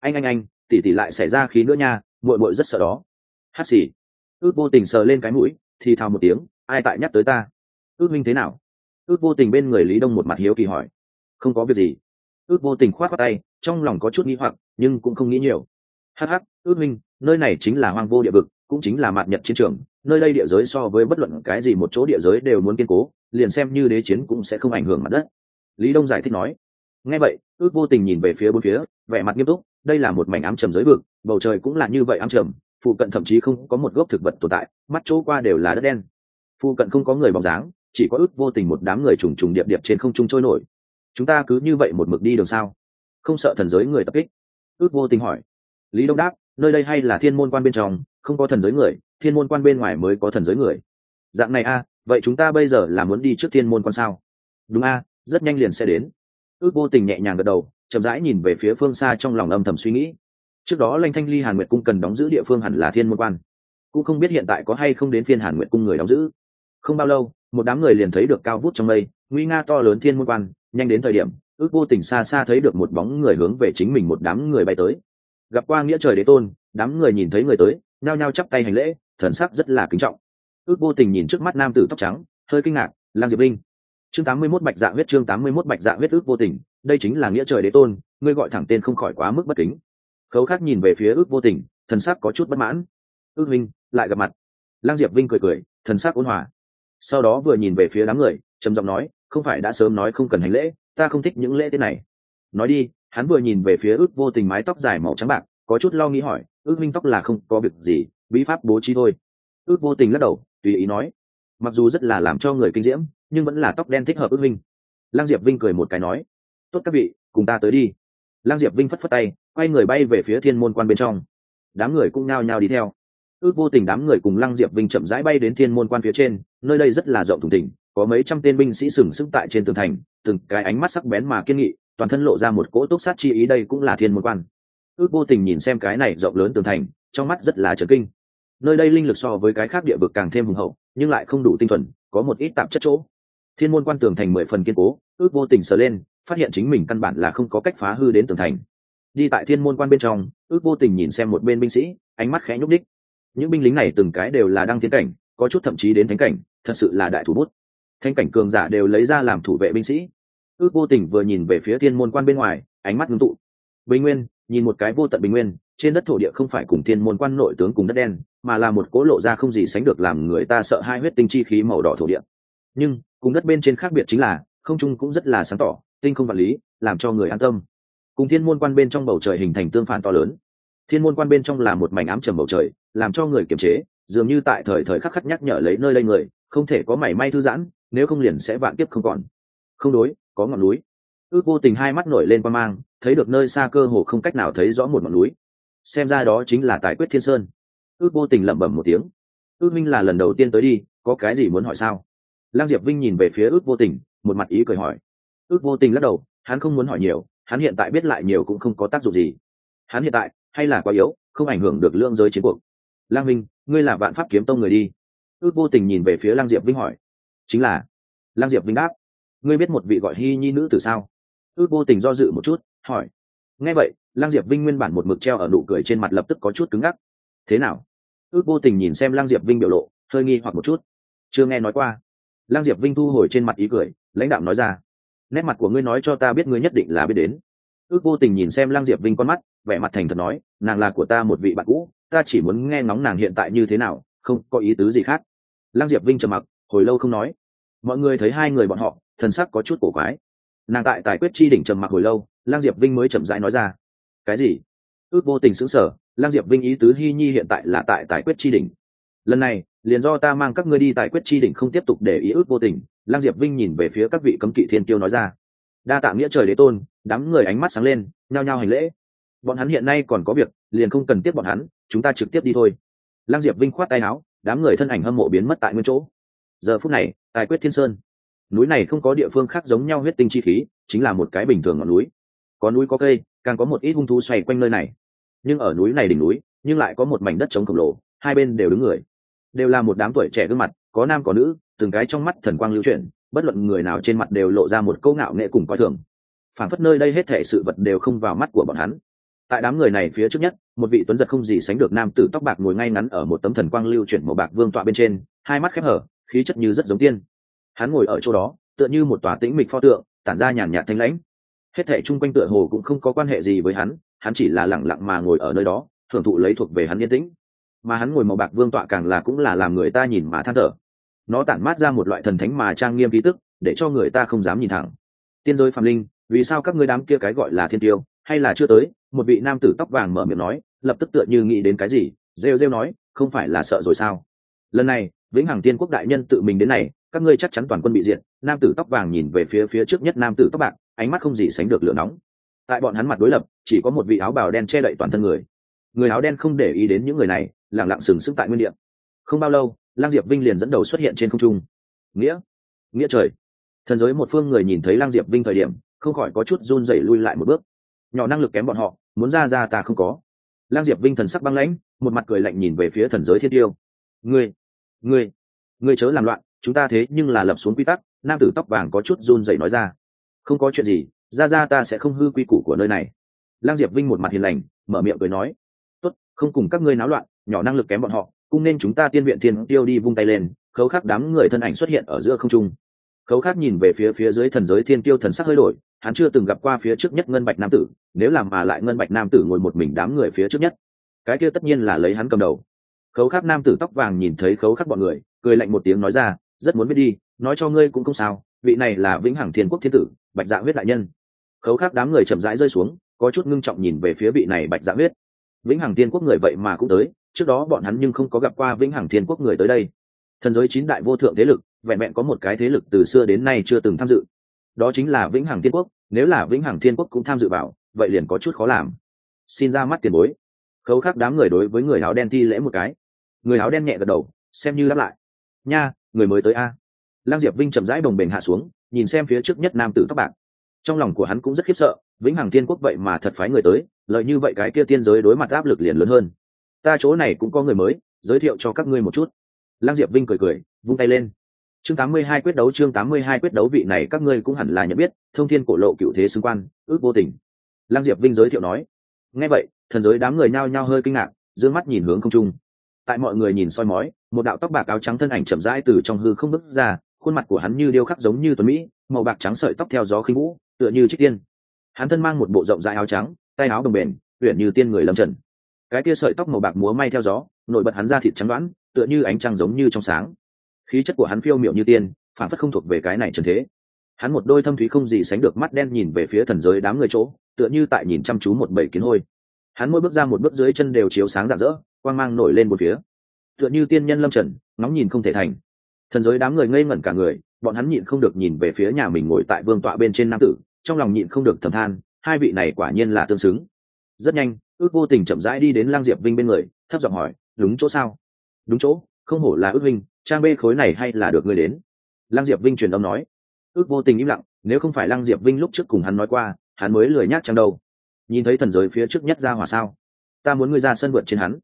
Anh anh anh, tỷ tỷ lại xảy ra khí nữa nha, muội muội rất sợ đó. Hát xì. Ước vô tình sờ lên cái mũi, thì thào một tiếng, ai tại nhắc tới ta? Ước minh thế nào? Ước vô tình bên người lý đông một mặt hiếu kỳ hỏi. Không có việc gì. Ước vô tình khoát qua tay, trong lòng có chút nghĩ hoặc, nhưng cũng không nghĩ nhiều. Hắc hắc, ước minh, nơi này chính là hoang vô địa vực, cũng chính là mạt nhật chiến trường, nơi đây địa giới so với bất luận cái gì một chỗ địa giới đều muốn kiên cố, liền xem như đế chiến cũng sẽ không ảnh hưởng mặt đất. Lý đông giải thích nói. Nghe vậy, ước vô tình nhìn về phía bốn phía, vẻ mặt nghiêm túc, đây là một mảnh ám trầm giới vực, bầu trời cũng là như vậy ám trầm, phụ cận thậm chí không có một gốc thực vật tồn tại, mắt chỗ qua đều là đất đen. Phụ cận không có người bóng dáng chỉ có ước vô tình một đám người trùng trùng điệp điệp trên không trung trôi nổi. Chúng ta cứ như vậy một mực đi đường sao? Không sợ thần giới người tập kích? Ước vô tình hỏi. Lý đông đáp, nơi đây hay là thiên môn quan bên trong, không có thần giới người, thiên môn quan bên ngoài mới có thần giới người. Dạng này a, vậy chúng ta bây giờ là muốn đi trước thiên môn quan sao? Đúng a, rất nhanh liền sẽ đến. Ước vô tình nhẹ nhàng gật đầu, chậm rãi nhìn về phía phương xa trong lòng âm thầm suy nghĩ. Trước đó lanh thanh ly hàn nguyệt cung cần đóng giữ địa phương hẳn là thiên môn quan. Cũng không biết hiện tại có hay không đến phiên hàn nguyệt cung người đóng giữ. Không bao lâu một đám người liền thấy được cao vút trong mây, nguy nga to lớn thiên môn quan, nhanh đến thời điểm, ước vô tình xa xa thấy được một bóng người hướng về chính mình một đám người bay tới. Gặp qua nghĩa trời đế tôn, đám người nhìn thấy người tới, nhao nhao chắp tay hành lễ, thần sắc rất là kính trọng. Ước vô tình nhìn trước mắt nam tử tóc trắng, hơi kinh ngạc lang diệp linh chương tám mươi 81 bạch dạ huyết, chương tám mươi 81 bạch dạ huyết ước vô tình, đây chính là nghĩa trời đế tôn, ngươi gọi thẳng tên không khỏi quá mức bất kính. Khấu khác nhìn về phía ước vô tình, thần sắc có chút bất mãn. Ước minh lại gặp mặt. Lang diệp vinh cười cười, thần sắc ôn hòa sau đó vừa nhìn về phía đám người, trầm giọng nói, không phải đã sớm nói không cần hành lễ, ta không thích những lễ thế này. Nói đi, hắn vừa nhìn về phía ước vô tình mái tóc dài màu trắng bạc, có chút lo nghĩ hỏi, ước minh tóc là không có việc gì, bí pháp bố trí thôi. Ước vô tình lắc đầu, tùy ý nói, mặc dù rất là làm cho người kinh diễm, nhưng vẫn là tóc đen thích hợp ước minh. Lăng diệp vinh cười một cái nói, tốt các vị, cùng ta tới đi. Lăng diệp vinh phất phất tay, quay người bay về phía thiên môn quan bên trong. Đám người cũng nao nhao đi theo. Ước vô tình đám người cùng lăng diệp vinh chậm rãi bay đến thiên môn quan phía trên nơi đây rất là rộng thùng thỉnh có mấy trăm tên binh sĩ sừng sững tại trên tường thành, từng cái ánh mắt sắc bén mà kiên nghị, toàn thân lộ ra một cỗ túc sát chi ý đây cũng là thiên môn quan. Ước vô tình nhìn xem cái này rộng lớn tường thành, trong mắt rất là trấn kinh. Nơi đây linh lực so với cái khác địa vực càng thêm hùng hậu, nhưng lại không đủ tinh thuần, có một ít tạp chất chỗ. Thiên môn quan tường thành mười phần kiên cố, ước vô tình sờ lên, phát hiện chính mình căn bản là không có cách phá hư đến tường thành. Đi tại thiên môn quan bên trong, ước vô tình nhìn xem một bên binh sĩ, ánh mắt khẽ nhúc đích những binh lính này từng cái đều là đăng tiến cảnh, có chút thậm chí đến thánh cảnh thật sự là đại thủ bút. Thanh cảnh cường giả đều lấy ra làm thủ vệ binh sĩ. Ước vô tình vừa nhìn về phía thiên môn quan bên ngoài, ánh mắt ngưng tụ. Bình nguyên, nhìn một cái vô tận bình nguyên, trên đất thổ địa không phải cùng thiên môn quan nội tướng cùng đất đen, mà là một cố lộ ra không gì sánh được làm người ta sợ hai huyết tinh chi khí màu đỏ thổ địa. Nhưng, cùng đất bên trên khác biệt chính là, không trung cũng rất là sáng tỏ, tinh không vật lý, làm cho người an tâm. Cùng thiên môn quan bên trong bầu trời hình thành tương phản to lớn. Thiên môn quan bên trong là một mảnh ám trầm bầu trời, làm cho người kiềm chế, dường như tại thời thời khắc khắc nhắc nhở lấy nơi đây người không thể có mảy may thư giãn, nếu không liền sẽ vạn tiếp không còn. Không đối, có ngọn núi. Ước vô tình hai mắt nổi lên qua mang, thấy được nơi xa cơ hồ không cách nào thấy rõ một ngọn núi. Xem ra đó chính là tài quyết thiên sơn. Ước vô tình lẩm bẩm một tiếng. Ước minh là lần đầu tiên tới đi, có cái gì muốn hỏi sao? Lăng diệp vinh nhìn về phía ước vô tình, một mặt ý cười hỏi. Ước vô tình lắc đầu, hắn không muốn hỏi nhiều, hắn hiện tại biết lại nhiều cũng không có tác dụng gì. Hắn hiện tại hay là quá yếu, không ảnh hưởng được lương giới chiến cuộc. Lang minh, ngươi là vạn pháp kiếm tông người đi ước vô tình nhìn về phía lang diệp vinh hỏi. Chính là. Lang diệp vinh đáp. Ngươi biết một vị gọi hy nhi nữ từ sao? Ước vô tình do dự một chút, hỏi. Nghe vậy lang diệp vinh nguyên bản một mực treo ở nụ cười trên mặt lập tức có chút cứng ngắc. Thế nào? Ước vô tình nhìn xem lang diệp vinh biểu lộ, hơi nghi hoặc một chút. Chưa nghe nói qua. Lang diệp vinh thu hồi trên mặt ý cười, lãnh đạo nói ra. Nét mặt của ngươi nói cho ta biết ngươi nhất định là biết đến. Ước vô tình nhìn xem lang diệp vinh con mắt, vẻ mặt thành thật nói, nàng là của ta một vị bạn cũ, ta chỉ muốn nghe ngóng nàng hiện tại như thế nào, không có ý tứ gì khác lăng diệp vinh trầm mặc, hồi lâu không nói. Mọi người thấy hai người bọn họ, thần sắc có chút cổ quái. Nàng tại tài quyết chi đỉnh trầm mặc hồi lâu, lăng diệp vinh mới chậm rãi nói ra. Cái gì? Ước vô tình xứng sở lăng diệp vinh ý tứ hy nhi hiện tại là tại tài quyết chi đỉnh. Lần này, liền do ta mang các ngươi đi tài quyết chi đỉnh không tiếp tục để ý ước vô tình, lăng diệp vinh nhìn về phía các vị cấm kỵ thiên tiêu nói ra. Đa tạ nghĩa trời đế tôn, đám người ánh mắt sáng lên, nhao nhao hành lễ. Bọn hắn hiện nay còn có việc, liền không cần tiếp bọn hắn, chúng ta trực tiếp đi thôi. Lăng diệp vinh khoát tay áo đám người thân ảnh hâm mộ biến mất tại nguyên chỗ. Giờ phút này, tài quyết thiên sơn, núi này không có địa phương khác giống nhau huyết tinh chi khí, chính là một cái bình thường ngọn núi. Có núi có cây, càng có một ít hung thú xoay quanh nơi này. Nhưng ở núi này đỉnh núi, nhưng lại có một mảnh đất trống khổng lồ, hai bên đều đứng người. Đều là một đám tuổi trẻ gương mặt, có nam có nữ, từng cái trong mắt thần quang lưu chuyển, bất luận người nào trên mặt đều lộ ra một câu ngạo nghệ cùng coi thường. Phản phất nơi đây hết thể sự vật đều không vào mắt của bọn hắn. Tại đám người này phía trước nhất một vị tuấn giật không gì sánh được nam tử tóc bạc ngồi ngay ngắn ở một tấm thần quang lưu chuyển màu bạc vương tọa bên trên, hai mắt khép hở, khí chất như rất giống tiên. Hắn ngồi ở chỗ đó, tựa như một tòa tĩnh mịch pho tượng, tản ra nhàn nhạt thanh lãnh. Hết thệ chung quanh tựa hồ cũng không có quan hệ gì với hắn hắn chỉ là lẳng lặng mà ngồi ở nơi đó thưởng thụ lấy thuộc về hắn yên tĩnh. Mà hắn ngồi màu bạc vương tọa càng là cũng là làm người ta nhìn mà than thở. Nó tản mát ra một loại thần thánh mà trang nghiêm ký tức, để cho người ta không dám nhìn thẳng. Tiên giới phạm linh, vì sao các ngươi đám kia cái gọi là thiên tiêu, hay là chưa tới một vị nam tử tóc vàng mở miệng nói, lập tức tựa như nghĩ đến cái gì, rêu rêu nói, không phải là sợ rồi sao? Lần này, vĩnh hằng tiên quốc đại nhân tự mình đến này, các ngươi chắc chắn toàn quân bị diệt, nam tử tóc vàng nhìn về phía phía trước nhất nam tử tóc bạc, ánh mắt không gì sánh được lửa nóng. Tại bọn hắn mặt đối lập, chỉ có một vị áo bào đen che đậy toàn thân người. Người áo đen không để ý đến những người này lẳng lặng sừng sững tại nguyên địa. Không bao lâu, lang diệp vinh liền dẫn đầu xuất hiện trên không trung. Nghĩa! Nghĩa trời! Thần giới một phương người nhìn thấy lang diệp vinh thời điểm, không khỏi có chút run rẩy lui lại một bước nhỏ năng lực kém bọn họ, muốn ra ra ta không có. Lang diệp vinh thần sắc băng lãnh, một mặt cười lạnh nhìn về phía thần giới thiên tiêu. Ngươi ngươi ngươi chớ làm loạn, chúng ta thế nhưng là lập xuống quy tắc, nam tử tóc vàng có chút run rẩy nói ra. Không có chuyện gì, ra ra ta sẽ không hư quy củ của nơi này. Lang diệp vinh một mặt hiền lành, mở miệng cười nói. Tốt, không cùng các ngươi náo loạn, nhỏ năng lực kém bọn họ, cũng nên chúng ta tiên viện thiên tiêu đi vung tay lên, khấu khắc đám người thân ảnh xuất hiện ở giữa không trung khấu khắc nhìn về phía phía dưới thần giới thiên tiêu thần sắc hơi đổi, hắn chưa từng gặp qua phía trước nhất ngân bạch nam tử, nếu làm mà lại ngân bạch nam tử ngồi một mình đám người phía trước nhất. Cái kia tất nhiên là lấy hắn cầm đầu. Khấu khắc nam tử tóc vàng nhìn thấy khấu khắc bọn người, cười lạnh một tiếng nói ra, rất muốn biết đi, nói cho ngươi cũng không sao, vị này là vĩnh hằng thiên quốc thiên tử, bạch dạ huyết đại nhân. Khấu khắc đám người chậm rãi rơi xuống, có chút ngưng trọng nhìn về phía vị này bạch dạ huyết. Vĩnh hằng thiên quốc người vậy mà cũng tới, trước đó bọn hắn nhưng không có gặp qua vĩnh hằng thiên quốc người tới đây. Thần giới chín đại vô thượng thế lực vẹn vẹn có một cái thế lực từ xưa đến nay chưa từng tham dự. Đó chính là vĩnh hằng thiên quốc, nếu là vĩnh hằng thiên quốc cũng tham dự vào, vậy liền có chút khó làm. Xin ra mắt tiền bối. Khấu khắc đám người đối với người áo đen thi lễ một cái. Người áo đen nhẹ gật đầu, xem như đáp lại. Nha, người mới tới a. Lăng diệp vinh chậm rãi đồng bình hạ xuống, nhìn xem phía trước nhất nam tử tóc bạc. Trong lòng của hắn cũng rất khiếp sợ, vĩnh hằng thiên quốc vậy mà thật phái người tới, lợi như vậy cái kia tiên giới đối mặt áp lực liền lớn hơn. Ta chỗ này cũng có người mới, giới thiệu cho các ngươi một chút. Lăng diệp vinh cười cười, vung tay lên chương 82 quyết đấu, chương 82 quyết đấu vị này các ngươi cũng hẳn là nhận biết, thông thiên cổ lộ cựu thế xứng quan, ước vô tình. Lăng diệp vinh giới thiệu nói. Nghe vậy, thần giới đám người nhao nhao hơi kinh ngạc d mắt nhìn hướng không trung. Tại mọi người nhìn soi mói, một đạo tóc bạc áo trắng thân ảnh chậm rãi từ trong hư không bước ra, khuôn mặt của hắn như điêu khắc giống như tuấn mỹ, màu bạc trắng sợi tóc theo gió khinh vũ, tựa như trích tiên. Hắn thân mang một bộ rộng rãi áo trắng, tay áo đồng bền, uyển như tiên người lâm trần. Cái kia sợi tóc màu bạc múa may theo gió, nổi bật hắn ra thịt trắng đoán, tựa như ánh trăng giống như trong sáng khí chất của hắn phiêu miệu như tiên, phản phất không thuộc về cái này trần thế. Hắn một đôi thâm thúy không gì sánh được mắt đen nhìn về phía thần giới đám người chỗ, tựa như tại nhìn chăm chú một bầy kiến hôi. Hắn mỗi bước ra một bước dưới chân đều chiếu sáng rạng rỡ, quang mang nổi lên một phía. Tựa như tiên nhân lâm trần, ngóng nhìn không thể thành. Thần giới đám người ngây ngẩn cả người, bọn hắn nhịn không được nhìn về phía nhà mình ngồi tại vương tọa bên trên nam tử, trong lòng nhịn không được thầm than, hai vị này quả nhiên là tương xứng. Rất nhanh, ước vô tình chậm rãi đi đến lang diệp vinh bên người, thấp giọng hỏi, đúng chỗ sao? Đúng chỗ, không hổ là ước vinh trang bê khối này hay là được ngươi đến? Lăng diệp vinh truyền âm nói. Ước vô tình im lặng, nếu không phải lăng diệp vinh lúc trước cùng hắn nói qua, hắn mới lười nhác trang đâu. Nhìn thấy thần giới phía trước nhất ra hỏa sao? Ta muốn ngươi ra sân vượt trên hắn.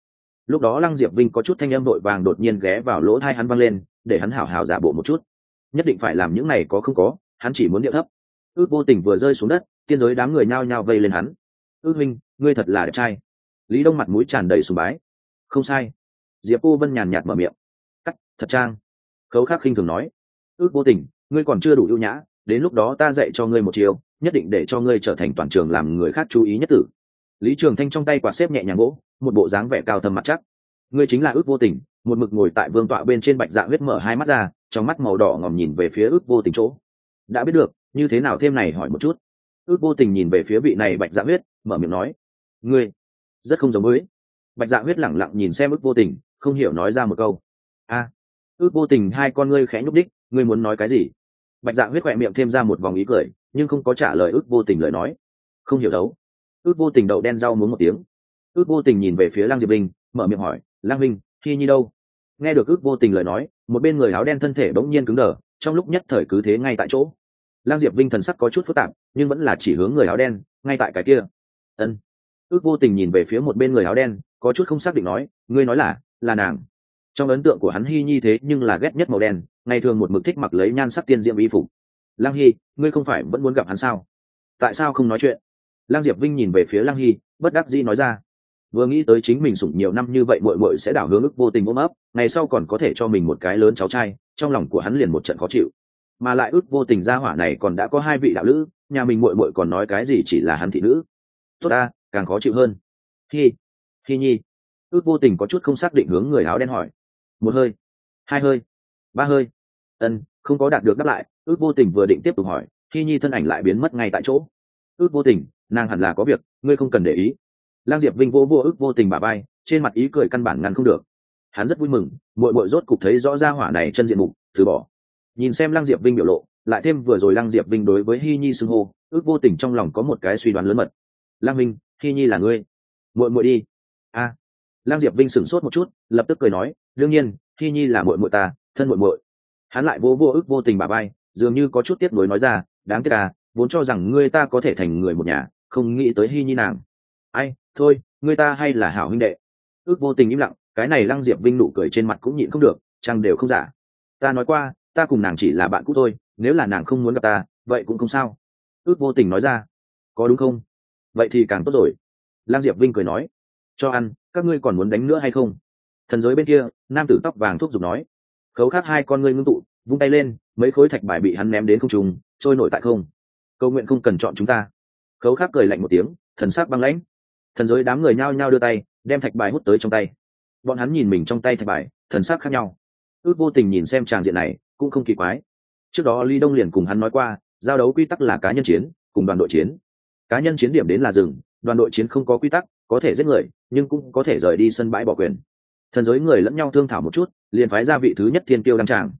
Lúc đó lăng diệp vinh có chút thanh âm vội vàng đột nhiên ghé vào lỗ thai hắn văng lên, để hắn hảo hảo giả bộ một chút. Nhất định phải làm những này có không có, hắn chỉ muốn điệu thấp. Ước vô tình vừa rơi xuống đất, tiên giới đám người nhao nhao vây lên hắn. Ước minh ngươi thật là đẹp trai. Lý đông mặt mũi tràn đầy sùng bái. Không sai. Diệp cô vân nhàn nhạt mở miệng thật trang. Khấu khắc khinh thường nói, ước vô tình, ngươi còn chưa đủ ưu nhã, đến lúc đó ta dạy cho ngươi một chiều nhất định để cho ngươi trở thành toàn trường làm người khác chú ý nhất tử. Lý trường thanh trong tay quạt xếp nhẹ nhàng gỗ, một bộ dáng vẻ cao thâm mặt chắc. Ngươi chính là ước vô tình. Một mực ngồi tại vương tọa bên trên bạch dạ huyết mở hai mắt ra, trong mắt màu đỏ ngòm nhìn về phía ước vô tình chỗ. Đã biết được, như thế nào thêm này hỏi một chút. Ước vô tình nhìn về phía vị này bạch dạ huyết, mở miệng nói, ngươi, rất không giống với. Bạch dạ huyết lẳng lặng nhìn xem ước vô tình, không hiểu nói ra một câu, a ước vô tình hai con ngươi khẽ nhúc đích, ngươi muốn nói cái gì? Bạch dạ huyết khỏe miệng thêm ra một vòng ý cười, nhưng không có trả lời ước vô tình lời nói. Không hiểu đấu. Ước vô tình đậu đen rau muốn một tiếng. Ước vô tình nhìn về phía lang diệp linh mở miệng hỏi lang minh khi nhi đâu? Nghe được ước vô tình lời nói, một bên người áo đen thân thể bỗng nhiên cứng đờ, trong lúc nhất thời cứ thế ngay tại chỗ. Lang diệp vinh thần sắc có chút phức tạp, nhưng vẫn là chỉ hướng người áo đen, ngay tại cái kia. Ân. Ước vô tình nhìn về phía một bên người áo đen, có chút không xác định nói, ngươi nói là là nàng trong ấn tượng của hắn hy nhi thế nhưng là ghét nhất màu đen, ngày thường một mực thích mặc lấy nhan sắc tiên diệm y phục. Lang hy, ngươi không phải vẫn muốn gặp hắn sao? Tại sao không nói chuyện? Lang diệp vinh nhìn về phía lang hy, bất đắc dĩ nói ra. Vừa nghĩ tới chính mình sủng nhiều năm như vậy mội mội sẽ đảo hướng ức vô tình ôm ấp, ngày sau còn có thể cho mình một cái lớn cháu trai, trong lòng của hắn liền một trận khó chịu. Mà lại ức vô tình gia hỏa này còn đã có hai vị đạo lữ, nhà mình mội mội còn nói cái gì chỉ là hắn thị nữ. Tốt ta, càng khó chịu hơn. Hi hi nhi. Ước vô tình có chút không xác định hướng người áo đen hỏi một hơi. Hai hơi. Ba hơi. Ân, không có đạt được đáp lại, ước vô tình vừa định tiếp tục hỏi, khi nhi thân ảnh lại biến mất ngay tại chỗ. Ước vô tình, nàng hẳn là có việc, ngươi không cần để ý. Lang diệp vinh vô vô ước vô tình bà bay trên mặt ý cười căn bản ngăn không được. Hắn rất vui mừng mội mội rốt cục thấy rõ ra hỏa này chân diện mục, từ bỏ. Nhìn xem lang diệp vinh biểu lộ, lại thêm vừa rồi lang diệp vinh đối với hi nhi xưng hô, ước vô tình trong lòng có một cái suy đoán lớn mật. Lang minh, hi nhi là ngươi. Mội mội đi. A à lang diệp vinh sửng sốt một chút, lập tức cười nói, đương nhiên, thi nhi là mội mội ta, thân mội mội hắn lại vô vô ước vô tình bà bay dường như có chút tiếp nuối nói ra, đáng tiếc à vốn cho rằng ngươi ta có thể thành người một nhà, không nghĩ tới hy nhi nàng. Ai, thôi, ngươi ta hay là hảo huynh đệ. Ước vô tình im lặng, cái này lăng diệp vinh nụ cười trên mặt cũng nhịn không được chăng đều không giả. Ta nói qua, ta cùng nàng chỉ là bạn cũ thôi, nếu là nàng không muốn gặp ta, vậy cũng không sao. Ước vô tình nói ra. Có đúng không? Vậy thì càng tốt rồi. Lăng diệp vinh cười nói. Cho ăn các ngươi còn muốn đánh nữa hay không? Thần giới bên kia, nam tử tóc vàng thuốc giục nói. Khấu khác hai con ngươi ngưng tụ, vung tay lên, mấy khối thạch bài bị hắn ném đến không trùng trôi nổi tại không. Câu nguyện không cần chọn chúng ta. Khấu khác cười lạnh một tiếng, thần sắc băng lãnh. Thần giới đám người nhao nhao đưa tay, đem thạch bài hút tới trong tay. Bọn hắn nhìn mình trong tay thạch bài, thần sắc khác nhau. Ước vô tình nhìn xem tràng diện này, cũng không kỳ quái. Trước đó ly đông liền cùng hắn nói qua, giao đấu quy tắc là cá nhân chiến, cùng đoàn đội chiến. Cá nhân chiến điểm đến là rừng đoàn đội chiến không có quy tắc, có thể giết người nhưng cũng có thể rời đi sân bãi bỏ quyền. Thần giới người lẫn nhau thương thảo một chút, liền phái ra vị thứ nhất thiên tiêu đăng tràng.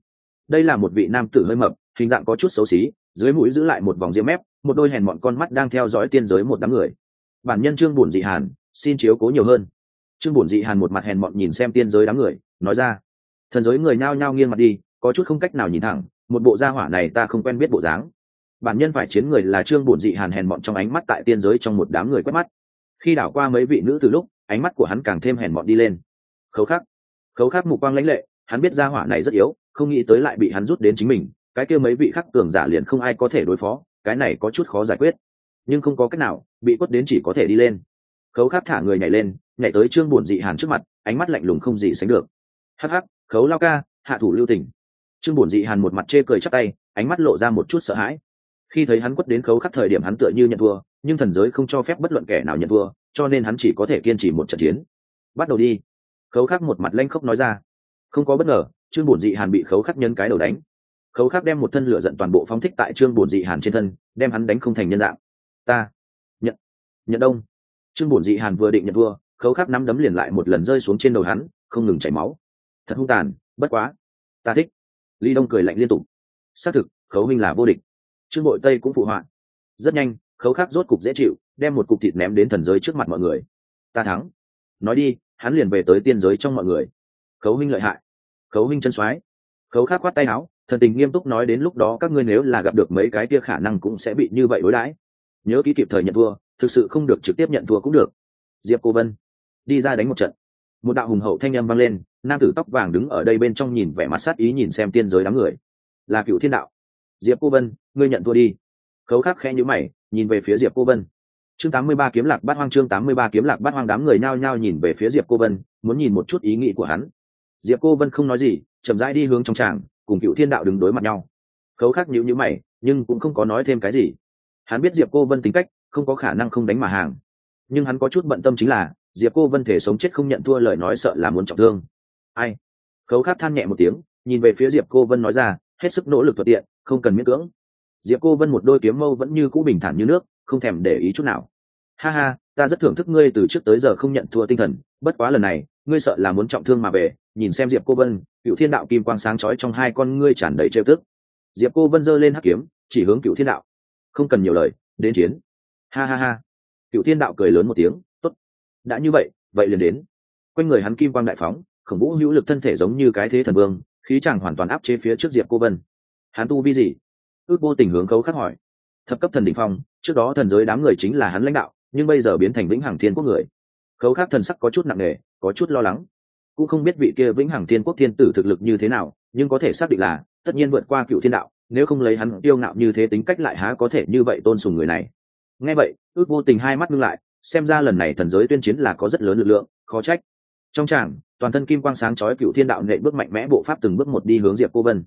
Đây là một vị nam tử hơi mập, hình dạng có chút xấu xí, dưới mũi giữ lại một vòng diêm mép, một đôi hèn mọn con mắt đang theo dõi tiên giới một đám người. Bản nhân trương bổn dị hàn, xin chiếu cố nhiều hơn. Trương bổn dị hàn một mặt hèn mọn nhìn xem tiên giới đám người, nói ra, thần giới người nhao nhao nghiêng mặt đi, có chút không cách nào nhìn thẳng, một bộ gia hỏa này ta không quen biết bộ dáng. Bản nhân phải chiến người là trương bổn dị hàn hèn mọn trong ánh mắt tại tiên giới trong một đám người quét mắt. Khi đảo qua mấy vị nữ từ lúc ánh mắt của hắn càng thêm hèn mọn đi lên. Khấu khắc khấu khắc mục quang lãnh lệ, hắn biết gia hỏa này rất yếu, không nghĩ tới lại bị hắn rút đến chính mình, cái kia mấy vị khắc tưởng giả liền không ai có thể đối phó, cái này có chút khó giải quyết. Nhưng không có cách nào, bị quất đến chỉ có thể đi lên. Khấu khắc thả người nhảy lên, nhảy tới trương bổn dị hàn trước mặt, ánh mắt lạnh lùng không gì sánh được. Hắc hắc, khấu lao ca, hạ thủ lưu tình. Trương bổn dị hàn một mặt chê cười chắc tay, ánh mắt lộ ra một chút sợ hãi. Khi thấy hắn quất đến khấu khắc thời điểm hắn tựa như nhận thua, nhưng thần giới không cho phép bất luận kẻ nào nhận thua cho nên hắn chỉ có thể kiên trì một trận chiến. Bắt đầu đi. Khấu khắc một mặt lanh khóc nói ra. Không có bất ngờ, trương bổn dị hàn bị khấu khắc nhân cái đầu đánh. Khấu khắc đem một thân lửa giận toàn bộ phóng thích tại trương bổn dị hàn trên thân, đem hắn đánh không thành nhân dạng. Ta, nhận nhận đông trương bổn dị hàn vừa định nhận vua, khấu khắc nắm đấm liền lại một lần rơi xuống trên đầu hắn, không ngừng chảy máu. Thật hung tàn, bất quá. Ta thích. Ly đông cười lạnh liên tục. Xác thực, khấu minh là vô địch. Trương bội tây cũng phụ họa. Rất nhanh khấu khắc rốt cục dễ chịu, đem một cục thịt ném đến thần giới trước mặt mọi người. Ta thắng. Nói đi, hắn liền về tới tiên giới trong mọi người. Khấu minh lợi hại. Khấu minh chân soái. Khấu khắc khoát tay áo, thần tình nghiêm túc nói đến lúc đó các ngươi nếu là gặp được mấy cái kia khả năng cũng sẽ bị như vậy đối đãi. Nhớ ký kịp thời nhận thua, thực sự không được trực tiếp nhận thua cũng được. Diệp cô vân, đi ra đánh một trận. Một đạo hùng hậu thanh â m vang lên, nam tử tóc vàng đứng ở đây bên trong nhìn vẻ mặt sát ý nhìn xem tiên giới đám người. Là cựu thiên đạo. Diệp cô vân, ngươi nhận thua đi. Khấu khắc khe nhữ mày nhìn về phía diệp cô vân chương tám mươi ba kiếm lạc bát hoang chương tám mươi ba kiếm lạc bát hoang đám người nhao nhao nhìn về phía diệp cô vân muốn nhìn một chút ý nghĩ của hắn diệp cô vân không nói gì chậm rãi đi hướng trong tràng cùng cựu thiên đạo đứng đối mặt nhau khấu khắc nhữ nhữ mày nhưng cũng không có nói thêm cái gì hắn biết diệp cô vân tính cách không có khả năng không đánh mà hàng nhưng hắn có chút bận tâm chính là diệp cô vân thể sống chết không nhận thua lời nói sợ là muốn trọng thương ai khấu khát than nhẹ một tiếng nhìn về phía diệp cô vân nói ra hết sức nỗ lực thuận tiện không cần miễn cưỡng diệp cô vân một đôi kiếm mâu vẫn như cũ bình thản như nước, không thèm để ý chút nào. Ha ha, ta rất thưởng thức ngươi từ trước tới giờ không nhận thua tinh thần, bất quá lần này, ngươi sợ là muốn trọng thương mà về, nhìn xem diệp cô vân cựu thiên đạo kim quang sáng chói trong hai con ngươi tràn đầy trêu tức. Diệp cô vân giơ lên hắc kiếm, chỉ hướng cựu thiên đạo. Không cần nhiều lời, đến chiến. Ha ha ha. Cựu thiên đạo cười lớn một tiếng, tốt. Đã như vậy vậy liền đến. Quanh người hắn kim quang đại phóng khổng vũ hữu lực thân thể giống như cái thế thần vương, khí chẳng hoàn toàn áp chế phía trước diệp cô vân. Hắn tu vi gì? Ước vô tình hướng khấu khắc hỏi. Thập cấp thần đ phong, trước đó thần giới đám người chính là hắn lãnh đạo, nhưng bây giờ biến thành vĩnh hằng thiên quốc người. Khấu khắc thần sắc có chút nặng nề, có chút lo lắng. Cũng không biết vị kia vĩnh hằng thiên quốc thiên tử thực lực như thế nào, nhưng có thể xác định là, tất nhiên vượt qua cựu thiên đạo, nếu không lấy hắn tiêu ngạo như thế tính cách lại há có thể như vậy tôn sùng người này. Nghe vậy, ước vô tình hai mắt ngưng lại, xem ra lần này thần giới tuyên chiến là có rất lớn lực lượng, khó trách. Trong tràng, toàn thân kim quang sáng chói cựu thiên đạo nệ bước mạnh mẽ bộ pháp từng bước một đi hướng diệp cô vân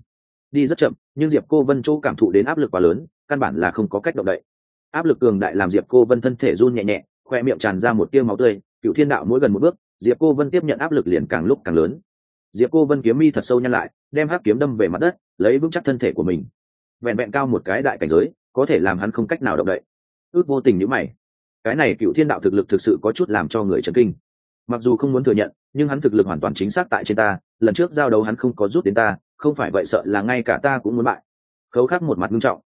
đi rất chậm, nhưng diệp cô vân chỗ cảm thụ đến áp lực quá lớn, căn bản là không có cách động đậy. Áp lực cường đại làm diệp cô vân thân thể run nhẹ nhẹ, khoe miệng tràn ra một tiêu máu tươi, cựu thiên đạo mỗi gần một bước, diệp cô vân tiếp nhận áp lực liền càng lúc càng lớn. Diệp cô vân kiếm mi thật sâu nhăn lại, đem hắc kiếm đâm về mặt đất, lấy vững chắc thân thể của mình. Vẹn vẹn cao một cái đại cảnh giới, có thể làm hắn không cách nào động đậy. Ước vô tình nhữ mày. Cái này cựu thiên đạo thực lực thực sự có chút làm cho người chấn kinh. Mặc dù không muốn thừa nhận, nhưng hắn thực lực hoàn toàn chính xác tại trên ta, lần trước giao đấu hắn không có rút đến ta không phải vậy sợ là ngay cả ta cũng muốn bại. Khấu khắc một mặt nghiêm trọng.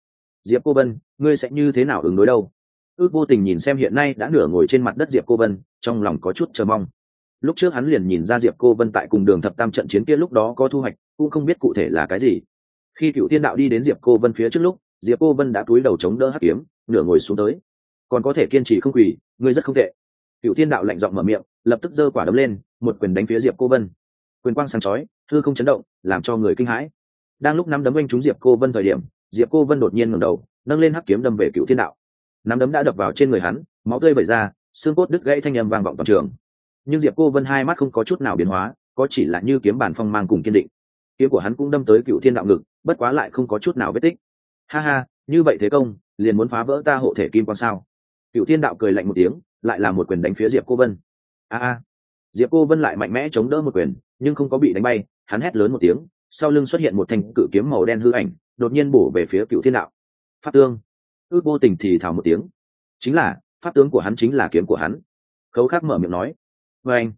Diệp cô vân, ngươi sẽ như thế nào ứng đối đâu? Ước vô tình nhìn xem hiện nay đã nửa ngồi trên mặt đất diệp cô vân, trong lòng có chút chờ mong. Lúc trước hắn liền nhìn ra diệp cô vân tại cùng đường thập tam trận chiến kia lúc đó có thu hoạch, cũng không biết cụ thể là cái gì. Khi cựu Tiên đạo đi đến diệp cô vân phía trước lúc, diệp cô vân đã cúi đầu chống đỡ hắc kiếm, nửa ngồi xuống tới. Còn có thể kiên trì không quỳ, ngươi rất không tệ. Cựu Tiên đạo lạnh giọng mở miệng, lập tức giơ quả đấm lên, một quyền đánh phía diệp cô vân quyền quang sáng chói thư không chấn động, làm cho người kinh hãi. Đang lúc nắm đấm anh trúng diệp cô vân thời điểm, diệp cô vân đột nhiên ngẩng đầu, nâng lên hắc kiếm đâm về cựu thiên đạo. Nắm đấm đã đập vào trên người hắn, máu tươi vẩy ra, xương cốt đứt gãy thanh âm vang vọng toàn trường. Nhưng diệp cô vân hai mắt không có chút nào biến hóa, có chỉ là như kiếm bản phong mang cùng kiên định. Kiếm của hắn cũng đâm tới cựu thiên đạo ngực, bất quá lại không có chút nào vết tích. Ha ha, như vậy thế công, liền muốn phá vỡ ta hộ thể kim quan sao? Cựu thiên đạo cười lạnh một tiếng, lại là một quyền đánh phía diệp cô vân. A a. Diệp cô vân lại mạnh mẽ chống đỡ một quyền nhưng không có bị đánh bay, hắn hét lớn một tiếng, sau lưng xuất hiện một thanh cự kiếm màu đen hư ảnh, đột nhiên bổ về phía cựu thiên đạo. Pháp tương. Ước vô tình thì thào một tiếng. Chính là, pháp tướng của hắn chính là kiếm của hắn. Khấu khắc mở miệng nói. Vê anh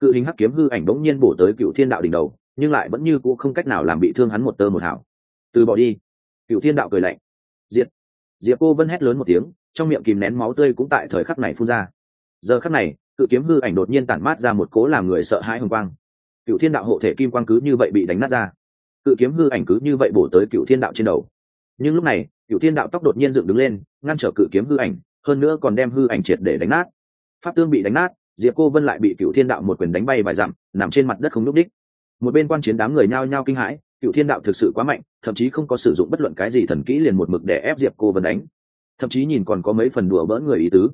cự hình hắc kiếm hư ảnh bỗng nhiên bổ tới cựu thiên đạo đỉnh đầu, nhưng lại vẫn như c ũ không cách nào làm bị thương hắn một tơ một hảo từ bỏ đi. Cựu thiên đạo cười lạnh. Diệt. Diệp cô vân hét lớn một tiếng, trong miệng kìm nén máu tươi cũng tại thời khắc này phun ra. Giờ khắc này, cự kiếm hư ảnh đột nhiên tản mát ra một cố làm người sợ hãi hồng quang cựu thiên đạo hộ thể kim quang cứ như vậy bị đánh nát ra. Cự kiếm hư ảnh cứ như vậy bổ tới cựu thiên đạo trên đầu. Nhưng lúc này cựu thiên đạo tóc đột nhiên dựng đứng lên, ngăn trở cự kiếm hư ảnh, hơn nữa còn đem hư ảnh triệt để đánh nát. Pháp tương bị đánh nát, diệp cô vân lại bị cựu thiên đạo một quyền đánh bay vài dặm, nằm trên mặt đất không n ú c đích một bên quan chiến đám người nhao nhao kinh hãi cựu thiên đạo thực sự quá mạnh, thậm chí không có sử dụng bất luận cái gì thần kỹ liền một mực để ép diệp cô vân đánh. Thậm chí nhìn còn có mấy phần đùa bỡn người ý tứ.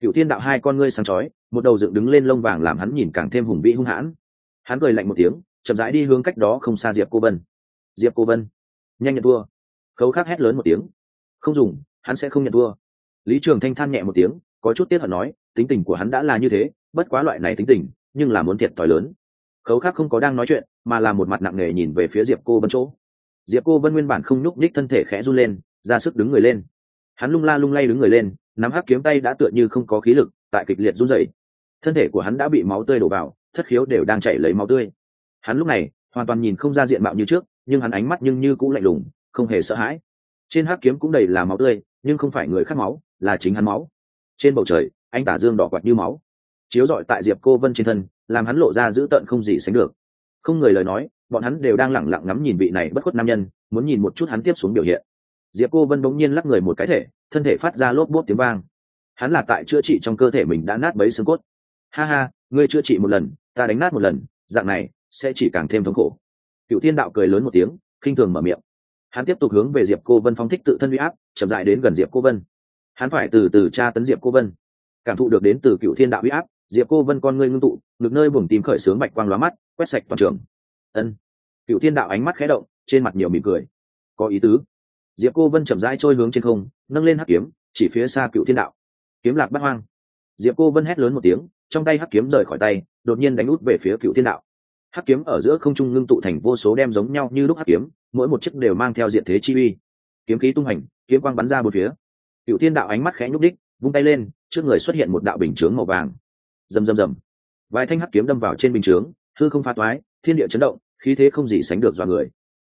Cựu thiên đạo hai con ngươi sáng chói, một đầu dựng đứng lên lông vàng làm hắn nhìn càng thêm hùng vĩ hung hãn hắn cười lạnh một tiếng, chậm rãi đi hướng cách đó không xa diệp cô vân. Diệp cô vân, nhanh nhận thua. Khấu khắc hét lớn một tiếng. Không dùng, hắn sẽ không nhận thua. Lý trường thanh than nhẹ một tiếng, có chút tiếc hận nói, tính tình của hắn đã là như thế, bất quá loại này tính tình, nhưng là muốn thiệt thòi lớn. Khấu khắc không có đang nói chuyện, mà là một mặt nặng nề nhìn về phía diệp cô vân chỗ. Diệp cô vân nguyên bản không nhúc nhích thân thể khẽ run lên, ra sức đứng người lên. Hắn lung la lung lay đứng người lên, nắm hắc kiếm tay đã tựa như không có khí lực, tại kịch liệt run rẩy. Thân thể của hắn đã bị máu tươi đổ vào thất khiếu đều đang chảy lấy máu tươi. Hắn lúc này, hoàn toàn nhìn không ra diện mạo như trước, nhưng hắn ánh mắt nhưng như cũng lạnh lùng, không hề sợ hãi. Trên hắc kiếm cũng đầy là máu tươi, nhưng không phải người khác máu, là chính hắn máu. Trên bầu trời, anh tả dương đỏ quạt như máu. Chiếu rọi tại diệp cô vân trên thân, làm hắn lộ ra dữ tợn không gì sánh được. Không người lời nói, bọn hắn đều đang lẳng lặng ngắm nhìn vị này bất khuất nam nhân, muốn nhìn một chút hắn tiếp xuống biểu hiện. Diệp cô vân bỗng nhiên lắc người một cái thể, thân thể phát ra lốp bốt tiếng vang. Hắn là tại chữa trị trong cơ thể mình đã nát bấy xương cốt. Ha ha, ngươi chữa trị một lần ta đánh nát một lần, dạng này sẽ chỉ càng thêm thống khổ. Cựu thiên đạo cười lớn một tiếng, khinh thường mở miệng. Hắn tiếp tục hướng về diệp cô vân phong thích tự thân huy áp, chậm dại đến gần diệp cô vân. Hắn phải từ từ tra tấn diệp cô vân. Cảm thụ được đến từ cựu thiên đạo huy áp, diệp cô vân con ngươi ngưng tụ, ngực nơi buồng tìm khởi sướng bạch quang lóa mắt, quét sạch toàn trường. Ân. Cựu thiên đạo ánh mắt khé động, trên mặt nhiều mỉm cười. Có ý tứ. Diệp cô vân chậm rãi trôi hướng trên không, nâng lên hắc kiếm, chỉ phía xa cựu thiên đạo. Kiếm lạc bắt hoang. Diệp cô vân hét lớn một tiếng trong tay hắc kiếm rời khỏi tay, đột nhiên đánh út về phía cựu thiên đạo. Hắc kiếm ở giữa không trung ngưng tụ thành vô số đem giống nhau như lúc hắc kiếm, mỗi một chiếc đều mang theo diện thế chi uy. Kiếm khí tung hành, kiếm quang bắn ra bốn phía. Cựu thiên đạo ánh mắt khẽ nhúc đích, vung tay lên, trước người xuất hiện một đạo bình chướng màu vàng. Rầm rầm rầm. Vài thanh hắc kiếm đâm vào trên bình chướng, hư không phá toái, thiên địa chấn động, khí thế không gì sánh được do người.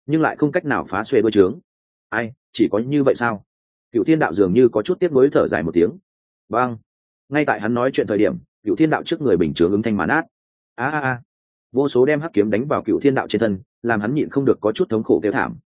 Nhưng lại không cách nào phá xuê bơi trướng ai, chỉ có như vậy sao? Cựu thiên đạo dường như có chút tiếc nuối thở dài một tiếng. Vâng ngay tại hắn nói chuyện thời điểm cựu thiên đạo trước người bình chướng ứng thanh mán át. A a a. Vô số đem hắc kiếm đánh vào cựu thiên đạo trên thân, làm hắn nhịn không được có chút thống khổ kêu thảm.